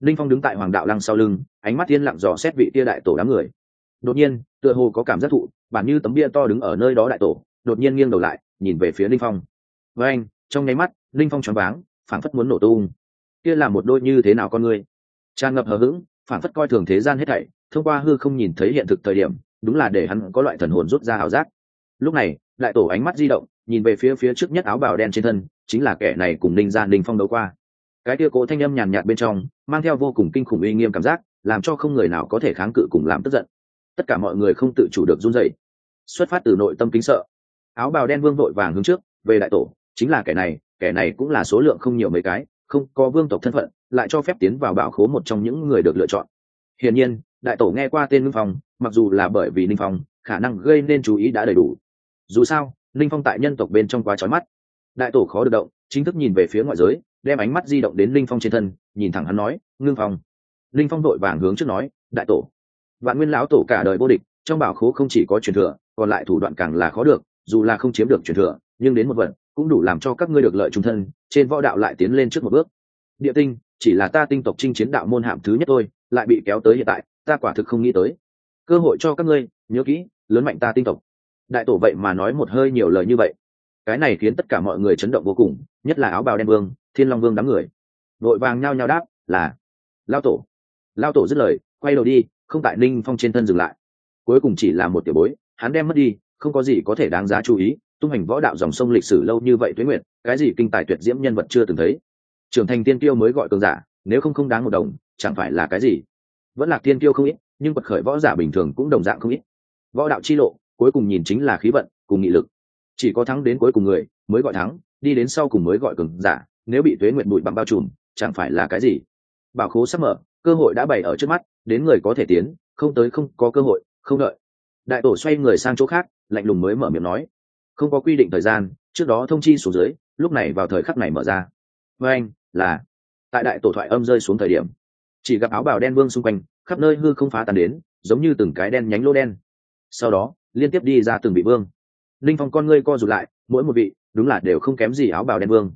Linh phong đứng tại hoàng đạo lăng sau lưng, ánh mắt thiên lặng dò xét vị tia đại tổ đám người. Đột nhiên, tựa hồ có cảm giác thụ bản như tấm bia to đứng ở nơi đó đại tổ, đột nhiên nghiêng đầu lại, nhìn về phía linh phong. Với anh, trong nháy mắt, linh phong choáng váng, phảng phất muốn nổ tung. Kia là một đôi như thế nào con người? Tràn ngập hờ hững, phảng phất coi thường thế gian hết thảy, thông qua hư không nhìn thấy hiện thực thời điểm, đúng là để hắn có loại thần hồn rút ra ảo giác. Lúc này, đại tổ ánh mắt di động, nhìn về phía phía trước nhất áo bào đen trên thân, chính là kẻ này cùng ninh gia ninh phong đấu qua. Cái kia cố thanh âm nhàn nhạt bên trong, mang theo vô cùng kinh khủng uy nghiêm cảm giác, làm cho không người nào có thể kháng cự cùng làm tức giận. Tất cả mọi người không tự chủ được run dậy xuất phát từ nội tâm kính sợ. Áo bào đen vương vội vàng hướng trước, về đại tổ, chính là kẻ này kẻ này cũng là số lượng không nhiều mấy cái, không có vương tộc thân phận, lại cho phép tiến vào bảo khố một trong những người được lựa chọn. Hiển nhiên, đại tổ nghe qua tên ninh phong, mặc dù là bởi vì ninh phong, khả năng gây nên chú ý đã đầy đủ. Dù sao, ninh phong tại nhân tộc bên trong quá trói mắt. Đại tổ khó được động, chính thức nhìn về phía ngoại giới, đem ánh mắt di động đến linh phong trên thân, nhìn thẳng hắn nói, ngưng phong. Linh phong đội vàng hướng trước nói, đại tổ, vạn nguyên lão tổ cả đời vô địch, trong bảo khố không chỉ có truyền thừa còn lại thủ đoạn càng là khó được, dù là không chiếm được truyền thừa, nhưng đến một vận cũng đủ làm cho các ngươi được lợi trung thân, trên võ đạo lại tiến lên trước một bước. Địa tinh, chỉ là ta tinh tộc chinh chiến đạo môn hạm thứ nhất thôi, lại bị kéo tới hiện tại, ta quả thực không nghĩ tới. Cơ hội cho các ngươi, nhớ kỹ, lớn mạnh ta tinh tộc. Đại tổ vậy mà nói một hơi nhiều lời như vậy. Cái này khiến tất cả mọi người chấn động vô cùng, nhất là áo bào đen vương, thiên long vương đám người. Vội vàng nhao nhao đáp, là, lao tổ. Lao tổ dứt lời, quay đầu đi, không tại ninh phong trên thân dừng lại. Cuối cùng chỉ là một tiểu bối hắn đem mất đi, không có gì có thể đáng giá chú ý, tung hành võ đạo dòng sông lịch sử lâu như vậy tuế nguyện cái gì kinh tài tuyệt diễm nhân vật chưa từng thấy. Trưởng thành tiên tiêu mới gọi cường giả, nếu không không đáng một đồng, chẳng phải là cái gì? Vẫn là tiên tiêu không ít, nhưng bật khởi võ giả bình thường cũng đồng dạng không ít. Võ đạo chi lộ, cuối cùng nhìn chính là khí vận, cùng nghị lực. Chỉ có thắng đến cuối cùng người, mới gọi thắng, đi đến sau cùng mới gọi cường giả, nếu bị tuế nguyện bụi bằng bao trùm, chẳng phải là cái gì? Bảo khố sắp mở, cơ hội đã bày ở trước mắt, đến người có thể tiến, không tới không có cơ hội, không đợi đại tổ xoay người sang chỗ khác, lạnh lùng mới mở miệng nói, không có quy định thời gian, trước đó thông chi xuống dưới, lúc này vào thời khắc này mở ra. Với anh, là, tại đại tổ thoại âm rơi xuống thời điểm, chỉ gặp áo bào đen vương xung quanh, khắp nơi hư không phá tàn đến, giống như từng cái đen nhánh lô đen. Sau đó, liên tiếp đi ra từng vị vương. Linh phong con ngươi co rụt lại, mỗi một vị, đúng là đều không kém gì áo bào đen vương.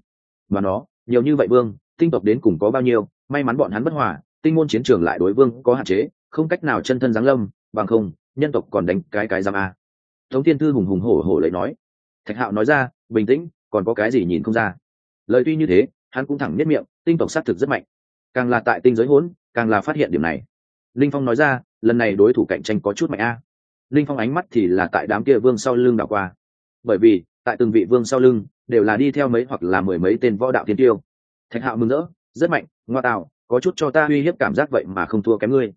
Mà nó, nhiều như vậy vương, tinh tộc đến cùng có bao nhiêu, may mắn bọn hắn bất hòa, tinh môn chiến trường lại đối vương có hạn chế, không cách nào chân thân giáng lâm, bằng không nhân tộc còn đánh cái cái giam a. Tống thiên thư hùng hùng hổ hổ lấy nói. Thạch hạo nói ra, bình tĩnh, còn có cái gì nhìn không ra? Lời tuy như thế, hắn cũng thẳng nhất miệng, tinh tộc xác thực rất mạnh. Càng là tại tinh giới hỗn, càng là phát hiện điểm này. Linh phong nói ra, lần này đối thủ cạnh tranh có chút mạnh a. Linh phong ánh mắt thì là tại đám kia vương sau lưng đảo qua. Bởi vì, tại từng vị vương sau lưng, đều là đi theo mấy hoặc là mười mấy tên võ đạo thiên tiêu. Thạch hạo mừng rỡ, rất mạnh, ngoa tạo, có chút cho ta uy hiếp cảm giác vậy mà không thua kém ngươi.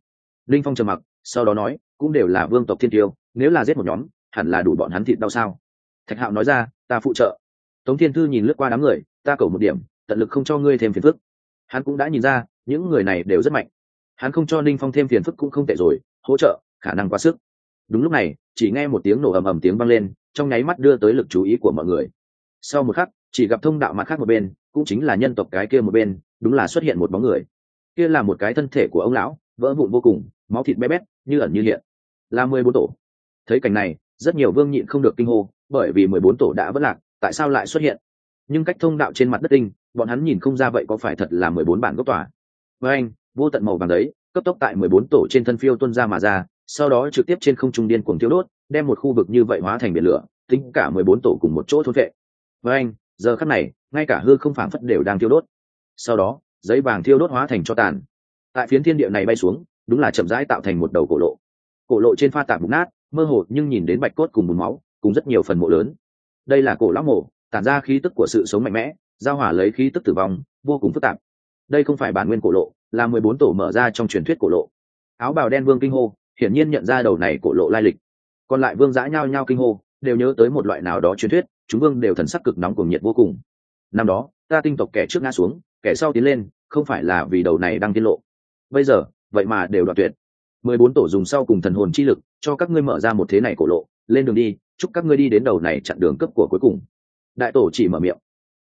Linh phong trầm mặc sau đó nói, cũng đều là vương tộc thiên tiêu, nếu là giết một nhóm, hẳn là đủ bọn hắn thịt đau sao? Thạch hạo nói ra, ta phụ trợ. Tống thiên thư nhìn lướt qua đám người, ta cầu một điểm, tận lực không cho ngươi thêm phiền phức. Hắn cũng đã nhìn ra, những người này đều rất mạnh. Hắn không cho ninh phong thêm phiền phức cũng không tệ rồi, hỗ trợ, khả năng quá sức. Đúng lúc này, chỉ nghe một tiếng nổ ầm ầm tiếng vang lên, trong nháy mắt đưa tới lực chú ý của mọi người. Sau một khắc, chỉ gặp thông đạo mặt khác một bên, cũng chính là nhân tộc cái kia một bên, đúng là xuất hiện một bóng người. Kia là một cái thân thể của ông lão, vỡ vụn vô cùng máu thịt bé bét, như ẩn như hiện. Là mười bốn tổ. Thấy cảnh này, rất nhiều vương nhịn không được kinh hô, bởi vì mười bốn tổ đã vất lạc, tại sao lại xuất hiện? Nhưng cách thông đạo trên mặt đất tinh bọn hắn nhìn không ra vậy có phải thật là mười bốn bản gốc tòa. Với anh, vô tận màu vàng đấy, cấp tốc tại mười bốn tổ trên thân phiêu tuân ra mà ra, sau đó trực tiếp trên không trung điên cuồng tiêu đốt, đem một khu vực như vậy hóa thành biển lửa, tính cả mười bốn tổ cùng một chỗ thôn vệ. Với anh, giờ khắc này, ngay cả hư không phảng phất đều đang tiêu đốt. Sau đó, giấy vàng thiêu đốt hóa thành cho tàn. Tại phiến thiên địa này bay xuống đúng là chậm rãi tạo thành một đầu cổ lộ. Cổ lộ trên pha tạp mục nát, mơ hồ nhưng nhìn đến bạch cốt cùng bùn máu, cùng rất nhiều phần mộ lớn. Đây là cổ lão mộ, tản ra khí tức của sự sống mạnh mẽ, giao hỏa lấy khí tức tử vong, vô cùng phức tạp. Đây không phải bản nguyên cổ lộ, là mười bốn tổ mở ra trong truyền thuyết cổ lộ. Áo bào đen vương kinh hô, hiển nhiên nhận ra đầu này cổ lộ lai lịch. Còn lại vương giã nhao nhao kinh hô, đều nhớ tới một loại nào đó truyền thuyết, chúng vương đều thần sắc cực nóng cùng nhiệt vô cùng. Năm đó, ta tinh tộc kẻ trước ngã xuống, kẻ sau tiến lên, không phải là vì đầu này đang tiết lộ. Bây giờ vậy mà đều đoạt tuyệt. Mười bốn tổ dùng sau cùng thần hồn chi lực, cho các ngươi mở ra một thế này cổ lộ, lên đường đi, chúc các ngươi đi đến đầu này chặn đường cấp của cuối cùng. Đại tổ chỉ mở miệng.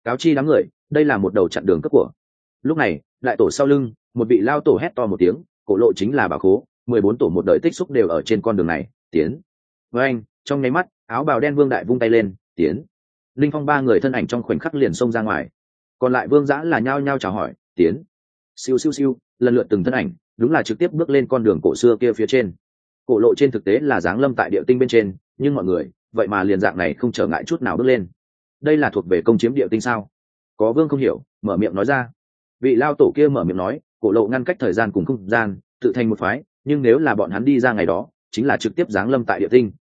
Cáo chi đám người, đây là một đầu chặn đường cấp của. Lúc này, đại tổ sau lưng, một vị lao tổ hét to một tiếng, cổ lộ chính là bà khố. Mười bốn tổ một đời tích xúc đều ở trên con đường này, tiến. Với anh, trong nháy mắt, áo bào đen vương đại vung tay lên, tiến. Linh phong ba người thân ảnh trong khoảnh khắc liền xông ra ngoài. Còn lại vương giã là nhao nhao chào hỏi, tiến. Siêu siêu siêu, lần lượt từng thân ảnh đúng là trực tiếp bước lên con đường cổ xưa kia phía trên. Cổ lộ trên thực tế là giáng lâm tại địa tinh bên trên, nhưng mọi người, vậy mà liền dạng này không trở ngại chút nào bước lên. Đây là thuộc về công chiếm địa tinh sao? Có vương không hiểu, mở miệng nói ra. Vị lao tổ kia mở miệng nói, cổ lộ ngăn cách thời gian cùng không gian, tự thành một phái, nhưng nếu là bọn hắn đi ra ngày đó, chính là trực tiếp giáng lâm tại địa tinh.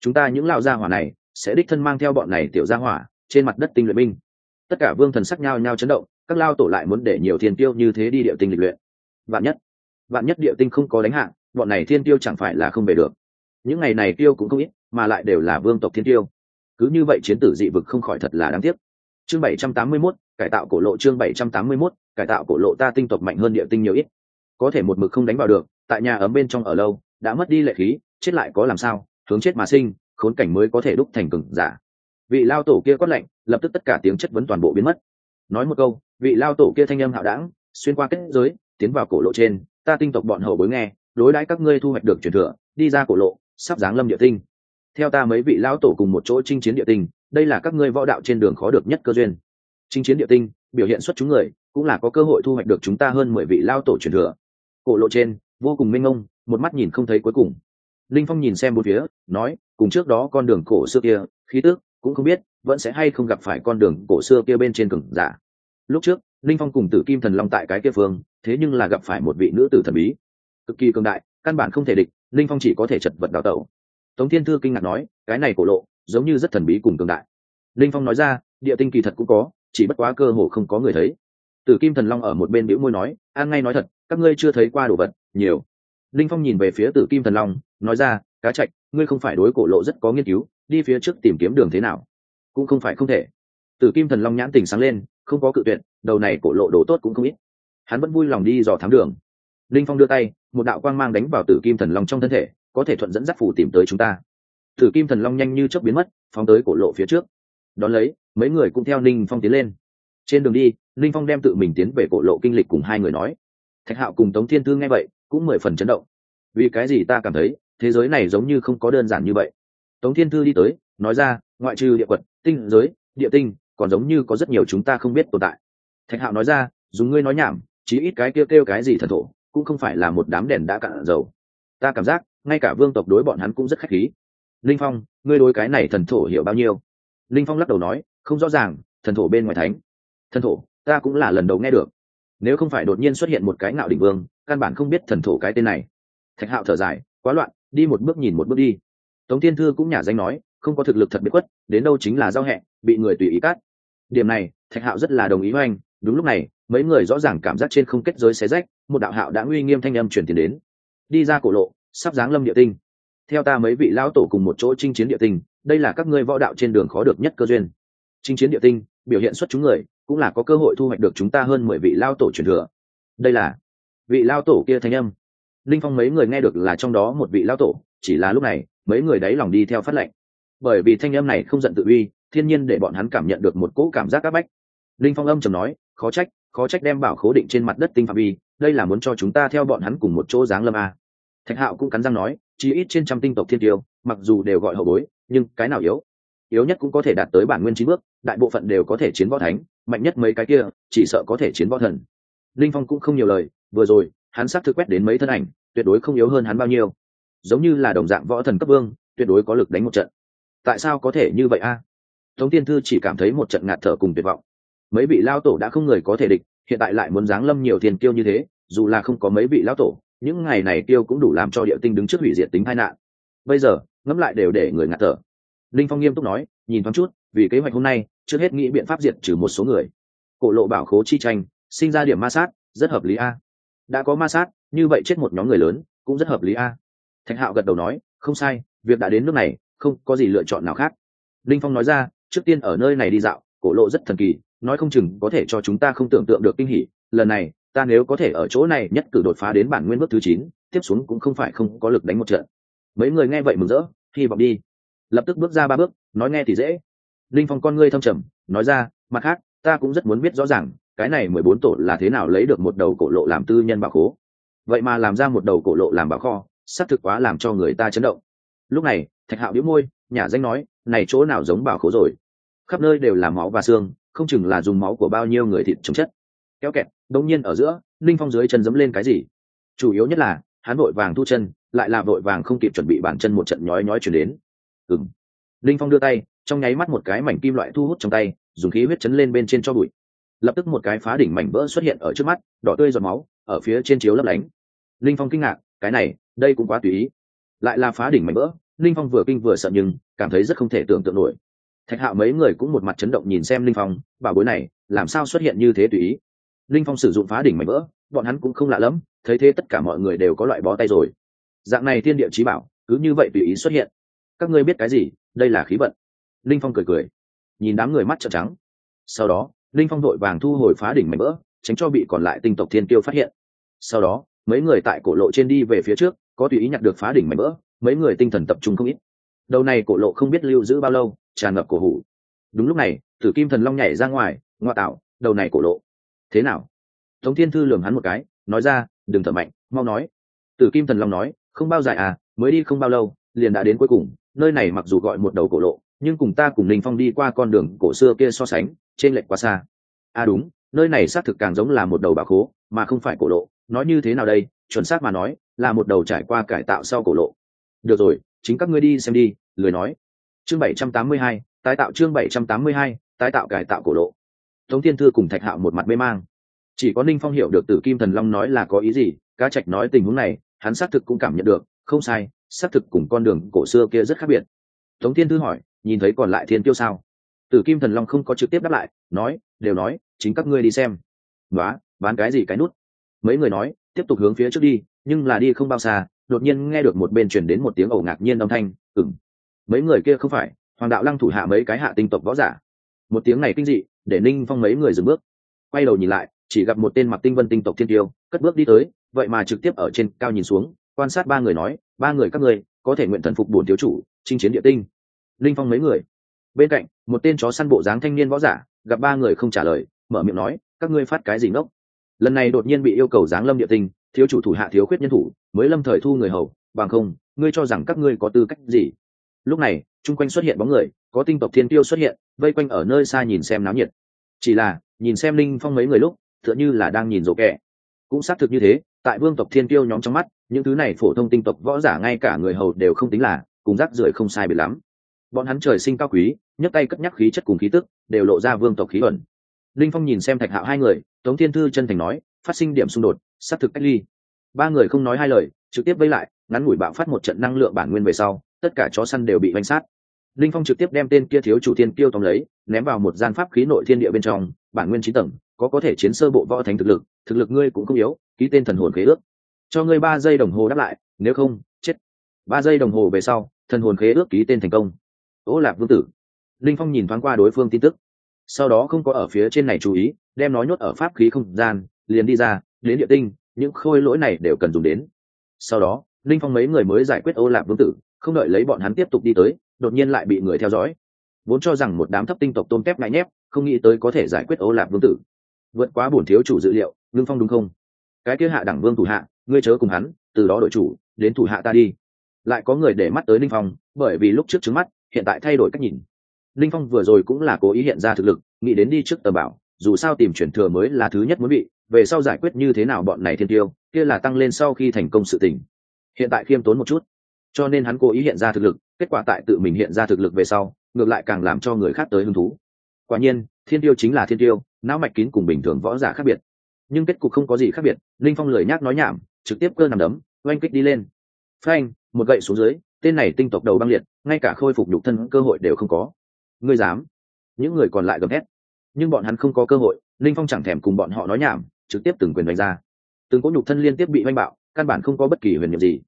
Chúng ta những lao gia hỏa này, sẽ đích thân mang theo bọn này tiểu gia hỏa, trên mặt đất tinh luyện binh. Tất cả vương thần sắc nhau nhau chấn động, các lao tổ lại muốn để nhiều thiên tiêu như thế đi địa tinh lịch luyện. Vạn nhất vạn nhất địa tinh không có đánh hạng bọn này thiên tiêu chẳng phải là không về được. Những ngày này tiêu cũng không ít mà lại đều là vương tộc thiên tiêu. Cứ như vậy chiến tử dị vực không khỏi thật là đáng tiếc. Chương bảy trăm tám mươi 781, cải tạo cổ lộ chương bảy trăm tám mươi 781, cải tạo cổ lộ ta tinh tộc mạnh hơn địa tinh nhiều ít. Có thể một mực không đánh vào được tại nhà ấm bên trong ở lâu đã mất đi lệ khí chết lại có làm sao hướng chết mà sinh khốn cảnh mới có thể đúc thành cừng giả. Vị lao tổ kia quát lạnh lập tức tất cả tiếng chất vấn toàn bộ biến mất. Nói một câu vị lao tổ kia thanh âm hạo đảng xuyên qua kết giới tiến vào cổ lộ trên ta tinh tộc bọn hầu bối nghe, đối đãi các ngươi thu hoạch được truyền thừa, đi ra cổ lộ, sắp giáng lâm địa tinh. Theo ta mấy vị lão tổ cùng một chỗ chinh chiến địa tinh, đây là các ngươi võ đạo trên đường khó được nhất cơ duyên. Chinh chiến địa tinh, biểu hiện xuất chúng người, cũng là có cơ hội thu hoạch được chúng ta hơn mười vị lao tổ truyền thừa. Cổ lộ trên, vô cùng minh ông một mắt nhìn không thấy cuối cùng. Linh phong nhìn xem bốn phía, nói, cùng trước đó con đường cổ xưa kia, khí tước cũng không biết, vẫn sẽ hay không gặp phải con đường cổ xưa kia bên trên cừng giả. Lúc trước, linh phong cùng tử kim thần long tại cái kia phương thế nhưng là gặp phải một vị nữ tử thần bí. Cực kỳ cường đại, căn bản không thể địch linh phong chỉ có thể chật vật đào tẩu. Tống thiên thư kinh ngạc nói, cái này cổ lộ, giống như rất thần bí cùng cường đại. Linh phong nói ra, địa tinh kỳ thật cũng có, chỉ bất quá cơ hồ không có người thấy. Tử kim thần long ở một bên bĩu môi nói, an ngay nói thật, các ngươi chưa thấy qua đồ vật, nhiều. Linh phong nhìn về phía tử kim thần long, nói ra, cá trạch ngươi không phải đối cổ lộ rất có nghiên cứu, đi phía trước tìm kiếm đường thế nào? Cũng không phải không thể. Tử kim thần long nhãn tình sáng lên, không có cự tuyệt, đầu này cổ lộ đồ tốt cũng không ít hắn vẫn vui lòng đi dò thám đường. Linh phong đưa tay, một đạo quang mang đánh vào tử kim thần long trong thân thể, có thể thuận dẫn dắt phủ tìm tới chúng ta. Tử kim thần long nhanh như chớp biến mất, phóng tới cổ lộ phía trước. Đón lấy, mấy người cũng theo ninh phong tiến lên. Trên đường đi ninh phong đem tự mình tiến về cổ lộ kinh lịch cùng hai người nói. Thạch hạo cùng tống thiên thư nghe vậy, cũng mười phần chấn động. Vì cái gì ta cảm thấy, thế giới này giống như không có đơn giản như vậy. Tống thiên thư đi tới, nói ra, ngoại trừ địa quật, tinh giới, địa tinh, còn giống như có rất nhiều chúng ta không biết tồn tại. Thạch hạo nói ra, dùng ngươi nói nhảm chí ít cái kêu kêu cái gì thần thổ, cũng không phải là một đám đèn đã cạn dầu. Ta cảm giác, ngay cả vương tộc đối bọn hắn cũng rất khách khí. Linh phong, ngươi đối cái này thần thổ hiểu bao nhiêu? Linh phong lắc đầu nói, không rõ ràng, thần thổ bên ngoài thánh. Thần thổ, ta cũng là lần đầu nghe được. Nếu không phải đột nhiên xuất hiện một cái ngạo đỉnh vương, căn bản không biết thần thổ cái tên này. Thạch hạo thở dài, quá loạn, đi một bước nhìn một bước đi. Tống thiên thư cũng nhả danh nói, không có thực lực thật biết quất đến đâu chính là giao hẹ, bị người tùy ý cắt. Điểm này, thạch hạo rất là đồng ý với anh, đúng lúc này mấy người rõ ràng cảm giác trên không kết giới xé rách, một đạo hạo đã uy nghiêm thanh âm chuyển tiền đến. Đi ra cổ lộ, sắp giáng lâm địa tinh. Theo ta mấy vị lão tổ cùng một chỗ chinh chiến địa tinh, đây là các ngươi võ đạo trên đường khó được nhất cơ duyên. Chinh chiến địa tinh, biểu hiện xuất chúng người, cũng là có cơ hội thu hoạch được chúng ta hơn mười vị lao tổ truyền thừa. Đây là vị lao tổ kia thanh âm. Linh phong mấy người nghe được là trong đó một vị lao tổ, chỉ là lúc này, mấy người đáy lòng đi theo phát lệnh. Bởi vì thanh âm này không giận tự uy, thiên nhiên để bọn hắn cảm nhận được một cỗ cảm giác áp bách. Linh phong âm trầm nói khó trách khó trách đem bảo khố định trên mặt đất tinh phạm vi, đây là muốn cho chúng ta theo bọn hắn cùng một chỗ giáng lâm a. Thạch hạo cũng cắn răng nói, chí ít trên trăm tinh tộc thiên tiêu, mặc dù đều gọi hậu bối, nhưng cái nào yếu? Yếu nhất cũng có thể đạt tới bản nguyên chín bước, đại bộ phận đều có thể chiến võ thánh, mạnh nhất mấy cái kia, chỉ sợ có thể chiến võ thần. Linh phong cũng không nhiều lời, vừa rồi, hắn xác thực quét đến mấy thân ảnh, tuyệt đối không yếu hơn hắn bao nhiêu. Giống như là đồng dạng võ thần cấp vương, tuyệt đối có lực đánh một trận. Tại sao có thể như vậy a? À? tống tiên thư chỉ cảm thấy một trận ngạt thở cùng tuyệt vọng mấy vị lao tổ đã không người có thể địch, hiện tại lại muốn giáng lâm nhiều tiền kiêu như thế, dù là không có mấy vị lao tổ, những ngày này kiêu cũng đủ làm cho địa tinh đứng trước hủy diệt tính tai nạn. Bây giờ, ngẫm lại đều để người ngạt thở. Linh phong nghiêm túc nói, nhìn thoáng chút, vì kế hoạch hôm nay, trước hết nghĩ biện pháp diệt trừ một số người. Cổ lộ bảo khố chi tranh, sinh ra điểm ma sát, rất hợp lý a. Đã có ma sát, như vậy chết một nhóm người lớn, cũng rất hợp lý a. Thạch hạo gật đầu nói, không sai, việc đã đến nước này, không có gì lựa chọn nào khác. Linh phong nói ra, trước tiên ở nơi này đi dạo, cổ lộ rất thần kỳ nói không chừng có thể cho chúng ta không tưởng tượng được kinh hỉ, lần này, ta nếu có thể ở chỗ này nhất cử đột phá đến bản nguyên bước thứ chín, tiếp xuống cũng không phải không có lực đánh một trận. Mấy người nghe vậy mừng rỡ, hy vọng đi. Lập tức bước ra ba bước, nói nghe thì dễ. Linh phong con ngươi thâm trầm, nói ra, mặt khác, ta cũng rất muốn biết rõ ràng, cái này mười bốn tổ là thế nào lấy được một đầu cổ lộ làm tư nhân bảo khố. Vậy mà làm ra một đầu cổ lộ làm bảo kho, xác thực quá làm cho người ta chấn động. Lúc này, thạch hạo đĩu môi nhà danh nói, này chỗ nào giống bảo khố rồi? Khắp nơi đều là máu và xương không chừng là dùng máu của bao nhiêu người thịt trồng chất. Kéo kẹt đông nhiên ở giữa linh phong dưới chân dẫm lên cái gì? Chủ yếu nhất là, hắn vội vàng thu chân, lại là vội vàng không kịp chuẩn bị bản chân một trận nhói nhói chuyển đến. Ừng linh phong đưa tay, trong nháy mắt một cái mảnh kim loại thu hút trong tay, dùng khí huyết chấn lên bên trên cho bụi. Lập tức một cái phá đỉnh mảnh vỡ xuất hiện ở trước mắt, đỏ tươi giọt máu, ở phía trên chiếu lấp lánh. Linh phong kinh ngạc, cái này, đây cũng quá tùy ý. Lại là phá đỉnh mảnh vỡ linh phong vừa kinh vừa sợ nhưng cảm thấy rất không thể tưởng tượng nổi thạch hạo mấy người cũng một mặt chấn động nhìn xem linh phong, bảo bối này, làm sao xuất hiện như thế tùy ý? Linh phong sử dụng phá đỉnh mảnh vỡ, bọn hắn cũng không lạ lắm thấy thế tất cả mọi người đều có loại bó tay rồi. Dạng này thiên địa trí bảo, cứ như vậy tùy ý xuất hiện. Các ngươi biết cái gì? Đây là khí vận. Linh phong cười cười, nhìn đám người mắt trợn trắng. Sau đó, linh phong đội vàng thu hồi phá đỉnh mảnh vỡ, tránh cho bị còn lại tinh tộc thiên tiêu phát hiện. Sau đó, mấy người tại cổ lộ trên đi về phía trước, có tùy ý nhặt được phá đỉnh mảnh vỡ, mấy người tinh thần tập trung không ít đầu này cổ lộ không biết lưu giữ bao lâu, tràn ngập cổ hủ. Đúng lúc này, tử kim thần long nhảy ra ngoài, ngoa tạo, đầu này cổ lộ. Thế nào? Tống thiên thư lường hắn một cái, nói ra, đừng thở mạnh, mau nói. Tử kim thần long nói, không bao dài à mới đi không bao lâu, liền đã đến cuối cùng, nơi này mặc dù gọi một đầu cổ lộ, nhưng cùng ta cùng linh phong đi qua con đường cổ xưa kia so sánh, trên lệch quá xa. À đúng, nơi này xác thực càng giống là một đầu bà khố, mà không phải cổ lộ. Nói như thế nào đây? Chuẩn xác mà nói, là một đầu trải qua cải tạo sau cổ lộ. Được rồi chính các ngươi đi xem đi, lười nói. Chương bảy trăm tám mươi hai, tái tạo chương bảy trăm tám mươi hai, tái tạo cải tạo cổ lộ. Tống thiên thư cùng thạch hạo một mặt mê mang. Chỉ có ninh phong hiểu được tử kim thần long nói là có ý gì, cá trạch nói tình huống này, hắn xác thực cũng cảm nhận được, không sai, xác thực cùng con đường cổ xưa kia rất khác biệt. Tống thiên thư hỏi, nhìn thấy còn lại thiên tiêu sao? Tử kim thần long không có trực tiếp đáp lại, nói, đều nói, chính các ngươi đi xem. Nói bán cái gì cái nút? Mấy người nói, tiếp tục hướng phía trước đi, nhưng là đi không bao xa đột nhiên nghe được một bên truyền đến một tiếng ẩu ngạc nhiên âm thanh ừng mấy người kia không phải, hoàng đạo lăng thủ hạ mấy cái hạ tinh tộc võ giả. Một tiếng này kinh dị, để ninh phong mấy người dừng bước. Quay đầu nhìn lại, chỉ gặp một tên mặc tinh vân tinh tộc thiên tiêu, cất bước đi tới, vậy mà trực tiếp ở trên cao nhìn xuống, quan sát ba người nói, ba người các ngươi, có thể nguyện thần phục bổn thiếu chủ, chinh chiến địa tinh. Linh phong mấy người. Bên cạnh, một tên chó săn bộ dáng thanh niên võ giả, gặp ba người không trả lời, mở miệng nói, các ngươi phát cái gì ngốc? Lần này đột nhiên bị yêu cầu giáng lâm địa tinh thiếu chủ thủ hạ thiếu khuyết nhân thủ, mới lâm thời thu người hầu, bằng không, ngươi cho rằng các ngươi có tư cách gì? Lúc này, chung quanh xuất hiện bóng người, có tinh tộc thiên tiêu xuất hiện, vây quanh ở nơi xa nhìn xem náo nhiệt. Chỉ là, nhìn xem linh phong mấy người lúc, tựa như là đang nhìn rổ kẹ cũng xác thực như thế, tại vương tộc thiên tiêu nhóm trong mắt, những thứ này phổ thông tinh tộc võ giả ngay cả người hầu đều không tính là, cùng rác rưởi không sai biệt lắm. Bọn hắn trời sinh cao quý, nhấc tay cất nhắc khí chất cùng khí tức, đều lộ ra vương tộc khí ẩn linh phong nhìn xem thạch hạo hai người, tống thiên thư chân thành nói, phát sinh điểm xung đột xác thực cách ly. Ba người không nói hai lời, trực tiếp vây lại, ngắn ngủi bạo phát một trận năng lượng bản nguyên về sau, tất cả chó săn đều bị vanh sát. Linh phong trực tiếp đem tên kia thiếu chủ tiên tiêu tóm lấy, ném vào một gian pháp khí nội thiên địa bên trong, bản nguyên chín tầng, có có thể chiến sơ bộ võ thành thực lực thực lực ngươi cũng không yếu, ký tên thần hồn khế ước. Cho ngươi ba giây đồng hồ đáp lại, nếu không, chết. Ba giây đồng hồ về sau, thần hồn khế ước ký tên thành công. Ô lạc vương tử. Linh phong nhìn thoáng qua đối phương tin tức. Sau đó không có ở phía trên này chú ý, đem nó nhốt ở pháp khí không gian, liền đi ra đến địa tinh, những khôi lỗi này đều cần dùng đến. Sau đó, linh phong mấy người mới giải quyết ô lạc vương tử, không đợi lấy bọn hắn tiếp tục đi tới, đột nhiên lại bị người theo dõi. Vốn cho rằng một đám thấp tinh tộc tôm tép ngại nhép, không nghĩ tới có thể giải quyết ô lạc vương tử. Vượt quá bổn thiếu chủ dự liệu, ngưng phong đúng không? Cái kia hạ đẳng vương thủ hạ, ngươi chớ cùng hắn, từ đó đội chủ, đến thủ hạ ta đi. Lại có người để mắt tới linh phong, bởi vì lúc trước trứng mắt, hiện tại thay đổi cách nhìn. Linh phong vừa rồi cũng là cố ý hiện ra thực lực, nghĩ đến đi trước tờ bảo, dù sao tìm chuyển thừa mới là thứ nhất muốn bị về sau giải quyết như thế nào bọn này thiên tiêu, kia là tăng lên sau khi thành công sự tình. Hiện tại khiêm tốn một chút. Cho nên hắn cố ý hiện ra thực lực, kết quả tại tự mình hiện ra thực lực về sau, ngược lại càng làm cho người khác tới hứng thú. Quả nhiên, thiên tiêu chính là thiên tiêu, não mạch kín cùng bình thường võ giả khác biệt. Nhưng kết cục không có gì khác biệt, linh phong lười nhác nói nhảm, trực tiếp cơ nằm đấm, oanh kích đi lên. Phanh, một gậy xuống dưới, tên này tinh tộc đầu băng liệt, ngay cả khôi phục nhục thân cơ hội đều không có. Ngươi dám. Những người còn lại gầm hét nhưng bọn hắn không có cơ hội, linh phong chẳng thèm cùng bọn họ nói nhảm trực tiếp từng quyền đánh ra. Từng cỗ nhục thân liên tiếp bị oanh bạo, căn bản không có bất kỳ huyền nhiệm gì.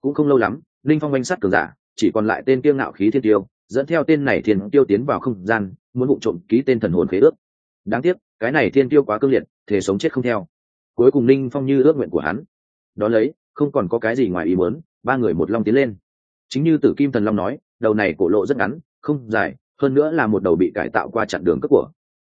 Cũng không lâu lắm, linh phong oanh sát cường giả, chỉ còn lại tên kiêu ngạo khí thiên tiêu, dẫn theo tên này thiên tiêu tiến vào không gian, muốn vụ trộm ký tên thần hồn khế ước. Đáng tiếc, cái này thiên tiêu quá cương liệt thể sống chết không theo. Cuối cùng linh phong như ước nguyện của hắn. Đó lấy, không còn có cái gì ngoài ý muốn, ba người một long tiến lên. Chính như tử kim thần long nói, đầu này cổ lộ rất ngắn, không dài, hơn nữa là một đầu bị cải tạo qua chặn đường cấp của.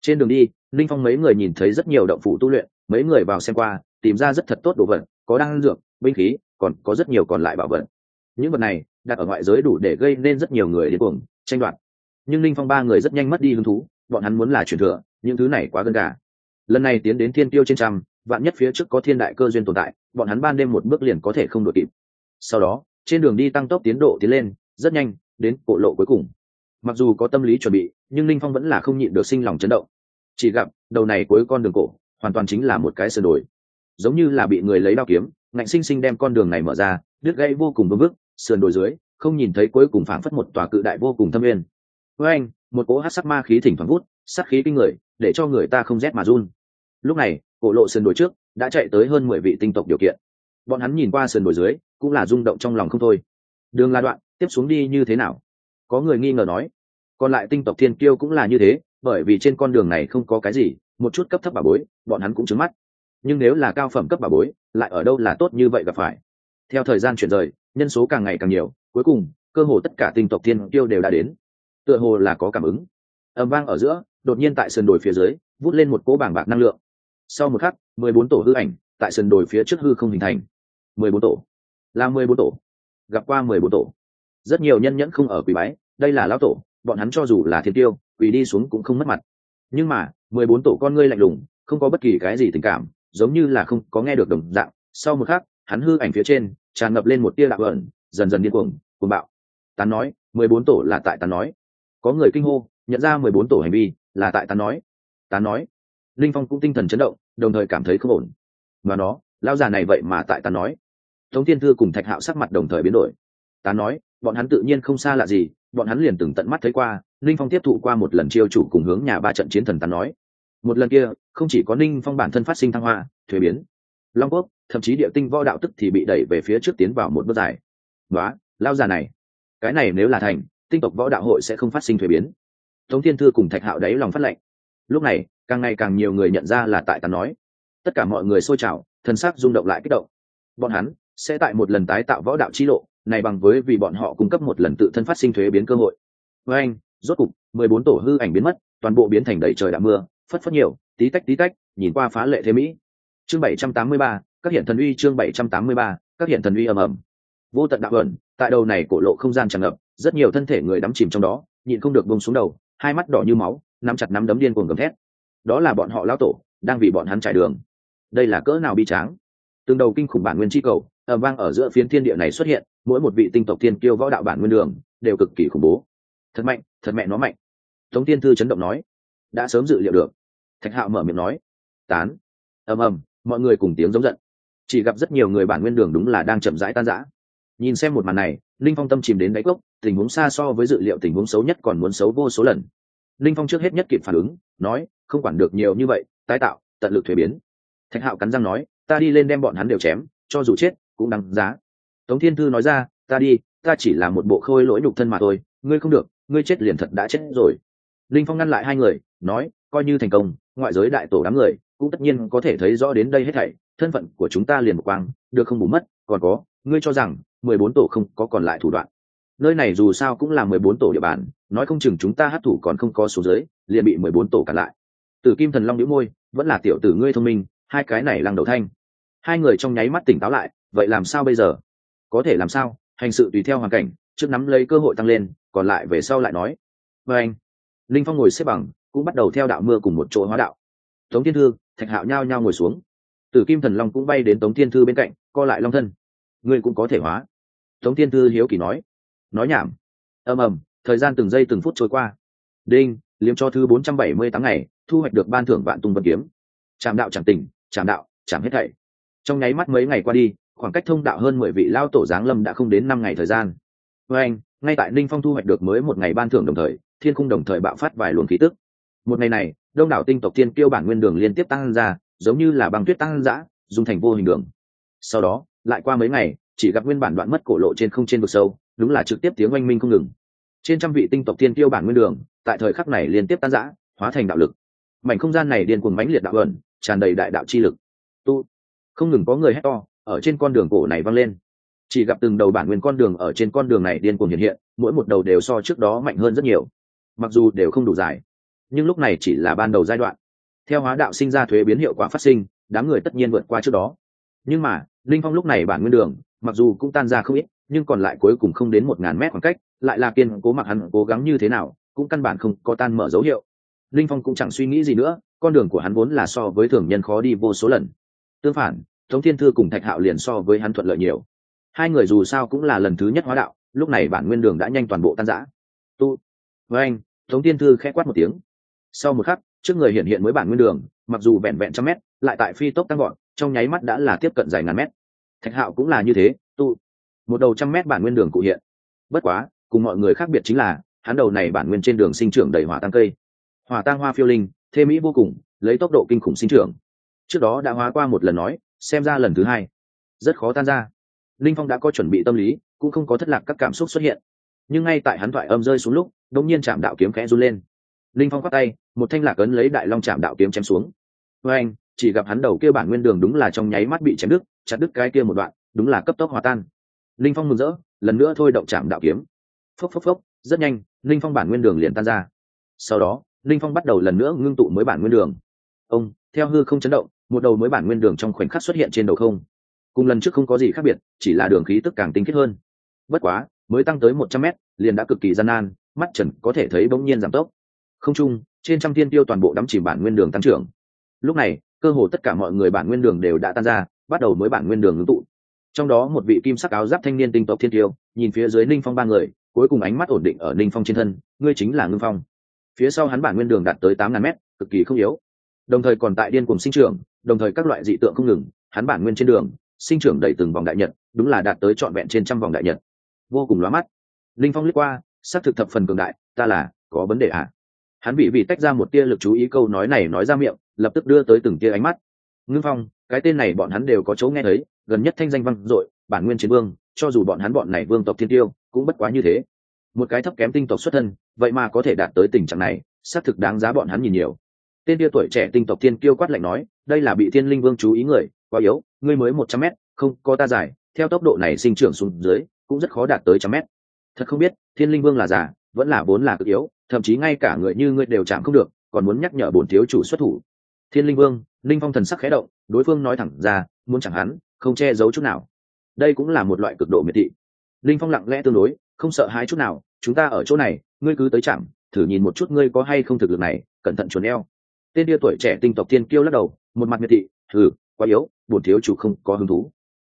Trên đường đi, linh phong mấy người nhìn thấy rất nhiều động phủ tu luyện mấy người vào xem qua, tìm ra rất thật tốt đồ vật, có đan dược, binh khí, còn có rất nhiều còn lại bảo vật. Những vật này, đặt ở ngoại giới đủ để gây nên rất nhiều người đến cuồng, tranh đoạt. Nhưng linh phong ba người rất nhanh mất đi hứng thú, bọn hắn muốn là truyền thừa, những thứ này quá gần cả lần này tiến đến thiên tiêu trên trăm, vạn nhất phía trước có thiên đại cơ duyên tồn tại, bọn hắn ban đêm một bước liền có thể không đội kịp. Sau đó, trên đường đi tăng tốc tiến độ tiến lên, rất nhanh, đến cổ lộ cuối cùng. Mặc dù có tâm lý chuẩn bị, nhưng linh phong vẫn là không nhịn được sinh lòng chấn động. Chỉ gặp, đầu này cuối con đường cổ hoàn toàn chính là một cái sườn đồi. Giống như là bị người lấy đao kiếm, ngạnh sinh sinh đem con đường này mở ra, đứt gãy vô cùng vương vức, sườn đồi dưới, không nhìn thấy cuối cùng phảng phất một tòa cự đại vô cùng thâm uyên. với anh, một cỗ hát sắc ma khí thỉnh thoảng vút sắc khí kinh người, để cho người ta không rét mà run. Lúc này, cổ lộ sườn đồi trước đã chạy tới hơn mười vị tinh tộc điều kiện. Bọn hắn nhìn qua sườn đồi dưới, cũng là rung động trong lòng không thôi. Đường là đoạn, tiếp xuống đi như thế nào? Có người nghi ngờ nói. Còn lại tinh tộc thiên kiêu cũng là như thế, bởi vì trên con đường này không có cái gì một chút cấp thấp bà bối, bọn hắn cũng trứng mắt. Nhưng nếu là cao phẩm cấp bà bối, lại ở đâu là tốt như vậy gặp phải? Theo thời gian chuyển rời, nhân số càng ngày càng nhiều, cuối cùng, cơ hồ tất cả tinh tộc thiên kiêu đều đã đến. Tựa hồ là có cảm ứng. Ầm vang ở giữa, đột nhiên tại sườn đồi phía dưới, vút lên một cỗ bảng bạc năng lượng. Sau một khắc, mười bốn tổ hư ảnh tại sườn đồi phía trước hư không hình thành. Mười bốn tổ. Là mười bốn tổ. Gặp qua mười bốn tổ. Rất nhiều nhân nhẫn không ở quỷ bái, đây là lão tổ, bọn hắn cho dù là thiên tiêu quỷ đi xuống cũng không mất mặt. Nhưng mà mười bốn tổ con ngươi lạnh lùng, không có bất kỳ cái gì tình cảm, giống như là không có nghe được đồng dạng. Sau một khắc, hắn hư ảnh phía trên, tràn ngập lên một tia lạc ẩn, dần dần điên cuồng cuồng bạo. Tán nói, mười bốn tổ là tại tán nói. Có người kinh hô, nhận ra mười bốn tổ hành vi là tại tán nói. Tán nói. Linh phong cũng tinh thần chấn động, đồng thời cảm thấy không ổn. Và nó lao già này vậy mà tại tán nói. Tống thiên thư cùng thạch hạo sắc mặt đồng thời biến đổi. Tán nói, bọn hắn tự nhiên không xa lạ gì bọn hắn liền từng tận mắt thấy qua linh phong tiếp thụ qua một lần chiêu chủ cùng hướng nhà ba trận chiến thần tán nói. Một lần kia, không chỉ có ninh phong bản thân phát sinh thăng hoa, thuế biến, long quốc, thậm chí địa tinh võ đạo tức thì bị đẩy về phía trước tiến vào một bước dài. Đó lao già này, cái này nếu là thành, tinh tộc võ đạo hội sẽ không phát sinh thuế biến. Tống thiên thư cùng thạch hạo đáy lòng phát lệnh. Lúc này, càng ngày càng nhiều người nhận ra là tại tàn nói. Tất cả mọi người xôi trào thân sắc rung động lại kích động. Bọn hắn sẽ tại một lần tái tạo võ đạo chi lộ này bằng với vì bọn họ cung cấp một lần tự thân phát sinh thuế biến cơ hội. Với anh, rốt cục, mười bốn tổ hư ảnh biến mất, toàn bộ biến thành đầy trời đã mưa, phất phất nhiều, tí tách tí tách, nhìn qua phá lệ thế mỹ. Chương bảy trăm tám mươi ba, các hiện thần uy chương bảy trăm tám mươi ba, các hiện thần uy ầm ầm. Vô tận đạo ẩn, tại đầu này cổ lộ không gian tràn ngập, rất nhiều thân thể người đắm chìm trong đó, nhịn không được bông xuống đầu, hai mắt đỏ như máu, nắm chặt nắm đấm điên cuồng gầm thét. Đó là bọn họ lao tổ, đang vì bọn hắn trải đường. Đây là cỡ nào bi tráng? Từng đầu kinh khủng bản nguyên chi cầu ở vang ở giữa phiến thiên địa này xuất hiện, mỗi một vị tinh tộc tiên kiêu võ đạo bản nguyên đường, đều cực kỳ khủng bố. Thật mạnh, thật mẹ nó mạnh. Tống tiên thư chấn động nói, đã sớm dự liệu được. Thạch hạo mở miệng nói, tán. Ầm ầm, mọi người cùng tiếng giống giận. Chỉ gặp rất nhiều người bản nguyên đường đúng là đang chậm rãi tan rã. Nhìn xem một màn này, linh phong tâm chìm đến đáy cốc, tình huống xa so với dự liệu tình huống xấu nhất còn muốn xấu vô số lần. Linh phong trước hết nhất kịp phản ứng, nói, không quản được nhiều như vậy, tái tạo, tận lực thuế biến. Thạch hạo cắn răng nói ta đi lên đem bọn hắn đều chém, cho dù chết, cũng đáng giá. Tống thiên thư nói ra, ta đi, ta chỉ là một bộ khôi lỗi nhục thân mà thôi, ngươi không được, ngươi chết liền thật đã chết rồi. Linh phong ngăn lại hai người, nói, coi như thành công, ngoại giới đại tổ đám người, cũng tất nhiên có thể thấy rõ đến đây hết thảy, thân phận của chúng ta liền một quang, được không bù mất, còn có, ngươi cho rằng, mười bốn tổ không có còn lại thủ đoạn. Nơi này dù sao cũng là mười bốn tổ địa bàn, nói không chừng chúng ta hát thủ còn không có số giới, liền bị mười bốn tổ cản lại. Tử kim thần long đĩu môi, vẫn là tiểu tử ngươi thông minh, hai cái này lăng đầu thanh hai người trong nháy mắt tỉnh táo lại, vậy làm sao bây giờ? Có thể làm sao? Hành sự tùy theo hoàn cảnh, trước nắm lấy cơ hội tăng lên, còn lại về sau lại nói. Và anh, linh phong ngồi xếp bằng, cũng bắt đầu theo đạo mưa cùng một chỗ hóa đạo. Tống thiên thư, thạch hạo nhao nhao ngồi xuống. Tử kim thần long cũng bay đến tống thiên thư bên cạnh, co lại long thân. Ngươi cũng có thể hóa. Tống thiên thư hiếu kỳ nói. Nói nhảm. Ầm ầm, thời gian từng giây từng phút trôi qua. Đinh, liếm cho thư bốn trăm bảy mươi tám ngày, thu hoạch được ban thưởng vạn tung vật kiếm. Trạm đạo chẳng tỉnh trạm đạo chẳng hết thảy trong nháy mắt mấy ngày qua đi, khoảng cách thông đạo hơn mười vị lao tổ giáng lâm đã không đến năm ngày thời gian. Với anh, ngay tại ninh phong thu hoạch được mới một ngày ban thưởng đồng thời, thiên khung đồng thời bạo phát vài luồng khí tức. Một ngày này, đông đảo tinh tộc thiên kiêu bản nguyên đường liên tiếp tăng ra, giống như là băng tuyết tăng dã dùng thành vô hình đường. Sau đó, lại qua mấy ngày, chỉ gặp nguyên bản đoạn mất cổ lộ trên không trên vực sâu, đúng là trực tiếp tiếng oanh minh không ngừng. Trên trăm vị tinh tộc thiên kiêu bản nguyên đường, tại thời khắc này liên tiếp tan giã hóa thành đạo lực. Mảnh không gian này điên cuồng mãnh liệt đạo ẩn, tràn đầy đại đạo chi lực. Tu không ngừng có người hét to, ở trên con đường cổ này văng lên. Chỉ gặp từng đầu bản nguyên con đường ở trên con đường này điên cuồng hiện hiện, mỗi một đầu đều so trước đó mạnh hơn rất nhiều. Mặc dù đều không đủ dài, nhưng lúc này chỉ là ban đầu giai đoạn. Theo hóa đạo sinh ra thuế biến hiệu quả phát sinh, đám người tất nhiên vượt qua trước đó. Nhưng mà, linh phong lúc này bản nguyên đường, mặc dù cũng tan ra không ít, nhưng còn lại cuối cùng không đến một ngàn mét khoảng cách, lại là kiên cố mặc hắn cố gắng như thế nào, cũng căn bản không có tan mở dấu hiệu. Linh phong cũng chẳng suy nghĩ gì nữa, con đường của hắn vốn là so với thường nhân khó đi vô số lần tương phản, tống thiên thư cùng thạch hạo liền so với hắn thuận lợi nhiều. Hai người dù sao cũng là lần thứ nhất hóa đạo, lúc này bản nguyên đường đã nhanh toàn bộ tan rã. Tu, với anh, tống thiên thư khẽ quát một tiếng. Sau một khắc, trước người hiện hiện mới bản nguyên đường, mặc dù vẹn vẹn trăm mét, lại tại phi tốc tăng gọn trong nháy mắt đã là tiếp cận dài ngàn mét. Thạch hạo cũng là như thế, tu. Một đầu trăm mét bản nguyên đường cụ hiện. Bất quá, cùng mọi người khác biệt chính là, hắn đầu này bản nguyên trên đường sinh trưởng đầy hỏa tăng cây. Hỏa tăng hoa phiêu linh, thê mỹ vô cùng, lấy tốc độ kinh khủng sinh trưởng trước đó đã hóa qua một lần nói, xem ra lần thứ hai. Rất khó tan ra. Linh phong đã có chuẩn bị tâm lý, cũng không có thất lạc các cảm xúc xuất hiện. Nhưng ngay tại hắn thoại âm rơi xuống lúc đống nhiên chạm đạo kiếm khẽ run lên. Linh phong khoác tay, một thanh lạc ấn lấy đại long chạm đạo kiếm chém xuống. Với anh, chỉ gặp hắn đầu kia bản nguyên đường đúng là trong nháy mắt bị chém đứt, chặt đứt cái kia một đoạn, đúng là cấp tốc hòa tan. Linh phong mừng rỡ, lần nữa thôi động chạm đạo kiếm. Phốc phốc phốc, rất nhanh, linh phong bản nguyên đường liền tan ra. Sau đó, linh phong bắt đầu lần nữa ngưng tụ mới bản nguyên đường. Ông, theo hư không chấn động một đầu mới bản nguyên đường trong khoảnh khắc xuất hiện trên đầu không. Cùng lần trước không có gì khác biệt, chỉ là đường khí tức càng tinh khiết hơn. Bất quá, mới tăng tới một trăm mét, liền đã cực kỳ gian nan, mắt trần có thể thấy bỗng nhiên giảm tốc. Không trung trên trăm thiên tiêu toàn bộ đắm chìm bản nguyên đường tăng trưởng. Lúc này, cơ hồ tất cả mọi người bản nguyên đường đều đã tan ra, bắt đầu mới bản nguyên đường ngưng tụ. Trong đó một vị kim sắc áo giáp thanh niên tinh tộc thiên tiêu, nhìn phía dưới ninh phong ba người, cuối cùng ánh mắt ổn định ở ninh phong trên thân, ngươi chính là ngưng phong. Phía sau hắn bản nguyên đường đạt tới tám ngàn mét, cực kỳ không yếu. Đồng thời còn tại điên cùng sinh trưởng đồng thời các loại dị tượng không ngừng, hắn bản nguyên trên đường, sinh trưởng đầy từng vòng đại nhật, đúng là đạt tới trọn vẹn trên trăm vòng đại nhật. Vô cùng lóa mắt. Linh phong lướt qua, xác thực thập phần cường đại, ta là, có vấn đề à? Hắn bị vì tách ra một tia lực chú ý câu nói này nói ra miệng, lập tức đưa tới từng tia ánh mắt. Ngưng phong, cái tên này bọn hắn đều có chỗ nghe thấy, gần nhất thanh danh văn dội, bản nguyên chiến vương, cho dù bọn hắn bọn này vương tộc thiên tiêu, cũng bất quá như thế. Một cái thấp kém tinh tộc xuất thân, vậy mà có thể đạt tới tình trạng này, xác thực đáng giá bọn hắn nhìn nhiều. Tên tia tuổi trẻ tinh tộc thiên kiêu quát lạnh nói đây là bị thiên linh vương chú ý người, quá yếu, ngươi mới một trăm mét, không, có ta dài, theo tốc độ này sinh trưởng xuống dưới, cũng rất khó đạt tới trăm mét. Thật không biết, thiên linh vương là giả vẫn là vốn là cực yếu, thậm chí ngay cả người như ngươi đều chạm không được, còn muốn nhắc nhở bổn thiếu chủ xuất thủ. Thiên linh vương, linh phong thần sắc khẽ động, đối phương nói thẳng ra, muốn chẳng hắn, không che giấu chút nào. Đây cũng là một loại cực độ miệt thị. Linh phong lặng lẽ tương đối, không sợ hãi chút nào, chúng ta ở chỗ này, ngươi cứ tới chạm, thử nhìn một chút ngươi có hay không thực lực này, cẩn thận chuồn eo tên đia tuổi trẻ tinh tộc tiên kiêu lắc đầu, một mặt miệt thị thử quá yếu, bổn thiếu chủ không có hứng thú.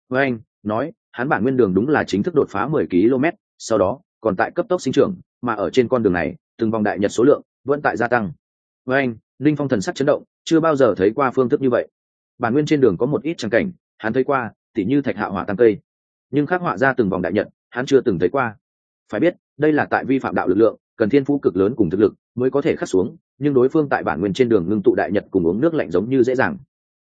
Với anh, nói, hắn bản nguyên đường đúng là chính thức đột phá mười km, sau đó, còn tại cấp tốc sinh trưởng, mà ở trên con đường này, từng vòng đại nhật số lượng vẫn tại gia tăng. Với anh, linh phong thần sắc chấn động, chưa bao giờ thấy qua phương thức như vậy. Bản nguyên trên đường có một ít trang cảnh, hắn thấy qua, tỉ như thạch hạ hỏa tăng cây. Nhưng khắc họa ra từng vòng đại nhật, hắn chưa từng thấy qua. Phải biết, đây là tại vi phạm đạo lực lượng, cần thiên phú cực lớn cùng thực lực mới có thể khắc xuống nhưng đối phương tại bản nguyên trên đường ngưng tụ đại nhật cùng uống nước lạnh giống như dễ dàng.